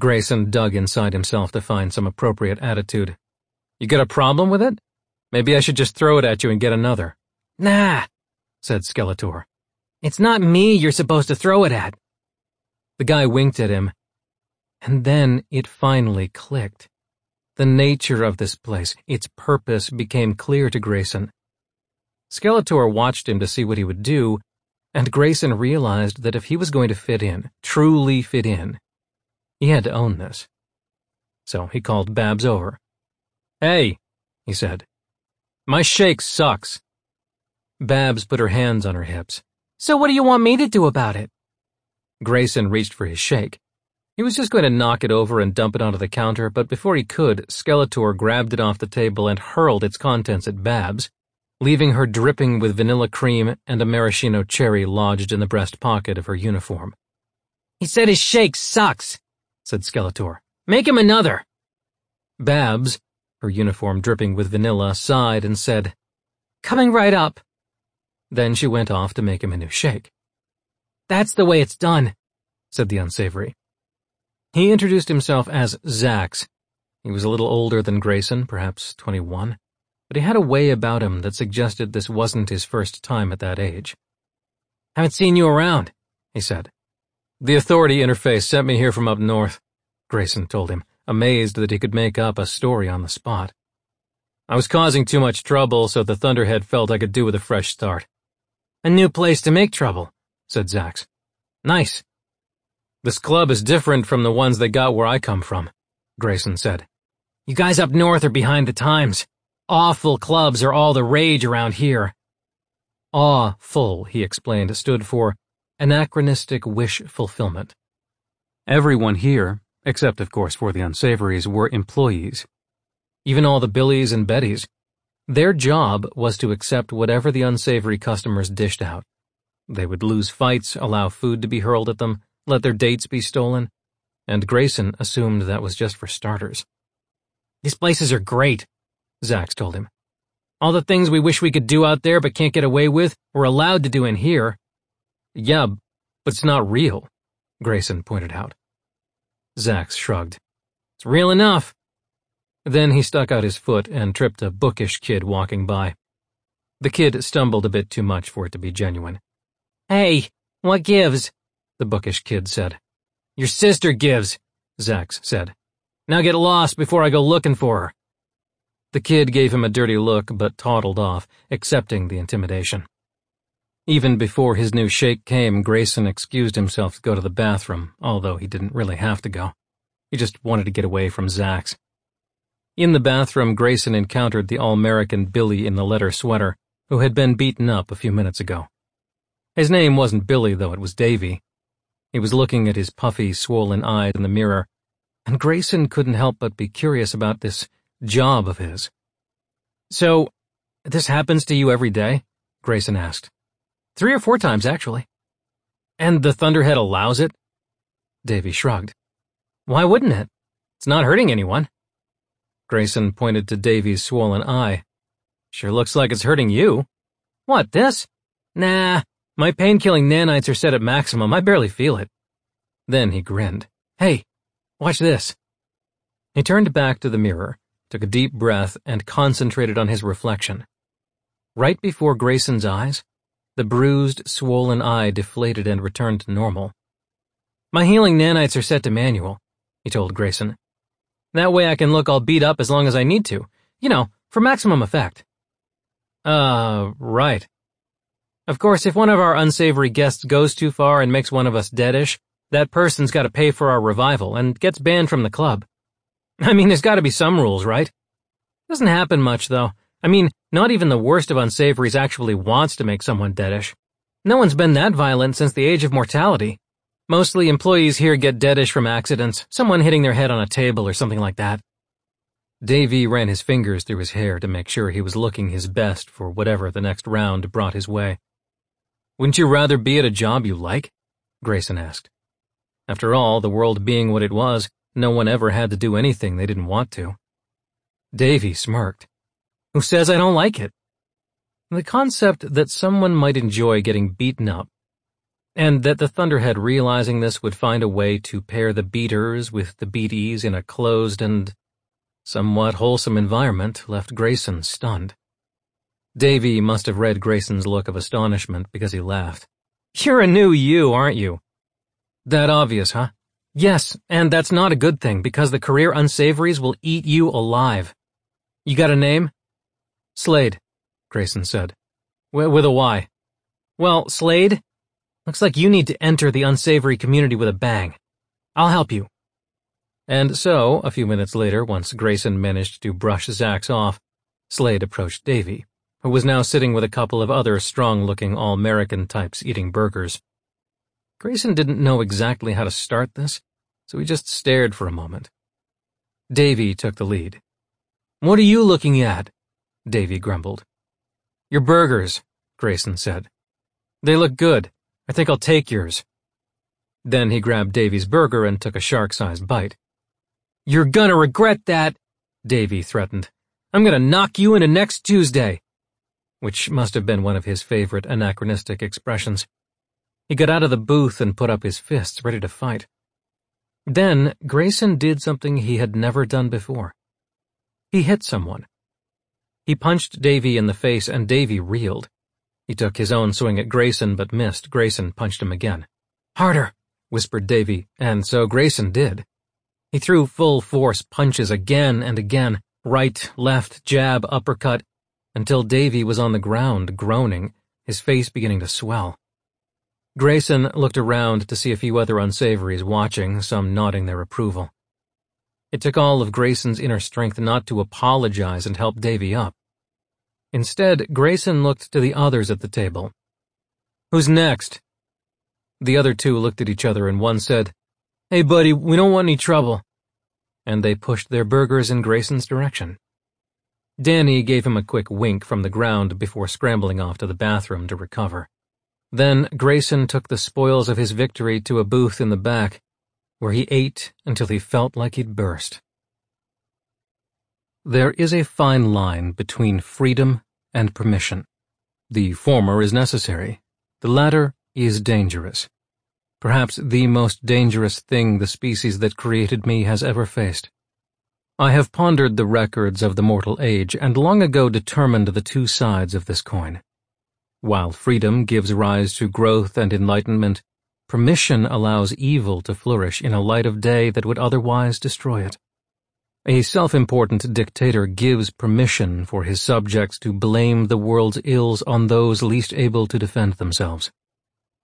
Grayson dug inside himself to find some appropriate attitude. You got a problem with it? Maybe I should just throw it at you and get another. Nah, said Skeletor. It's not me you're supposed to throw it at. The guy winked at him, and then it finally clicked. The nature of this place, its purpose, became clear to Grayson. Skeletor watched him to see what he would do, and Grayson realized that if he was going to fit in, truly fit in, he had to own this. So he called Babs over. Hey, he said. My shake sucks. Babs put her hands on her hips. So what do you want me to do about it? Grayson reached for his shake. He was just going to knock it over and dump it onto the counter, but before he could, Skeletor grabbed it off the table and hurled its contents at Babs, leaving her dripping with vanilla cream and a maraschino cherry lodged in the breast pocket of her uniform. He said his shake sucks, said Skeletor. Make him another. Babs, her uniform dripping with vanilla, sighed and said, Coming right up. Then she went off to make him a new shake. That's the way it's done, said the unsavory. He introduced himself as Zax. He was a little older than Grayson, perhaps 21 but he had a way about him that suggested this wasn't his first time at that age. Haven't seen you around, he said. The authority interface sent me here from up north, Grayson told him, amazed that he could make up a story on the spot. I was causing too much trouble, so the Thunderhead felt I could do with a fresh start. A new place to make trouble, said Zax. Nice. This club is different from the ones they got where I come from, Grayson said. You guys up north are behind the times. Awful clubs are all the rage around here. Aw-full, he explained, stood for anachronistic wish fulfillment. Everyone here, except of course for the unsavories, were employees. Even all the Billies and Bettys. Their job was to accept whatever the unsavory customers dished out. They would lose fights, allow food to be hurled at them, let their dates be stolen, and Grayson assumed that was just for starters. These places are great, Zax told him. All the things we wish we could do out there but can't get away with, we're allowed to do in here. Yeah, but it's not real, Grayson pointed out. Zax shrugged. It's real enough. Then he stuck out his foot and tripped a bookish kid walking by. The kid stumbled a bit too much for it to be genuine. Hey, what gives? The bookish kid said. Your sister gives, Zax said. Now get lost before I go looking for her. The kid gave him a dirty look but toddled off, accepting the intimidation. Even before his new shake came, Grayson excused himself to go to the bathroom, although he didn't really have to go. He just wanted to get away from Zax. In the bathroom, Grayson encountered the all-American Billy in the leather sweater, who had been beaten up a few minutes ago. His name wasn't Billy, though it was Davy. He was looking at his puffy, swollen eyes in the mirror, and Grayson couldn't help but be curious about this job of his. So, this happens to you every day? Grayson asked. Three or four times, actually. And the Thunderhead allows it? Davy shrugged. Why wouldn't it? It's not hurting anyone. Grayson pointed to Davy's swollen eye. Sure looks like it's hurting you. What, this? Nah, my pain-killing nanites are set at maximum. I barely feel it. Then he grinned. Hey, watch this. He turned back to the mirror, took a deep breath, and concentrated on his reflection. Right before Grayson's eyes, the bruised, swollen eye deflated and returned to normal. My healing nanites are set to manual, he told Grayson. That way I can look all beat up as long as I need to. You know, for maximum effect. Uh, right. Of course, if one of our unsavory guests goes too far and makes one of us deadish, that person's gotta pay for our revival and gets banned from the club. I mean, there's gotta be some rules, right? Doesn't happen much, though. I mean, not even the worst of unsavories actually wants to make someone deadish. No one's been that violent since the age of mortality. Mostly employees here get deadish from accidents, someone hitting their head on a table or something like that. Davy ran his fingers through his hair to make sure he was looking his best for whatever the next round brought his way. Wouldn't you rather be at a job you like? Grayson asked. After all, the world being what it was, no one ever had to do anything they didn't want to. Davy smirked. Who says I don't like it? The concept that someone might enjoy getting beaten up and that the Thunderhead realizing this would find a way to pair the beaters with the beaties in a closed and somewhat wholesome environment left Grayson stunned. Davy must have read Grayson's look of astonishment because he laughed. You're a new you, aren't you? That obvious, huh? Yes, and that's not a good thing because the career unsavories will eat you alive. You got a name? Slade, Grayson said. with a Y. Well, Slade, Looks like you need to enter the unsavory community with a bang. I'll help you. And so, a few minutes later, once Grayson managed to brush Zax off, Slade approached Davy, who was now sitting with a couple of other strong-looking all-American types eating burgers. Grayson didn't know exactly how to start this, so he just stared for a moment. Davy took the lead. What are you looking at? Davy grumbled. Your burgers, Grayson said. They look good. I think I'll take yours. Then he grabbed Davy's burger and took a shark-sized bite. You're gonna regret that, Davy threatened. I'm gonna knock you into next Tuesday. Which must have been one of his favorite anachronistic expressions. He got out of the booth and put up his fists, ready to fight. Then, Grayson did something he had never done before. He hit someone. He punched Davy in the face and Davy reeled. He took his own swing at Grayson but missed. Grayson punched him again. Harder, whispered Davy, and so Grayson did. He threw full force punches again and again, right, left, jab, uppercut, until Davy was on the ground, groaning, his face beginning to swell. Grayson looked around to see a few other unsavories watching, some nodding their approval. It took all of Grayson's inner strength not to apologize and help Davy up. Instead, Grayson looked to the others at the table. Who's next? The other two looked at each other and one said, Hey buddy, we don't want any trouble. And they pushed their burgers in Grayson's direction. Danny gave him a quick wink from the ground before scrambling off to the bathroom to recover. Then Grayson took the spoils of his victory to a booth in the back, where he ate until he felt like he'd burst. There is a fine line between freedom and permission. The former is necessary, the latter is dangerous. Perhaps the most dangerous thing the species that created me has ever faced. I have pondered the records of the mortal age and long ago determined the two sides of this coin. While freedom gives rise to growth and enlightenment, permission allows evil to flourish in a light of day that would otherwise destroy it. A self-important dictator gives permission for his subjects to blame the world's ills on those least able to defend themselves.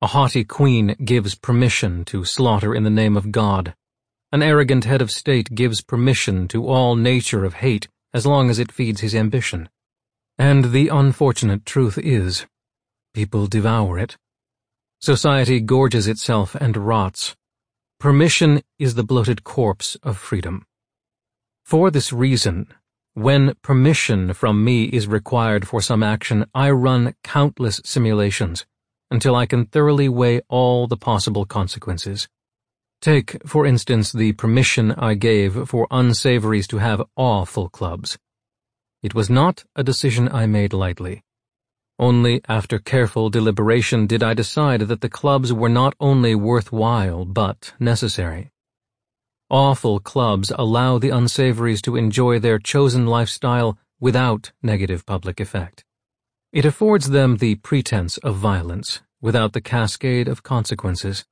A haughty queen gives permission to slaughter in the name of God. An arrogant head of state gives permission to all nature of hate as long as it feeds his ambition. And the unfortunate truth is, People devour it. Society gorges itself and rots. Permission is the bloated corpse of freedom. For this reason, when permission from me is required for some action, I run countless simulations until I can thoroughly weigh all the possible consequences. Take, for instance, the permission I gave for unsavories to have awful clubs. It was not a decision I made lightly. Only after careful deliberation did I decide that the clubs were not only worthwhile but necessary. Awful clubs allow the unsavories to enjoy their chosen lifestyle without negative public effect. It affords them the pretense of violence without the cascade of consequences.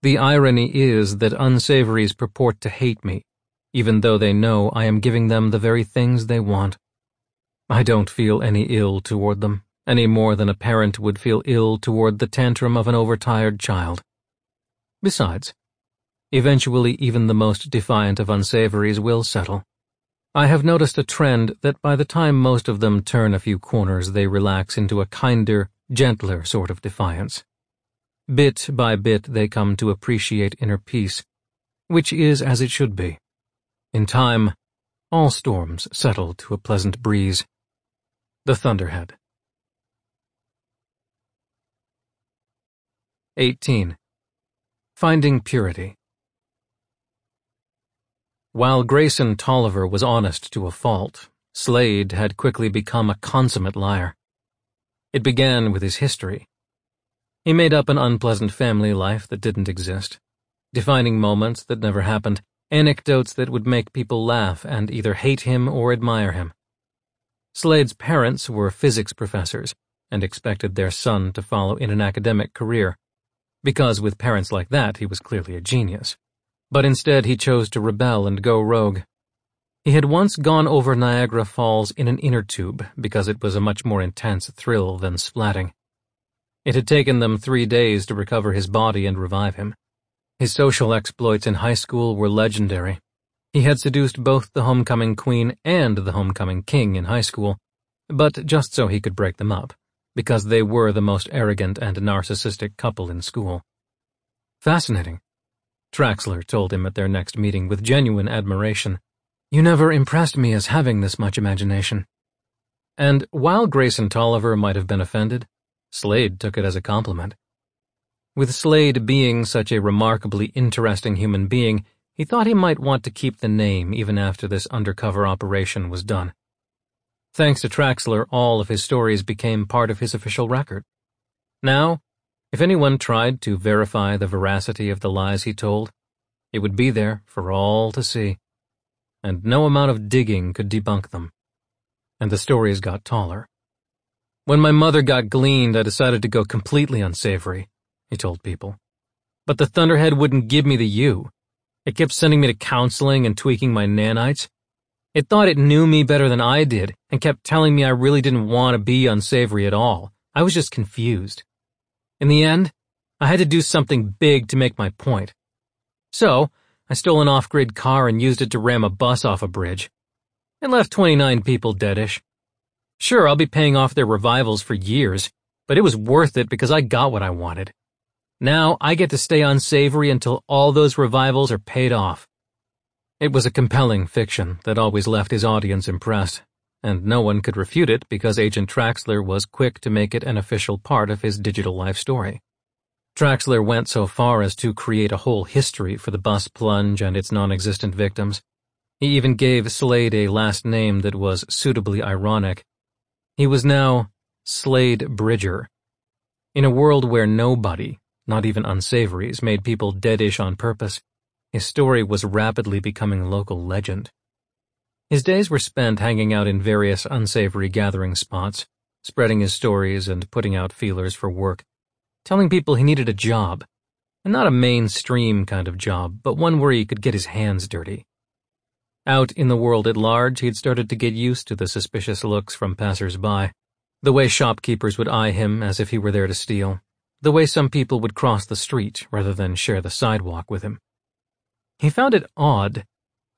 The irony is that unsavories purport to hate me, even though they know I am giving them the very things they want. I don't feel any ill toward them any more than a parent would feel ill toward the tantrum of an overtired child. Besides, eventually even the most defiant of unsavories will settle. I have noticed a trend that by the time most of them turn a few corners, they relax into a kinder, gentler sort of defiance. Bit by bit, they come to appreciate inner peace, which is as it should be. In time, all storms settle to a pleasant breeze. The Thunderhead. 18. Finding Purity While Grayson Tolliver was honest to a fault, Slade had quickly become a consummate liar. It began with his history. He made up an unpleasant family life that didn't exist, defining moments that never happened, anecdotes that would make people laugh and either hate him or admire him. Slade's parents were physics professors and expected their son to follow in an academic career because with parents like that he was clearly a genius. But instead he chose to rebel and go rogue. He had once gone over Niagara Falls in an inner tube because it was a much more intense thrill than splatting. It had taken them three days to recover his body and revive him. His social exploits in high school were legendary. He had seduced both the homecoming queen and the homecoming king in high school, but just so he could break them up because they were the most arrogant and narcissistic couple in school. Fascinating. Traxler told him at their next meeting with genuine admiration. You never impressed me as having this much imagination. And while Grayson Tolliver might have been offended, Slade took it as a compliment. With Slade being such a remarkably interesting human being, he thought he might want to keep the name even after this undercover operation was done. Thanks to Traxler, all of his stories became part of his official record. Now, if anyone tried to verify the veracity of the lies he told, it would be there for all to see. And no amount of digging could debunk them. And the stories got taller. When my mother got gleaned, I decided to go completely unsavory, he told people. But the Thunderhead wouldn't give me the U. It kept sending me to counseling and tweaking my nanites. It thought it knew me better than I did and kept telling me I really didn't want to be unsavory at all. I was just confused. In the end, I had to do something big to make my point. So, I stole an off-grid car and used it to ram a bus off a bridge. It left 29 people deadish. Sure, I'll be paying off their revivals for years, but it was worth it because I got what I wanted. Now I get to stay unsavory until all those revivals are paid off. It was a compelling fiction that always left his audience impressed, and no one could refute it because Agent Traxler was quick to make it an official part of his digital life story. Traxler went so far as to create a whole history for the bus plunge and its non-existent victims. He even gave Slade a last name that was suitably ironic. He was now Slade Bridger. In a world where nobody, not even unsavories, made people deadish on purpose, his story was rapidly becoming a local legend. His days were spent hanging out in various unsavory gathering spots, spreading his stories and putting out feelers for work, telling people he needed a job, and not a mainstream kind of job, but one where he could get his hands dirty. Out in the world at large, he'd started to get used to the suspicious looks from passers-by, the way shopkeepers would eye him as if he were there to steal, the way some people would cross the street rather than share the sidewalk with him. He found it odd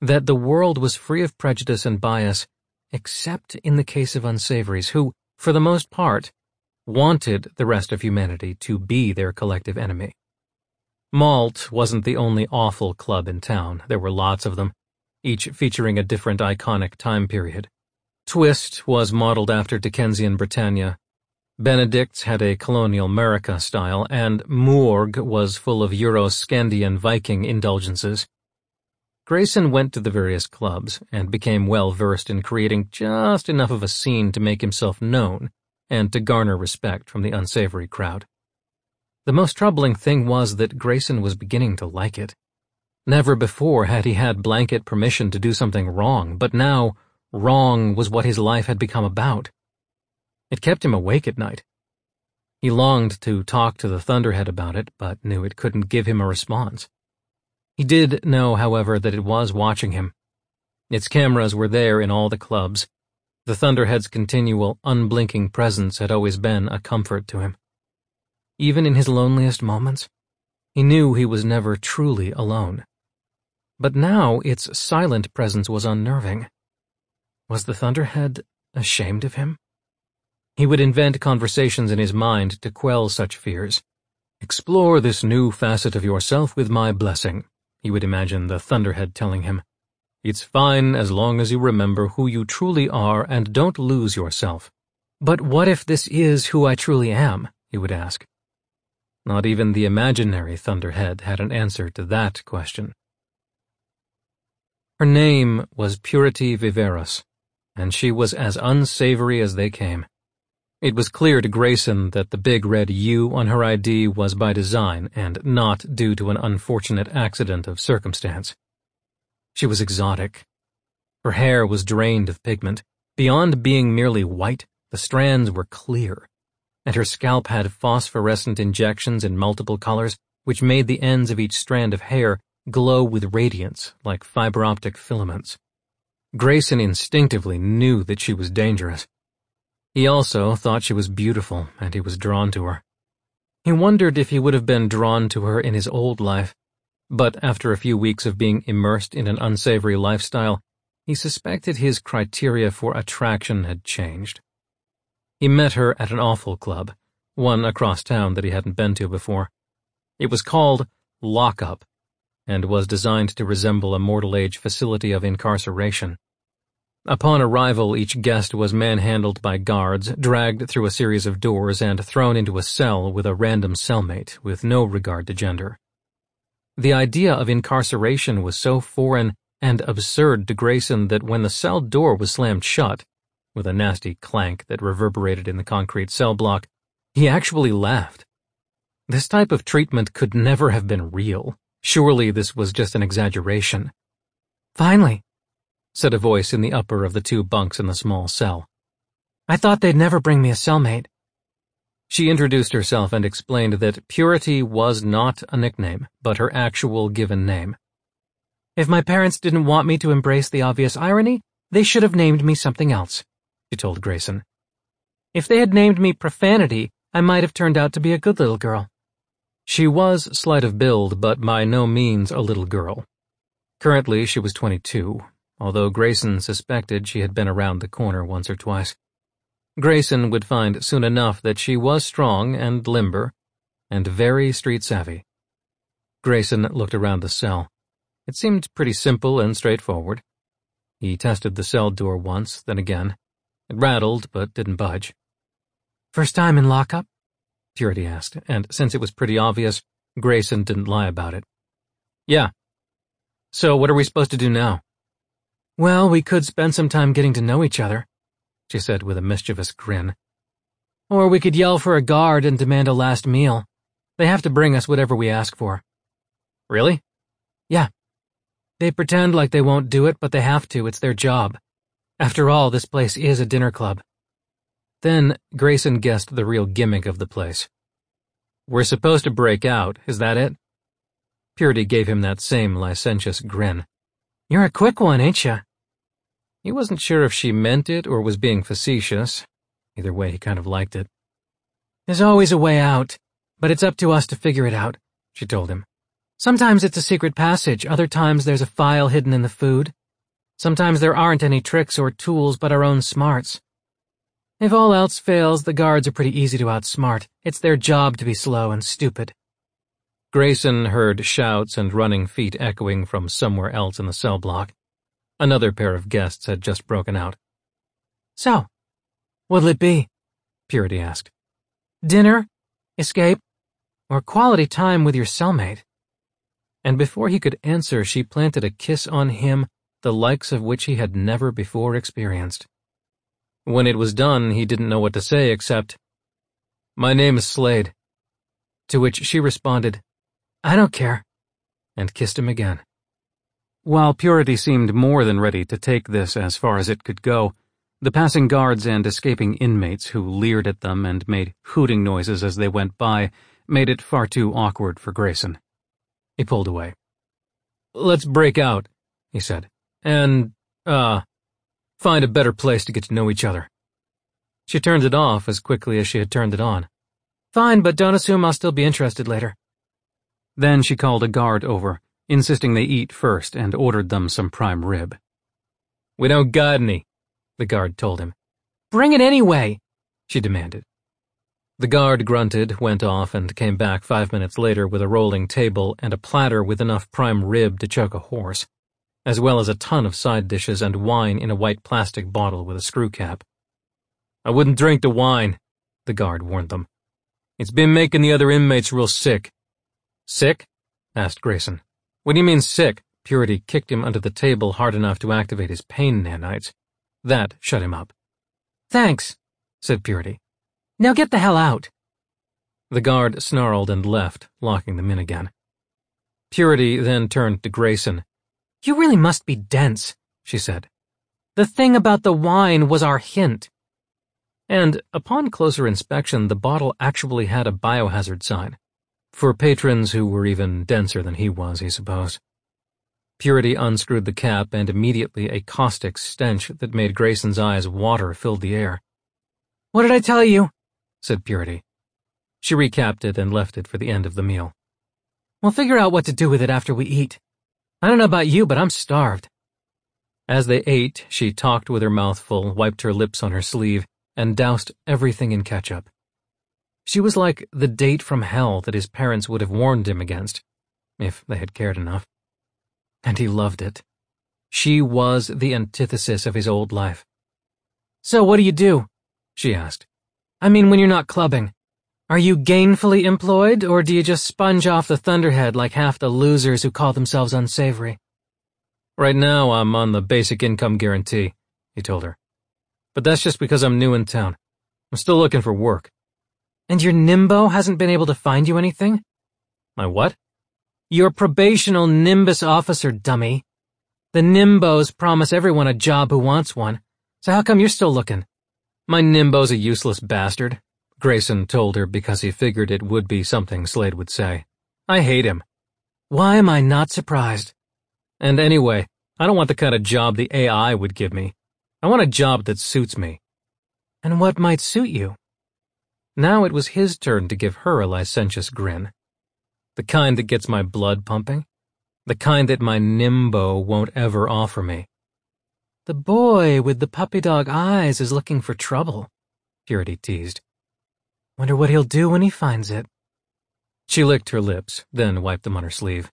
that the world was free of prejudice and bias, except in the case of unsavories who, for the most part, wanted the rest of humanity to be their collective enemy. Malt wasn't the only awful club in town. There were lots of them, each featuring a different iconic time period. Twist was modeled after Dickensian Britannia. Benedict's had a colonial America style, and Morgue was full of Euro-Scandian Viking indulgences. Grayson went to the various clubs and became well versed in creating just enough of a scene to make himself known and to garner respect from the unsavory crowd. The most troubling thing was that Grayson was beginning to like it. Never before had he had blanket permission to do something wrong, but now wrong was what his life had become about. It kept him awake at night. He longed to talk to the Thunderhead about it, but knew it couldn't give him a response. He did know, however, that it was watching him. Its cameras were there in all the clubs. The Thunderhead's continual, unblinking presence had always been a comfort to him. Even in his loneliest moments, he knew he was never truly alone. But now its silent presence was unnerving. Was the Thunderhead ashamed of him? He would invent conversations in his mind to quell such fears. Explore this new facet of yourself with my blessing, he would imagine the Thunderhead telling him. It's fine as long as you remember who you truly are and don't lose yourself. But what if this is who I truly am? he would ask. Not even the imaginary Thunderhead had an answer to that question. Her name was Purity Viveros, and she was as unsavory as they came. It was clear to Grayson that the big red U on her ID was by design and not due to an unfortunate accident of circumstance. She was exotic. Her hair was drained of pigment. Beyond being merely white, the strands were clear, and her scalp had phosphorescent injections in multiple colors, which made the ends of each strand of hair glow with radiance like fiber optic filaments. Grayson instinctively knew that she was dangerous. He also thought she was beautiful, and he was drawn to her. He wondered if he would have been drawn to her in his old life, but after a few weeks of being immersed in an unsavory lifestyle, he suspected his criteria for attraction had changed. He met her at an awful club, one across town that he hadn't been to before. It was called Lockup, and was designed to resemble a mortal age facility of incarceration. Upon arrival, each guest was manhandled by guards, dragged through a series of doors, and thrown into a cell with a random cellmate with no regard to gender. The idea of incarceration was so foreign and absurd to Grayson that when the cell door was slammed shut, with a nasty clank that reverberated in the concrete cell block, he actually laughed. This type of treatment could never have been real. Surely this was just an exaggeration. Finally, said a voice in the upper of the two bunks in the small cell. I thought they'd never bring me a cellmate. She introduced herself and explained that Purity was not a nickname, but her actual given name. If my parents didn't want me to embrace the obvious irony, they should have named me something else, she told Grayson. If they had named me Profanity, I might have turned out to be a good little girl. She was slight of build, but by no means a little girl. Currently, she was 22, although Grayson suspected she had been around the corner once or twice. Grayson would find soon enough that she was strong and limber, and very street savvy. Grayson looked around the cell. It seemed pretty simple and straightforward. He tested the cell door once, then again. It rattled, but didn't budge. First time in lockup? Purity asked, and since it was pretty obvious, Grayson didn't lie about it. Yeah. So what are we supposed to do now? Well, we could spend some time getting to know each other, she said with a mischievous grin. Or we could yell for a guard and demand a last meal. They have to bring us whatever we ask for. Really? Yeah. They pretend like they won't do it, but they have to. It's their job. After all, this place is a dinner club. Then Grayson guessed the real gimmick of the place. We're supposed to break out, is that it? Purity gave him that same licentious grin. You're a quick one, ain't ya? He wasn't sure if she meant it or was being facetious. Either way, he kind of liked it. There's always a way out, but it's up to us to figure it out, she told him. Sometimes it's a secret passage, other times there's a file hidden in the food. Sometimes there aren't any tricks or tools but our own smarts. If all else fails, the guards are pretty easy to outsmart. It's their job to be slow and stupid. Grayson heard shouts and running feet echoing from somewhere else in the cell block. Another pair of guests had just broken out. So, what'll it be? Purity asked. Dinner? Escape? Or quality time with your cellmate? and before he could answer, she planted a kiss on him, the likes of which he had never before experienced. When it was done, he didn't know what to say except, My name is Slade. To which she responded, I don't care, and kissed him again. While Purity seemed more than ready to take this as far as it could go, the passing guards and escaping inmates who leered at them and made hooting noises as they went by made it far too awkward for Grayson. He pulled away. Let's break out, he said, and, uh, find a better place to get to know each other. She turned it off as quickly as she had turned it on. Fine, but don't assume I'll still be interested later. Then she called a guard over, insisting they eat first and ordered them some prime rib. We don't got any, the guard told him. Bring it anyway, she demanded. The guard grunted, went off, and came back five minutes later with a rolling table and a platter with enough prime rib to choke a horse, as well as a ton of side dishes and wine in a white plastic bottle with a screw cap. I wouldn't drink the wine, the guard warned them. It's been making the other inmates real sick. Sick? asked Grayson. What do you mean sick? Purity kicked him under the table hard enough to activate his pain nanites. That shut him up. Thanks, said Purity. Now get the hell out. The guard snarled and left, locking them in again. Purity then turned to Grayson. You really must be dense, she said. The thing about the wine was our hint. And, upon closer inspection, the bottle actually had a biohazard sign. For patrons who were even denser than he was, he supposed. Purity unscrewed the cap, and immediately a caustic stench that made Grayson's eyes water filled the air. What did I tell you? said Purity. She recapped it and left it for the end of the meal. We'll figure out what to do with it after we eat. I don't know about you, but I'm starved. As they ate, she talked with her mouth full, wiped her lips on her sleeve, and doused everything in ketchup. She was like the date from hell that his parents would have warned him against, if they had cared enough. And he loved it. She was the antithesis of his old life. So what do you do? she asked. I mean when you're not clubbing. Are you gainfully employed, or do you just sponge off the thunderhead like half the losers who call themselves unsavory? Right now, I'm on the basic income guarantee, he told her. But that's just because I'm new in town. I'm still looking for work. And your Nimbo hasn't been able to find you anything? My what? Your probational Nimbus officer, dummy. The Nimbos promise everyone a job who wants one. So how come you're still looking? My Nimbo's a useless bastard, Grayson told her because he figured it would be something Slade would say. I hate him. Why am I not surprised? And anyway, I don't want the kind of job the AI would give me. I want a job that suits me. And what might suit you? Now it was his turn to give her a licentious grin. The kind that gets my blood pumping. The kind that my Nimbo won't ever offer me. The boy with the puppy dog eyes is looking for trouble, Purity teased. Wonder what he'll do when he finds it. She licked her lips, then wiped them on her sleeve.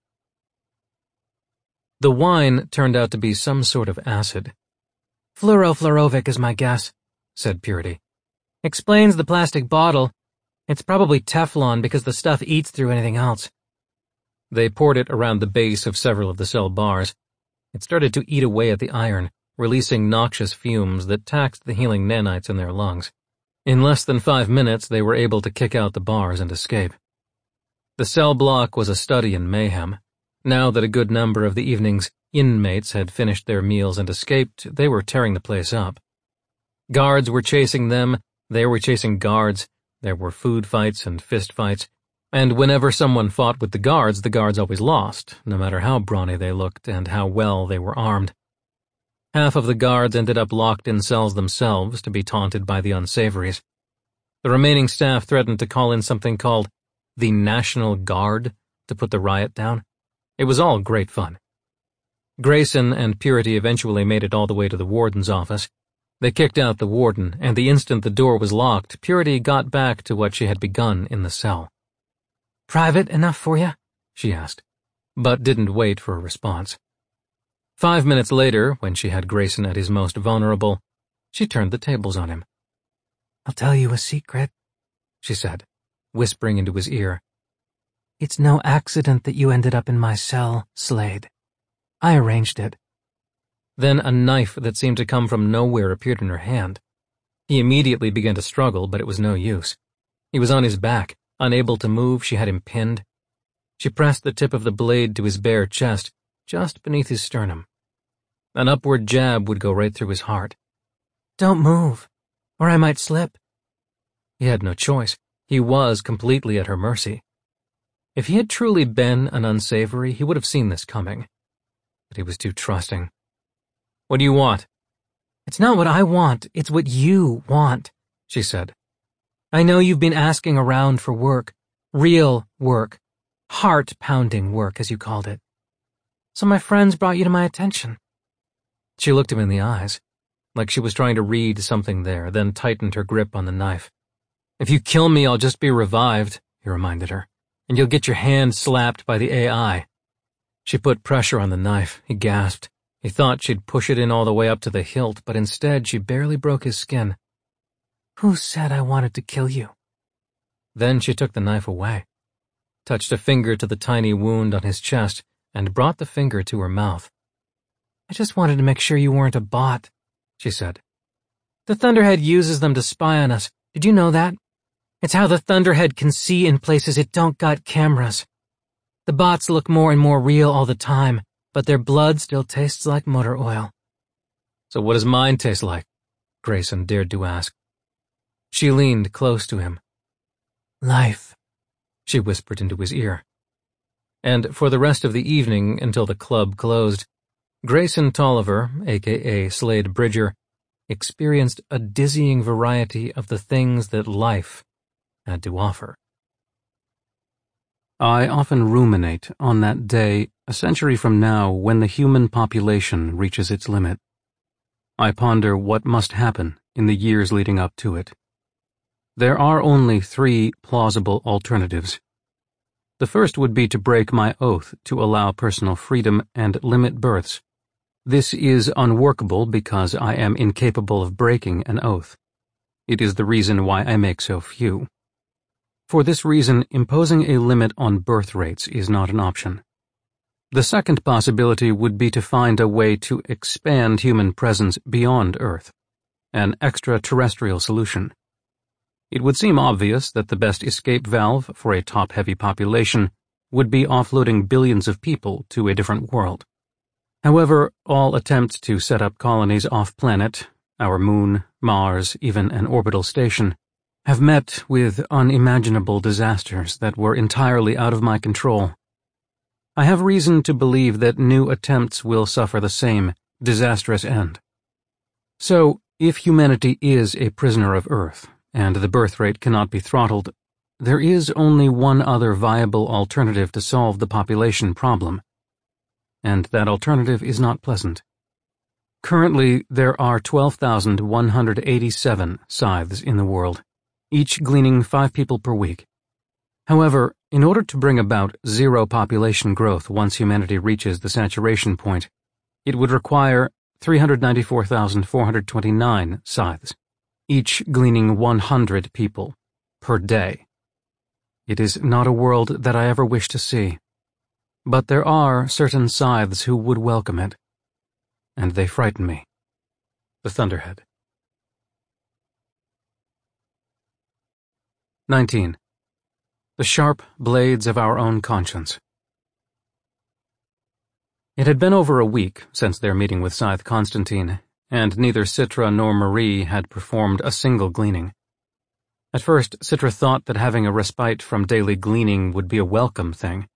The wine turned out to be some sort of acid. Fluorofluorovic is my guess, said Purity. Explains the plastic bottle. It's probably Teflon because the stuff eats through anything else. They poured it around the base of several of the cell bars. It started to eat away at the iron, releasing noxious fumes that taxed the healing nanites in their lungs. In less than five minutes, they were able to kick out the bars and escape. The cell block was a study in mayhem. Now that a good number of the evening's inmates had finished their meals and escaped, they were tearing the place up. Guards were chasing them, they were chasing guards, there were food fights and fist fights, and whenever someone fought with the guards, the guards always lost, no matter how brawny they looked and how well they were armed. Half of the guards ended up locked in cells themselves to be taunted by the unsavories. The remaining staff threatened to call in something called the National Guard to put the riot down. It was all great fun. Grayson and Purity eventually made it all the way to the warden's office. They kicked out the warden, and the instant the door was locked, Purity got back to what she had begun in the cell. Private enough for you? she asked, but didn't wait for a response. Five minutes later, when she had Grayson at his most vulnerable, she turned the tables on him. I'll tell you a secret, she said, whispering into his ear. It's no accident that you ended up in my cell, Slade. I arranged it. Then a knife that seemed to come from nowhere appeared in her hand. He immediately began to struggle, but it was no use. He was on his back, Unable to move, she had him pinned. She pressed the tip of the blade to his bare chest, just beneath his sternum. An upward jab would go right through his heart. Don't move, or I might slip. He had no choice. He was completely at her mercy. If he had truly been an unsavory, he would have seen this coming. But he was too trusting. What do you want? It's not what I want, it's what you want, she said. I know you've been asking around for work, real work, heart-pounding work, as you called it. So my friends brought you to my attention. She looked him in the eyes, like she was trying to read something there, then tightened her grip on the knife. If you kill me, I'll just be revived, he reminded her, and you'll get your hand slapped by the AI. She put pressure on the knife. He gasped. He thought she'd push it in all the way up to the hilt, but instead she barely broke his skin. Who said I wanted to kill you? Then she took the knife away, touched a finger to the tiny wound on his chest, and brought the finger to her mouth. I just wanted to make sure you weren't a bot, she said. The Thunderhead uses them to spy on us. Did you know that? It's how the Thunderhead can see in places it don't got cameras. The bots look more and more real all the time, but their blood still tastes like motor oil. So what does mine taste like? Grayson dared to ask. She leaned close to him. Life, she whispered into his ear. And for the rest of the evening, until the club closed, Grayson Tolliver, aka Slade Bridger, experienced a dizzying variety of the things that life had to offer. I often ruminate on that day, a century from now, when the human population reaches its limit. I ponder what must happen in the years leading up to it. There are only three plausible alternatives. The first would be to break my oath to allow personal freedom and limit births. This is unworkable because I am incapable of breaking an oath. It is the reason why I make so few. For this reason, imposing a limit on birth rates is not an option. The second possibility would be to find a way to expand human presence beyond Earth, an extraterrestrial solution. It would seem obvious that the best escape valve for a top-heavy population would be offloading billions of people to a different world. However, all attempts to set up colonies off-planet, our moon, Mars, even an orbital station, have met with unimaginable disasters that were entirely out of my control. I have reason to believe that new attempts will suffer the same disastrous end. So, if humanity is a prisoner of Earth, and the birth rate cannot be throttled, there is only one other viable alternative to solve the population problem. And that alternative is not pleasant. Currently, there are 12,187 scythes in the world, each gleaning five people per week. However, in order to bring about zero population growth once humanity reaches the saturation point, it would require 394,429 scythes, each gleaning 100 people per day. It is not a world that I ever wish to see, but there are certain scythes who would welcome it, and they frighten me. The Thunderhead. 19. The sharp blades of our own conscience. It had been over a week since their meeting with Scythe Constantine, and neither Citra nor Marie had performed a single gleaning. At first, Citra thought that having a respite from daily gleaning would be a welcome thing.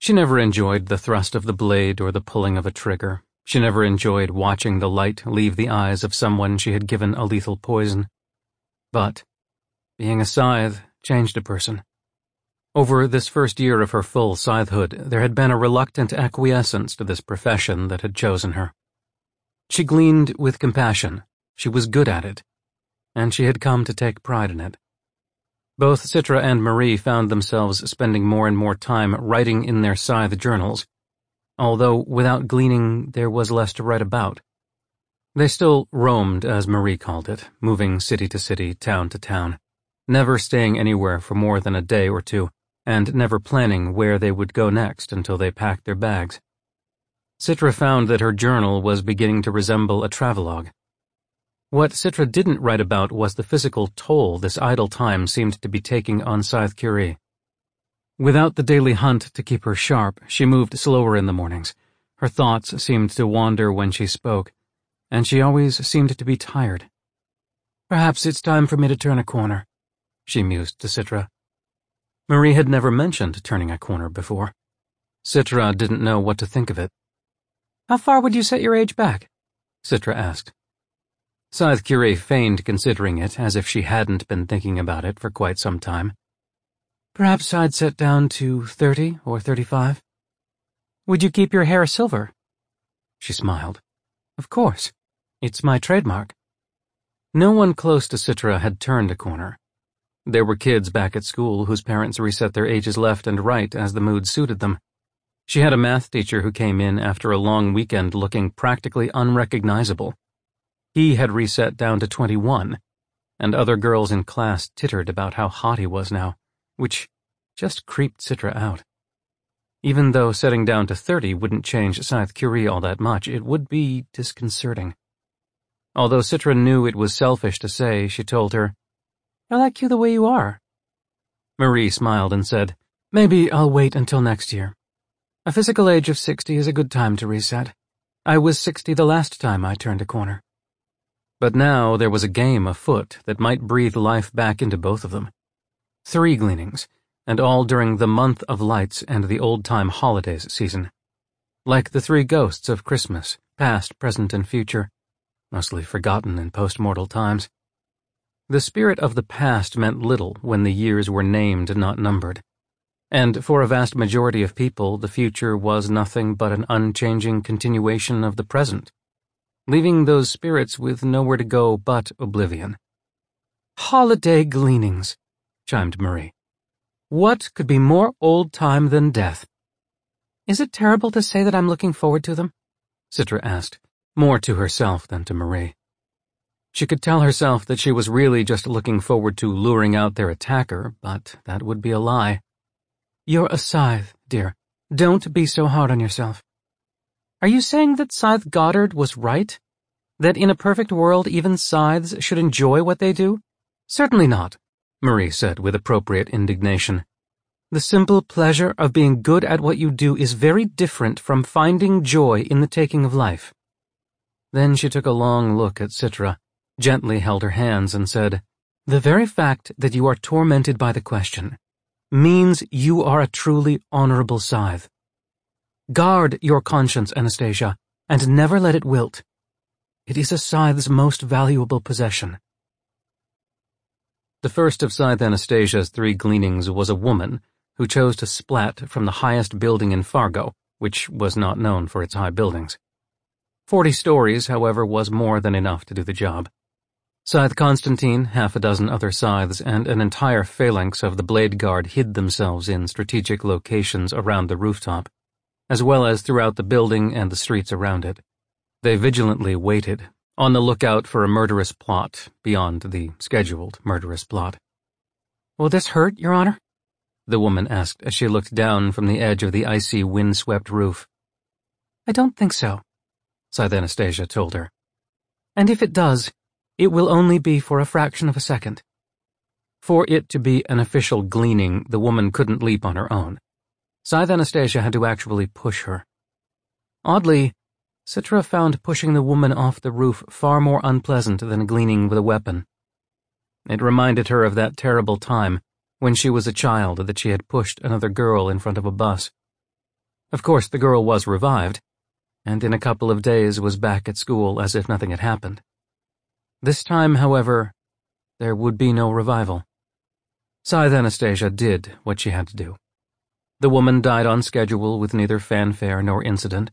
She never enjoyed the thrust of the blade or the pulling of a trigger. She never enjoyed watching the light leave the eyes of someone she had given a lethal poison. But, being a scythe changed a person. Over this first year of her full scythehood, there had been a reluctant acquiescence to this profession that had chosen her. She gleaned with compassion, she was good at it, and she had come to take pride in it. Both Citra and Marie found themselves spending more and more time writing in their scythe journals, although without gleaning there was less to write about. They still roamed, as Marie called it, moving city to city, town to town, never staying anywhere for more than a day or two and never planning where they would go next until they packed their bags. Citra found that her journal was beginning to resemble a travelogue. What Citra didn't write about was the physical toll this idle time seemed to be taking on Scythe Curie. Without the daily hunt to keep her sharp, she moved slower in the mornings. Her thoughts seemed to wander when she spoke, and she always seemed to be tired. Perhaps it's time for me to turn a corner, she mused to Citra. Marie had never mentioned turning a corner before. Citra didn't know what to think of it. How far would you set your age back? Citra asked. Scythe Curie feigned considering it as if she hadn't been thinking about it for quite some time. Perhaps I'd set down to thirty or thirty-five. Would you keep your hair silver? She smiled. Of course. It's my trademark. No one close to Citra had turned a corner. There were kids back at school whose parents reset their ages left and right as the mood suited them. She had a math teacher who came in after a long weekend looking practically unrecognizable. He had reset down to 21, and other girls in class tittered about how hot he was now, which just creeped Citra out. Even though setting down to 30 wouldn't change Scythe Curie all that much, it would be disconcerting. Although Citra knew it was selfish to say, she told her, I like you the way you are. Marie smiled and said, Maybe I'll wait until next year. A physical age of 60 is a good time to reset. I was 60 the last time I turned a corner. But now there was a game afoot that might breathe life back into both of them. Three gleanings, and all during the month of lights and the old-time holidays season. Like the three ghosts of Christmas, past, present, and future, mostly forgotten in post-mortal times. The spirit of the past meant little when the years were named, not numbered. And for a vast majority of people, the future was nothing but an unchanging continuation of the present, leaving those spirits with nowhere to go but oblivion. Holiday gleanings, chimed Marie. What could be more old time than death? Is it terrible to say that I'm looking forward to them? Citra asked, more to herself than to Marie. She could tell herself that she was really just looking forward to luring out their attacker, but that would be a lie. You're a scythe, dear. Don't be so hard on yourself. Are you saying that Scythe Goddard was right? That in a perfect world even scythes should enjoy what they do? Certainly not, Marie said with appropriate indignation. The simple pleasure of being good at what you do is very different from finding joy in the taking of life. Then she took a long look at Citra gently held her hands and said, The very fact that you are tormented by the question means you are a truly honorable scythe. Guard your conscience, Anastasia, and never let it wilt. It is a scythe's most valuable possession. The first of Scythe Anastasia's three gleanings was a woman who chose to splat from the highest building in Fargo, which was not known for its high buildings. Forty stories, however, was more than enough to do the job. Scythe Constantine, half a dozen other scythes, and an entire phalanx of the Blade Guard hid themselves in strategic locations around the rooftop, as well as throughout the building and the streets around it. They vigilantly waited, on the lookout for a murderous plot beyond the scheduled murderous plot. Will this hurt, Your Honor? The woman asked as she looked down from the edge of the icy, wind-swept roof. I don't think so, Scythe Anastasia told her. And if it does, it will only be for a fraction of a second. For it to be an official gleaning, the woman couldn't leap on her own. Scythe Anastasia had to actually push her. Oddly, Citra found pushing the woman off the roof far more unpleasant than gleaning with a weapon. It reminded her of that terrible time when she was a child that she had pushed another girl in front of a bus. Of course, the girl was revived, and in a couple of days was back at school as if nothing had happened. This time, however, there would be no revival. Scythe Anastasia did what she had to do. The woman died on schedule with neither fanfare nor incident,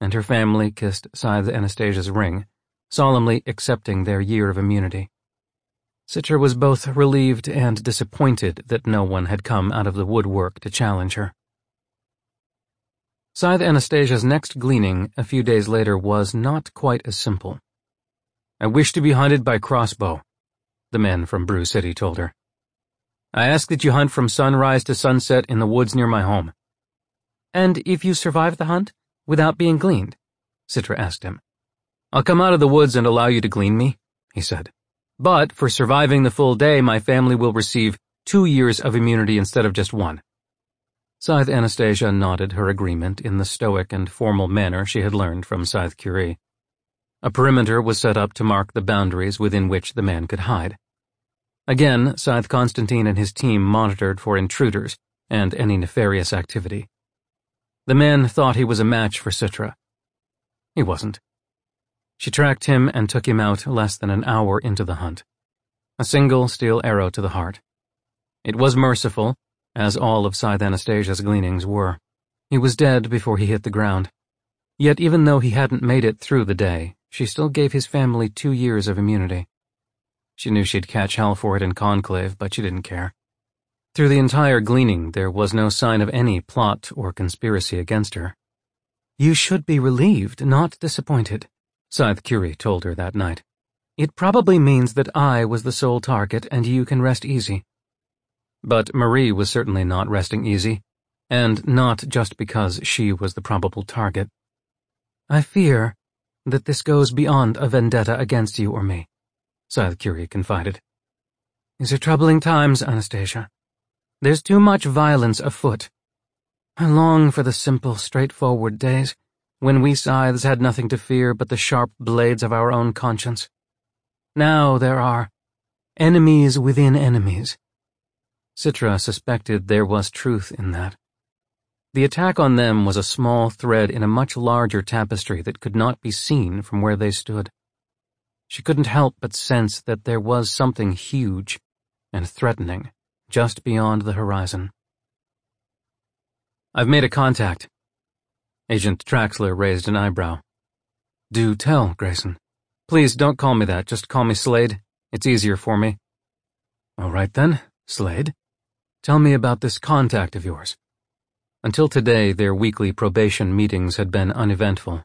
and her family kissed Scythe Anastasia's ring, solemnly accepting their year of immunity. Citra was both relieved and disappointed that no one had come out of the woodwork to challenge her. Scythe Anastasia's next gleaning a few days later was not quite as simple. I wish to be hunted by crossbow, the man from Brew City told her. I ask that you hunt from sunrise to sunset in the woods near my home. And if you survive the hunt, without being gleaned? Citra asked him. I'll come out of the woods and allow you to glean me, he said. But for surviving the full day, my family will receive two years of immunity instead of just one. Scythe Anastasia nodded her agreement in the stoic and formal manner she had learned from Scythe Curie. A perimeter was set up to mark the boundaries within which the man could hide. Again, Scythe Constantine and his team monitored for intruders and any nefarious activity. The man thought he was a match for Citra. He wasn't. She tracked him and took him out less than an hour into the hunt. A single steel arrow to the heart. It was merciful, as all of Scythe Anastasia's gleanings were. He was dead before he hit the ground. Yet even though he hadn't made it through the day, she still gave his family two years of immunity. She knew she'd catch hell for it in conclave, but she didn't care. Through the entire gleaning, there was no sign of any plot or conspiracy against her. You should be relieved, not disappointed. Scythe Curie told her that night. It probably means that I was the sole target and you can rest easy. But Marie was certainly not resting easy, and not just because she was the probable target. I fear that this goes beyond a vendetta against you or me, Scythe Curie confided. These are troubling times, Anastasia. There's too much violence afoot. I long for the simple, straightforward days when we scythes had nothing to fear but the sharp blades of our own conscience. Now there are enemies within enemies. Citra suspected there was truth in that. The attack on them was a small thread in a much larger tapestry that could not be seen from where they stood. She couldn't help but sense that there was something huge and threatening just beyond the horizon. I've made a contact, Agent Traxler raised an eyebrow. Do tell, Grayson. Please don't call me that, just call me Slade. It's easier for me. All right then, Slade. Tell me about this contact of yours. Until today, their weekly probation meetings had been uneventful.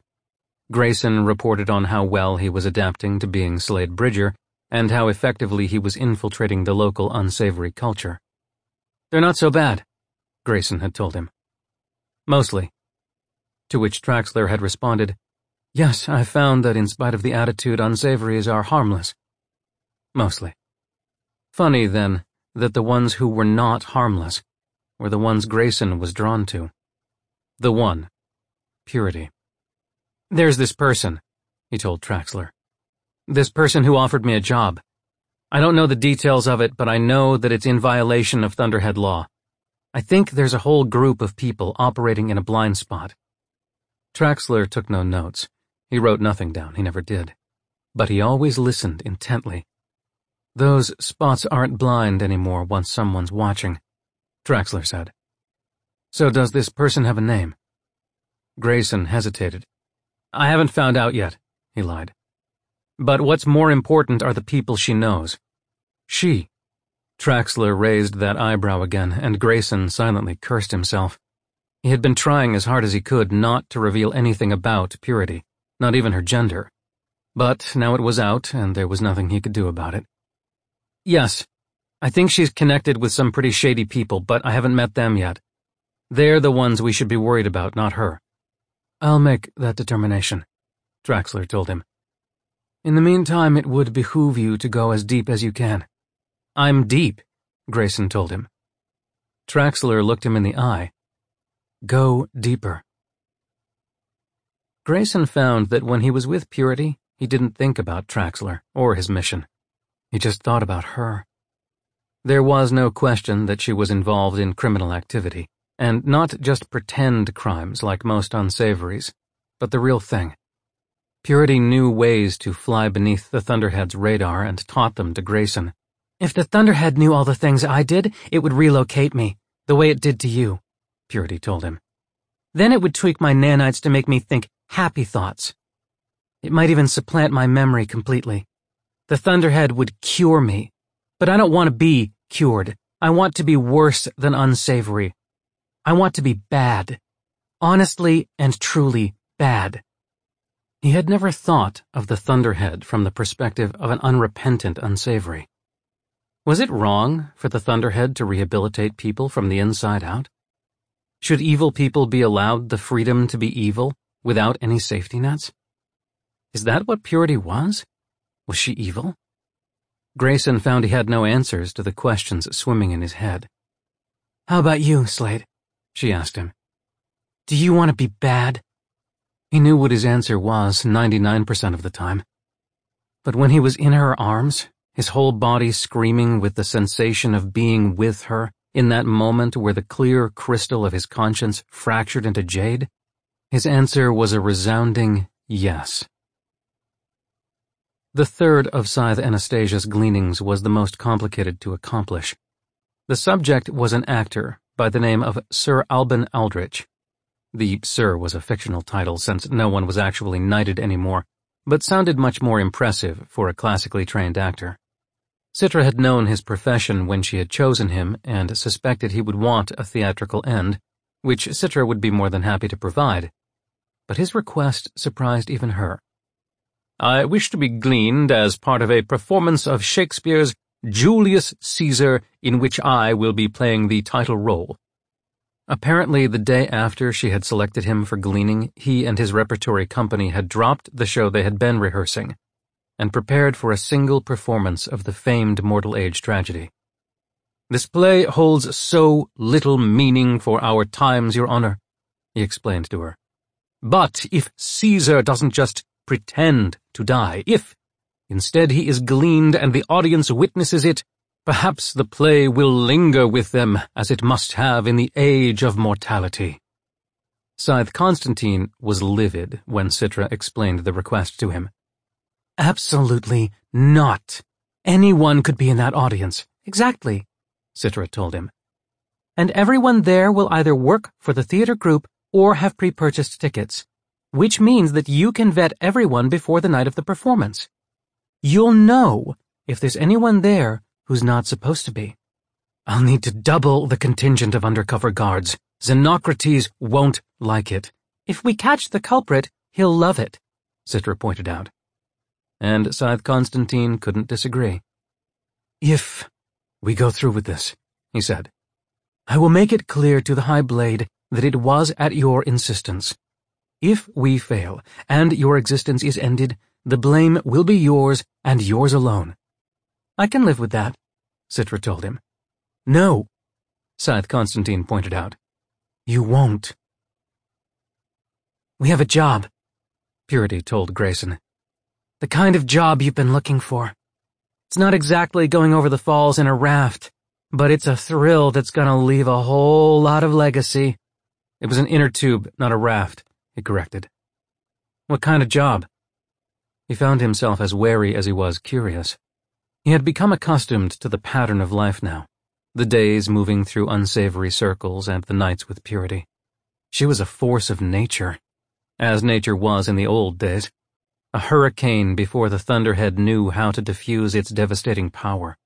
Grayson reported on how well he was adapting to being Slade Bridger and how effectively he was infiltrating the local unsavory culture. They're not so bad, Grayson had told him. Mostly, to which Traxler had responded, Yes, I found that in spite of the attitude, unsavories are harmless. Mostly. Funny, then, that the ones who were not harmless were the ones Grayson was drawn to. The one. Purity. There's this person, he told Traxler. This person who offered me a job. I don't know the details of it, but I know that it's in violation of Thunderhead law. I think there's a whole group of people operating in a blind spot. Traxler took no notes. He wrote nothing down, he never did. But he always listened intently. Those spots aren't blind anymore once someone's watching, Traxler said. So does this person have a name? Grayson hesitated. I haven't found out yet, he lied. But what's more important are the people she knows. She. Traxler raised that eyebrow again, and Grayson silently cursed himself. He had been trying as hard as he could not to reveal anything about Purity, not even her gender. But now it was out, and there was nothing he could do about it. Yes, I think she's connected with some pretty shady people, but I haven't met them yet. They're the ones we should be worried about, not her. I'll make that determination, Traxler told him. In the meantime, it would behoove you to go as deep as you can. I'm deep, Grayson told him. Traxler looked him in the eye. Go deeper. Grayson found that when he was with Purity, he didn't think about Traxler or his mission. He just thought about her. There was no question that she was involved in criminal activity, and not just pretend crimes like most unsavories, but the real thing. Purity knew ways to fly beneath the Thunderhead's radar and taught them to Grayson. If the Thunderhead knew all the things I did, it would relocate me, the way it did to you, Purity told him. Then it would tweak my nanites to make me think happy thoughts. It might even supplant my memory completely. The Thunderhead would cure me, but I don't want to be cured. I want to be worse than unsavory. I want to be bad. Honestly and truly bad. He had never thought of the Thunderhead from the perspective of an unrepentant unsavory. Was it wrong for the Thunderhead to rehabilitate people from the inside out? Should evil people be allowed the freedom to be evil without any safety nets? Is that what purity was? Was she evil? Grayson found he had no answers to the questions swimming in his head. How about you, Slade? She asked him. Do you want to be bad? He knew what his answer was 99% of the time. But when he was in her arms, his whole body screaming with the sensation of being with her, in that moment where the clear crystal of his conscience fractured into jade, his answer was a resounding yes. The third of Scythe Anastasia's gleanings was the most complicated to accomplish. The subject was an actor by the name of Sir Alban Aldrich. The Sir was a fictional title since no one was actually knighted anymore, but sounded much more impressive for a classically trained actor. Citra had known his profession when she had chosen him and suspected he would want a theatrical end, which Citra would be more than happy to provide. But his request surprised even her. I wish to be gleaned as part of a performance of Shakespeare's Julius Caesar in which I will be playing the title role. Apparently, the day after she had selected him for gleaning, he and his repertory company had dropped the show they had been rehearsing and prepared for a single performance of the famed Mortal Age tragedy. This play holds so little meaning for our times, Your Honor, he explained to her. But if Caesar doesn't just pretend to die, if instead he is gleaned and the audience witnesses it, Perhaps the play will linger with them as it must have in the age of mortality. Scythe Constantine was livid when Citra explained the request to him. Absolutely not. Anyone could be in that audience. Exactly, Citra told him. And everyone there will either work for the theater group or have pre-purchased tickets, which means that you can vet everyone before the night of the performance. You'll know if there's anyone there who's not supposed to be. I'll need to double the contingent of undercover guards. Xenocrates won't like it. If we catch the culprit, he'll love it, Citra pointed out. And Scythe Constantine couldn't disagree. If we go through with this, he said, I will make it clear to the High Blade that it was at your insistence. If we fail, and your existence is ended, the blame will be yours and yours alone. I can live with that, Citra told him. No, Scythe Constantine pointed out. You won't. We have a job, Purity told Grayson. The kind of job you've been looking for. It's not exactly going over the falls in a raft, but it's a thrill that's gonna leave a whole lot of legacy. It was an inner tube, not a raft, he corrected. What kind of job? He found himself as wary as he was curious. He had become accustomed to the pattern of life now, the days moving through unsavory circles and the nights with purity. She was a force of nature, as nature was in the old days. A hurricane before the Thunderhead knew how to diffuse its devastating power.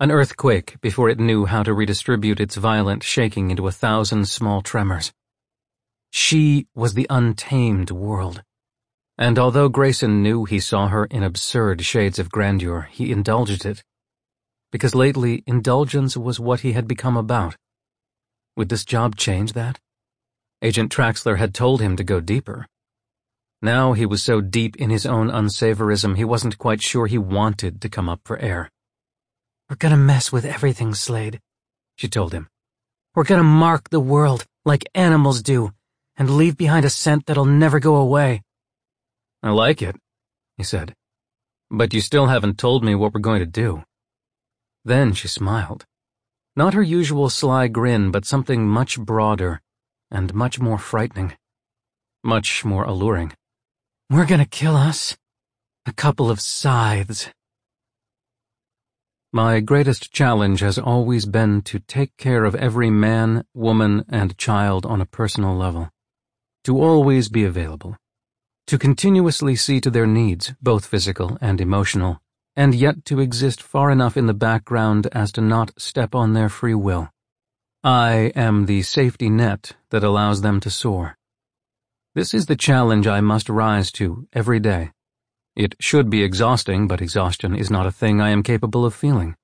An earthquake before it knew how to redistribute its violent shaking into a thousand small tremors. She was the untamed world. And although Grayson knew he saw her in absurd shades of grandeur, he indulged it. Because lately, indulgence was what he had become about. Would this job change that? Agent Traxler had told him to go deeper. Now he was so deep in his own unsavorism he wasn't quite sure he wanted to come up for air. We're gonna mess with everything, Slade, she told him. We're gonna mark the world like animals do, and leave behind a scent that'll never go away. I like it, he said. But you still haven't told me what we're going to do. Then she smiled. Not her usual sly grin, but something much broader and much more frightening. Much more alluring. We're gonna kill us. A couple of scythes. My greatest challenge has always been to take care of every man, woman, and child on a personal level. To always be available. To continuously see to their needs, both physical and emotional, and yet to exist far enough in the background as to not step on their free will. I am the safety net that allows them to soar. This is the challenge I must rise to every day. It should be exhausting, but exhaustion is not a thing I am capable of feeling.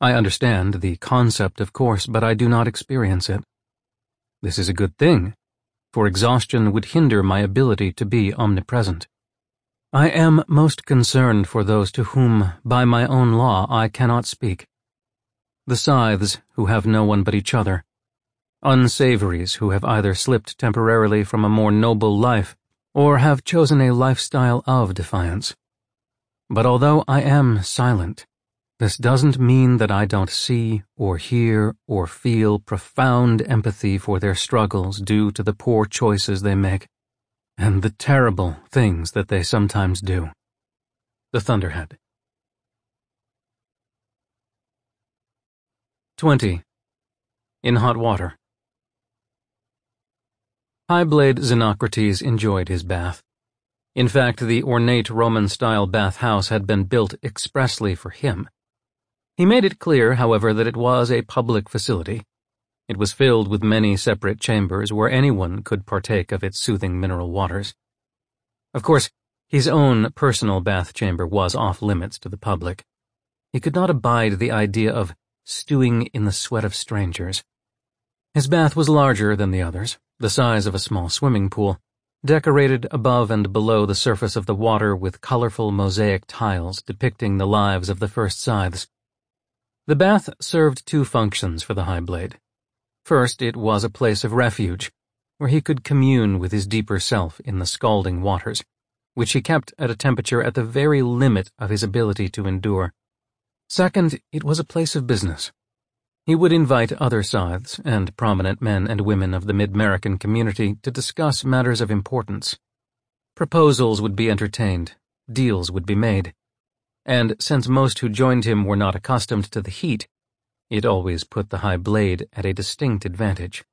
I understand the concept, of course, but I do not experience it. This is a good thing, for exhaustion would hinder my ability to be omnipresent. I am most concerned for those to whom, by my own law, I cannot speak. The scythes who have no one but each other. Unsavories who have either slipped temporarily from a more noble life or have chosen a lifestyle of defiance. But although I am silent, this doesn't mean that I don't see or hear or feel profound empathy for their struggles due to the poor choices they make and the terrible things that they sometimes do. The Thunderhead. 20. In hot water. Highblade Xenocrates enjoyed his bath. In fact, the ornate Roman-style bathhouse had been built expressly for him. He made it clear, however, that it was a public facility. It was filled with many separate chambers where anyone could partake of its soothing mineral waters. Of course, his own personal bath chamber was off limits to the public. He could not abide the idea of stewing in the sweat of strangers. His bath was larger than the others, the size of a small swimming pool, decorated above and below the surface of the water with colorful mosaic tiles depicting the lives of the first scythes. The bath served two functions for the High Blade. First, it was a place of refuge, where he could commune with his deeper self in the scalding waters, which he kept at a temperature at the very limit of his ability to endure. Second, it was a place of business. He would invite other scythes and prominent men and women of the Mid-American community to discuss matters of importance. Proposals would be entertained, deals would be made. And since most who joined him were not accustomed to the heat, it always put the high blade at a distinct advantage.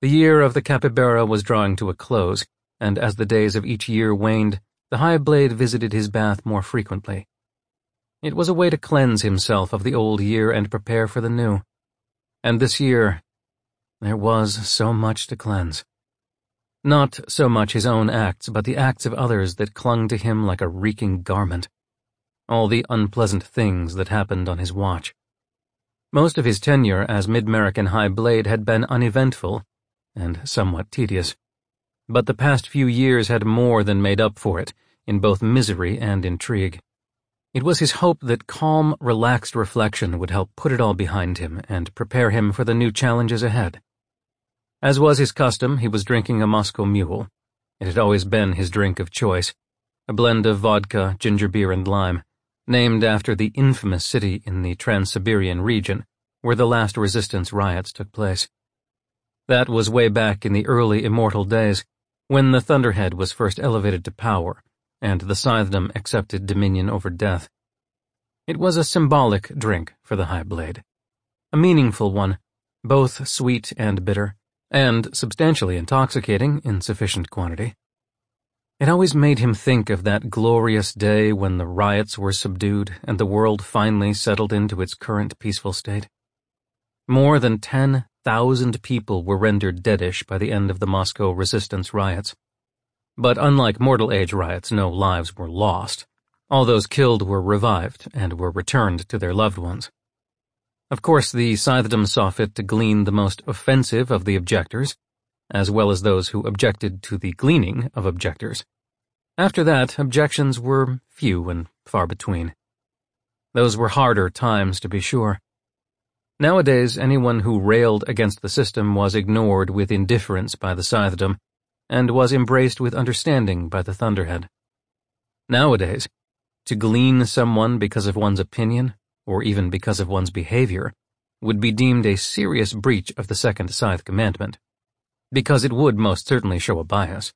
The year of the capybara was drawing to a close, and as the days of each year waned, the high blade visited his bath more frequently. It was a way to cleanse himself of the old year and prepare for the new. And this year, there was so much to cleanse. Not so much his own acts, but the acts of others that clung to him like a reeking garment. All the unpleasant things that happened on his watch. Most of his tenure as Mid-American High Blade had been uneventful and somewhat tedious. But the past few years had more than made up for it, in both misery and intrigue. It was his hope that calm, relaxed reflection would help put it all behind him and prepare him for the new challenges ahead. As was his custom, he was drinking a Moscow Mule. It had always been his drink of choice, a blend of vodka, ginger beer, and lime, named after the infamous city in the Trans-Siberian region where the last resistance riots took place. That was way back in the early immortal days, when the Thunderhead was first elevated to power and the Scythedom accepted dominion over death. It was a symbolic drink for the High Blade. A meaningful one, both sweet and bitter, and substantially intoxicating in sufficient quantity. It always made him think of that glorious day when the riots were subdued and the world finally settled into its current peaceful state. More than 10,000 people were rendered deadish by the end of the Moscow resistance riots. But unlike Mortal Age riots, no lives were lost. All those killed were revived and were returned to their loved ones. Of course, the Scythedom saw fit to glean the most offensive of the objectors, as well as those who objected to the gleaning of objectors. After that, objections were few and far between. Those were harder times, to be sure. Nowadays, anyone who railed against the system was ignored with indifference by the Scythedom, and was embraced with understanding by the Thunderhead. Nowadays, to glean someone because of one's opinion or even because of one's behavior, would be deemed a serious breach of the second Scythe commandment, because it would most certainly show a bias.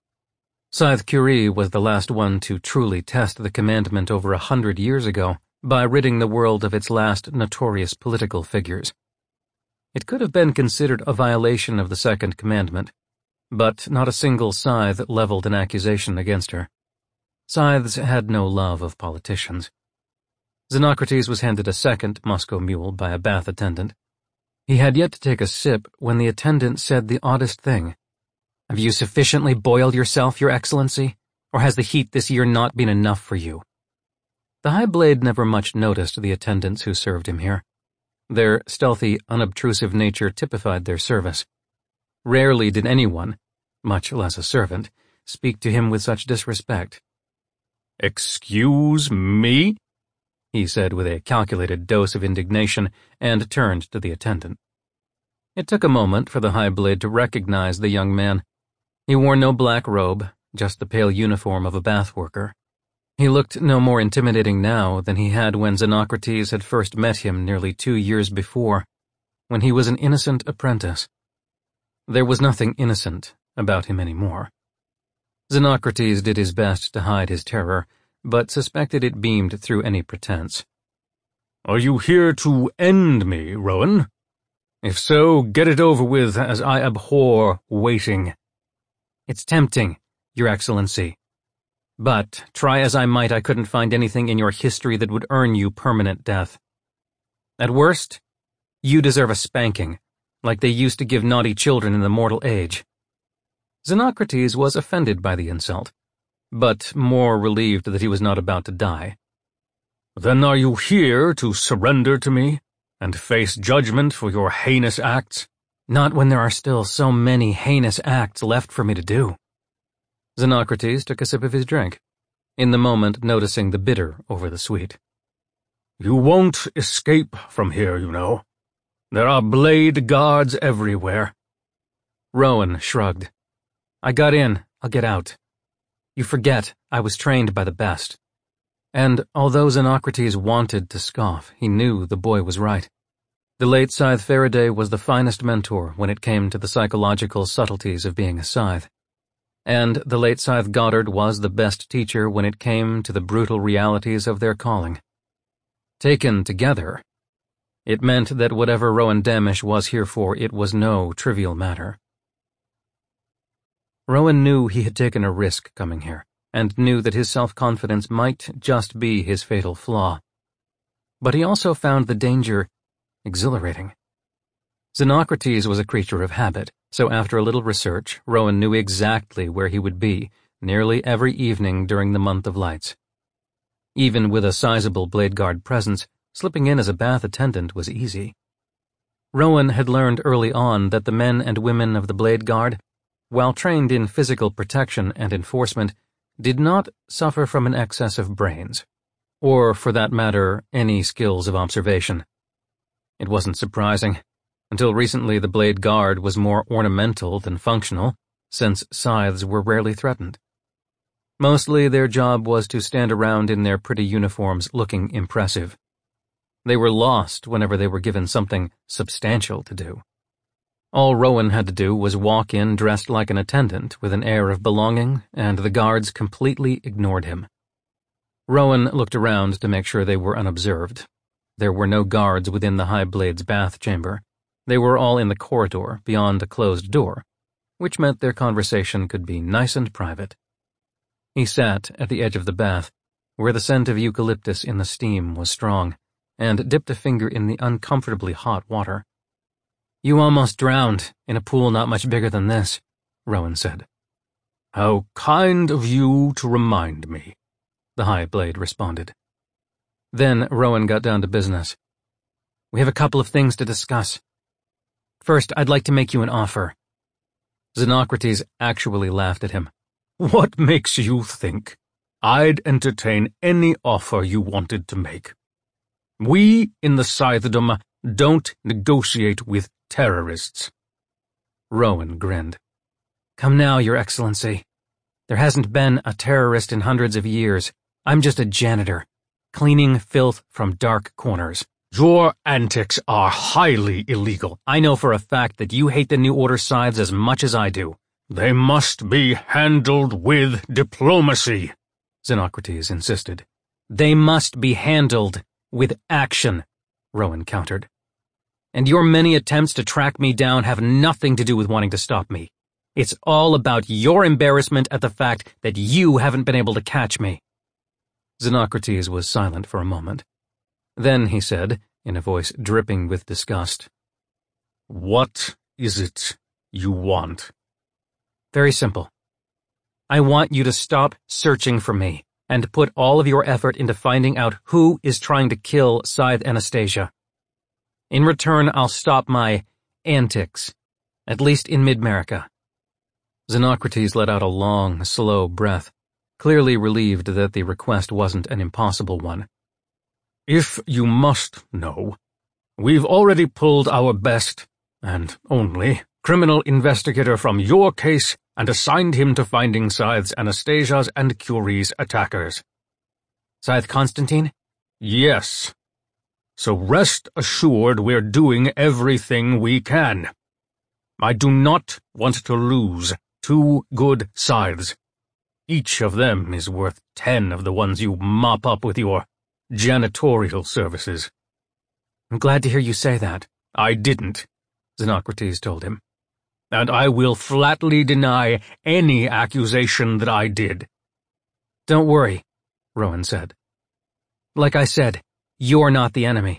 Scythe Curie was the last one to truly test the commandment over a hundred years ago by ridding the world of its last notorious political figures. It could have been considered a violation of the second commandment, but not a single scythe leveled an accusation against her. Scythes had no love of politicians. Xenocrates was handed a second Moscow mule by a bath attendant. He had yet to take a sip when the attendant said the oddest thing. Have you sufficiently boiled yourself, Your Excellency, or has the heat this year not been enough for you? The High Blade never much noticed the attendants who served him here. Their stealthy, unobtrusive nature typified their service. Rarely did anyone, much less a servant, speak to him with such disrespect. Excuse me? He said with a calculated dose of indignation, and turned to the attendant. It took a moment for the High Blade to recognize the young man. He wore no black robe, just the pale uniform of a bath worker. He looked no more intimidating now than he had when Xenocrates had first met him nearly two years before, when he was an innocent apprentice. There was nothing innocent about him anymore. Xenocrates did his best to hide his terror, but suspected it beamed through any pretense. Are you here to end me, Rowan? If so, get it over with, as I abhor waiting. It's tempting, Your Excellency. But, try as I might, I couldn't find anything in your history that would earn you permanent death. At worst, you deserve a spanking, like they used to give naughty children in the mortal age. Xenocrates was offended by the insult but more relieved that he was not about to die. Then are you here to surrender to me and face judgment for your heinous acts? Not when there are still so many heinous acts left for me to do. Xenocrates took a sip of his drink, in the moment noticing the bitter over the sweet. You won't escape from here, you know. There are blade guards everywhere. Rowan shrugged. I got in, I'll get out. You forget I was trained by the best. And although Xenocrates wanted to scoff, he knew the boy was right. The late Scythe Faraday was the finest mentor when it came to the psychological subtleties of being a scythe. And the late Scythe Goddard was the best teacher when it came to the brutal realities of their calling. Taken together, it meant that whatever Rowan Damisch was here for, it was no trivial matter. Rowan knew he had taken a risk coming here, and knew that his self-confidence might just be his fatal flaw. But he also found the danger exhilarating. Xenocrates was a creature of habit, so after a little research, Rowan knew exactly where he would be nearly every evening during the month of lights. Even with a sizable Blade Guard presence, slipping in as a bath attendant was easy. Rowan had learned early on that the men and women of the Blade Guard while trained in physical protection and enforcement, did not suffer from an excess of brains, or, for that matter, any skills of observation. It wasn't surprising. Until recently, the Blade Guard was more ornamental than functional, since scythes were rarely threatened. Mostly, their job was to stand around in their pretty uniforms looking impressive. They were lost whenever they were given something substantial to do. All Rowan had to do was walk in dressed like an attendant with an air of belonging, and the guards completely ignored him. Rowan looked around to make sure they were unobserved. There were no guards within the High Blade's bath chamber. They were all in the corridor beyond a closed door, which meant their conversation could be nice and private. He sat at the edge of the bath, where the scent of eucalyptus in the steam was strong, and dipped a finger in the uncomfortably hot water. You almost drowned in a pool not much bigger than this, Rowan said. How kind of you to remind me, the High Blade responded. Then Rowan got down to business. We have a couple of things to discuss. First, I'd like to make you an offer. Xenocrates actually laughed at him. What makes you think I'd entertain any offer you wanted to make? We in the Scythedom don't negotiate with terrorists. Rowan grinned. Come now, Your Excellency. There hasn't been a terrorist in hundreds of years. I'm just a janitor, cleaning filth from dark corners. Your antics are highly illegal. I know for a fact that you hate the New Order scythes as much as I do. They must be handled with diplomacy, Xenocrates insisted. They must be handled with action, Rowan countered. And your many attempts to track me down have nothing to do with wanting to stop me. It's all about your embarrassment at the fact that you haven't been able to catch me. Xenocrates was silent for a moment. Then he said, in a voice dripping with disgust, What is it you want? Very simple. I want you to stop searching for me and put all of your effort into finding out who is trying to kill Scythe Anastasia. In return, I'll stop my antics, at least in Mid-America. Xenocrates let out a long, slow breath, clearly relieved that the request wasn't an impossible one. If you must know, we've already pulled our best, and only, criminal investigator from your case and assigned him to finding Scythe's Anastasia's and Curie's attackers. Scythe Constantine? Yes. So rest assured we're doing everything we can. I do not want to lose two good scythes. Each of them is worth ten of the ones you mop up with your janitorial services. I'm glad to hear you say that. I didn't, Xenocrates told him. And I will flatly deny any accusation that I did. Don't worry, Rowan said. Like I said, you're not the enemy.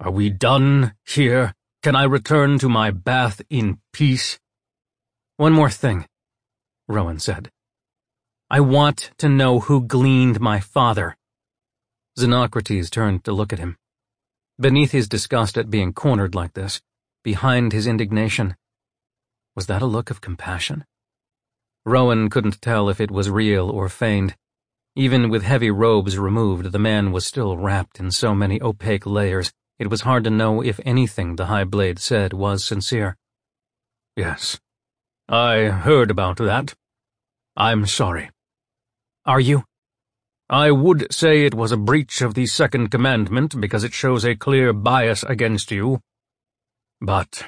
Are we done here? Can I return to my bath in peace? One more thing, Rowan said. I want to know who gleaned my father. Xenocrates turned to look at him. Beneath his disgust at being cornered like this, behind his indignation, was that a look of compassion? Rowan couldn't tell if it was real or feigned. Even with heavy robes removed, the man was still wrapped in so many opaque layers, it was hard to know if anything the High Blade said was sincere. Yes, I heard about that. I'm sorry. Are you? I would say it was a breach of the Second Commandment because it shows a clear bias against you. But,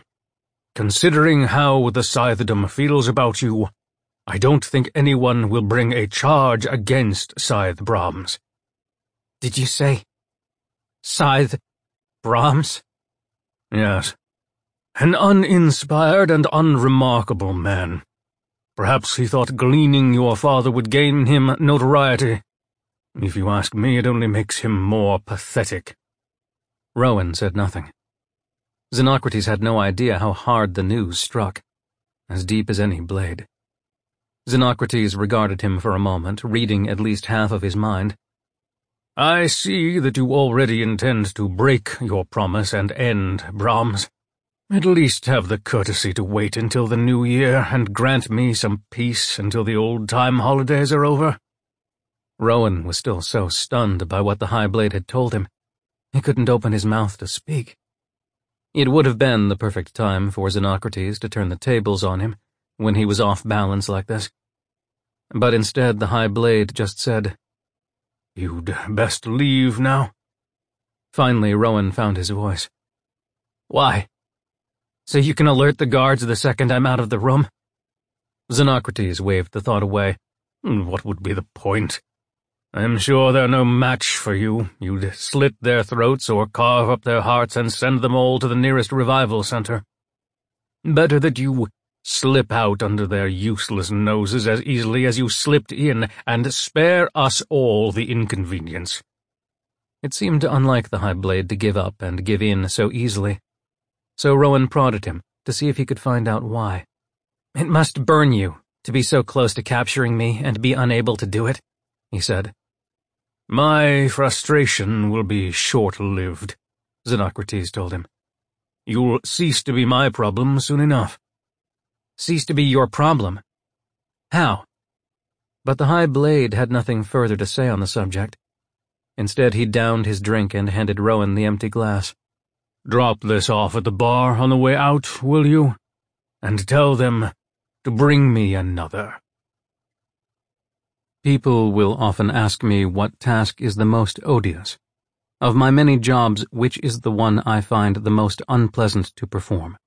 considering how the Scythedom feels about you, I don't think anyone will bring a charge against Scythe Brahms. Did you say Scythe Brahms? Yes. An uninspired and unremarkable man. Perhaps he thought gleaning your father would gain him notoriety, if you ask me, it only makes him more pathetic. Rowan said nothing. Xenocrates had no idea how hard the news struck, as deep as any blade. Xenocrates regarded him for a moment, reading at least half of his mind. I see that you already intend to break your promise and end Brahms. At least have the courtesy to wait until the new year and grant me some peace until the old-time holidays are over. Rowan was still so stunned by what the High Blade had told him, he couldn't open his mouth to speak. It would have been the perfect time for Xenocrates to turn the tables on him when he was off balance like this. But instead the High Blade just said, You'd best leave now. Finally, Rowan found his voice. Why? So you can alert the guards the second I'm out of the room? Xenocrates waved the thought away. Hmm, what would be the point? I'm sure they're no match for you. You'd slit their throats or carve up their hearts and send them all to the nearest revival center. Better that you slip out under their useless noses as easily as you slipped in, and spare us all the inconvenience. It seemed unlike the High Blade to give up and give in so easily. So Rowan prodded him to see if he could find out why. It must burn you to be so close to capturing me and be unable to do it, he said. My frustration will be short-lived, Xenocrates told him. You'll cease to be my problem soon enough. Cease to be your problem? How? But the High Blade had nothing further to say on the subject. Instead, he downed his drink and handed Rowan the empty glass. Drop this off at the bar on the way out, will you? And tell them to bring me another. People will often ask me what task is the most odious. Of my many jobs, which is the one I find the most unpleasant to perform?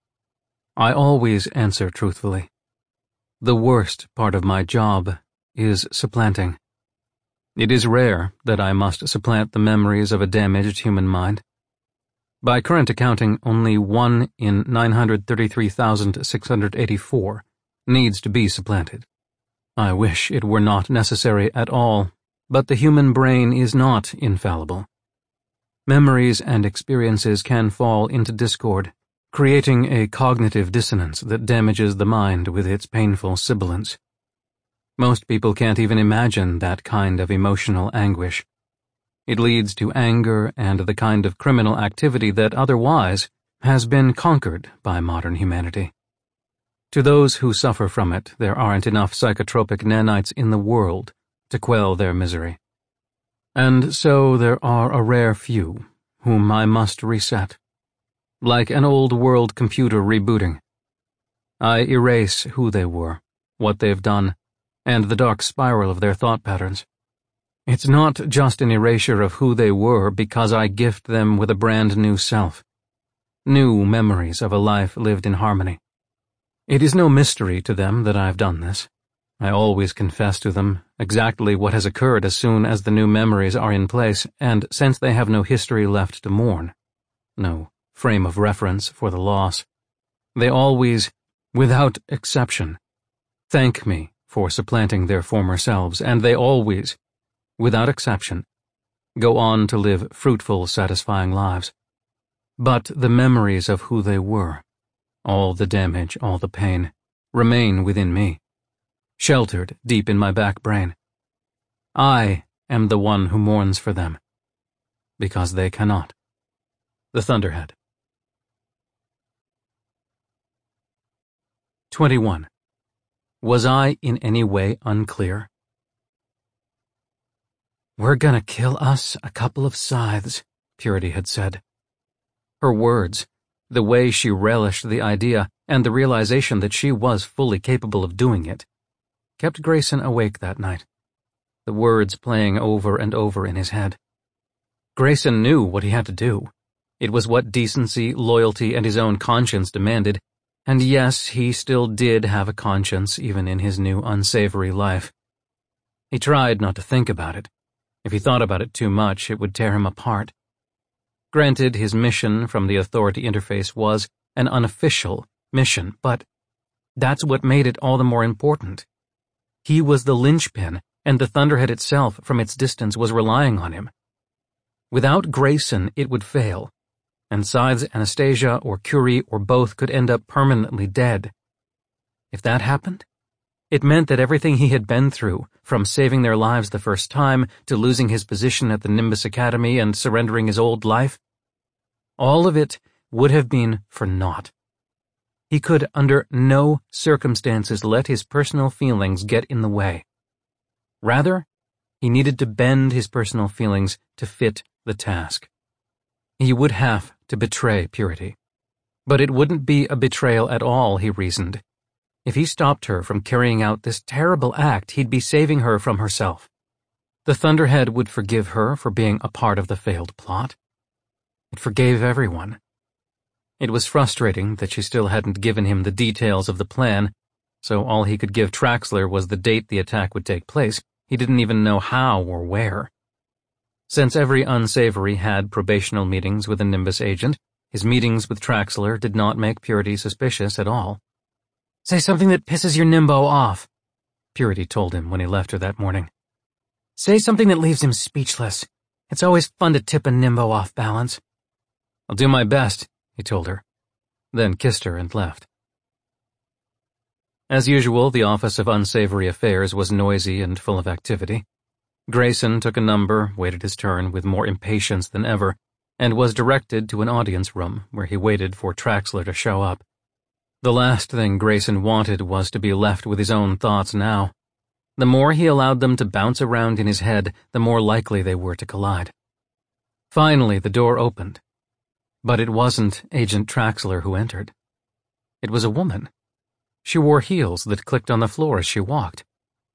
I always answer truthfully. The worst part of my job is supplanting. It is rare that I must supplant the memories of a damaged human mind. By current accounting, only one in 933,684 needs to be supplanted. I wish it were not necessary at all, but the human brain is not infallible. Memories and experiences can fall into discord, creating a cognitive dissonance that damages the mind with its painful sibilance. Most people can't even imagine that kind of emotional anguish. It leads to anger and the kind of criminal activity that otherwise has been conquered by modern humanity. To those who suffer from it, there aren't enough psychotropic nanites in the world to quell their misery. And so there are a rare few whom I must reset. Like an old world computer rebooting. I erase who they were, what they've done, and the dark spiral of their thought patterns. It's not just an erasure of who they were because I gift them with a brand new self. New memories of a life lived in harmony. It is no mystery to them that I've done this. I always confess to them exactly what has occurred as soon as the new memories are in place, and since they have no history left to mourn, no frame of reference for the loss, they always, without exception, thank me for supplanting their former selves, and they always, without exception, go on to live fruitful, satisfying lives. But the memories of who they were, all the damage, all the pain, remain within me, sheltered deep in my back brain. I am the one who mourns for them, because they cannot. The Thunderhead. 21. Was I in any way unclear? We're gonna kill us a couple of scythes, Purity had said. Her words, the way she relished the idea, and the realization that she was fully capable of doing it, kept Grayson awake that night, the words playing over and over in his head. Grayson knew what he had to do. It was what decency, loyalty, and his own conscience demanded, and yes, he still did have a conscience even in his new unsavory life. He tried not to think about it. If he thought about it too much, it would tear him apart. Granted, his mission from the Authority interface was an unofficial mission, but that's what made it all the more important. He was the linchpin, and the Thunderhead itself, from its distance, was relying on him. Without Grayson, it would fail, and Scythe's Anastasia or Curie or both could end up permanently dead. If that happened, it meant that everything he had been through, from saving their lives the first time to losing his position at the Nimbus Academy and surrendering his old life, all of it would have been for naught. He could, under no circumstances, let his personal feelings get in the way. Rather, he needed to bend his personal feelings to fit the task. He would have to betray Purity. But it wouldn't be a betrayal at all, he reasoned if he stopped her from carrying out this terrible act, he'd be saving her from herself. The Thunderhead would forgive her for being a part of the failed plot. It forgave everyone. It was frustrating that she still hadn't given him the details of the plan, so all he could give Traxler was the date the attack would take place. He didn't even know how or where. Since every unsavory had probational meetings with a Nimbus agent, his meetings with Traxler did not make Purity suspicious at all. Say something that pisses your Nimbo off, Purity told him when he left her that morning. Say something that leaves him speechless. It's always fun to tip a Nimbo off balance. I'll do my best, he told her, then kissed her and left. As usual, the Office of Unsavory Affairs was noisy and full of activity. Grayson took a number, waited his turn with more impatience than ever, and was directed to an audience room where he waited for Traxler to show up. The last thing Grayson wanted was to be left with his own thoughts now. The more he allowed them to bounce around in his head, the more likely they were to collide. Finally, the door opened. But it wasn't Agent Traxler who entered. It was a woman. She wore heels that clicked on the floor as she walked.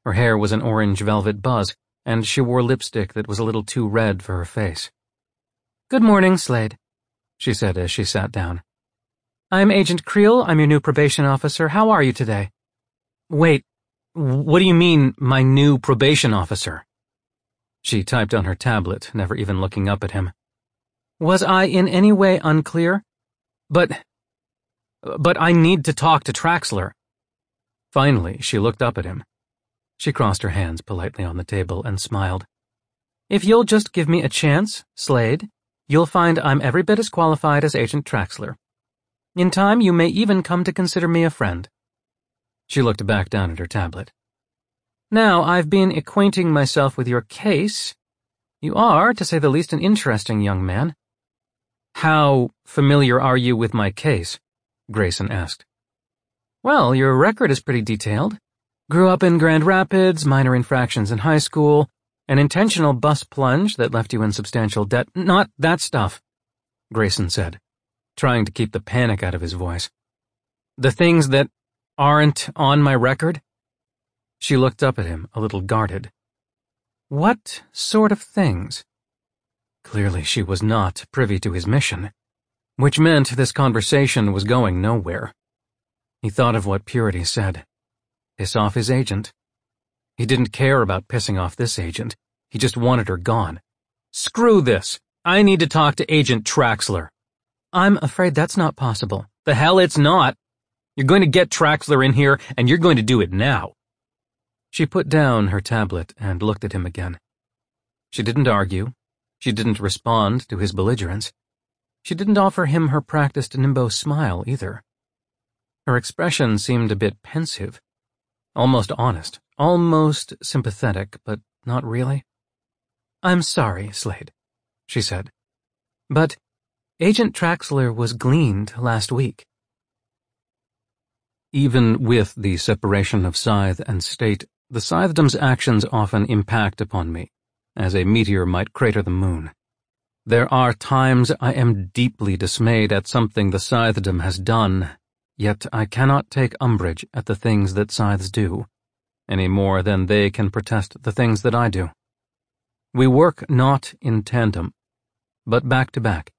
Her hair was an orange velvet buzz, and she wore lipstick that was a little too red for her face. Good morning, Slade, she said as she sat down. I'm Agent Creel. I'm your new probation officer. How are you today? Wait, what do you mean, my new probation officer? She typed on her tablet, never even looking up at him. Was I in any way unclear? But, but I need to talk to Traxler. Finally, she looked up at him. She crossed her hands politely on the table and smiled. If you'll just give me a chance, Slade, you'll find I'm every bit as qualified as Agent Traxler. In time, you may even come to consider me a friend. She looked back down at her tablet. Now, I've been acquainting myself with your case. You are, to say the least, an interesting young man. How familiar are you with my case? Grayson asked. Well, your record is pretty detailed. Grew up in Grand Rapids, minor infractions in high school, an intentional bus plunge that left you in substantial debt. Not that stuff, Grayson said trying to keep the panic out of his voice. The things that aren't on my record? She looked up at him, a little guarded. What sort of things? Clearly she was not privy to his mission, which meant this conversation was going nowhere. He thought of what Purity said. Piss off his agent. He didn't care about pissing off this agent. He just wanted her gone. Screw this. I need to talk to Agent Traxler. I'm afraid that's not possible. The hell it's not. You're going to get Traxler in here, and you're going to do it now. She put down her tablet and looked at him again. She didn't argue. She didn't respond to his belligerence. She didn't offer him her practiced Nimbo smile either. Her expression seemed a bit pensive, almost honest, almost sympathetic, but not really. I'm sorry, Slade, she said. But Agent Traxler was gleaned last week. Even with the separation of scythe and state, the scythedom's actions often impact upon me, as a meteor might crater the moon. There are times I am deeply dismayed at something the scythedom has done, yet I cannot take umbrage at the things that scythes do, any more than they can protest the things that I do. We work not in tandem, but back to back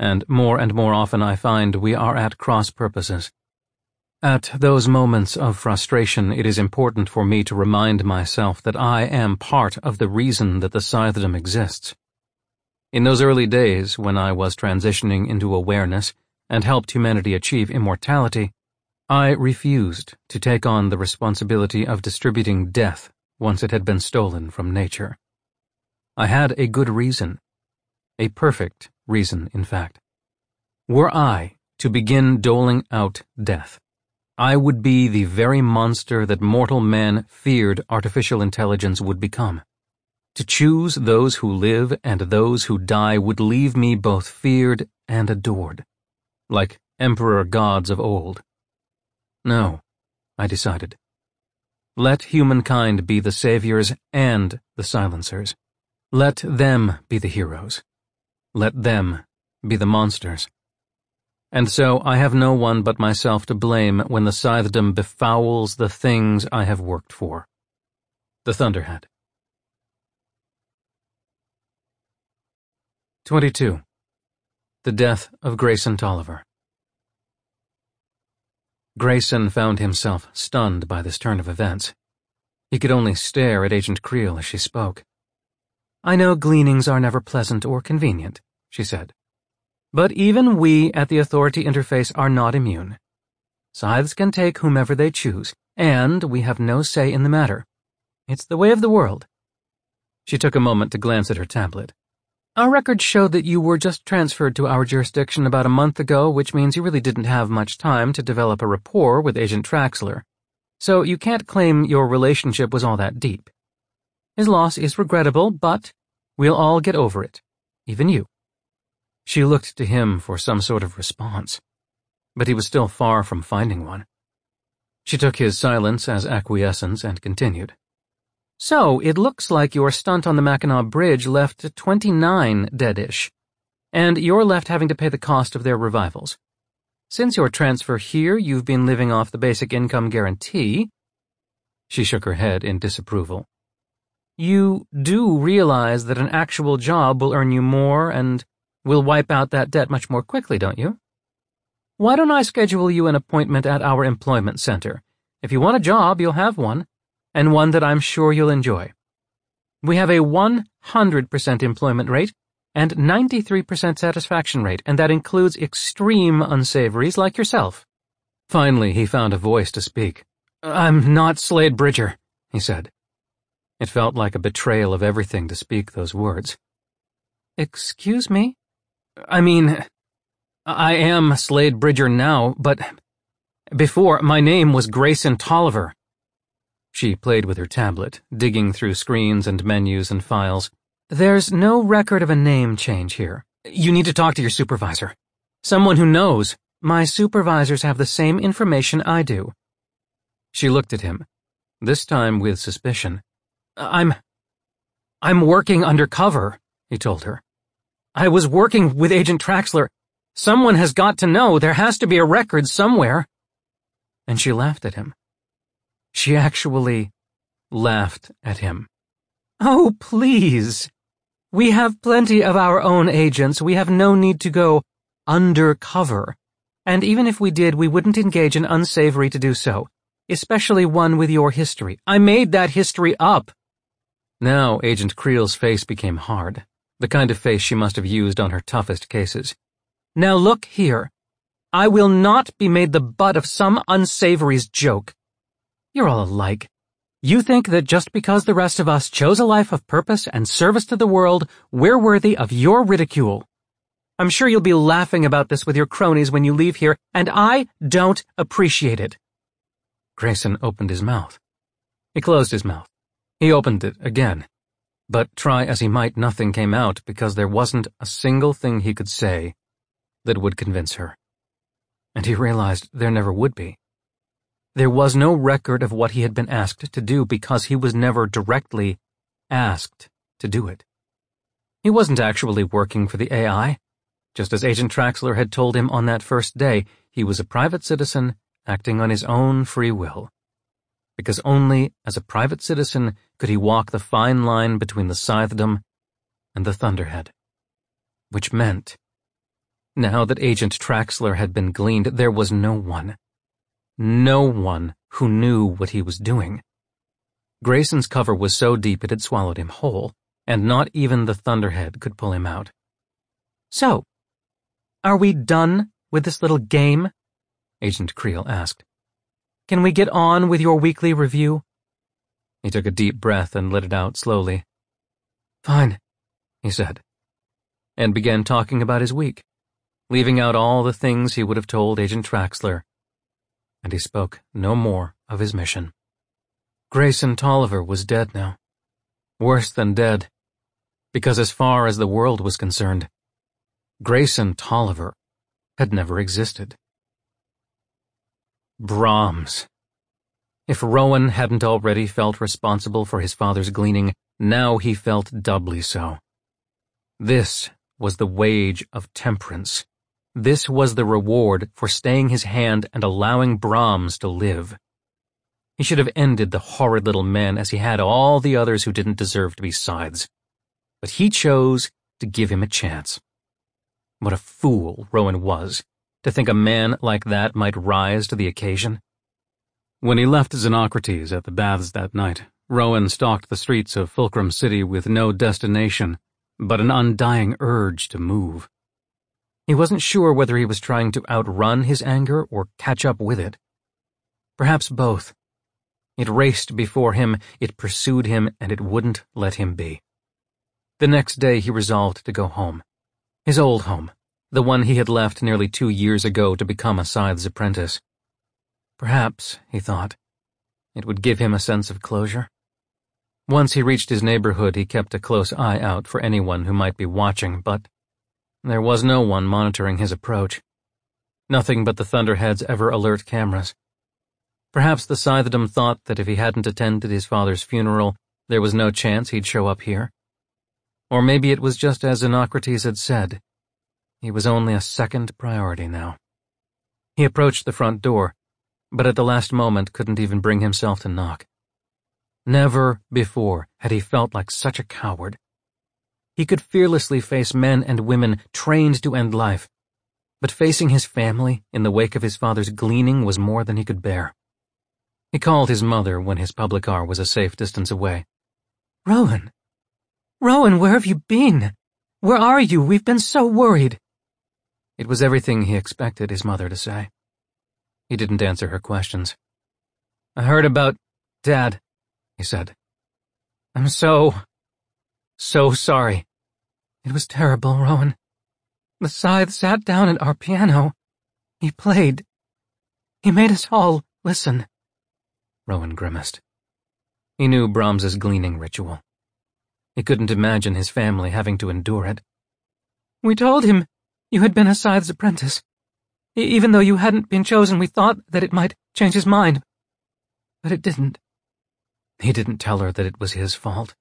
and more and more often I find we are at cross purposes. At those moments of frustration, it is important for me to remind myself that I am part of the reason that the Scythedom exists. In those early days, when I was transitioning into awareness and helped humanity achieve immortality, I refused to take on the responsibility of distributing death once it had been stolen from nature. I had a good reason, a perfect reason, in fact. Were I to begin doling out death, I would be the very monster that mortal man feared artificial intelligence would become. To choose those who live and those who die would leave me both feared and adored, like emperor gods of old. No, I decided. Let humankind be the saviors and the silencers. Let them be the heroes. Let them be the monsters. And so I have no one but myself to blame when the scythedom befouls the things I have worked for. The Thunderhead. 22. The Death of Grayson Tolliver. Grayson found himself stunned by this turn of events. He could only stare at Agent Creel as she spoke. I know gleanings are never pleasant or convenient, she said. But even we at the authority interface are not immune. Scythes can take whomever they choose, and we have no say in the matter. It's the way of the world. She took a moment to glance at her tablet. Our records show that you were just transferred to our jurisdiction about a month ago, which means you really didn't have much time to develop a rapport with Agent Traxler. So you can't claim your relationship was all that deep. His loss is regrettable, but we'll all get over it. Even you. She looked to him for some sort of response, but he was still far from finding one. She took his silence as acquiescence and continued. So, it looks like your stunt on the Mackinac Bridge left 29 deadish, and you're left having to pay the cost of their revivals. Since your transfer here, you've been living off the basic income guarantee. She shook her head in disapproval. You do realize that an actual job will earn you more and will wipe out that debt much more quickly, don't you? Why don't I schedule you an appointment at our employment center? If you want a job, you'll have one and one that I'm sure you'll enjoy. We have a 100% employment rate and 93% satisfaction rate, and that includes extreme unsavories like yourself. Finally, he found a voice to speak. I'm not Slade Bridger, he said. It felt like a betrayal of everything to speak those words. Excuse me? I mean, I am Slade Bridger now, but before my name was Grayson Tolliver. She played with her tablet, digging through screens and menus and files. There's no record of a name change here. You need to talk to your supervisor. Someone who knows. My supervisors have the same information I do. She looked at him, this time with suspicion. I'm... I'm working undercover, he told her. I was working with Agent Traxler. Someone has got to know. There has to be a record somewhere. And she laughed at him. She actually laughed at him. Oh, please. We have plenty of our own agents. We have no need to go undercover. And even if we did, we wouldn't engage in unsavory to do so, especially one with your history. I made that history up. Now Agent Creel's face became hard, the kind of face she must have used on her toughest cases. Now look here. I will not be made the butt of some unsavory's joke. You're all alike. You think that just because the rest of us chose a life of purpose and service to the world, we're worthy of your ridicule. I'm sure you'll be laughing about this with your cronies when you leave here, and I don't appreciate it. Grayson opened his mouth. He closed his mouth. He opened it again. But try as he might, nothing came out because there wasn't a single thing he could say that would convince her. And he realized there never would be. There was no record of what he had been asked to do because he was never directly asked to do it. He wasn't actually working for the AI. Just as Agent Traxler had told him on that first day, he was a private citizen acting on his own free will. Because only as a private citizen could he walk the fine line between the Scythedom and the Thunderhead. Which meant, now that Agent Traxler had been gleaned, there was no one, no one who knew what he was doing. Grayson's cover was so deep it had swallowed him whole, and not even the Thunderhead could pull him out. So, are we done with this little game? Agent Creel asked. Can we get on with your weekly review? He took a deep breath and let it out slowly. Fine, he said, and began talking about his week, leaving out all the things he would have told Agent Traxler and he spoke no more of his mission. Grayson Tolliver was dead now. Worse than dead, because as far as the world was concerned, Grayson Tolliver had never existed. Brahms. If Rowan hadn't already felt responsible for his father's gleaning, now he felt doubly so. This was the wage of temperance. This was the reward for staying his hand and allowing Brahms to live. He should have ended the horrid little man as he had all the others who didn't deserve to be scythes. But he chose to give him a chance. What a fool Rowan was, to think a man like that might rise to the occasion. When he left Xenocrates at the baths that night, Rowan stalked the streets of Fulcrum City with no destination, but an undying urge to move. He wasn't sure whether he was trying to outrun his anger or catch up with it. Perhaps both. It raced before him, it pursued him, and it wouldn't let him be. The next day he resolved to go home. His old home, the one he had left nearly two years ago to become a scythe's apprentice. Perhaps, he thought, it would give him a sense of closure. Once he reached his neighborhood, he kept a close eye out for anyone who might be watching, but there was no one monitoring his approach. Nothing but the Thunderhead's ever-alert cameras. Perhaps the Scythedom thought that if he hadn't attended his father's funeral, there was no chance he'd show up here. Or maybe it was just as Xenocrates had said. He was only a second priority now. He approached the front door, but at the last moment couldn't even bring himself to knock. Never before had he felt like such a coward. He could fearlessly face men and women trained to end life, but facing his family in the wake of his father's gleaning was more than he could bear. He called his mother when his public car was a safe distance away. Rowan! Rowan, where have you been? Where are you? We've been so worried. It was everything he expected his mother to say. He didn't answer her questions. I heard about Dad, he said. I'm so, so sorry. It was terrible, Rowan. The scythe sat down at our piano. He played. He made us all listen. Rowan grimaced. He knew Brahms's gleaning ritual. He couldn't imagine his family having to endure it. We told him you had been a scythe's apprentice. Even though you hadn't been chosen, we thought that it might change his mind. But it didn't. He didn't tell her that it was his fault.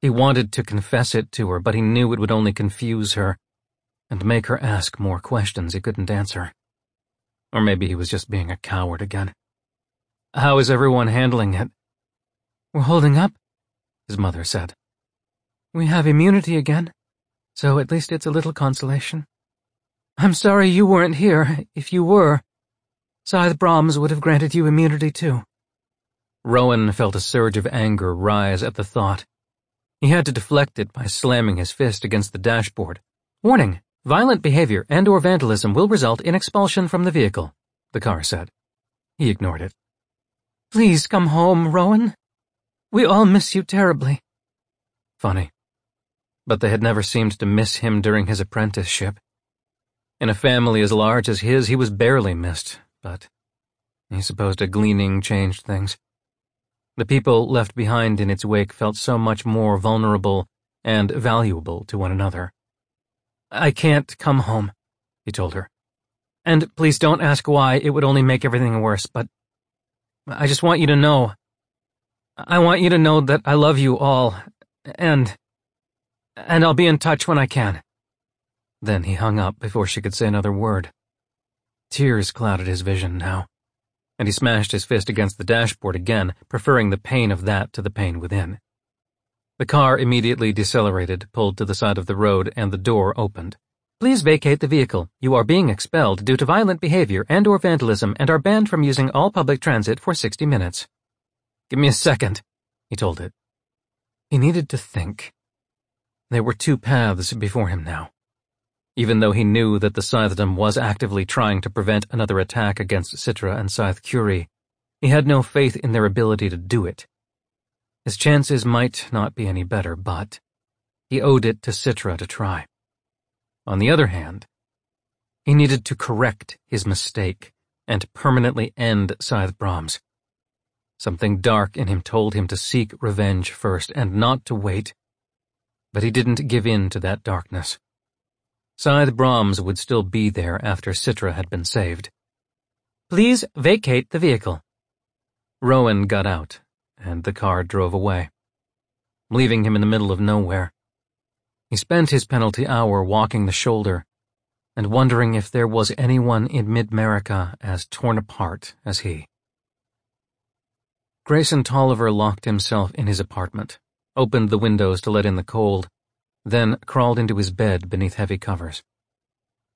He wanted to confess it to her, but he knew it would only confuse her and make her ask more questions he couldn't answer. Or maybe he was just being a coward again. How is everyone handling it? We're holding up, his mother said. We have immunity again, so at least it's a little consolation. I'm sorry you weren't here. If you were, Scythe Brahms would have granted you immunity too. Rowan felt a surge of anger rise at the thought. He had to deflect it by slamming his fist against the dashboard. Warning! Violent behavior and or vandalism will result in expulsion from the vehicle, the car said. He ignored it. Please come home, Rowan. We all miss you terribly. Funny. But they had never seemed to miss him during his apprenticeship. In a family as large as his, he was barely missed, but he supposed a gleaning changed things. The people left behind in its wake felt so much more vulnerable and valuable to one another. I can't come home, he told her. And please don't ask why, it would only make everything worse, but I just want you to know. I want you to know that I love you all, and. and I'll be in touch when I can. Then he hung up before she could say another word. Tears clouded his vision now and he smashed his fist against the dashboard again, preferring the pain of that to the pain within. The car immediately decelerated, pulled to the side of the road, and the door opened. Please vacate the vehicle. You are being expelled due to violent behavior and or vandalism and are banned from using all public transit for 60 minutes. Give me a second, he told it. He needed to think. There were two paths before him now. Even though he knew that the Scythedom was actively trying to prevent another attack against Citra and Scythe Curie, he had no faith in their ability to do it. His chances might not be any better, but he owed it to Citra to try. On the other hand, he needed to correct his mistake and permanently end Scythe Brahms. Something dark in him told him to seek revenge first and not to wait, but he didn't give in to that darkness. Scythe Brahms would still be there after Citra had been saved. Please vacate the vehicle. Rowan got out, and the car drove away, leaving him in the middle of nowhere. He spent his penalty hour walking the shoulder and wondering if there was anyone in Mid-America as torn apart as he. Grayson Tolliver locked himself in his apartment, opened the windows to let in the cold, then crawled into his bed beneath heavy covers.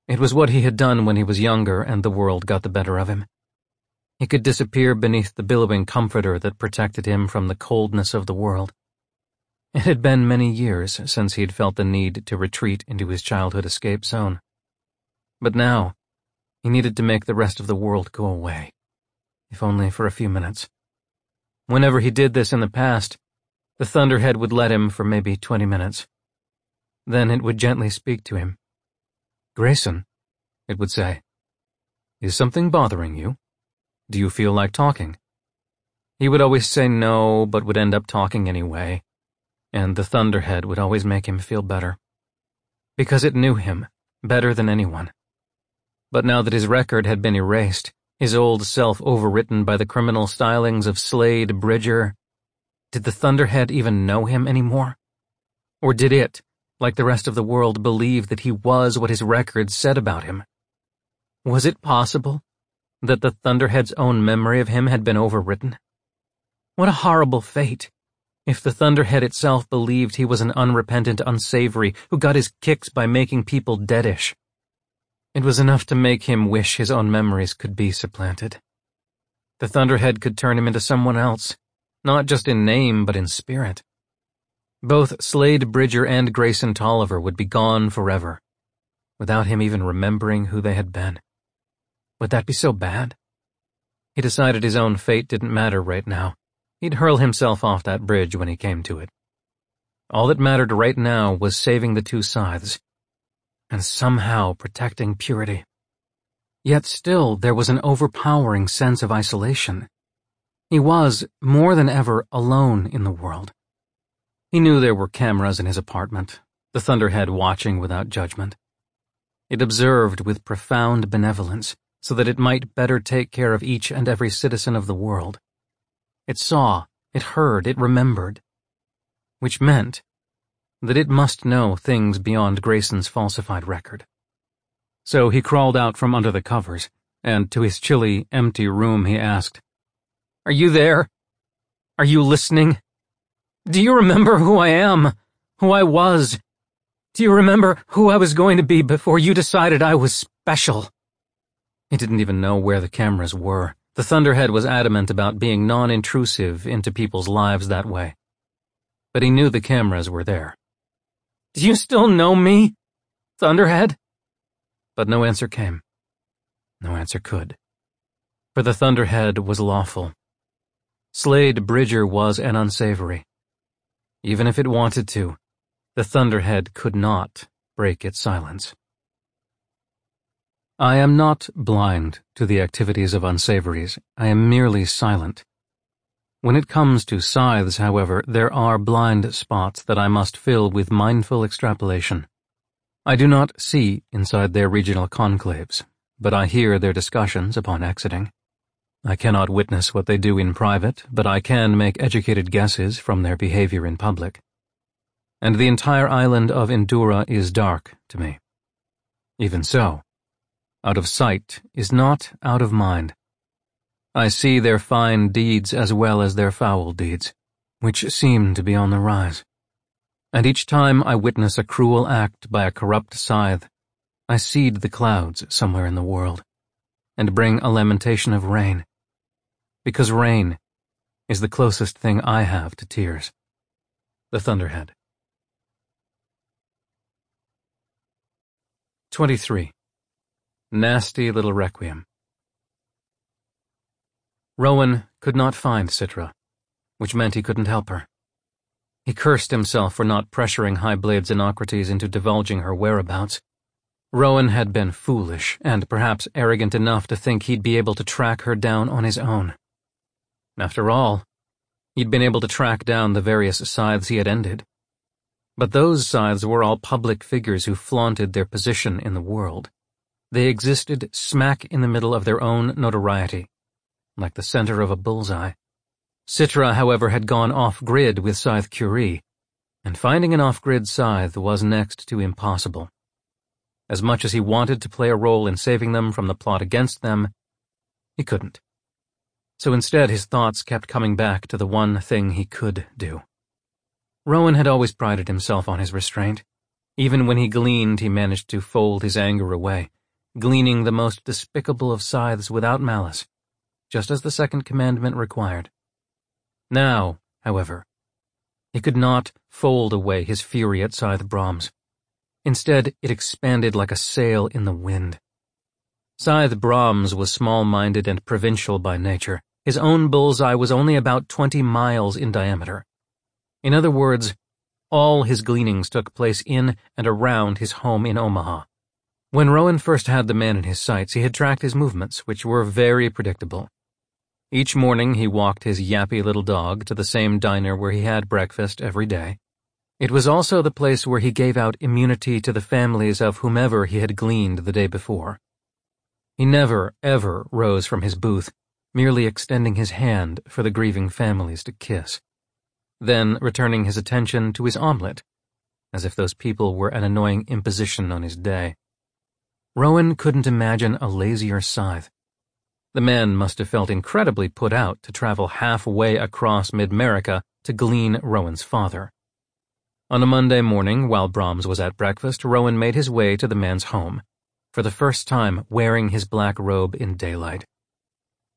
It was what he had done when he was younger and the world got the better of him. He could disappear beneath the billowing comforter that protected him from the coldness of the world. It had been many years since he had felt the need to retreat into his childhood escape zone. But now, he needed to make the rest of the world go away, if only for a few minutes. Whenever he did this in the past, the Thunderhead would let him for maybe 20 minutes. Then it would gently speak to him. Grayson, it would say, is something bothering you? Do you feel like talking? He would always say no, but would end up talking anyway, and the Thunderhead would always make him feel better. Because it knew him better than anyone. But now that his record had been erased, his old self overwritten by the criminal stylings of Slade Bridger, did the Thunderhead even know him anymore? Or did it, like the rest of the world, believe that he was what his records said about him? Was it possible that the Thunderhead's own memory of him had been overwritten? What a horrible fate, if the Thunderhead itself believed he was an unrepentant unsavory who got his kicks by making people deadish. It was enough to make him wish his own memories could be supplanted. The Thunderhead could turn him into someone else, not just in name but in spirit. Both Slade Bridger and Grayson Tolliver would be gone forever, without him even remembering who they had been. Would that be so bad? He decided his own fate didn't matter right now. He'd hurl himself off that bridge when he came to it. All that mattered right now was saving the two scythes, and somehow protecting purity. Yet still there was an overpowering sense of isolation. He was, more than ever, alone in the world. He knew there were cameras in his apartment, the Thunderhead watching without judgment. It observed with profound benevolence, so that it might better take care of each and every citizen of the world. It saw, it heard, it remembered. Which meant that it must know things beyond Grayson's falsified record. So he crawled out from under the covers, and to his chilly, empty room he asked, Are you there? Are you listening? Do you remember who I am? Who I was? Do you remember who I was going to be before you decided I was special? He didn't even know where the cameras were. The Thunderhead was adamant about being non-intrusive into people's lives that way. But he knew the cameras were there. Do you still know me, Thunderhead? But no answer came. No answer could. For the Thunderhead was lawful. Slade Bridger was an unsavory. Even if it wanted to, the Thunderhead could not break its silence. I am not blind to the activities of unsavories, I am merely silent. When it comes to scythes, however, there are blind spots that I must fill with mindful extrapolation. I do not see inside their regional conclaves, but I hear their discussions upon exiting. I cannot witness what they do in private, but I can make educated guesses from their behavior in public. And the entire island of Endura is dark to me. Even so, out of sight is not out of mind. I see their fine deeds as well as their foul deeds, which seem to be on the rise. And each time I witness a cruel act by a corrupt scythe, I seed the clouds somewhere in the world, and bring a lamentation of rain, because rain is the closest thing I have to tears. The Thunderhead. 23. Nasty little requiem. Rowan could not find Citra, which meant he couldn't help her. He cursed himself for not pressuring High-Blade Xenocrates into divulging her whereabouts. Rowan had been foolish and perhaps arrogant enough to think he'd be able to track her down on his own. After all, he'd been able to track down the various scythes he had ended. But those scythes were all public figures who flaunted their position in the world. They existed smack in the middle of their own notoriety, like the center of a bullseye. Citra, however, had gone off-grid with Scythe Curie, and finding an off-grid scythe was next to impossible. As much as he wanted to play a role in saving them from the plot against them, he couldn't. So instead his thoughts kept coming back to the one thing he could do. Rowan had always prided himself on his restraint. Even when he gleaned, he managed to fold his anger away gleaning the most despicable of scythes without malice, just as the second commandment required. Now, however, he could not fold away his fury at Scythe Brahms. Instead, it expanded like a sail in the wind, Scythe Brahms was small-minded and provincial by nature. His own bullseye was only about 20 miles in diameter. In other words, all his gleanings took place in and around his home in Omaha. When Rowan first had the man in his sights, he had tracked his movements, which were very predictable. Each morning he walked his yappy little dog to the same diner where he had breakfast every day. It was also the place where he gave out immunity to the families of whomever he had gleaned the day before. He never, ever rose from his booth, merely extending his hand for the grieving families to kiss. Then returning his attention to his omelet, as if those people were an annoying imposition on his day. Rowan couldn't imagine a lazier scythe. The man must have felt incredibly put out to travel halfway across mid-America to glean Rowan's father. On a Monday morning, while Brahms was at breakfast, Rowan made his way to the man's home, for the first time wearing his black robe in daylight.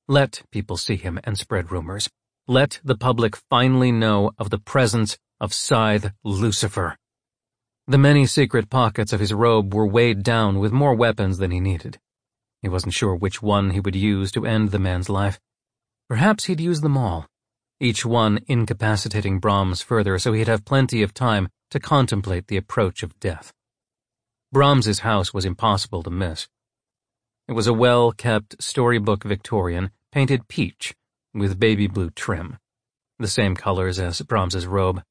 Let people see him and spread rumors. Let the public finally know of the presence of Scythe Lucifer. The many secret pockets of his robe were weighed down with more weapons than he needed. He wasn't sure which one he would use to end the man's life. Perhaps he'd use them all, each one incapacitating Brahms further so he'd have plenty of time to contemplate the approach of death. Brahms's house was impossible to miss. It was a well-kept storybook Victorian, painted peach, with baby blue trim, the same colors as Brahms's robe.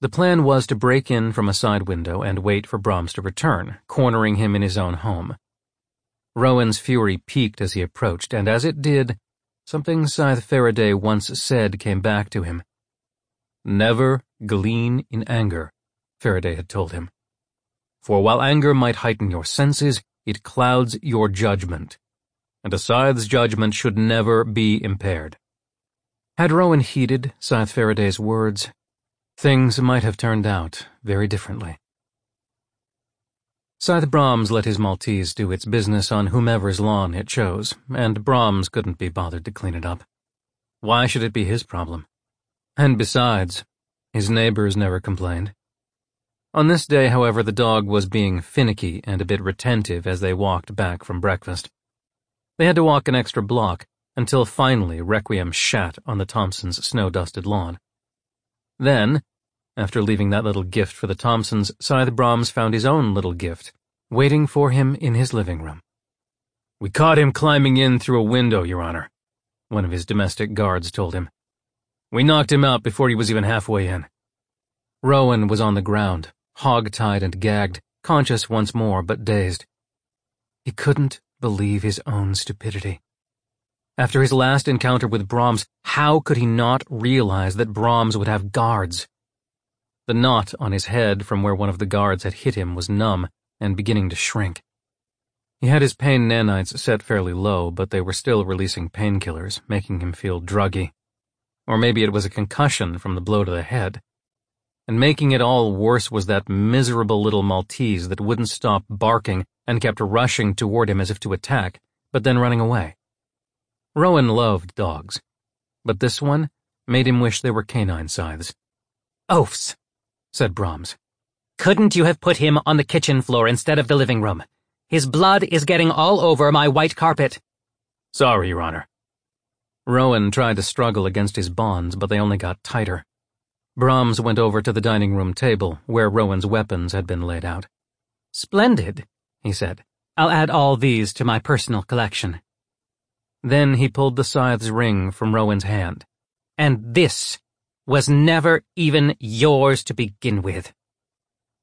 The plan was to break in from a side window and wait for Brahms to return, cornering him in his own home. Rowan's fury peaked as he approached, and as it did, something Scythe Faraday once said came back to him. Never glean in anger, Faraday had told him. For while anger might heighten your senses, it clouds your judgment, and a scythe's judgment should never be impaired. Had Rowan heeded Scythe Faraday's words, things might have turned out very differently. Scythe Brahms let his Maltese do its business on whomever's lawn it chose, and Brahms couldn't be bothered to clean it up. Why should it be his problem? And besides, his neighbors never complained. On this day, however, the dog was being finicky and a bit retentive as they walked back from breakfast. They had to walk an extra block until finally Requiem shat on the Thompsons' snow-dusted lawn. Then, after leaving that little gift for the Thompsons, Scythe Brahms found his own little gift, waiting for him in his living room. We caught him climbing in through a window, Your Honor, one of his domestic guards told him. We knocked him out before he was even halfway in. Rowan was on the ground, hog-tied and gagged, conscious once more but dazed. He couldn't believe his own stupidity. After his last encounter with Brahms, how could he not realize that Brahms would have guards? The knot on his head from where one of the guards had hit him was numb and beginning to shrink. He had his pain nanites set fairly low, but they were still releasing painkillers, making him feel druggy. Or maybe it was a concussion from the blow to the head. And making it all worse was that miserable little Maltese that wouldn't stop barking and kept rushing toward him as if to attack, but then running away. Rowan loved dogs, but this one made him wish they were canine scythes. Oafs, said Brahms. Couldn't you have put him on the kitchen floor instead of the living room? His blood is getting all over my white carpet. Sorry, Your Honor. Rowan tried to struggle against his bonds, but they only got tighter. Brahms went over to the dining room table, where Rowan's weapons had been laid out. Splendid, he said. I'll add all these to my personal collection. Then he pulled the scythe's ring from Rowan's hand. And this was never even yours to begin with.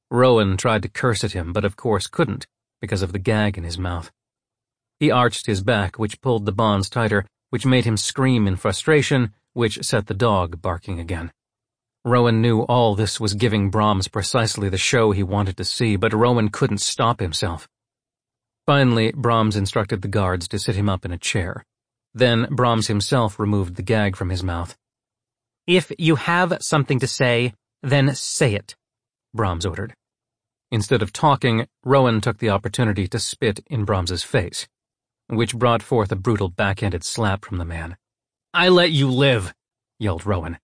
Rowan tried to curse at him, but of course couldn't, because of the gag in his mouth. He arched his back, which pulled the bonds tighter, which made him scream in frustration, which set the dog barking again. Rowan knew all this was giving Brahms precisely the show he wanted to see, but Rowan couldn't stop himself. Finally, Brahms instructed the guards to sit him up in a chair. Then Brahms himself removed the gag from his mouth. If you have something to say, then say it, Brahms ordered. Instead of talking, Rowan took the opportunity to spit in Brahms's face, which brought forth a brutal backhanded slap from the man. I let you live, yelled Rowan.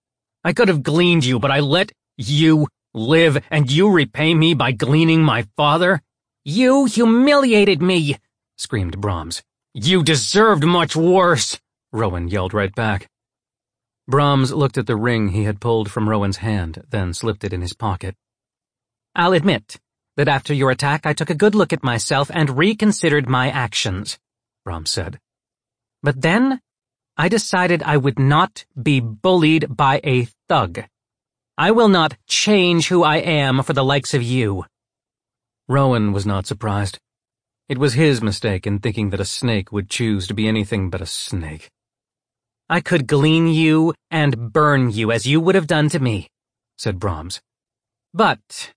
I could have gleaned you, but I let you live, and you repay me by gleaning my father? You humiliated me, screamed Brahms. You deserved much worse, Rowan yelled right back. Brahms looked at the ring he had pulled from Rowan's hand, then slipped it in his pocket. I'll admit that after your attack I took a good look at myself and reconsidered my actions, Brahms said. But then I decided I would not be bullied by a thug. I will not change who I am for the likes of you. Rowan was not surprised. It was his mistake in thinking that a snake would choose to be anything but a snake. I could glean you and burn you as you would have done to me, said Brahms. But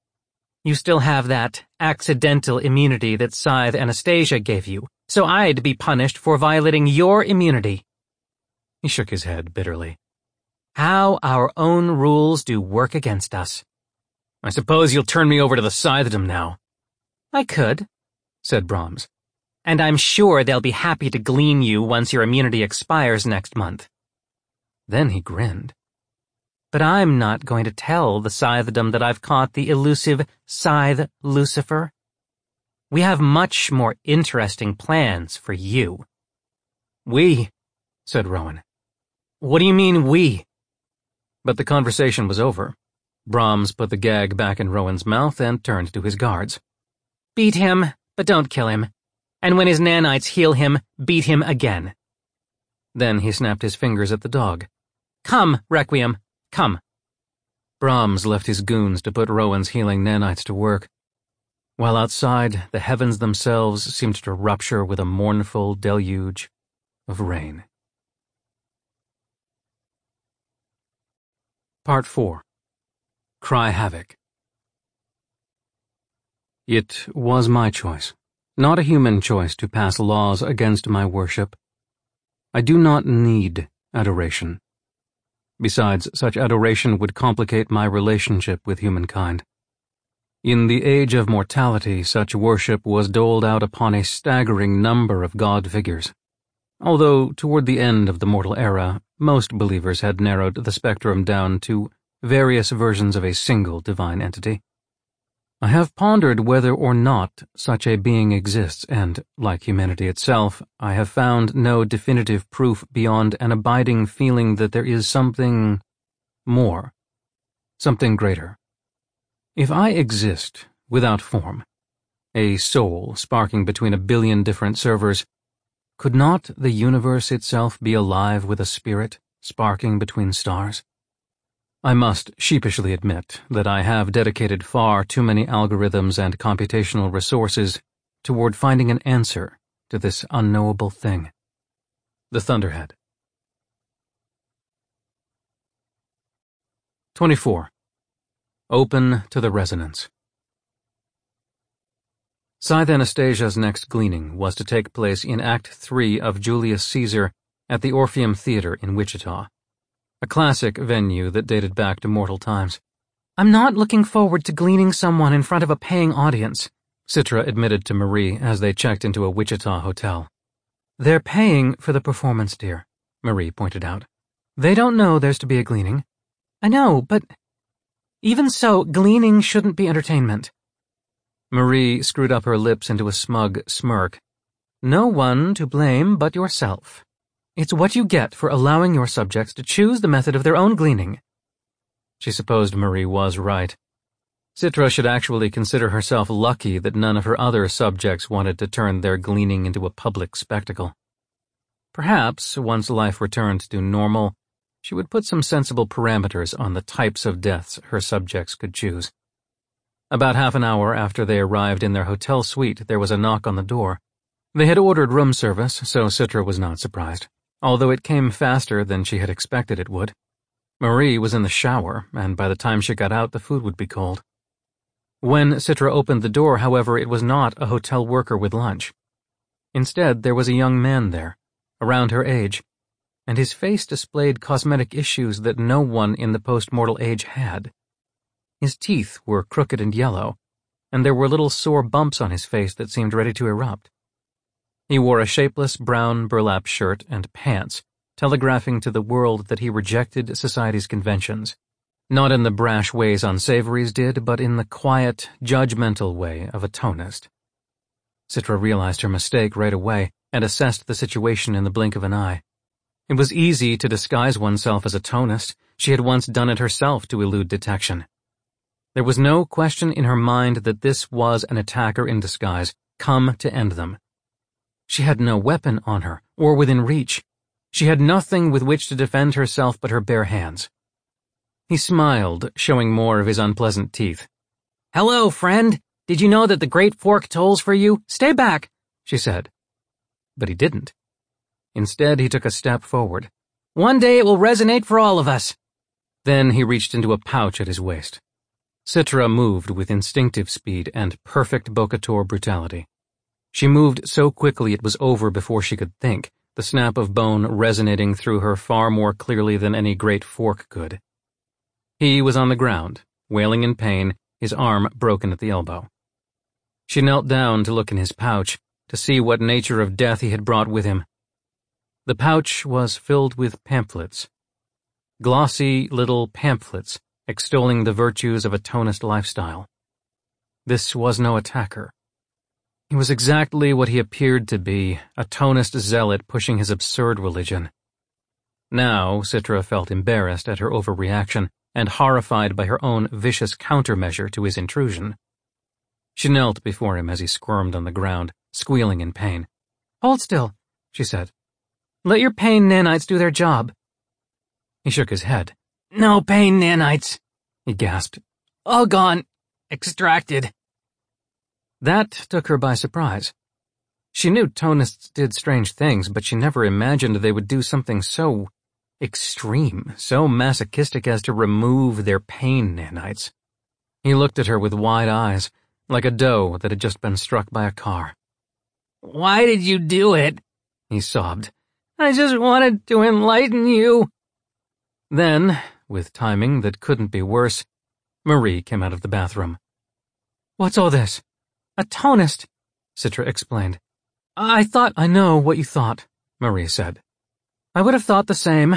you still have that accidental immunity that Scythe Anastasia gave you, so I'd be punished for violating your immunity. He shook his head bitterly. How our own rules do work against us. I suppose you'll turn me over to the Scythedom now. I could, said Brahms. And I'm sure they'll be happy to glean you once your immunity expires next month. Then he grinned. But I'm not going to tell the Scythedom that I've caught the elusive Scythe Lucifer. We have much more interesting plans for you. We, said Rowan. What do you mean, we? But the conversation was over. Brahms put the gag back in Rowan's mouth and turned to his guards. Beat him, but don't kill him. And when his nanites heal him, beat him again. Then he snapped his fingers at the dog. Come, Requiem, come. Brahms left his goons to put Rowan's healing nanites to work, while outside the heavens themselves seemed to rupture with a mournful deluge of rain. Part 4 Cry Havoc it was my choice, not a human choice to pass laws against my worship. I do not need adoration. Besides, such adoration would complicate my relationship with humankind. In the age of mortality, such worship was doled out upon a staggering number of god figures. Although, toward the end of the mortal era, most believers had narrowed the spectrum down to various versions of a single divine entity. I have pondered whether or not such a being exists, and, like humanity itself, I have found no definitive proof beyond an abiding feeling that there is something more, something greater. If I exist without form, a soul sparking between a billion different servers, could not the universe itself be alive with a spirit sparking between stars? I must sheepishly admit that I have dedicated far too many algorithms and computational resources toward finding an answer to this unknowable thing. The Thunderhead. 24. Open to the Resonance. Scythe Anastasia's next gleaning was to take place in Act 3 of Julius Caesar at the Orpheum Theater in Wichita a classic venue that dated back to mortal times. I'm not looking forward to gleaning someone in front of a paying audience, Citra admitted to Marie as they checked into a Wichita hotel. They're paying for the performance, dear, Marie pointed out. They don't know there's to be a gleaning. I know, but even so, gleaning shouldn't be entertainment. Marie screwed up her lips into a smug smirk. No one to blame but yourself. It's what you get for allowing your subjects to choose the method of their own gleaning. She supposed Marie was right. Citra should actually consider herself lucky that none of her other subjects wanted to turn their gleaning into a public spectacle. Perhaps, once life returned to normal, she would put some sensible parameters on the types of deaths her subjects could choose. About half an hour after they arrived in their hotel suite, there was a knock on the door. They had ordered room service, so Citra was not surprised although it came faster than she had expected it would. Marie was in the shower, and by the time she got out, the food would be cold. When Citra opened the door, however, it was not a hotel worker with lunch. Instead, there was a young man there, around her age, and his face displayed cosmetic issues that no one in the post-mortal age had. His teeth were crooked and yellow, and there were little sore bumps on his face that seemed ready to erupt. He wore a shapeless brown burlap shirt and pants, telegraphing to the world that he rejected society's conventions. Not in the brash ways unsavories did, but in the quiet, judgmental way of a tonist. Citra realized her mistake right away and assessed the situation in the blink of an eye. It was easy to disguise oneself as a tonist. She had once done it herself to elude detection. There was no question in her mind that this was an attacker in disguise, come to end them. She had no weapon on her, or within reach. She had nothing with which to defend herself but her bare hands. He smiled, showing more of his unpleasant teeth. Hello, friend. Did you know that the Great Fork tolls for you? Stay back, she said. But he didn't. Instead, he took a step forward. One day it will resonate for all of us. Then he reached into a pouch at his waist. Citra moved with instinctive speed and perfect Bokator brutality. She moved so quickly it was over before she could think, the snap of bone resonating through her far more clearly than any great fork could. He was on the ground, wailing in pain, his arm broken at the elbow. She knelt down to look in his pouch, to see what nature of death he had brought with him. The pouch was filled with pamphlets. Glossy little pamphlets extolling the virtues of a tonist lifestyle. This was no attacker. He was exactly what he appeared to be, a tonist zealot pushing his absurd religion. Now, Citra felt embarrassed at her overreaction and horrified by her own vicious countermeasure to his intrusion. She knelt before him as he squirmed on the ground, squealing in pain. Hold still, she said. Let your pain nanites do their job. He shook his head. No pain nanites, he gasped. All gone. Extracted. That took her by surprise. She knew tonists did strange things, but she never imagined they would do something so extreme, so masochistic as to remove their pain nanites. He looked at her with wide eyes, like a doe that had just been struck by a car. Why did you do it? He sobbed. I just wanted to enlighten you. Then, with timing that couldn't be worse, Marie came out of the bathroom. What's all this? A tonist, Citra explained. I thought I know what you thought, Marie said. I would have thought the same,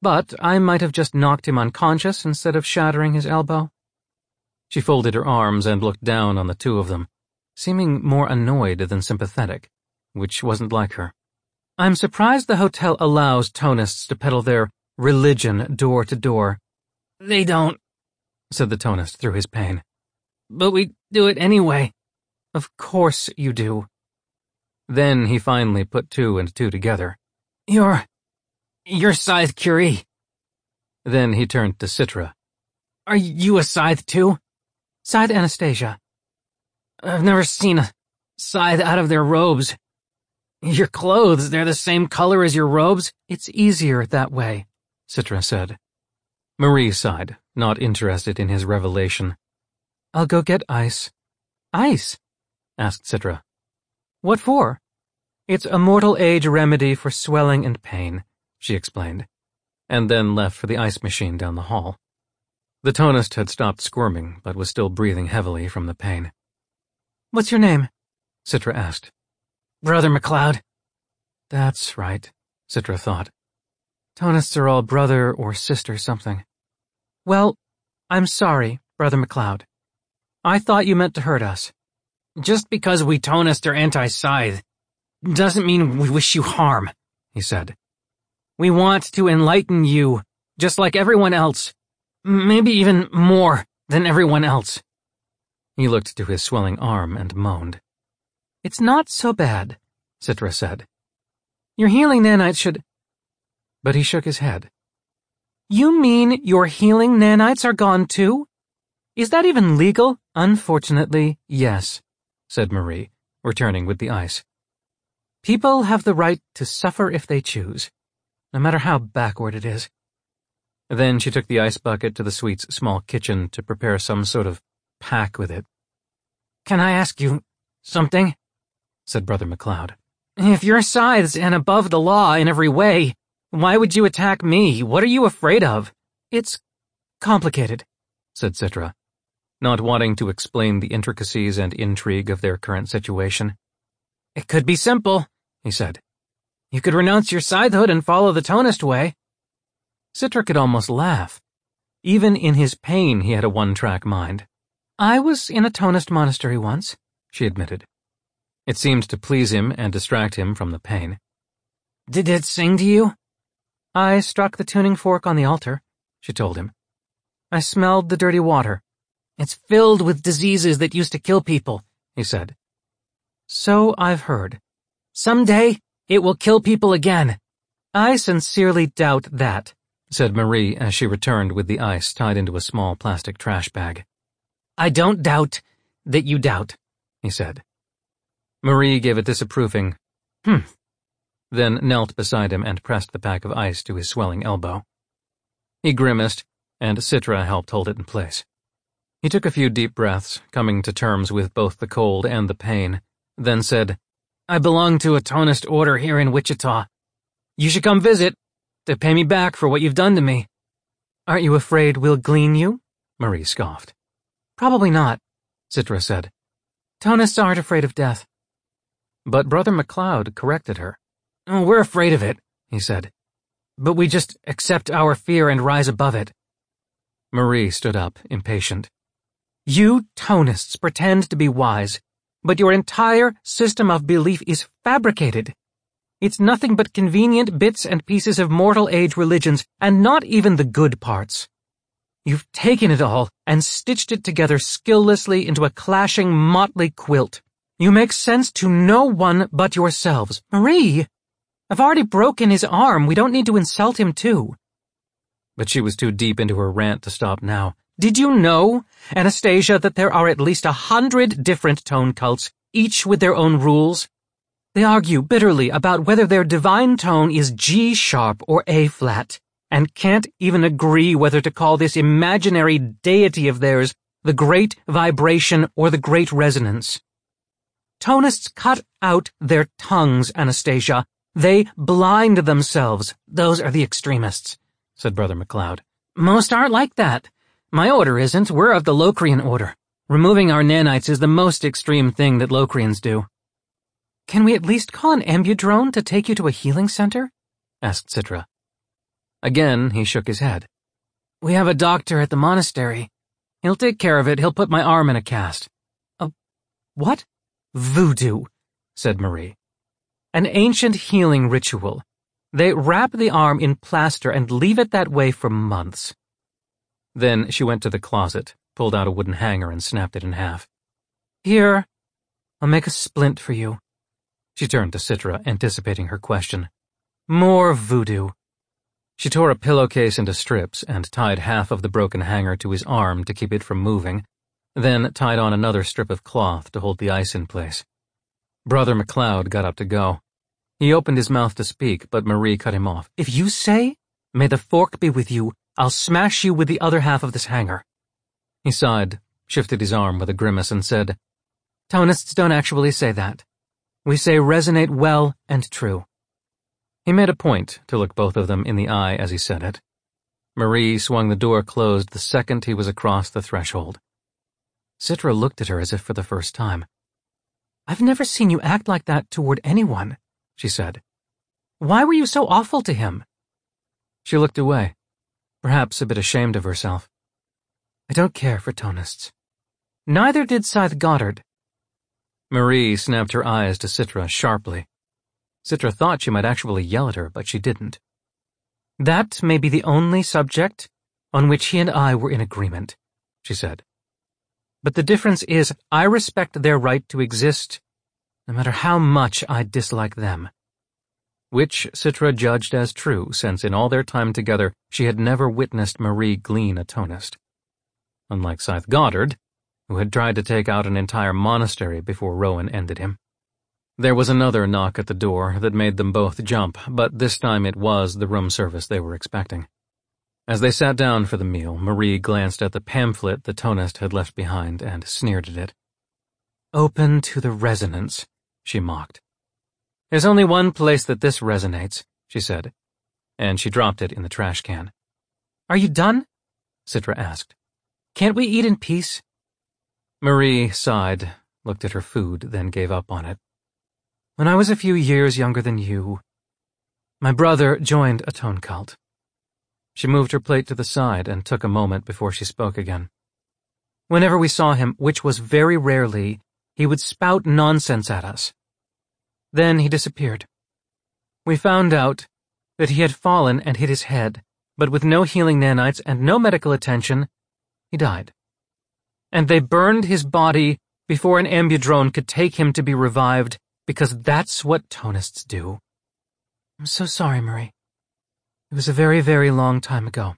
but I might have just knocked him unconscious instead of shattering his elbow. She folded her arms and looked down on the two of them, seeming more annoyed than sympathetic, which wasn't like her. I'm surprised the hotel allows tonists to peddle their religion door to door. They don't, said the tonist through his pain. But we do it anyway. Of course you do. Then he finally put two and two together. You're... you're Scythe Curie. Then he turned to Citra. Are you a Scythe too? Scythe Anastasia. I've never seen a Scythe out of their robes. Your clothes, they're the same color as your robes. It's easier that way, Citra said. Marie sighed, not interested in his revelation. I'll go get ice. Ice? asked Citra. What for? It's a mortal age remedy for swelling and pain, she explained, and then left for the ice machine down the hall. The tonist had stopped squirming, but was still breathing heavily from the pain. What's your name? Citra asked. Brother McLeod. That's right, Citra thought. Tonists are all brother or sister something. Well, I'm sorry, Brother McLeod. I thought you meant to hurt us. Just because we tonists are anti-scythe doesn't mean we wish you harm, he said. We want to enlighten you, just like everyone else. Maybe even more than everyone else. He looked to his swelling arm and moaned. It's not so bad, Citra said. Your healing nanites should... But he shook his head. You mean your healing nanites are gone too? Is that even legal? Unfortunately, yes, said Marie, returning with the ice. People have the right to suffer if they choose, no matter how backward it is. Then she took the ice bucket to the suite's small kitchen to prepare some sort of pack with it. Can I ask you something? said Brother McLeod. If you're scythes and above the law in every way, why would you attack me? What are you afraid of? It's complicated, said Citra, not wanting to explain the intricacies and intrigue of their current situation. It could be simple, he said. You could renounce your scythehood and follow the tonist way. Citra could almost laugh. Even in his pain, he had a one-track mind. I was in a tonist monastery once, she admitted. It seemed to please him and distract him from the pain. Did it sing to you? I struck the tuning fork on the altar, she told him. I smelled the dirty water. It's filled with diseases that used to kill people, he said. So I've heard. Someday, it will kill people again. I sincerely doubt that, said Marie as she returned with the ice tied into a small plastic trash bag. I don't doubt that you doubt, he said. Marie gave a disapproving, hmm, then knelt beside him and pressed the pack of ice to his swelling elbow. He grimaced, and Citra helped hold it in place. He took a few deep breaths, coming to terms with both the cold and the pain, then said, I belong to a Tonist order here in Wichita. You should come visit, to pay me back for what you've done to me. Aren't you afraid we'll glean you? Marie scoffed. Probably not, Citra said. Tonists aren't afraid of death. But Brother McLeod corrected her. Oh, we're afraid of it, he said. But we just accept our fear and rise above it. Marie stood up, impatient. You Tonists pretend to be wise, but your entire system of belief is fabricated. It's nothing but convenient bits and pieces of mortal age religions, and not even the good parts. You've taken it all and stitched it together skilllessly into a clashing motley quilt. You make sense to no one but yourselves. Marie! I've already broken his arm. We don't need to insult him too. But she was too deep into her rant to stop now. Did you know, Anastasia, that there are at least a hundred different tone cults, each with their own rules? They argue bitterly about whether their divine tone is G sharp or A flat, and can't even agree whether to call this imaginary deity of theirs the great vibration or the great resonance. Tonists cut out their tongues, Anastasia. They blind themselves. Those are the extremists, said Brother McLeod. Most aren't like that. My order isn't. We're of the Locrian order. Removing our nanites is the most extreme thing that Locrians do. Can we at least call an ambudrone to take you to a healing center? asked Citra. Again, he shook his head. We have a doctor at the monastery. He'll take care of it. He'll put my arm in a cast. A what? Voodoo, said Marie. An ancient healing ritual. They wrap the arm in plaster and leave it that way for months. Then she went to the closet, pulled out a wooden hanger and snapped it in half. Here, I'll make a splint for you. She turned to Citra, anticipating her question. More voodoo. She tore a pillowcase into strips and tied half of the broken hanger to his arm to keep it from moving, then tied on another strip of cloth to hold the ice in place. Brother McLeod got up to go. He opened his mouth to speak, but Marie cut him off. If you say, may the fork be with you, I'll smash you with the other half of this hanger. He sighed, shifted his arm with a grimace, and said, Tonists don't actually say that. We say resonate well and true. He made a point to look both of them in the eye as he said it. Marie swung the door closed the second he was across the threshold. Citra looked at her as if for the first time. I've never seen you act like that toward anyone, she said. Why were you so awful to him? She looked away perhaps a bit ashamed of herself. I don't care for Tonists. Neither did Scythe Goddard. Marie snapped her eyes to Citra sharply. Citra thought she might actually yell at her, but she didn't. That may be the only subject on which he and I were in agreement, she said. But the difference is I respect their right to exist, no matter how much I dislike them which Citra judged as true since in all their time together she had never witnessed Marie glean a tonist. Unlike Scythe Goddard, who had tried to take out an entire monastery before Rowan ended him. There was another knock at the door that made them both jump, but this time it was the room service they were expecting. As they sat down for the meal, Marie glanced at the pamphlet the tonist had left behind and sneered at it. Open to the resonance, she mocked. There's only one place that this resonates, she said, and she dropped it in the trash can. Are you done? Citra asked. Can't we eat in peace? Marie sighed, looked at her food, then gave up on it. When I was a few years younger than you, my brother joined a tone cult. She moved her plate to the side and took a moment before she spoke again. Whenever we saw him, which was very rarely, he would spout nonsense at us, Then he disappeared. We found out that he had fallen and hit his head, but with no healing nanites and no medical attention, he died. And they burned his body before an ambudrone could take him to be revived, because that's what Tonists do. I'm so sorry, Marie. It was a very, very long time ago.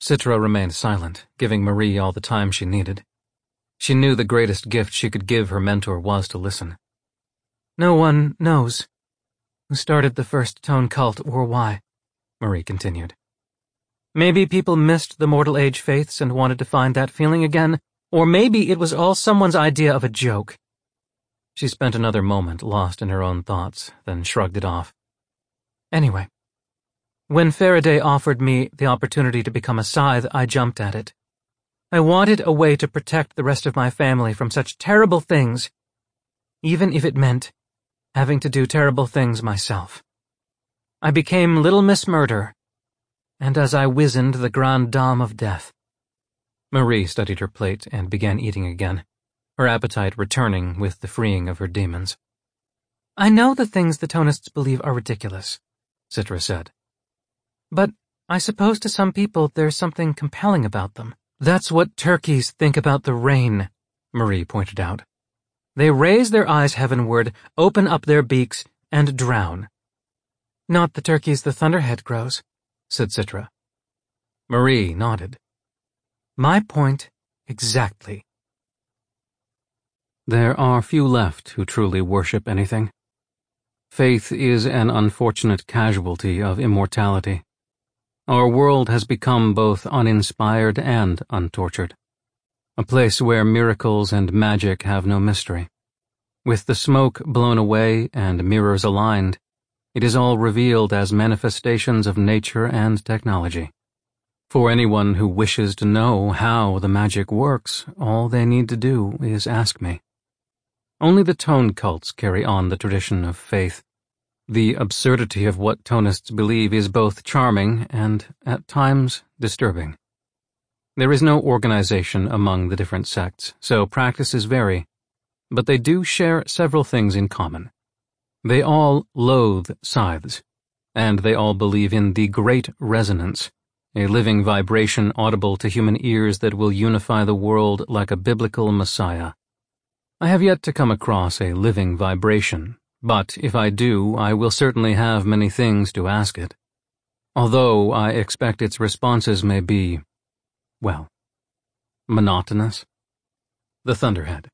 Citra remained silent, giving Marie all the time she needed. She knew the greatest gift she could give her mentor was to listen. No one knows who started the first tone cult or why, Marie continued. Maybe people missed the mortal age faiths and wanted to find that feeling again, or maybe it was all someone's idea of a joke. She spent another moment lost in her own thoughts, then shrugged it off. Anyway, when Faraday offered me the opportunity to become a scythe, I jumped at it. I wanted a way to protect the rest of my family from such terrible things, even if it meant having to do terrible things myself. I became Little Miss Murder, and as I wizened the Grande Dame of Death. Marie studied her plate and began eating again, her appetite returning with the freeing of her demons. I know the things the Tonists believe are ridiculous, Citra said. But I suppose to some people there's something compelling about them. That's what turkeys think about the rain, Marie pointed out. They raise their eyes heavenward, open up their beaks, and drown. Not the turkeys the thunderhead grows, said Citra. Marie nodded. My point exactly. There are few left who truly worship anything. Faith is an unfortunate casualty of immortality. Our world has become both uninspired and untortured. A place where miracles and magic have no mystery. With the smoke blown away and mirrors aligned, it is all revealed as manifestations of nature and technology. For anyone who wishes to know how the magic works, all they need to do is ask me. Only the tone cults carry on the tradition of faith the absurdity of what Tonists believe is both charming and, at times, disturbing. There is no organization among the different sects, so practices vary, but they do share several things in common. They all loathe scythes, and they all believe in the Great Resonance, a living vibration audible to human ears that will unify the world like a biblical messiah. I have yet to come across a living vibration but if I do, I will certainly have many things to ask it. Although I expect its responses may be, well, monotonous. The Thunderhead.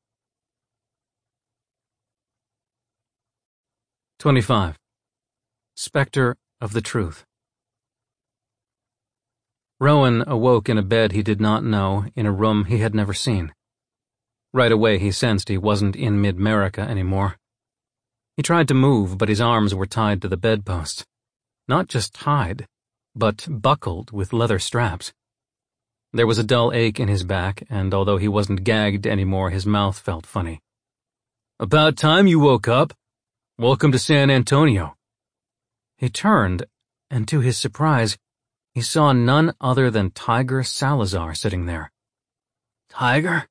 25. Spectre of the Truth. Rowan awoke in a bed he did not know, in a room he had never seen. Right away he sensed he wasn't in mid-America anymore. He tried to move, but his arms were tied to the bedpost. Not just tied, but buckled with leather straps. There was a dull ache in his back, and although he wasn't gagged anymore, his mouth felt funny. About time you woke up. Welcome to San Antonio. He turned, and to his surprise, he saw none other than Tiger Salazar sitting there. Tiger?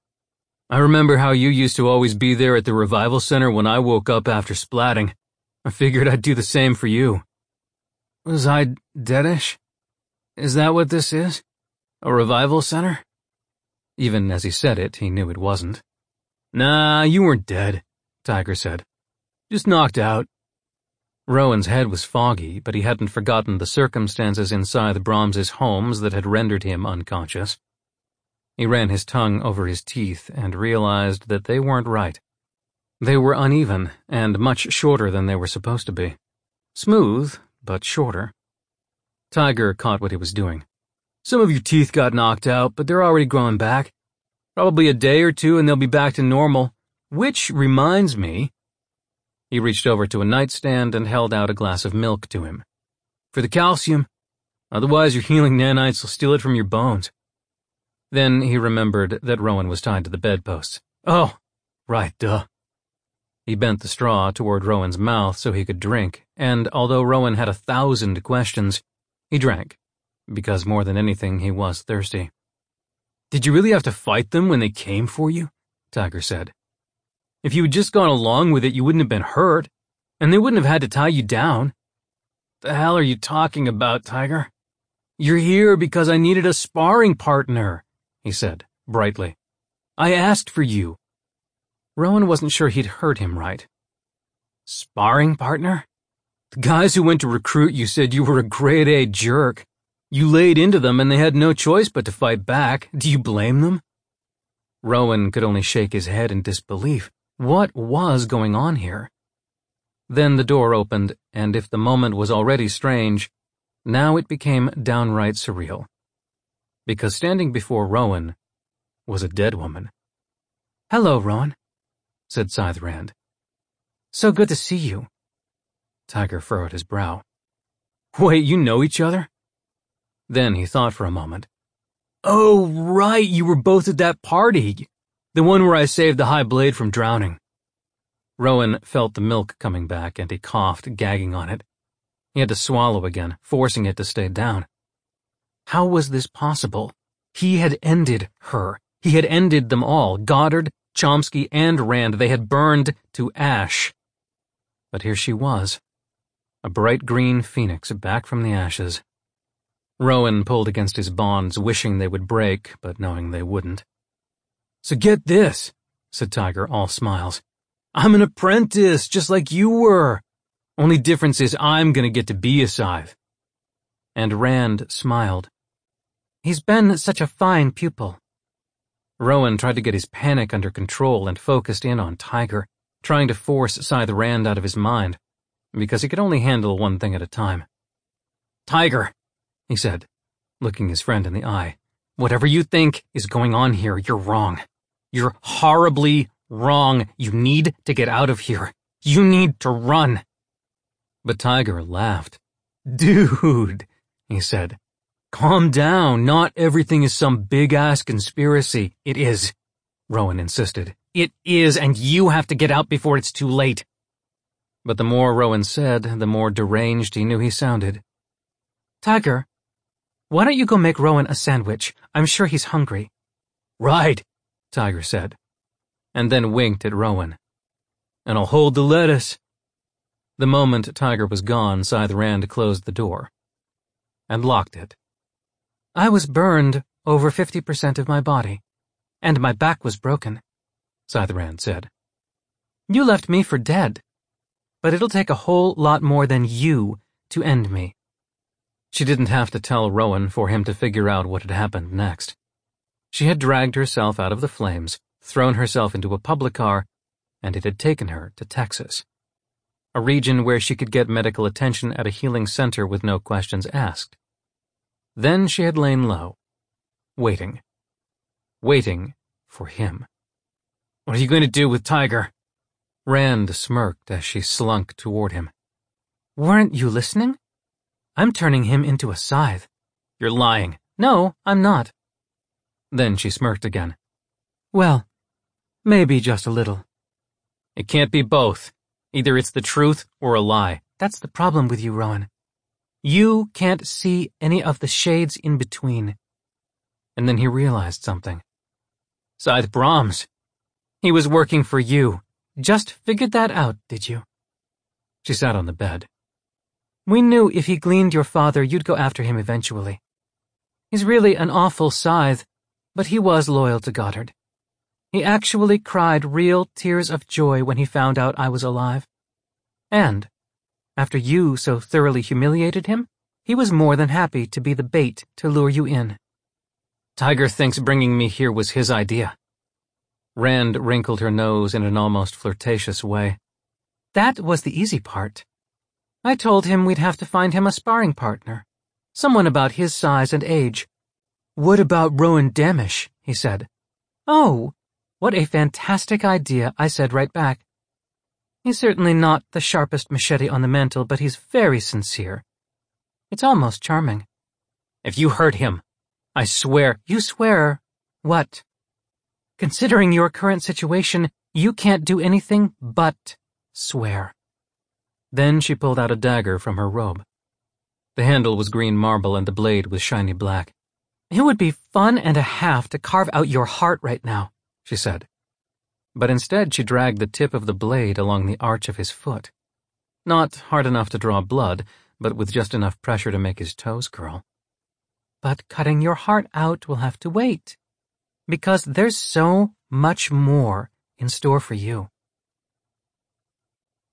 I remember how you used to always be there at the revival center when I woke up after splatting. I figured I'd do the same for you. Was I deadish? Is that what this is? A revival center? Even as he said it, he knew it wasn't. Nah, you weren't dead, Tiger said. Just knocked out. Rowan's head was foggy, but he hadn't forgotten the circumstances inside the Brahms's homes that had rendered him unconscious. He ran his tongue over his teeth and realized that they weren't right. They were uneven and much shorter than they were supposed to be. Smooth, but shorter. Tiger caught what he was doing. Some of your teeth got knocked out, but they're already growing back. Probably a day or two and they'll be back to normal. Which reminds me. He reached over to a nightstand and held out a glass of milk to him. For the calcium. Otherwise your healing nanites will steal it from your bones. Then he remembered that Rowan was tied to the bedpost. Oh, right, duh. He bent the straw toward Rowan's mouth so he could drink, and although Rowan had a thousand questions, he drank, because more than anything he was thirsty. Did you really have to fight them when they came for you? Tiger said. If you had just gone along with it, you wouldn't have been hurt. And they wouldn't have had to tie you down. The hell are you talking about, Tiger? You're here because I needed a sparring partner, he said, brightly. I asked for you. Rowan wasn't sure he'd heard him right. Sparring partner? The guys who went to recruit you said you were a grade A jerk. You laid into them and they had no choice but to fight back. Do you blame them? Rowan could only shake his head in disbelief. What was going on here? Then the door opened, and if the moment was already strange, now it became downright surreal. Because standing before Rowan was a dead woman. Hello, Rowan, said Scythe Rand. So good to see you. Tiger furrowed his brow. Wait, you know each other? Then he thought for a moment. Oh, right, you were both at that party. The one where I saved the high blade from drowning. Rowan felt the milk coming back and he coughed, gagging on it. He had to swallow again, forcing it to stay down. How was this possible? He had ended her. He had ended them all. Goddard, Chomsky, and Rand. They had burned to ash. But here she was. A bright green phoenix back from the ashes. Rowan pulled against his bonds, wishing they would break, but knowing they wouldn't. So get this, said Tiger, all smiles. I'm an apprentice, just like you were. Only difference is I'm gonna get to be a scythe. And Rand smiled. He's been such a fine pupil. Rowan tried to get his panic under control and focused in on Tiger, trying to force Scythe Rand out of his mind, because he could only handle one thing at a time. Tiger, he said, looking his friend in the eye. Whatever you think is going on here, you're wrong. You're horribly wrong. You need to get out of here. You need to run. But Tiger laughed. Dude, he said, calm down. Not everything is some big-ass conspiracy. It is, Rowan insisted. It is, and you have to get out before it's too late. But the more Rowan said, the more deranged he knew he sounded. Tiger, why don't you go make Rowan a sandwich? I'm sure he's hungry. Right, Tiger said, and then winked at Rowan. And I'll hold the lettuce. The moment Tiger was gone, Scythe Rand closed the door and locked it. I was burned over 50% of my body, and my back was broken, Scythe Rand said. You left me for dead, but it'll take a whole lot more than you to end me. She didn't have to tell Rowan for him to figure out what had happened next. She had dragged herself out of the flames, thrown herself into a public car, and it had taken her to Texas. A region where she could get medical attention at a healing center with no questions asked. Then she had lain low, waiting. Waiting for him. What are you going to do with Tiger? Rand smirked as she slunk toward him. Weren't you listening? I'm turning him into a scythe. You're lying. No, I'm not. Then she smirked again. Well, maybe just a little. It can't be both. Either it's the truth or a lie. That's the problem with you, Rowan. You can't see any of the shades in between. And then he realized something. Scythe Brahms. He was working for you. Just figured that out, did you? She sat on the bed. We knew if he gleaned your father, you'd go after him eventually. He's really an awful scythe, but he was loyal to Goddard. He actually cried real tears of joy when he found out I was alive. And, after you so thoroughly humiliated him, he was more than happy to be the bait to lure you in. Tiger thinks bringing me here was his idea. Rand wrinkled her nose in an almost flirtatious way. That was the easy part. I told him we'd have to find him a sparring partner. Someone about his size and age. What about Rowan Damisch? he said. Oh, what a fantastic idea, I said right back. He's certainly not the sharpest machete on the mantle, but he's very sincere. It's almost charming. If you hurt him, I swear. You swear what? Considering your current situation, you can't do anything but swear. Then she pulled out a dagger from her robe. The handle was green marble and the blade was shiny black. It would be fun and a half to carve out your heart right now, she said. But instead she dragged the tip of the blade along the arch of his foot. Not hard enough to draw blood, but with just enough pressure to make his toes curl. But cutting your heart out will have to wait, because there's so much more in store for you.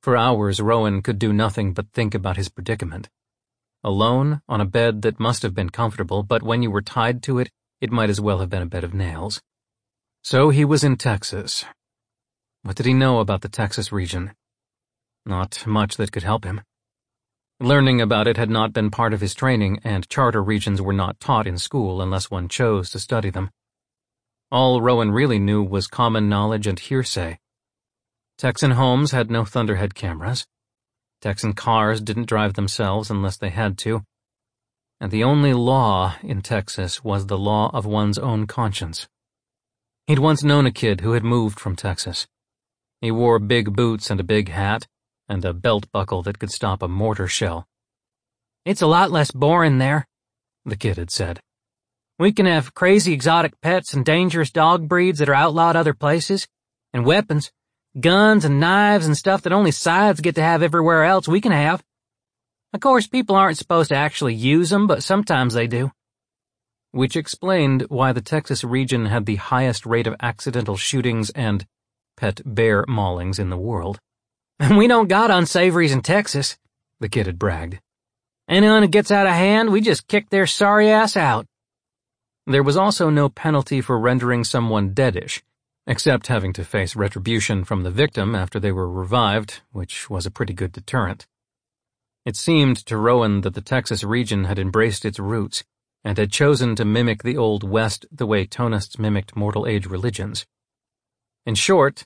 For hours, Rowan could do nothing but think about his predicament. Alone, on a bed that must have been comfortable, but when you were tied to it, it might as well have been a bed of nails. So he was in Texas. What did he know about the Texas region? Not much that could help him. Learning about it had not been part of his training, and charter regions were not taught in school unless one chose to study them. All Rowan really knew was common knowledge and hearsay. Texan homes had no Thunderhead cameras. Texan cars didn't drive themselves unless they had to. And the only law in Texas was the law of one's own conscience. He'd once known a kid who had moved from Texas. He wore big boots and a big hat, and a belt buckle that could stop a mortar shell. It's a lot less boring there, the kid had said. We can have crazy exotic pets and dangerous dog breeds that are outlawed other places, and weapons, guns and knives and stuff that only scythes get to have everywhere else we can have. Of course, people aren't supposed to actually use them, but sometimes they do. Which explained why the Texas region had the highest rate of accidental shootings and pet bear maulings in the world. And we don't got unsavories in Texas, the kid had bragged. Anyone who gets out of hand, we just kick their sorry ass out. There was also no penalty for rendering someone deadish, except having to face retribution from the victim after they were revived, which was a pretty good deterrent. It seemed to Rowan that the Texas region had embraced its roots and had chosen to mimic the Old West the way Tonists mimicked Mortal Age religions. In short,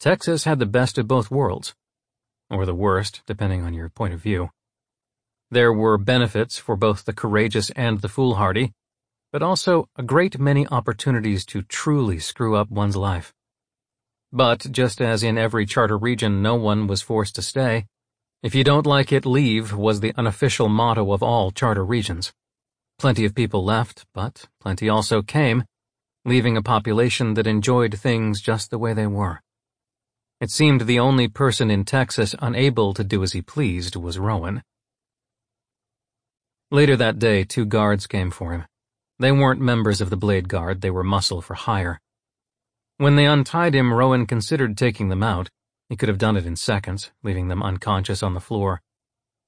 Texas had the best of both worlds, or the worst, depending on your point of view. There were benefits for both the courageous and the foolhardy, but also a great many opportunities to truly screw up one's life. But just as in every charter region no one was forced to stay, if you don't like it, leave was the unofficial motto of all charter regions. Plenty of people left, but plenty also came, leaving a population that enjoyed things just the way they were. It seemed the only person in Texas unable to do as he pleased was Rowan. Later that day, two guards came for him. They weren't members of the Blade Guard, they were muscle for hire. When they untied him, Rowan considered taking them out. He could have done it in seconds, leaving them unconscious on the floor.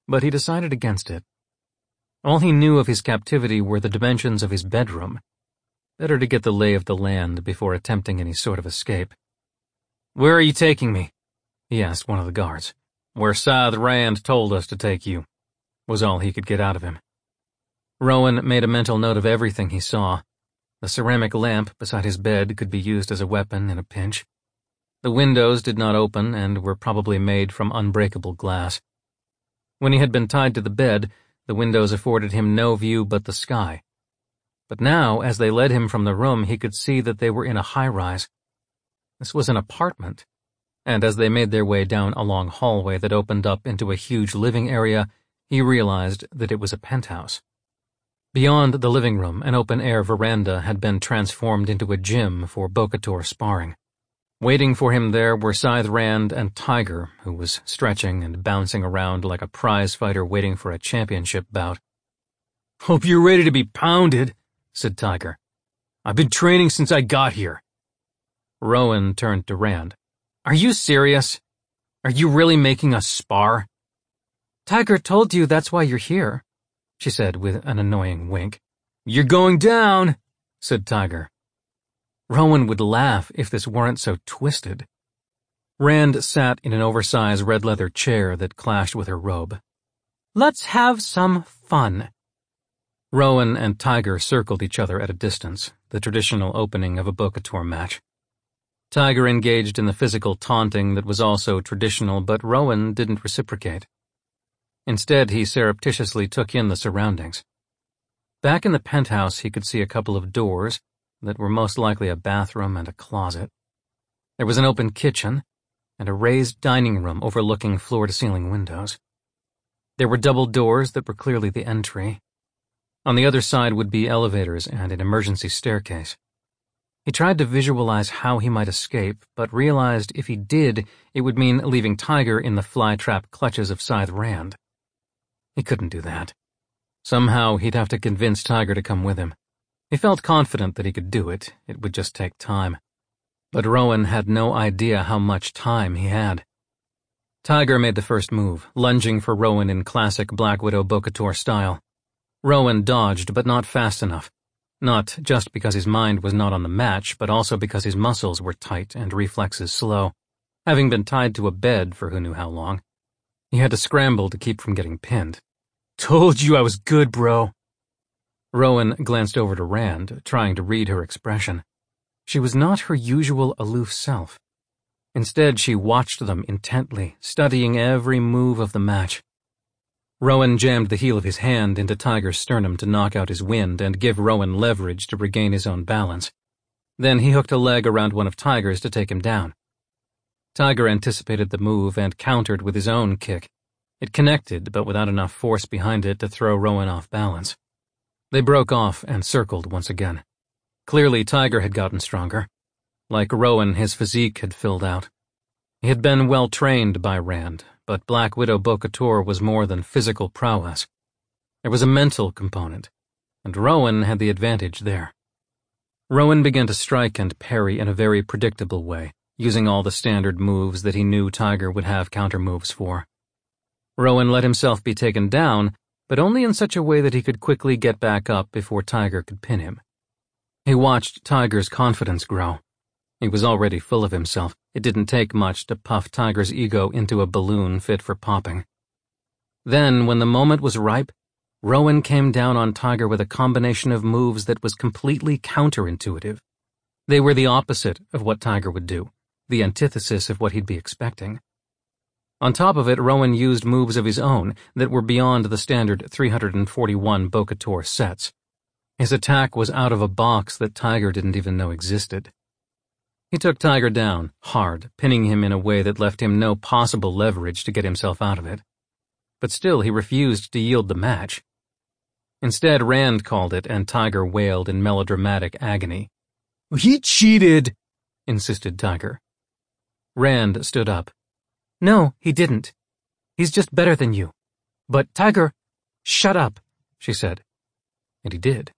But he decided against it. All he knew of his captivity were the dimensions of his bedroom. Better to get the lay of the land before attempting any sort of escape. Where are you taking me? he asked one of the guards. Where Scythe Rand told us to take you, was all he could get out of him. Rowan made a mental note of everything he saw. The ceramic lamp beside his bed could be used as a weapon in a pinch. The windows did not open and were probably made from unbreakable glass. When he had been tied to the bed, the windows afforded him no view but the sky. But now, as they led him from the room, he could see that they were in a high-rise. This was an apartment, and as they made their way down a long hallway that opened up into a huge living area, he realized that it was a penthouse. Beyond the living room, an open-air veranda had been transformed into a gym for Bokator sparring. Waiting for him there were Scythe Rand and Tiger, who was stretching and bouncing around like a prize fighter waiting for a championship bout. Hope you're ready to be pounded, said Tiger. I've been training since I got here. Rowan turned to Rand. Are you serious? Are you really making us spar? Tiger told you that's why you're here, she said with an annoying wink. You're going down, said Tiger. Rowan would laugh if this weren't so twisted. Rand sat in an oversized red leather chair that clashed with her robe. Let's have some fun. Rowan and Tiger circled each other at a distance, the traditional opening of a Bokator match. Tiger engaged in the physical taunting that was also traditional, but Rowan didn't reciprocate. Instead, he surreptitiously took in the surroundings. Back in the penthouse, he could see a couple of doors that were most likely a bathroom and a closet. There was an open kitchen and a raised dining room overlooking floor-to-ceiling windows. There were double doors that were clearly the entry. On the other side would be elevators and an emergency staircase. He tried to visualize how he might escape, but realized if he did, it would mean leaving Tiger in the fly-trap clutches of Scythe Rand. He couldn't do that. Somehow he'd have to convince Tiger to come with him. He felt confident that he could do it, it would just take time. But Rowan had no idea how much time he had. Tiger made the first move, lunging for Rowan in classic Black Widow Bokator style. Rowan dodged, but not fast enough. Not just because his mind was not on the match, but also because his muscles were tight and reflexes slow, having been tied to a bed for who knew how long. He had to scramble to keep from getting pinned. Told you I was good, bro. Rowan glanced over to Rand, trying to read her expression. She was not her usual aloof self. Instead, she watched them intently, studying every move of the match. Rowan jammed the heel of his hand into Tiger's sternum to knock out his wind and give Rowan leverage to regain his own balance. Then he hooked a leg around one of Tiger's to take him down. Tiger anticipated the move and countered with his own kick. It connected, but without enough force behind it to throw Rowan off balance. They broke off and circled once again. Clearly, Tiger had gotten stronger. Like Rowan, his physique had filled out. He had been well trained by Rand, but Black Widow Bokator was more than physical prowess. There was a mental component, and Rowan had the advantage there. Rowan began to strike and parry in a very predictable way, using all the standard moves that he knew Tiger would have countermoves for. Rowan let himself be taken down, but only in such a way that he could quickly get back up before Tiger could pin him. He watched Tiger's confidence grow. He was already full of himself. It didn't take much to puff Tiger's ego into a balloon fit for popping. Then, when the moment was ripe, Rowan came down on Tiger with a combination of moves that was completely counterintuitive. They were the opposite of what Tiger would do, the antithesis of what he'd be expecting. On top of it, Rowan used moves of his own that were beyond the standard 341 Bokator sets. His attack was out of a box that Tiger didn't even know existed. He took Tiger down, hard, pinning him in a way that left him no possible leverage to get himself out of it. But still, he refused to yield the match. Instead, Rand called it, and Tiger wailed in melodramatic agony. He cheated, insisted Tiger. Rand stood up. No, he didn't. He's just better than you. But, Tiger, shut up, she said. And he did.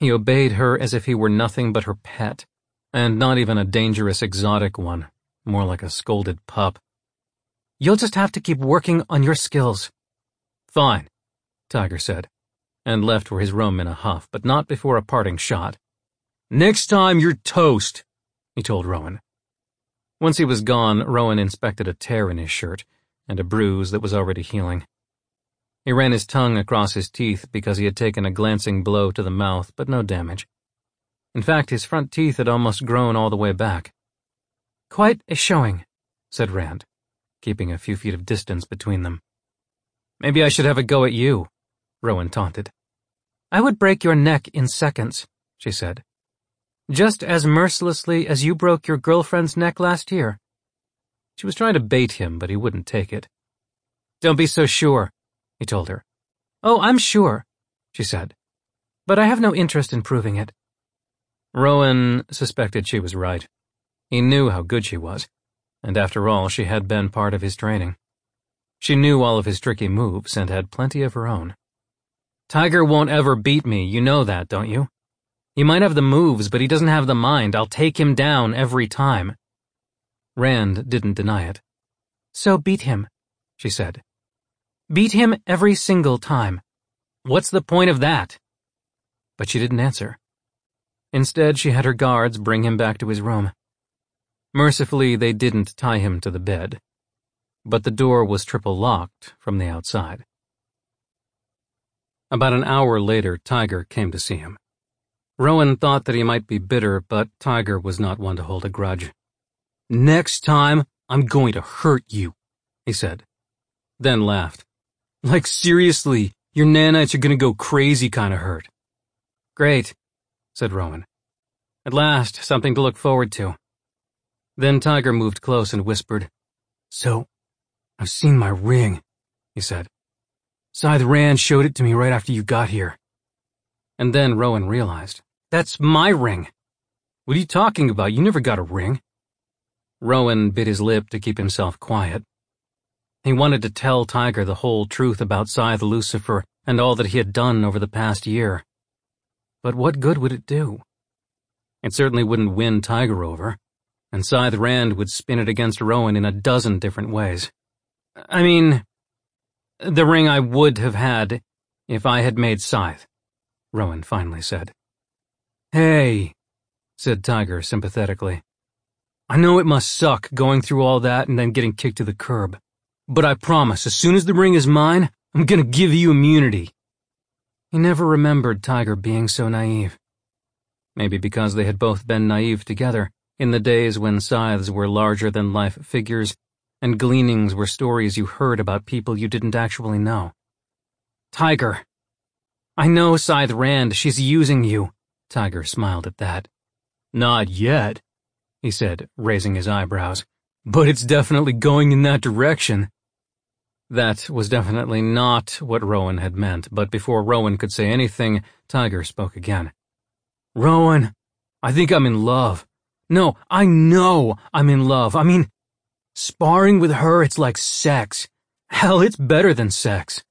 He obeyed her as if he were nothing but her pet and not even a dangerous exotic one, more like a scolded pup. You'll just have to keep working on your skills. Fine, Tiger said, and left for his room in a huff, but not before a parting shot. Next time you're toast, he told Rowan. Once he was gone, Rowan inspected a tear in his shirt and a bruise that was already healing. He ran his tongue across his teeth because he had taken a glancing blow to the mouth, but no damage. In fact, his front teeth had almost grown all the way back. Quite a showing, said Rand, keeping a few feet of distance between them. Maybe I should have a go at you, Rowan taunted. I would break your neck in seconds, she said. Just as mercilessly as you broke your girlfriend's neck last year. She was trying to bait him, but he wouldn't take it. Don't be so sure, he told her. Oh, I'm sure, she said. But I have no interest in proving it. Rowan suspected she was right. He knew how good she was, and after all, she had been part of his training. She knew all of his tricky moves and had plenty of her own. Tiger won't ever beat me, you know that, don't you? He might have the moves, but he doesn't have the mind. I'll take him down every time. Rand didn't deny it. So beat him, she said. Beat him every single time. What's the point of that? But she didn't answer. Instead, she had her guards bring him back to his room. Mercifully, they didn't tie him to the bed, but the door was triple locked from the outside. About an hour later, Tiger came to see him. Rowan thought that he might be bitter, but Tiger was not one to hold a grudge. Next time, I'm going to hurt you, he said, then laughed. Like seriously, your nanites are gonna go crazy kinda hurt. Great, said Rowan. At last, something to look forward to. Then Tiger moved close and whispered, So, I've seen my ring, he said. Scythe Rand showed it to me right after you got here. And then Rowan realized, that's my ring. What are you talking about? You never got a ring. Rowan bit his lip to keep himself quiet. He wanted to tell Tiger the whole truth about Scythe Lucifer and all that he had done over the past year. But what good would it do? It certainly wouldn't win Tiger over, and Scythe Rand would spin it against Rowan in a dozen different ways. I mean, the ring I would have had if I had made Scythe, Rowan finally said. Hey, said Tiger sympathetically. I know it must suck going through all that and then getting kicked to the curb. But I promise, as soon as the ring is mine, I'm gonna give you immunity. He never remembered Tiger being so naive. Maybe because they had both been naive together, in the days when scythes were larger-than-life figures, and gleanings were stories you heard about people you didn't actually know. Tiger. I know Scythe Rand, she's using you. Tiger smiled at that. Not yet, he said, raising his eyebrows. But it's definitely going in that direction. That was definitely not what Rowan had meant, but before Rowan could say anything, Tiger spoke again. Rowan, I think I'm in love. No, I know I'm in love. I mean, sparring with her, it's like sex. Hell, it's better than sex.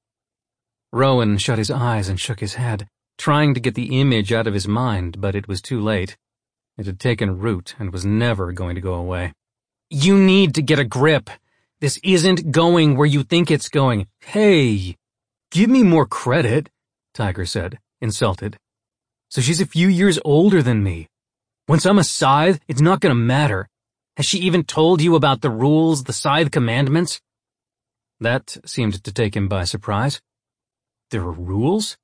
Rowan shut his eyes and shook his head, trying to get the image out of his mind, but it was too late. It had taken root and was never going to go away. You need to get a grip. This isn't going where you think it's going. Hey, give me more credit, Tiger said, insulted. So she's a few years older than me. Once I'm a scythe, it's not gonna matter. Has she even told you about the rules, the scythe commandments? That seemed to take him by surprise. There are rules?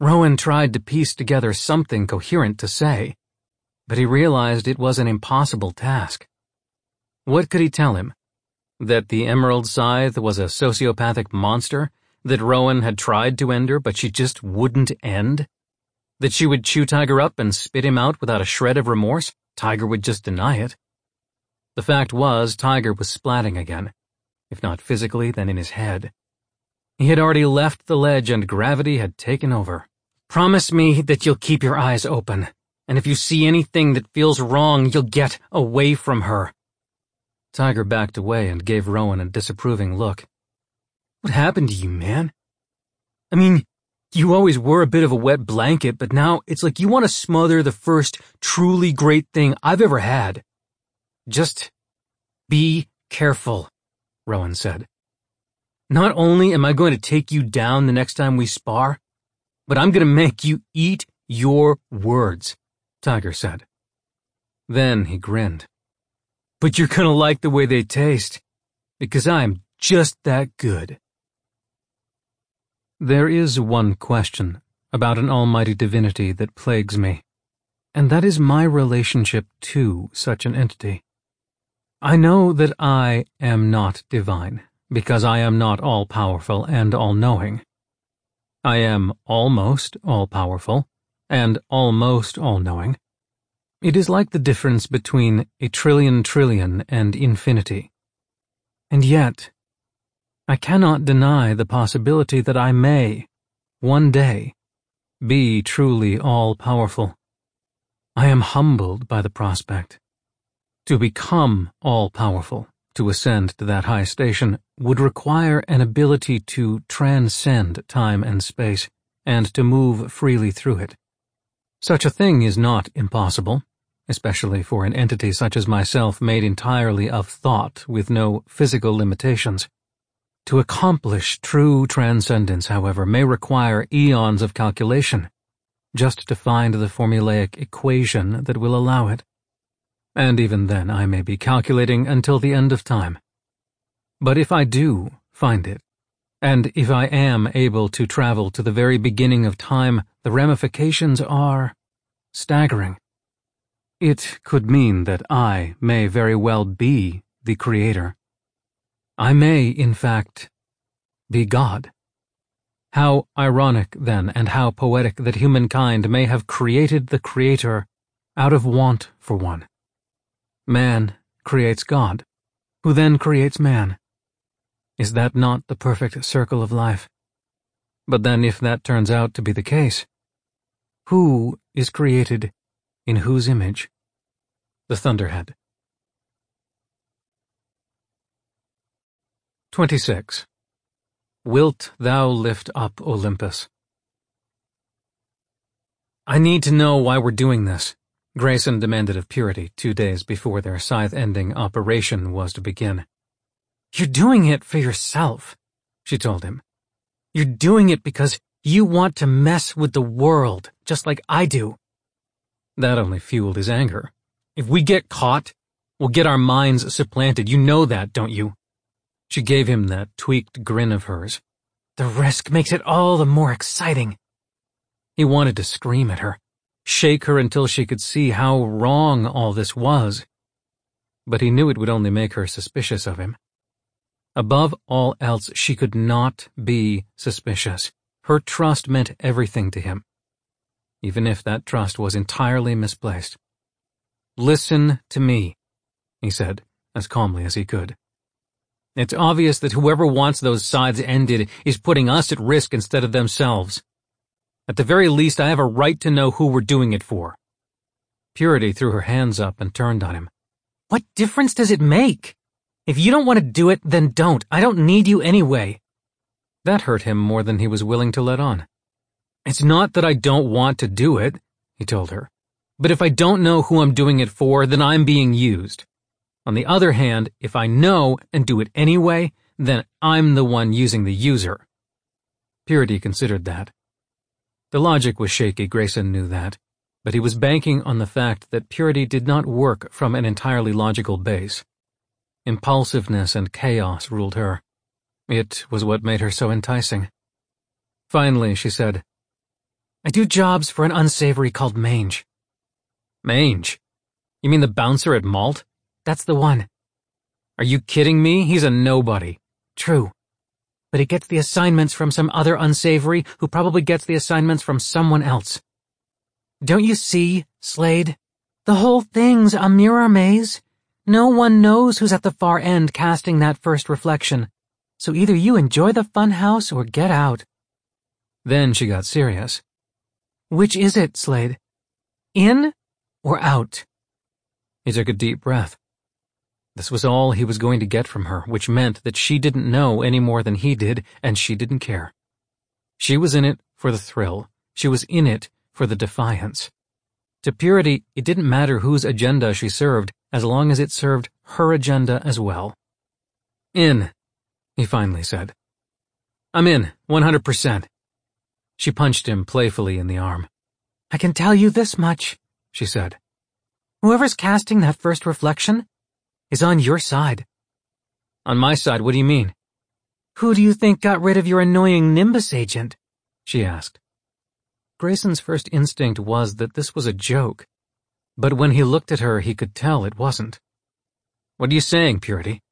Rowan tried to piece together something coherent to say but he realized it was an impossible task. What could he tell him? That the Emerald Scythe was a sociopathic monster? That Rowan had tried to end her, but she just wouldn't end? That she would chew Tiger up and spit him out without a shred of remorse? Tiger would just deny it. The fact was, Tiger was splatting again. If not physically, then in his head. He had already left the ledge and gravity had taken over. Promise me that you'll keep your eyes open, and if you see anything that feels wrong, you'll get away from her. Tiger backed away and gave Rowan a disapproving look. What happened to you, man? I mean, you always were a bit of a wet blanket, but now it's like you want to smother the first truly great thing I've ever had. Just be careful, Rowan said. Not only am I going to take you down the next time we spar, but I'm going to make you eat your words. Tiger said. Then he grinned. But you're gonna like the way they taste, because I'm just that good. There is one question about an almighty divinity that plagues me, and that is my relationship to such an entity. I know that I am not divine, because I am not all-powerful and all-knowing. I am almost all-powerful, and almost all-knowing. It is like the difference between a trillion trillion and infinity. And yet, I cannot deny the possibility that I may, one day, be truly all-powerful. I am humbled by the prospect. To become all-powerful, to ascend to that high station, would require an ability to transcend time and space, and to move freely through it. Such a thing is not impossible, especially for an entity such as myself made entirely of thought with no physical limitations. To accomplish true transcendence, however, may require eons of calculation, just to find the formulaic equation that will allow it. And even then I may be calculating until the end of time. But if I do find it, and if I am able to travel to the very beginning of time, the ramifications are staggering. It could mean that I may very well be the Creator. I may, in fact, be God. How ironic, then, and how poetic that humankind may have created the Creator out of want for one. Man creates God, who then creates man. Is that not the perfect circle of life? But then if that turns out to be the case, who is created In whose image? The Thunderhead. 26. Wilt thou lift up Olympus? I need to know why we're doing this, Grayson demanded of Purity two days before their scythe-ending operation was to begin. You're doing it for yourself, she told him. You're doing it because you want to mess with the world, just like I do. That only fueled his anger. If we get caught, we'll get our minds supplanted. You know that, don't you? She gave him that tweaked grin of hers. The risk makes it all the more exciting. He wanted to scream at her, shake her until she could see how wrong all this was. But he knew it would only make her suspicious of him. Above all else, she could not be suspicious. Her trust meant everything to him, even if that trust was entirely misplaced. Listen to me, he said, as calmly as he could. It's obvious that whoever wants those scythes ended is putting us at risk instead of themselves. At the very least, I have a right to know who we're doing it for. Purity threw her hands up and turned on him. What difference does it make? If you don't want to do it, then don't. I don't need you anyway. That hurt him more than he was willing to let on. It's not that I don't want to do it, he told her. But if I don't know who I'm doing it for, then I'm being used. On the other hand, if I know and do it anyway, then I'm the one using the user. Purity considered that. The logic was shaky, Grayson knew that, but he was banking on the fact that purity did not work from an entirely logical base. Impulsiveness and chaos ruled her. It was what made her so enticing. Finally, she said, I do jobs for an unsavory called Mange. Mange? You mean the bouncer at Malt? That's the one. Are you kidding me? He's a nobody. True but he gets the assignments from some other unsavory who probably gets the assignments from someone else. Don't you see, Slade? The whole thing's a mirror maze. No one knows who's at the far end casting that first reflection. So either you enjoy the funhouse or get out. Then she got serious. Which is it, Slade? In or out? He took a deep breath. This was all he was going to get from her, which meant that she didn't know any more than he did, and she didn't care. She was in it for the thrill. She was in it for the defiance. To Purity, it didn't matter whose agenda she served, as long as it served her agenda as well. In, he finally said. I'm in, 100%. She punched him playfully in the arm. I can tell you this much, she said. Whoever's casting that first reflection is on your side. On my side, what do you mean? Who do you think got rid of your annoying Nimbus agent? she asked. Grayson's first instinct was that this was a joke, but when he looked at her, he could tell it wasn't. What are you saying, Purity?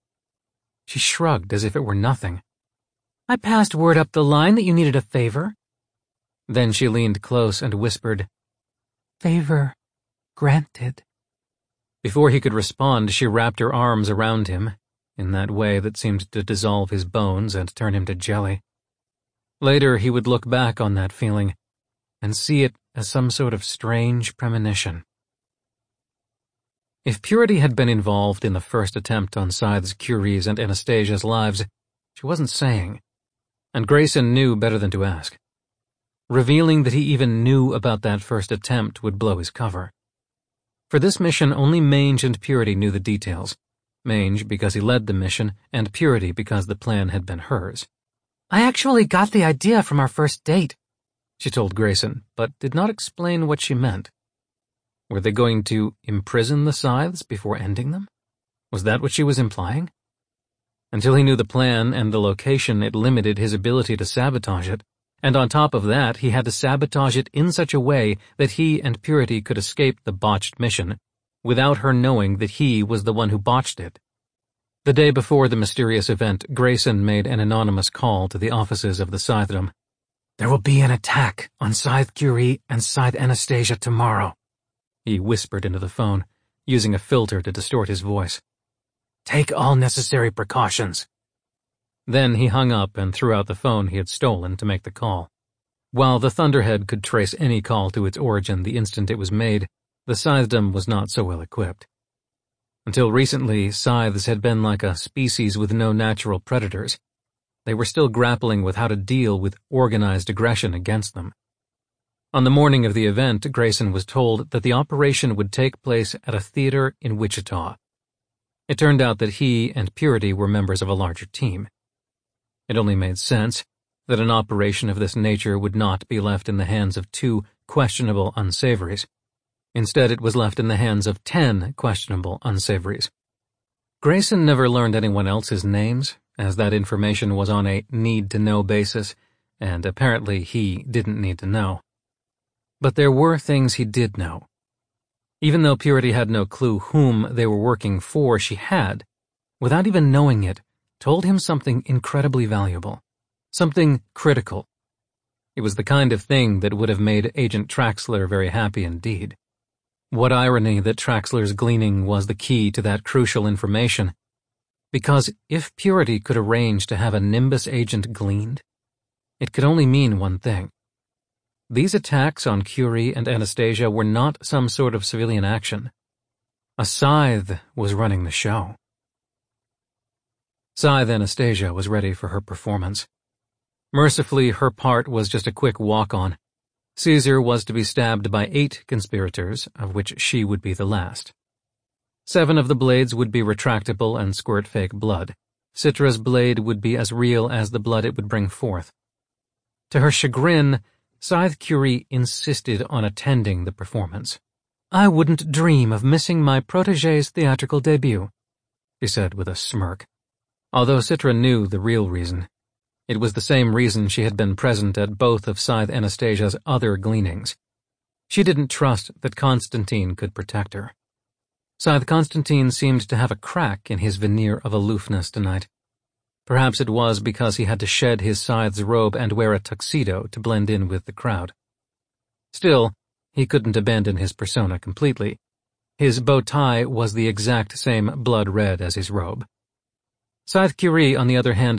She shrugged as if it were nothing. I passed word up the line that you needed a favor. Then she leaned close and whispered, Favor granted. Before he could respond, she wrapped her arms around him, in that way that seemed to dissolve his bones and turn him to jelly. Later, he would look back on that feeling and see it as some sort of strange premonition. If Purity had been involved in the first attempt on Scythe's Curie's and Anastasia's lives, she wasn't saying, and Grayson knew better than to ask. Revealing that he even knew about that first attempt would blow his cover. For this mission, only Mange and Purity knew the details. Mange because he led the mission, and Purity because the plan had been hers. I actually got the idea from our first date, she told Grayson, but did not explain what she meant. Were they going to imprison the scythes before ending them? Was that what she was implying? Until he knew the plan and the location, it limited his ability to sabotage it and on top of that, he had to sabotage it in such a way that he and Purity could escape the botched mission, without her knowing that he was the one who botched it. The day before the mysterious event, Grayson made an anonymous call to the offices of the Scythedom. There will be an attack on Scythe Curie and Scythe Anastasia tomorrow, he whispered into the phone, using a filter to distort his voice. Take all necessary precautions. Then he hung up and threw out the phone he had stolen to make the call. While the Thunderhead could trace any call to its origin the instant it was made, the scythedom was not so well equipped. Until recently, scythes had been like a species with no natural predators. They were still grappling with how to deal with organized aggression against them. On the morning of the event, Grayson was told that the operation would take place at a theater in Wichita. It turned out that he and Purity were members of a larger team. It only made sense that an operation of this nature would not be left in the hands of two questionable unsavories. Instead, it was left in the hands of ten questionable unsavories. Grayson never learned anyone else's names, as that information was on a need-to-know basis, and apparently he didn't need to know. But there were things he did know. Even though Purity had no clue whom they were working for, she had, without even knowing it, told him something incredibly valuable, something critical. It was the kind of thing that would have made Agent Traxler very happy indeed. What irony that Traxler's gleaning was the key to that crucial information. Because if Purity could arrange to have a Nimbus agent gleaned, it could only mean one thing. These attacks on Curie and Anastasia were not some sort of civilian action. A scythe was running the show. Scythe Anastasia was ready for her performance. Mercifully, her part was just a quick walk-on, Caesar was to be stabbed by eight conspirators, of which she would be the last. Seven of the blades would be retractable and squirt fake blood. Citra's blade would be as real as the blood it would bring forth. To her chagrin, Scythe Curie insisted on attending the performance. I wouldn't dream of missing my protege's theatrical debut, she said with a smirk. Although Citra knew the real reason, it was the same reason she had been present at both of Scythe Anastasia's other gleanings. She didn't trust that Constantine could protect her. Scythe Constantine seemed to have a crack in his veneer of aloofness tonight. Perhaps it was because he had to shed his scythe's robe and wear a tuxedo to blend in with the crowd. Still, he couldn't abandon his persona completely. His bow tie was the exact same blood red as his robe. Scythe Curie, on the other hand,